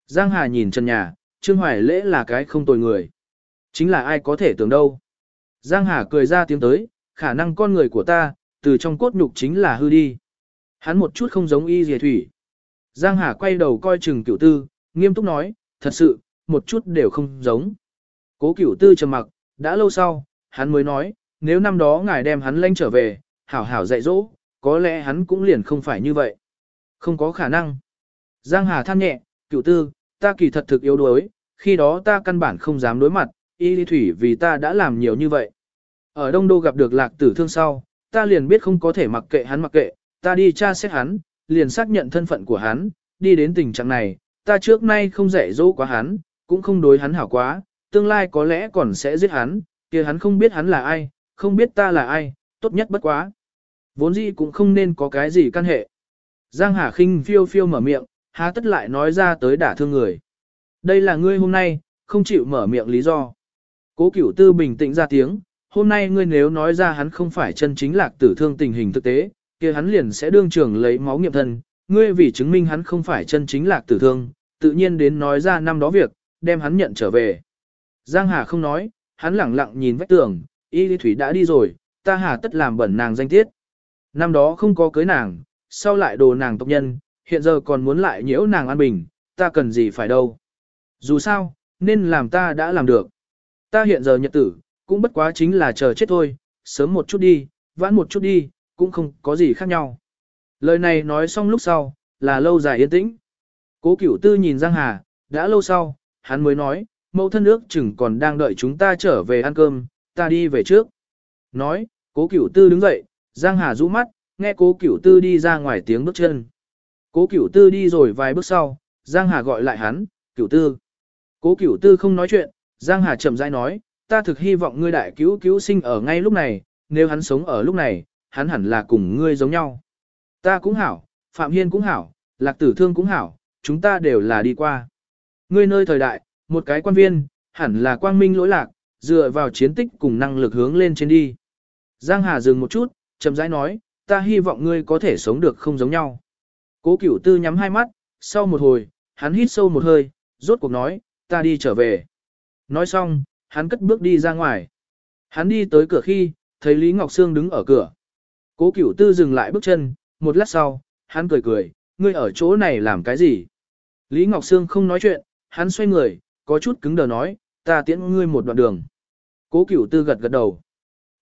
Giang Hà nhìn trần nhà, trương hoài lễ là cái không tồi người. Chính là ai có thể tưởng đâu. Giang Hà cười ra tiếng tới, khả năng con người của ta, từ trong cốt nhục chính là hư đi. Hắn một chút không giống y dìa thủy. Giang Hà quay đầu coi chừng cựu tư, nghiêm túc nói, thật sự, một chút đều không giống. Cố cửu tư trầm mặc, đã lâu sau, hắn mới nói, nếu năm đó ngài đem hắn lanh trở về, hảo hảo dạy dỗ, có lẽ hắn cũng liền không phải như vậy. Không có khả năng. Giang Hà than nhẹ, cửu tư, ta kỳ thật thực yếu đuối, khi đó ta căn bản không dám đối mặt, y lý thủy vì ta đã làm nhiều như vậy. Ở Đông Đô gặp được lạc tử thương sau, ta liền biết không có thể mặc kệ hắn mặc kệ, ta đi tra xét hắn, liền xác nhận thân phận của hắn, đi đến tình trạng này, ta trước nay không dạy dỗ quá hắn, cũng không đối hắn hảo quá, tương lai có lẽ còn sẽ giết hắn, kia hắn không biết hắn là ai, không biết ta là ai, tốt nhất bất quá. Vốn dĩ cũng không nên có cái gì căn hệ. Giang Hà khinh phiêu phiêu mở miệng, há tất lại nói ra tới đả thương người. Đây là ngươi hôm nay, không chịu mở miệng lý do. Cố cửu tư bình tĩnh ra tiếng, hôm nay ngươi nếu nói ra hắn không phải chân chính lạc tử thương tình hình thực tế, kia hắn liền sẽ đương trường lấy máu nghiệm thân, ngươi vì chứng minh hắn không phải chân chính lạc tử thương, tự nhiên đến nói ra năm đó việc, đem hắn nhận trở về. Giang Hà không nói, hắn lẳng lặng nhìn vách tường, y lý thủy đã đi rồi, ta hà tất làm bẩn nàng danh tiết. Năm đó không có cưới nàng, sau lại đồ nàng tộc nhân, hiện giờ còn muốn lại nhiễu nàng an bình, ta cần gì phải đâu. Dù sao, nên làm ta đã làm được. Ta hiện giờ nhật tử, cũng bất quá chính là chờ chết thôi, sớm một chút đi, vãn một chút đi, cũng không có gì khác nhau. Lời này nói xong lúc sau, là lâu dài yên tĩnh. Cố cửu tư nhìn Giang Hà, đã lâu sau, hắn mới nói, mẫu thân ước chừng còn đang đợi chúng ta trở về ăn cơm, ta đi về trước. Nói, cố cửu tư đứng dậy, Giang Hà rũ mắt, nghe cố cửu tư đi ra ngoài tiếng bước chân. Cố cửu tư đi rồi vài bước sau, Giang Hà gọi lại hắn, cửu tư. Cố cửu tư không nói chuyện, Giang Hà chậm rãi nói, ta thực hy vọng ngươi đại cứu cứu sinh ở ngay lúc này, nếu hắn sống ở lúc này, hắn hẳn là cùng ngươi giống nhau. Ta cũng hảo, Phạm Hiên cũng hảo, Lạc Tử Thương cũng hảo, chúng ta đều là đi qua. Ngươi nơi thời đại, một cái quan viên, hẳn là quang minh lỗi lạc, dựa vào chiến tích cùng năng lực hướng lên trên đi. Giang Hà dừng một chút, chậm rãi nói, ta hy vọng ngươi có thể sống được không giống nhau. Cố cửu tư nhắm hai mắt, sau một hồi, hắn hít sâu một hơi, rốt cuộc nói, ta đi trở về. Nói xong, hắn cất bước đi ra ngoài. Hắn đi tới cửa khi, thấy Lý Ngọc Sương đứng ở cửa. Cố cửu tư dừng lại bước chân, một lát sau, hắn cười cười, ngươi ở chỗ này làm cái gì? Lý Ngọc Sương không nói chuyện, hắn xoay người, có chút cứng đờ nói, ta tiễn ngươi một đoạn đường. Cố cửu tư gật gật đầu.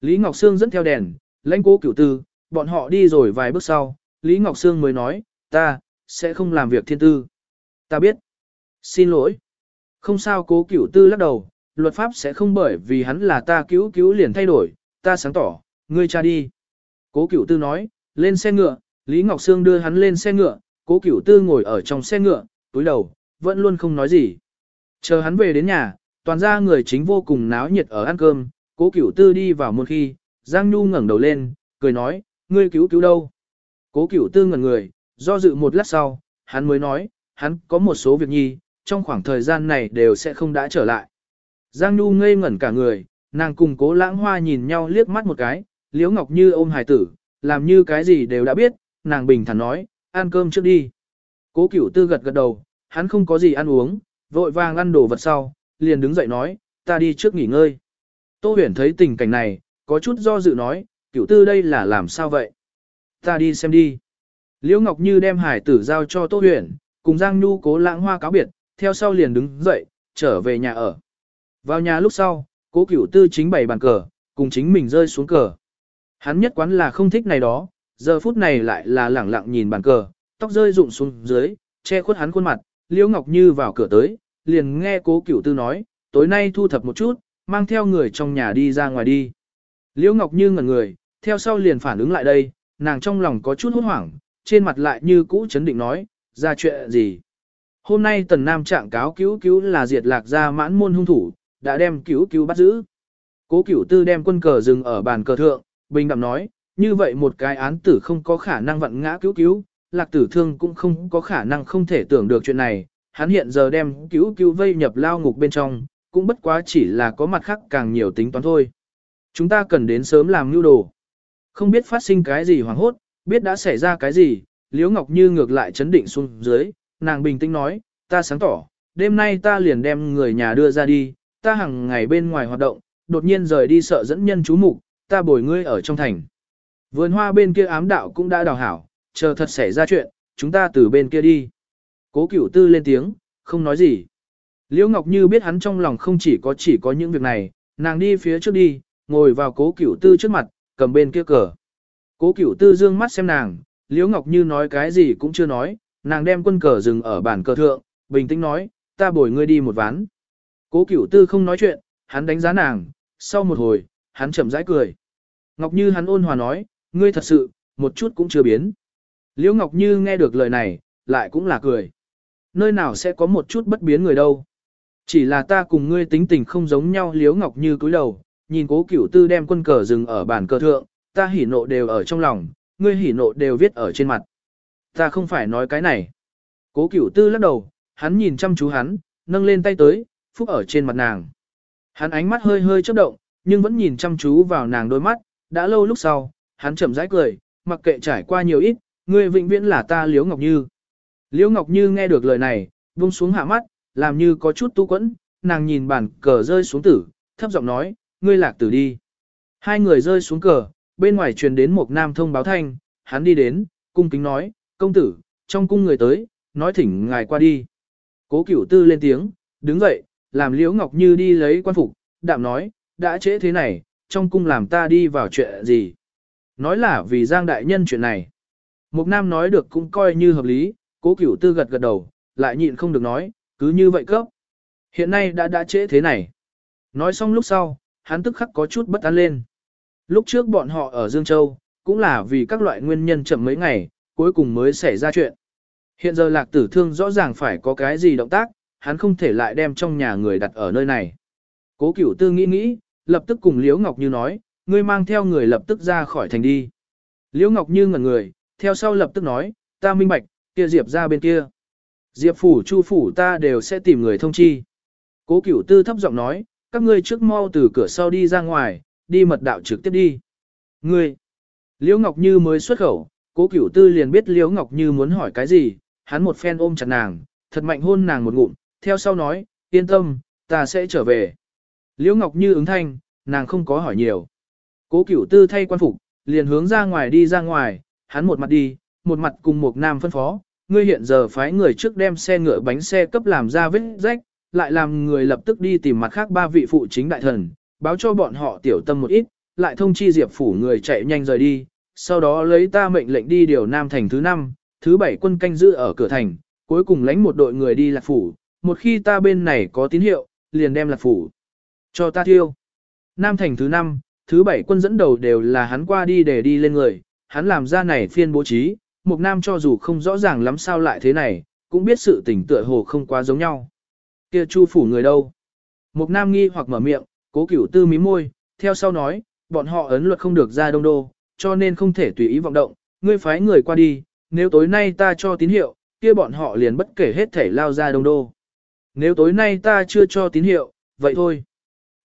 Lý Ngọc Sương dẫn theo đèn, lãnh cố cửu tư, bọn họ đi rồi vài bước sau, Lý Ngọc Sương mới nói, ta, sẽ không làm việc thiên tư. Ta biết. Xin lỗi. Không sao cố cửu tư lắc đầu, luật pháp sẽ không bởi vì hắn là ta cứu cứu liền thay đổi, ta sáng tỏ, ngươi cha đi. Cố cửu tư nói, lên xe ngựa, Lý Ngọc Sương đưa hắn lên xe ngựa, cố cửu tư ngồi ở trong xe ngựa, túi đầu, vẫn luôn không nói gì. Chờ hắn về đến nhà, toàn ra người chính vô cùng náo nhiệt ở ăn cơm, cố cửu tư đi vào một khi, Giang Nhu ngẩng đầu lên, cười nói, ngươi cứu cứu đâu? Cố cửu tư ngẩn người, do dự một lát sau, hắn mới nói, hắn có một số việc nhi, trong khoảng thời gian này đều sẽ không đã trở lại. Giang Nhu ngây ngẩn cả người, nàng cùng cố lãng hoa nhìn nhau liếc mắt một cái, Liễu Ngọc Như ôm hài tử, làm như cái gì đều đã biết, nàng bình thản nói, ăn cơm trước đi. Cố cửu tư gật gật đầu, hắn không có gì ăn uống, vội vàng ăn đồ vật sau, liền đứng dậy nói, ta đi trước nghỉ ngơi. Tô huyền thấy tình cảnh này, có chút do dự nói, cửu tư đây là làm sao vậy? Ta đi xem đi. Liễu Ngọc Như đem hải tử giao cho Tô huyền, cùng Giang Nhu cố lãng hoa cáo biệt, theo sau liền đứng dậy, trở về nhà ở. Vào nhà lúc sau, cố cửu tư chính bày bàn cờ, cùng chính mình rơi xuống cờ. Hắn nhất quán là không thích này đó, giờ phút này lại là lẳng lặng nhìn bàn cờ, tóc rơi rụng xuống dưới, che khuất hắn khuôn mặt, Liễu Ngọc Như vào cửa tới, liền nghe cố cửu tư nói, tối nay thu thập một chút, mang theo người trong nhà đi ra ngoài đi. Liễu Ngọc Như ngẩn người, theo sau liền phản ứng lại đây, nàng trong lòng có chút hốt hoảng, trên mặt lại như cũ chấn định nói, ra chuyện gì. Hôm nay tần nam trạng cáo cứu cứu là diệt lạc ra mãn môn hung thủ, đã đem cứu cứu bắt giữ. Cố cửu tư đem quân cờ dừng ở bàn cờ thượng, bình đạm nói, như vậy một cái án tử không có khả năng vặn ngã cứu cứu, lạc tử thương cũng không có khả năng không thể tưởng được chuyện này, hắn hiện giờ đem cứu cứu vây nhập lao ngục bên trong, cũng bất quá chỉ là có mặt khác càng nhiều tính toán thôi. Chúng ta cần đến sớm làm mưu đồ. Không biết phát sinh cái gì hoảng hốt, biết đã xảy ra cái gì, Liễu Ngọc Như ngược lại chấn định xuống dưới, nàng bình tĩnh nói, ta sáng tỏ, đêm nay ta liền đem người nhà đưa ra đi, ta hàng ngày bên ngoài hoạt động, đột nhiên rời đi sợ dẫn nhân chú mục, ta bồi ngươi ở trong thành. Vườn hoa bên kia ám đạo cũng đã đào hảo, chờ thật xảy ra chuyện, chúng ta từ bên kia đi. Cố cửu tư lên tiếng, không nói gì. Liễu Ngọc Như biết hắn trong lòng không chỉ có chỉ có những việc này, nàng đi phía trước đi, ngồi vào cố cửu tư trước mặt, cầm bên kia cờ. Cố cửu tư dương mắt xem nàng, Liễu Ngọc Như nói cái gì cũng chưa nói, nàng đem quân cờ dừng ở bàn cờ thượng, bình tĩnh nói, ta bồi ngươi đi một ván. Cố cửu tư không nói chuyện, hắn đánh giá nàng, sau một hồi, hắn chậm rãi cười. Ngọc Như hắn ôn hòa nói, ngươi thật sự, một chút cũng chưa biến. Liễu Ngọc Như nghe được lời này, lại cũng là cười. Nơi nào sẽ có một chút bất biến người đâu. Chỉ là ta cùng ngươi tính tình không giống nhau Liễu Ngọc Như cúi đầu, nhìn cố cửu tư đem quân cờ dừng ở bàn cờ thượng, ta hỉ nộ đều ở trong lòng, ngươi hỉ nộ đều viết ở trên mặt. Ta không phải nói cái này. Cố cửu tư lắc đầu, hắn nhìn chăm chú hắn, nâng lên tay tới, phúc ở trên mặt nàng. Hắn ánh mắt hơi hơi chớp động, nhưng vẫn nhìn chăm chú vào nàng đôi mắt, đã lâu lúc sau, hắn chậm rãi cười, mặc kệ trải qua nhiều ít, ngươi vĩnh viễn là ta Liễu Ngọc Như. Liễu Ngọc Như nghe được lời này, buông xuống hạ mắt, làm như có chút tu quẫn, nàng nhìn bản cờ rơi xuống tử, thấp giọng nói, ngươi lạc tử đi. Hai người rơi xuống cờ, bên ngoài truyền đến một nam thông báo thanh, hắn đi đến, cung kính nói, công tử, trong cung người tới, nói thỉnh ngài qua đi. Cố cửu tư lên tiếng, đứng dậy, làm Liễu Ngọc Như đi lấy quan phục, đạm nói, đã trễ thế này, trong cung làm ta đi vào chuyện gì. Nói là vì Giang Đại Nhân chuyện này. Mục Nam nói được cũng coi như hợp lý, cố cửu tư gật gật đầu, lại nhịn không được nói, cứ như vậy cấp. Hiện nay đã đã trễ thế này. Nói xong lúc sau, hắn tức khắc có chút bất an lên. Lúc trước bọn họ ở Dương Châu, cũng là vì các loại nguyên nhân chậm mấy ngày, cuối cùng mới xảy ra chuyện. Hiện giờ lạc tử thương rõ ràng phải có cái gì động tác, hắn không thể lại đem trong nhà người đặt ở nơi này. Cố cửu tư nghĩ nghĩ, lập tức cùng Liễu Ngọc Như nói, ngươi mang theo người lập tức ra khỏi thành đi. Liễu Ngọc Như ngẩn người, theo sau lập tức nói, ta minh bạch, kia Diệp ra bên kia. Diệp phủ chu phủ ta đều sẽ tìm người thông chi. Cố cửu tư thấp giọng nói, các ngươi trước mau từ cửa sau đi ra ngoài, đi mật đạo trực tiếp đi. Ngươi, Liễu Ngọc Như mới xuất khẩu, cố cửu tư liền biết Liễu Ngọc Như muốn hỏi cái gì, hắn một phen ôm chặt nàng, thật mạnh hôn nàng một ngụm, theo sau nói, yên tâm, ta sẽ trở về. Liễu Ngọc Như ứng thanh, nàng không có hỏi nhiều. Cố cửu tư thay quan phục, liền hướng ra ngoài đi ra ngoài, hắn một mặt đi, một mặt cùng một nam phân phó, ngươi hiện giờ phái người trước đem xe ngựa bánh xe cấp làm ra vết rách, lại làm người lập tức đi tìm mặt khác ba vị phụ chính đại thần, báo cho bọn họ tiểu tâm một ít, lại thông chi diệp phủ người chạy nhanh rời đi, sau đó lấy ta mệnh lệnh đi điều nam thành thứ năm, thứ bảy quân canh giữ ở cửa thành, cuối cùng lãnh một đội người đi lạc phủ, một khi ta bên này có tín hiệu, liền đem lạc phủ. Cho ta thiêu. Nam thành thứ năm, thứ bảy quân dẫn đầu đều là hắn qua đi để đi lên người, hắn làm ra này phiên bố trí, Mục Nam cho dù không rõ ràng lắm sao lại thế này, cũng biết sự tình tựa hồ không quá giống nhau. Kia Chu phủ người đâu? Mục Nam nghi hoặc mở miệng, cố cửu tư mí môi, theo sau nói, bọn họ ấn luật không được ra đông đô, cho nên không thể tùy ý vọng động, ngươi phái người qua đi, nếu tối nay ta cho tín hiệu, kia bọn họ liền bất kể hết thể lao ra đông đô. Nếu tối nay ta chưa cho tín hiệu, vậy thôi.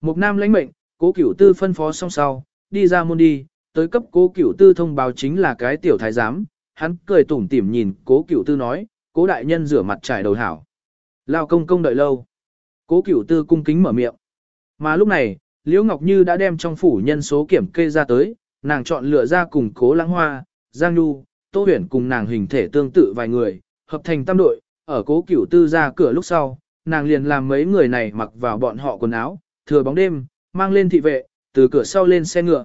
Mục Nam lãnh mệnh, cố cửu tư phân phó xong sau, đi ra môn đi, tới cấp cố cửu tư thông báo chính là cái tiểu thái giám, hắn cười tủm tỉm nhìn cố cửu tư nói, cố đại nhân rửa mặt trải đầu hảo. Lao công công đợi lâu. Cố cửu tư cung kính mở miệng. Mà lúc này, Liễu Ngọc Như đã đem trong phủ nhân số kiểm kê ra tới, nàng chọn lựa ra cùng cố lãng hoa, Giang Nhu, Tô Huyền cùng nàng hình thể tương tự vài người, hợp thành tam đội, ở cố cửu tư ra cửa lúc sau, nàng liền làm mấy người này mặc vào bọn họ quần áo, thừa bóng đêm, mang lên thị vệ, từ cửa sau lên xe ngựa.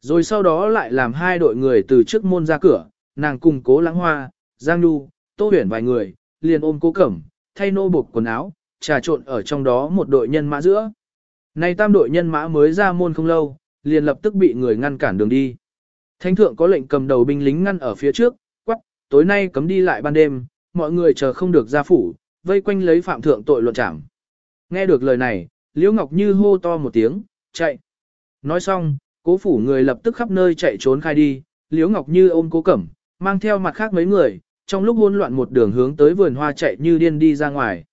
Rồi sau đó lại làm hai đội người từ trước môn ra cửa, nàng cùng cố lãng hoa, giang nu, tô huyền vài người, liền ôm cố cẩm, thay nô buộc quần áo, trà trộn ở trong đó một đội nhân mã giữa. Này tam đội nhân mã mới ra môn không lâu, liền lập tức bị người ngăn cản đường đi. Thánh thượng có lệnh cầm đầu binh lính ngăn ở phía trước, quắc, tối nay cấm đi lại ban đêm, mọi người chờ không được ra phủ, vây quanh lấy phạm thượng tội luận trảm. Nghe được lời này, Liễu Ngọc Như hô to một tiếng, chạy. Nói xong, cố phủ người lập tức khắp nơi chạy trốn khai đi, Liễu Ngọc Như ôm cố cẩm, mang theo mặt khác mấy người, trong lúc hỗn loạn một đường hướng tới vườn hoa chạy như điên đi ra ngoài.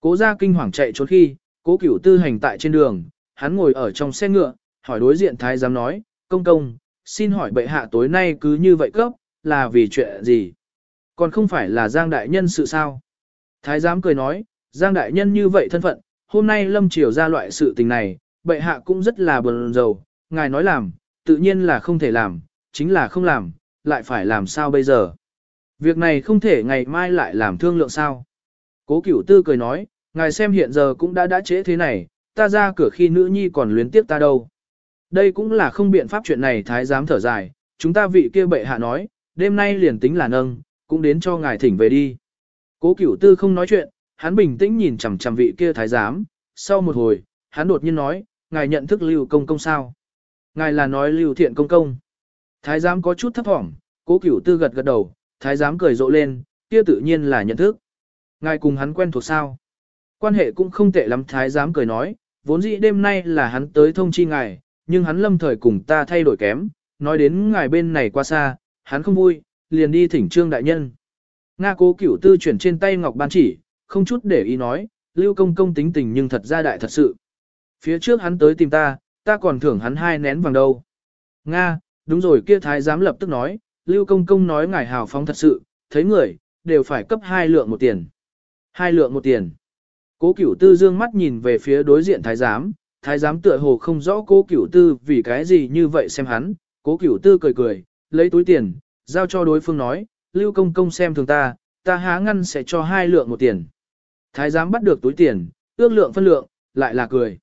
Cố gia kinh hoàng chạy trốn khi, cố cửu tư hành tại trên đường, hắn ngồi ở trong xe ngựa, hỏi đối diện thái giám nói, công công, xin hỏi bệ hạ tối nay cứ như vậy cấp, là vì chuyện gì? Còn không phải là Giang Đại Nhân sự sao? Thái giám cười nói, Giang Đại Nhân như vậy thân phận, hôm nay lâm triều ra loại sự tình này, bệ hạ cũng rất là buồn rầu, ngài nói làm, tự nhiên là không thể làm, chính là không làm, lại phải làm sao bây giờ? Việc này không thể ngày mai lại làm thương lượng sao? Cố cửu tư cười nói, ngài xem hiện giờ cũng đã đã trễ thế này, ta ra cửa khi nữ nhi còn luyến tiếp ta đâu. Đây cũng là không biện pháp chuyện này thái giám thở dài, chúng ta vị kia bệ hạ nói, đêm nay liền tính là nâng, cũng đến cho ngài thỉnh về đi. Cố cửu tư không nói chuyện, hắn bình tĩnh nhìn chằm chằm vị kia thái giám, sau một hồi, hắn đột nhiên nói, ngài nhận thức lưu công công sao? Ngài là nói lưu thiện công công. Thái giám có chút thấp thỏm, cố cửu tư gật gật đầu, thái giám cười rộ lên, kia tự nhiên là nhận thức. Ngài cùng hắn quen thuộc sao? Quan hệ cũng không tệ lắm thái giám cười nói, vốn dĩ đêm nay là hắn tới thông chi ngài, nhưng hắn lâm thời cùng ta thay đổi kém, nói đến ngài bên này qua xa, hắn không vui, liền đi thỉnh trương đại nhân. Nga cố cửu tư chuyển trên tay ngọc ban chỉ, không chút để ý nói, lưu công công tính tình nhưng thật ra đại thật sự. Phía trước hắn tới tìm ta, ta còn thưởng hắn hai nén vàng đâu. Nga, đúng rồi kia thái giám lập tức nói, lưu công công nói ngài hào phóng thật sự, thấy người, đều phải cấp hai lượng một tiền. Hai lượng một tiền. Cố cửu tư dương mắt nhìn về phía đối diện thái giám, thái giám tựa hồ không rõ cố cửu tư vì cái gì như vậy xem hắn, cố cửu tư cười cười, lấy túi tiền, giao cho đối phương nói, lưu công công xem thường ta, ta há ngăn sẽ cho hai lượng một tiền. Thái giám bắt được túi tiền, ước lượng phân lượng, lại là cười.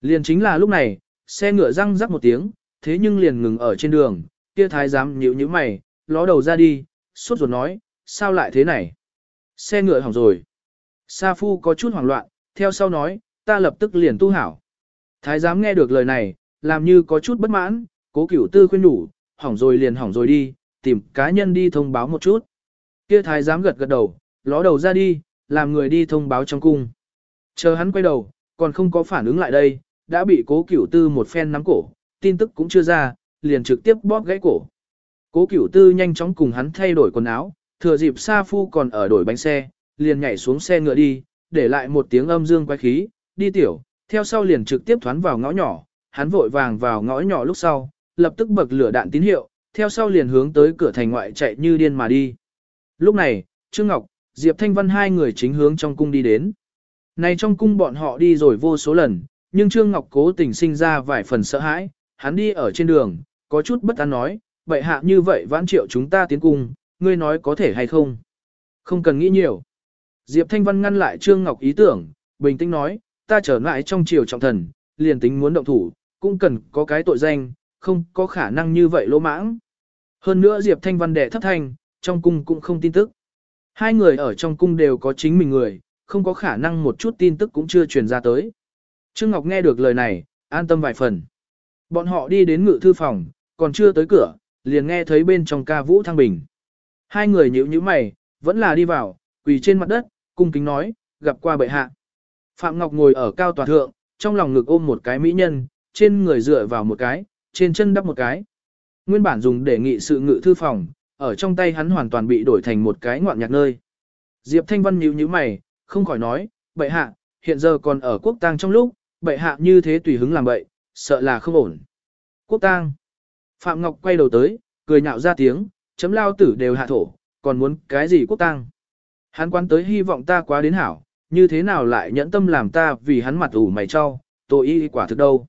Liền chính là lúc này, xe ngựa răng rắc một tiếng, thế nhưng liền ngừng ở trên đường, kia thái giám nhíu nhíu mày, ló đầu ra đi, sốt ruột nói, sao lại thế này? Xe ngựa hỏng rồi. Sa Phu có chút hoảng loạn, theo sau nói, ta lập tức liền tu hảo. Thái giám nghe được lời này, làm như có chút bất mãn, cố cửu tư khuyên đủ, hỏng rồi liền hỏng rồi đi, tìm cá nhân đi thông báo một chút. Kia thái giám gật gật đầu, ló đầu ra đi, làm người đi thông báo trong cung. Chờ hắn quay đầu, còn không có phản ứng lại đây, đã bị cố cửu tư một phen nắm cổ, tin tức cũng chưa ra, liền trực tiếp bóp gãy cổ. Cố cửu tư nhanh chóng cùng hắn thay đổi quần áo, thừa dịp Sa Phu còn ở đổi bánh xe, liền nhảy xuống xe ngựa đi, để lại một tiếng âm dương quái khí, đi tiểu, theo sau liền trực tiếp thoán vào ngõ nhỏ, hắn vội vàng vào ngõ nhỏ lúc sau, lập tức bật lửa đạn tín hiệu, theo sau liền hướng tới cửa thành ngoại chạy như điên mà đi. Lúc này, Trương Ngọc, Diệp Thanh Văn hai người chính hướng trong cung đi đến. Này trong cung bọn họ đi rồi vô số lần, nhưng Trương Ngọc cố tình sinh ra vài phần sợ hãi, hắn đi ở trên đường, có chút bất an nói, vậy hạ như vậy vãn triệu chúng ta tiến cung, ngươi nói có thể hay không? Không cần nghĩ nhiều. Diệp Thanh Văn ngăn lại Trương Ngọc ý tưởng, bình tĩnh nói, ta trở lại trong triều trọng thần, liền tính muốn động thủ, cũng cần có cái tội danh, không có khả năng như vậy lỗ mãng. Hơn nữa Diệp Thanh Văn đệ thấp thanh, trong cung cũng không tin tức. Hai người ở trong cung đều có chính mình người, không có khả năng một chút tin tức cũng chưa truyền ra tới. Trương Ngọc nghe được lời này, an tâm vài phần. Bọn họ đi đến ngự thư phòng, còn chưa tới cửa, liền nghe thấy bên trong ca vũ thăng bình. Hai người nhíu nhíu mày, vẫn là đi vào, quỳ trên mặt đất, cung kính nói, gặp qua bệ hạ. Phạm Ngọc ngồi ở cao tòa thượng, trong lòng ngực ôm một cái mỹ nhân, trên người dựa vào một cái, trên chân đắp một cái. Nguyên bản dùng để nghị sự ngự thư phòng, ở trong tay hắn hoàn toàn bị đổi thành một cái ngoạn nhạc nơi. Diệp Thanh Văn nhíu nhíu mày, không khỏi nói, bệ hạ, hiện giờ còn ở quốc tang trong lúc, bệ hạ như thế tùy hứng làm bậy, sợ là không ổn. Quốc tang. Phạm Ngọc quay đầu tới, cười nhạo ra tiếng, chấm lao tử đều hạ thổ, còn muốn cái gì quốc tang. Hắn quan tới hy vọng ta quá đến hảo, như thế nào lại nhẫn tâm làm ta vì hắn mặt ủ mày cho, tội y quả thực đâu.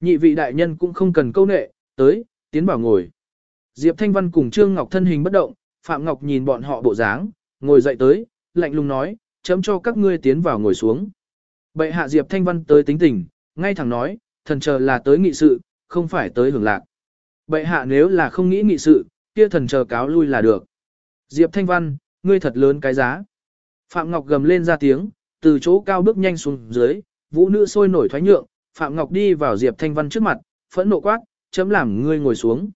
Nhị vị đại nhân cũng không cần câu nệ, tới, tiến bảo ngồi. Diệp Thanh Văn cùng Trương Ngọc thân hình bất động, Phạm Ngọc nhìn bọn họ bộ dáng, ngồi dậy tới, lạnh lùng nói, chấm cho các ngươi tiến vào ngồi xuống. Bệ hạ Diệp Thanh Văn tới tính tình, ngay thẳng nói, thần chờ là tới nghị sự, không phải tới hưởng lạc. Bệ hạ nếu là không nghĩ nghị sự, kia thần chờ cáo lui là được. Diệp Thanh Văn, ngươi thật lớn cái giá. Phạm Ngọc gầm lên ra tiếng, từ chỗ cao bước nhanh xuống dưới, vũ nữ sôi nổi thoái nhượng, Phạm Ngọc đi vào Diệp Thanh Văn trước mặt, phẫn nộ quát, chấm làm ngươi ngồi xuống.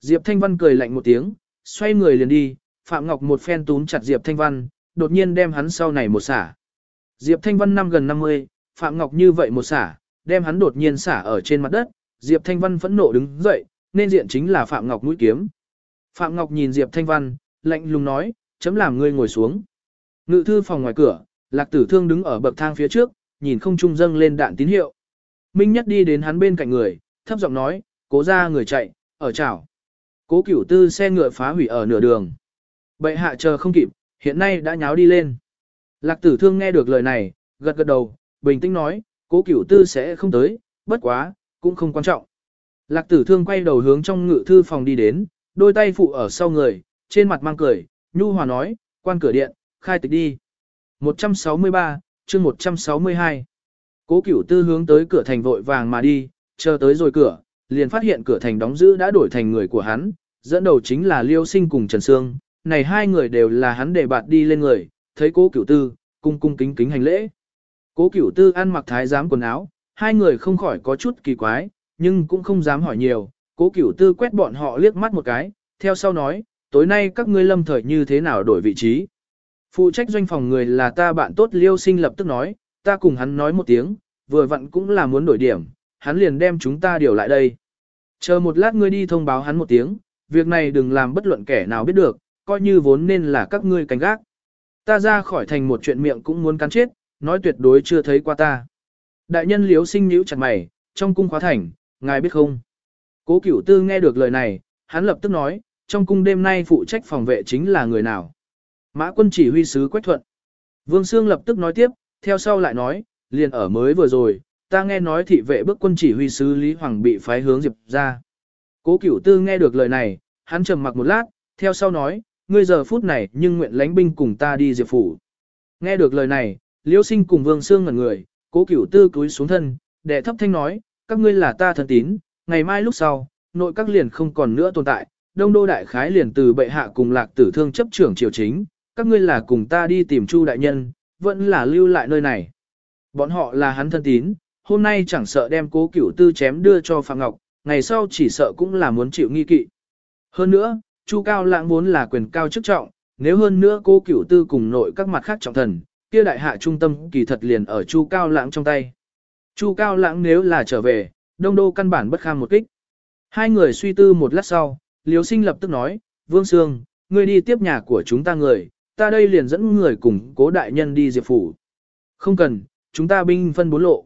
Diệp Thanh Văn cười lạnh một tiếng, xoay người liền đi, Phạm Ngọc một phen túm chặt Diệp Thanh Văn, đột nhiên đem hắn sau này một xả. Diệp Thanh Văn năm gần 50, Phạm Ngọc như vậy một xả, đem hắn đột nhiên xả ở trên mặt đất, Diệp Thanh Văn phẫn nộ đứng dậy, nên diện chính là Phạm Ngọc mũi kiếm. Phạm Ngọc nhìn Diệp Thanh Văn, lạnh lùng nói, chấm làm ngươi ngồi xuống. Ngự thư phòng ngoài cửa, Lạc Tử Thương đứng ở bậc thang phía trước, nhìn không trung dâng lên đạn tín hiệu. Minh Nhất đi đến hắn bên cạnh người, thấp giọng nói, cố ra người chạy, ở chảo. Cố cửu tư xe ngựa phá hủy ở nửa đường. Bệ hạ chờ không kịp, hiện nay đã nháo đi lên. Lạc tử thương nghe được lời này, gật gật đầu, bình tĩnh nói, cố cửu tư sẽ không tới, bất quá, cũng không quan trọng. Lạc tử thương quay đầu hướng trong ngự thư phòng đi đến, đôi tay phụ ở sau người, trên mặt mang cười, nhu hòa nói, quan cửa điện, khai tịch đi. 163, chương 162. Cố cửu tư hướng tới cửa thành vội vàng mà đi, chờ tới rồi cửa, liền phát hiện cửa thành đóng giữ đã đổi thành người của hắn, dẫn đầu chính là Liêu Sinh cùng Trần Sương, này hai người đều là hắn để bạt đi lên người, thấy cố cửu tư, cung cung kính kính hành lễ. Cố cửu tư ăn mặc thái giám quần áo, hai người không khỏi có chút kỳ quái, nhưng cũng không dám hỏi nhiều, cố cửu tư quét bọn họ liếc mắt một cái, theo sau nói, tối nay các ngươi lâm thời như thế nào đổi vị trí. Phụ trách doanh phòng người là ta bạn tốt liêu sinh lập tức nói, ta cùng hắn nói một tiếng, vừa vặn cũng là muốn đổi điểm, hắn liền đem chúng ta điều lại đây. Chờ một lát ngươi đi thông báo hắn một tiếng, việc này đừng làm bất luận kẻ nào biết được, coi như vốn nên là các ngươi canh gác. Ta ra khỏi thành một chuyện miệng cũng muốn cắn chết, nói tuyệt đối chưa thấy qua ta. Đại nhân liếu sinh nhíu chặt mày, trong cung khóa thành, ngài biết không? Cố cửu tư nghe được lời này, hắn lập tức nói, trong cung đêm nay phụ trách phòng vệ chính là người nào? Mã quân chỉ huy sứ Quách Thuận. Vương Sương lập tức nói tiếp, theo sau lại nói, liền ở mới vừa rồi, ta nghe nói thị vệ bước quân chỉ huy sứ Lý Hoàng bị phái hướng Diệp ra. Cố cửu tư nghe được lời này, hắn trầm mặc một lát, theo sau nói, ngươi giờ phút này nhưng nguyện lãnh binh cùng ta đi Diệp phủ. Nghe được lời này, Liêu Sinh cùng Vương xương ngẩn người, cố cửu tư cúi xuống thân, đệ thấp thanh nói, các ngươi là ta thân tín, ngày mai lúc sau, nội các liền không còn nữa tồn tại, đông đô đại khái liền từ bệ hạ cùng lạc tử thương chấp trưởng triều chính, các ngươi là cùng ta đi tìm chu đại nhân, vẫn là lưu lại nơi này. Bọn họ là hắn thân tín, hôm nay chẳng sợ đem cố cửu tư chém đưa cho Phạm Ngọc, ngày sau chỉ sợ cũng là muốn chịu nghi kỵ. Hơn nữa, Chu Cao Lãng vốn là quyền cao chức trọng, nếu hơn nữa cố cửu tư cùng nội các mặt khác trọng thần, kia đại hạ trung tâm kỳ thật liền ở Chu Cao Lãng trong tay. Chu Cao Lãng nếu là trở về, đông đô căn bản bất kham một kích. Hai người suy tư một lát sau, Liêu Sinh lập tức nói, Vương Sương, ngươi đi tiếp nhà của chúng ta người, ta đây liền dẫn người cùng cố đại nhân đi Diệp Phủ. Không cần, chúng ta binh phân bốn lộ.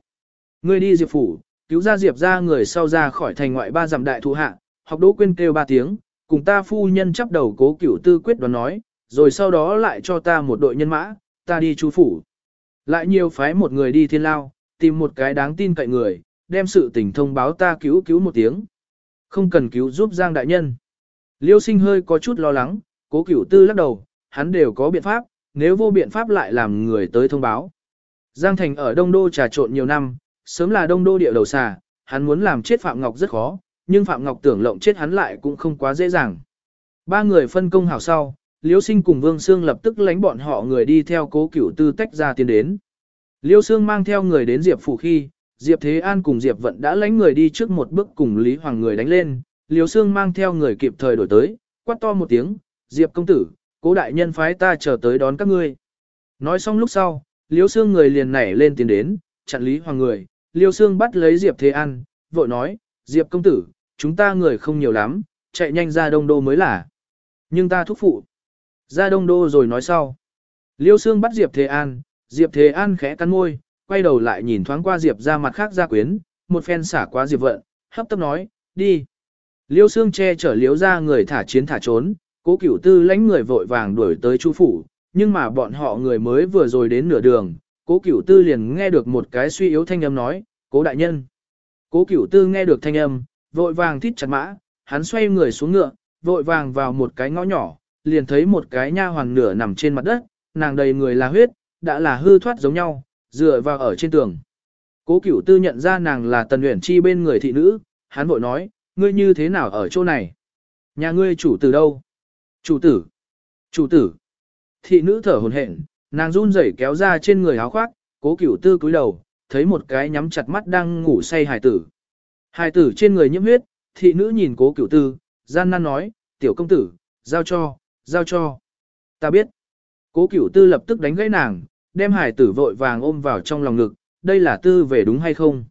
Ngươi đi Diệp Phủ, cứu ra Diệp ra người sau ra khỏi thành ngoại ba dặm đại thụ hạ, học đỗ quên kêu ba tiếng, cùng ta phu nhân chấp đầu cố cửu tư quyết đoán nói, rồi sau đó lại cho ta một đội nhân mã, ta đi chú phủ. Lại nhiều phái một người đi thiên lao, tìm một cái đáng tin cậy người, đem sự tình thông báo ta cứu cứu một tiếng. Không cần cứu giúp Giang đại nhân. Liêu sinh hơi có chút lo lắng, cố cửu tư lắc đầu, hắn đều có biện pháp, nếu vô biện pháp lại làm người tới thông báo. Giang Thành ở Đông Đô trà trộn nhiều năm, sớm là Đông Đô địa đầu xà, hắn muốn làm chết Phạm Ngọc rất khó, nhưng Phạm Ngọc tưởng lộng chết hắn lại cũng không quá dễ dàng. Ba người phân công hảo sau, Liêu Sinh cùng Vương Sương lập tức lánh bọn họ người đi theo cố cửu tư tách ra tiến đến. Liêu Sương mang theo người đến Diệp Phủ khi, Diệp Thế An cùng Diệp Vận đã lánh người đi trước một bước cùng Lý Hoàng người đánh lên, Liêu Sương mang theo người kịp thời đổi tới, quát to một tiếng, Diệp công tử, cố đại nhân phái ta chờ tới đón các ngươi. Nói xong lúc sau, Liêu Sương người liền nảy lên tiến đến, chặn Lý Hoàng người, Liêu Sương bắt lấy Diệp Thế An, vội nói, Diệp công tử, chúng ta người không nhiều lắm, chạy nhanh ra đông đô mới là. Nhưng ta thúc phụ. Ra đông đô rồi nói sau. Liêu Sương bắt Diệp Thế An, Diệp Thế An khẽ cắn môi, quay đầu lại nhìn thoáng qua Diệp ra mặt khác ra quyến, một phen xả quá Diệp vận, hấp tấp nói, đi. Liêu Sương che chở liếu ra người thả chiến thả trốn, cố cửu tư lãnh người vội vàng đuổi tới chu phủ, nhưng mà bọn họ người mới vừa rồi đến nửa đường, cố cửu tư liền nghe được một cái suy yếu thanh âm nói, cố đại nhân. Cố cửu tư nghe được thanh âm, vội vàng thít chặt mã, hắn xoay người xuống ngựa, vội vàng vào một cái ngõ nhỏ, liền thấy một cái nha hoàng nửa nằm trên mặt đất, nàng đầy người là huyết, đã là hư thoát giống nhau, dựa vào ở trên tường. Cố cửu tư nhận ra nàng là tần uyển chi bên người thị nữ, hắn vội nói, ngươi như thế nào ở chỗ này? Nhà ngươi chủ tử đâu? Chủ tử! Chủ tử! Thị nữ thở hồn hển, nàng run rẩy kéo ra trên người áo khoác, cố cửu tư cúi đầu, thấy một cái nhắm chặt mắt đang ngủ say hài tử. Hài tử trên người nhiễm huyết, thị nữ nhìn cố cửu tư, gian nan nói, tiểu công tử, giao cho, giao cho. Ta biết. Cố cửu tư lập tức đánh gãy nàng, đem hài tử vội vàng ôm vào trong lòng ngực, đây là tư về đúng hay không?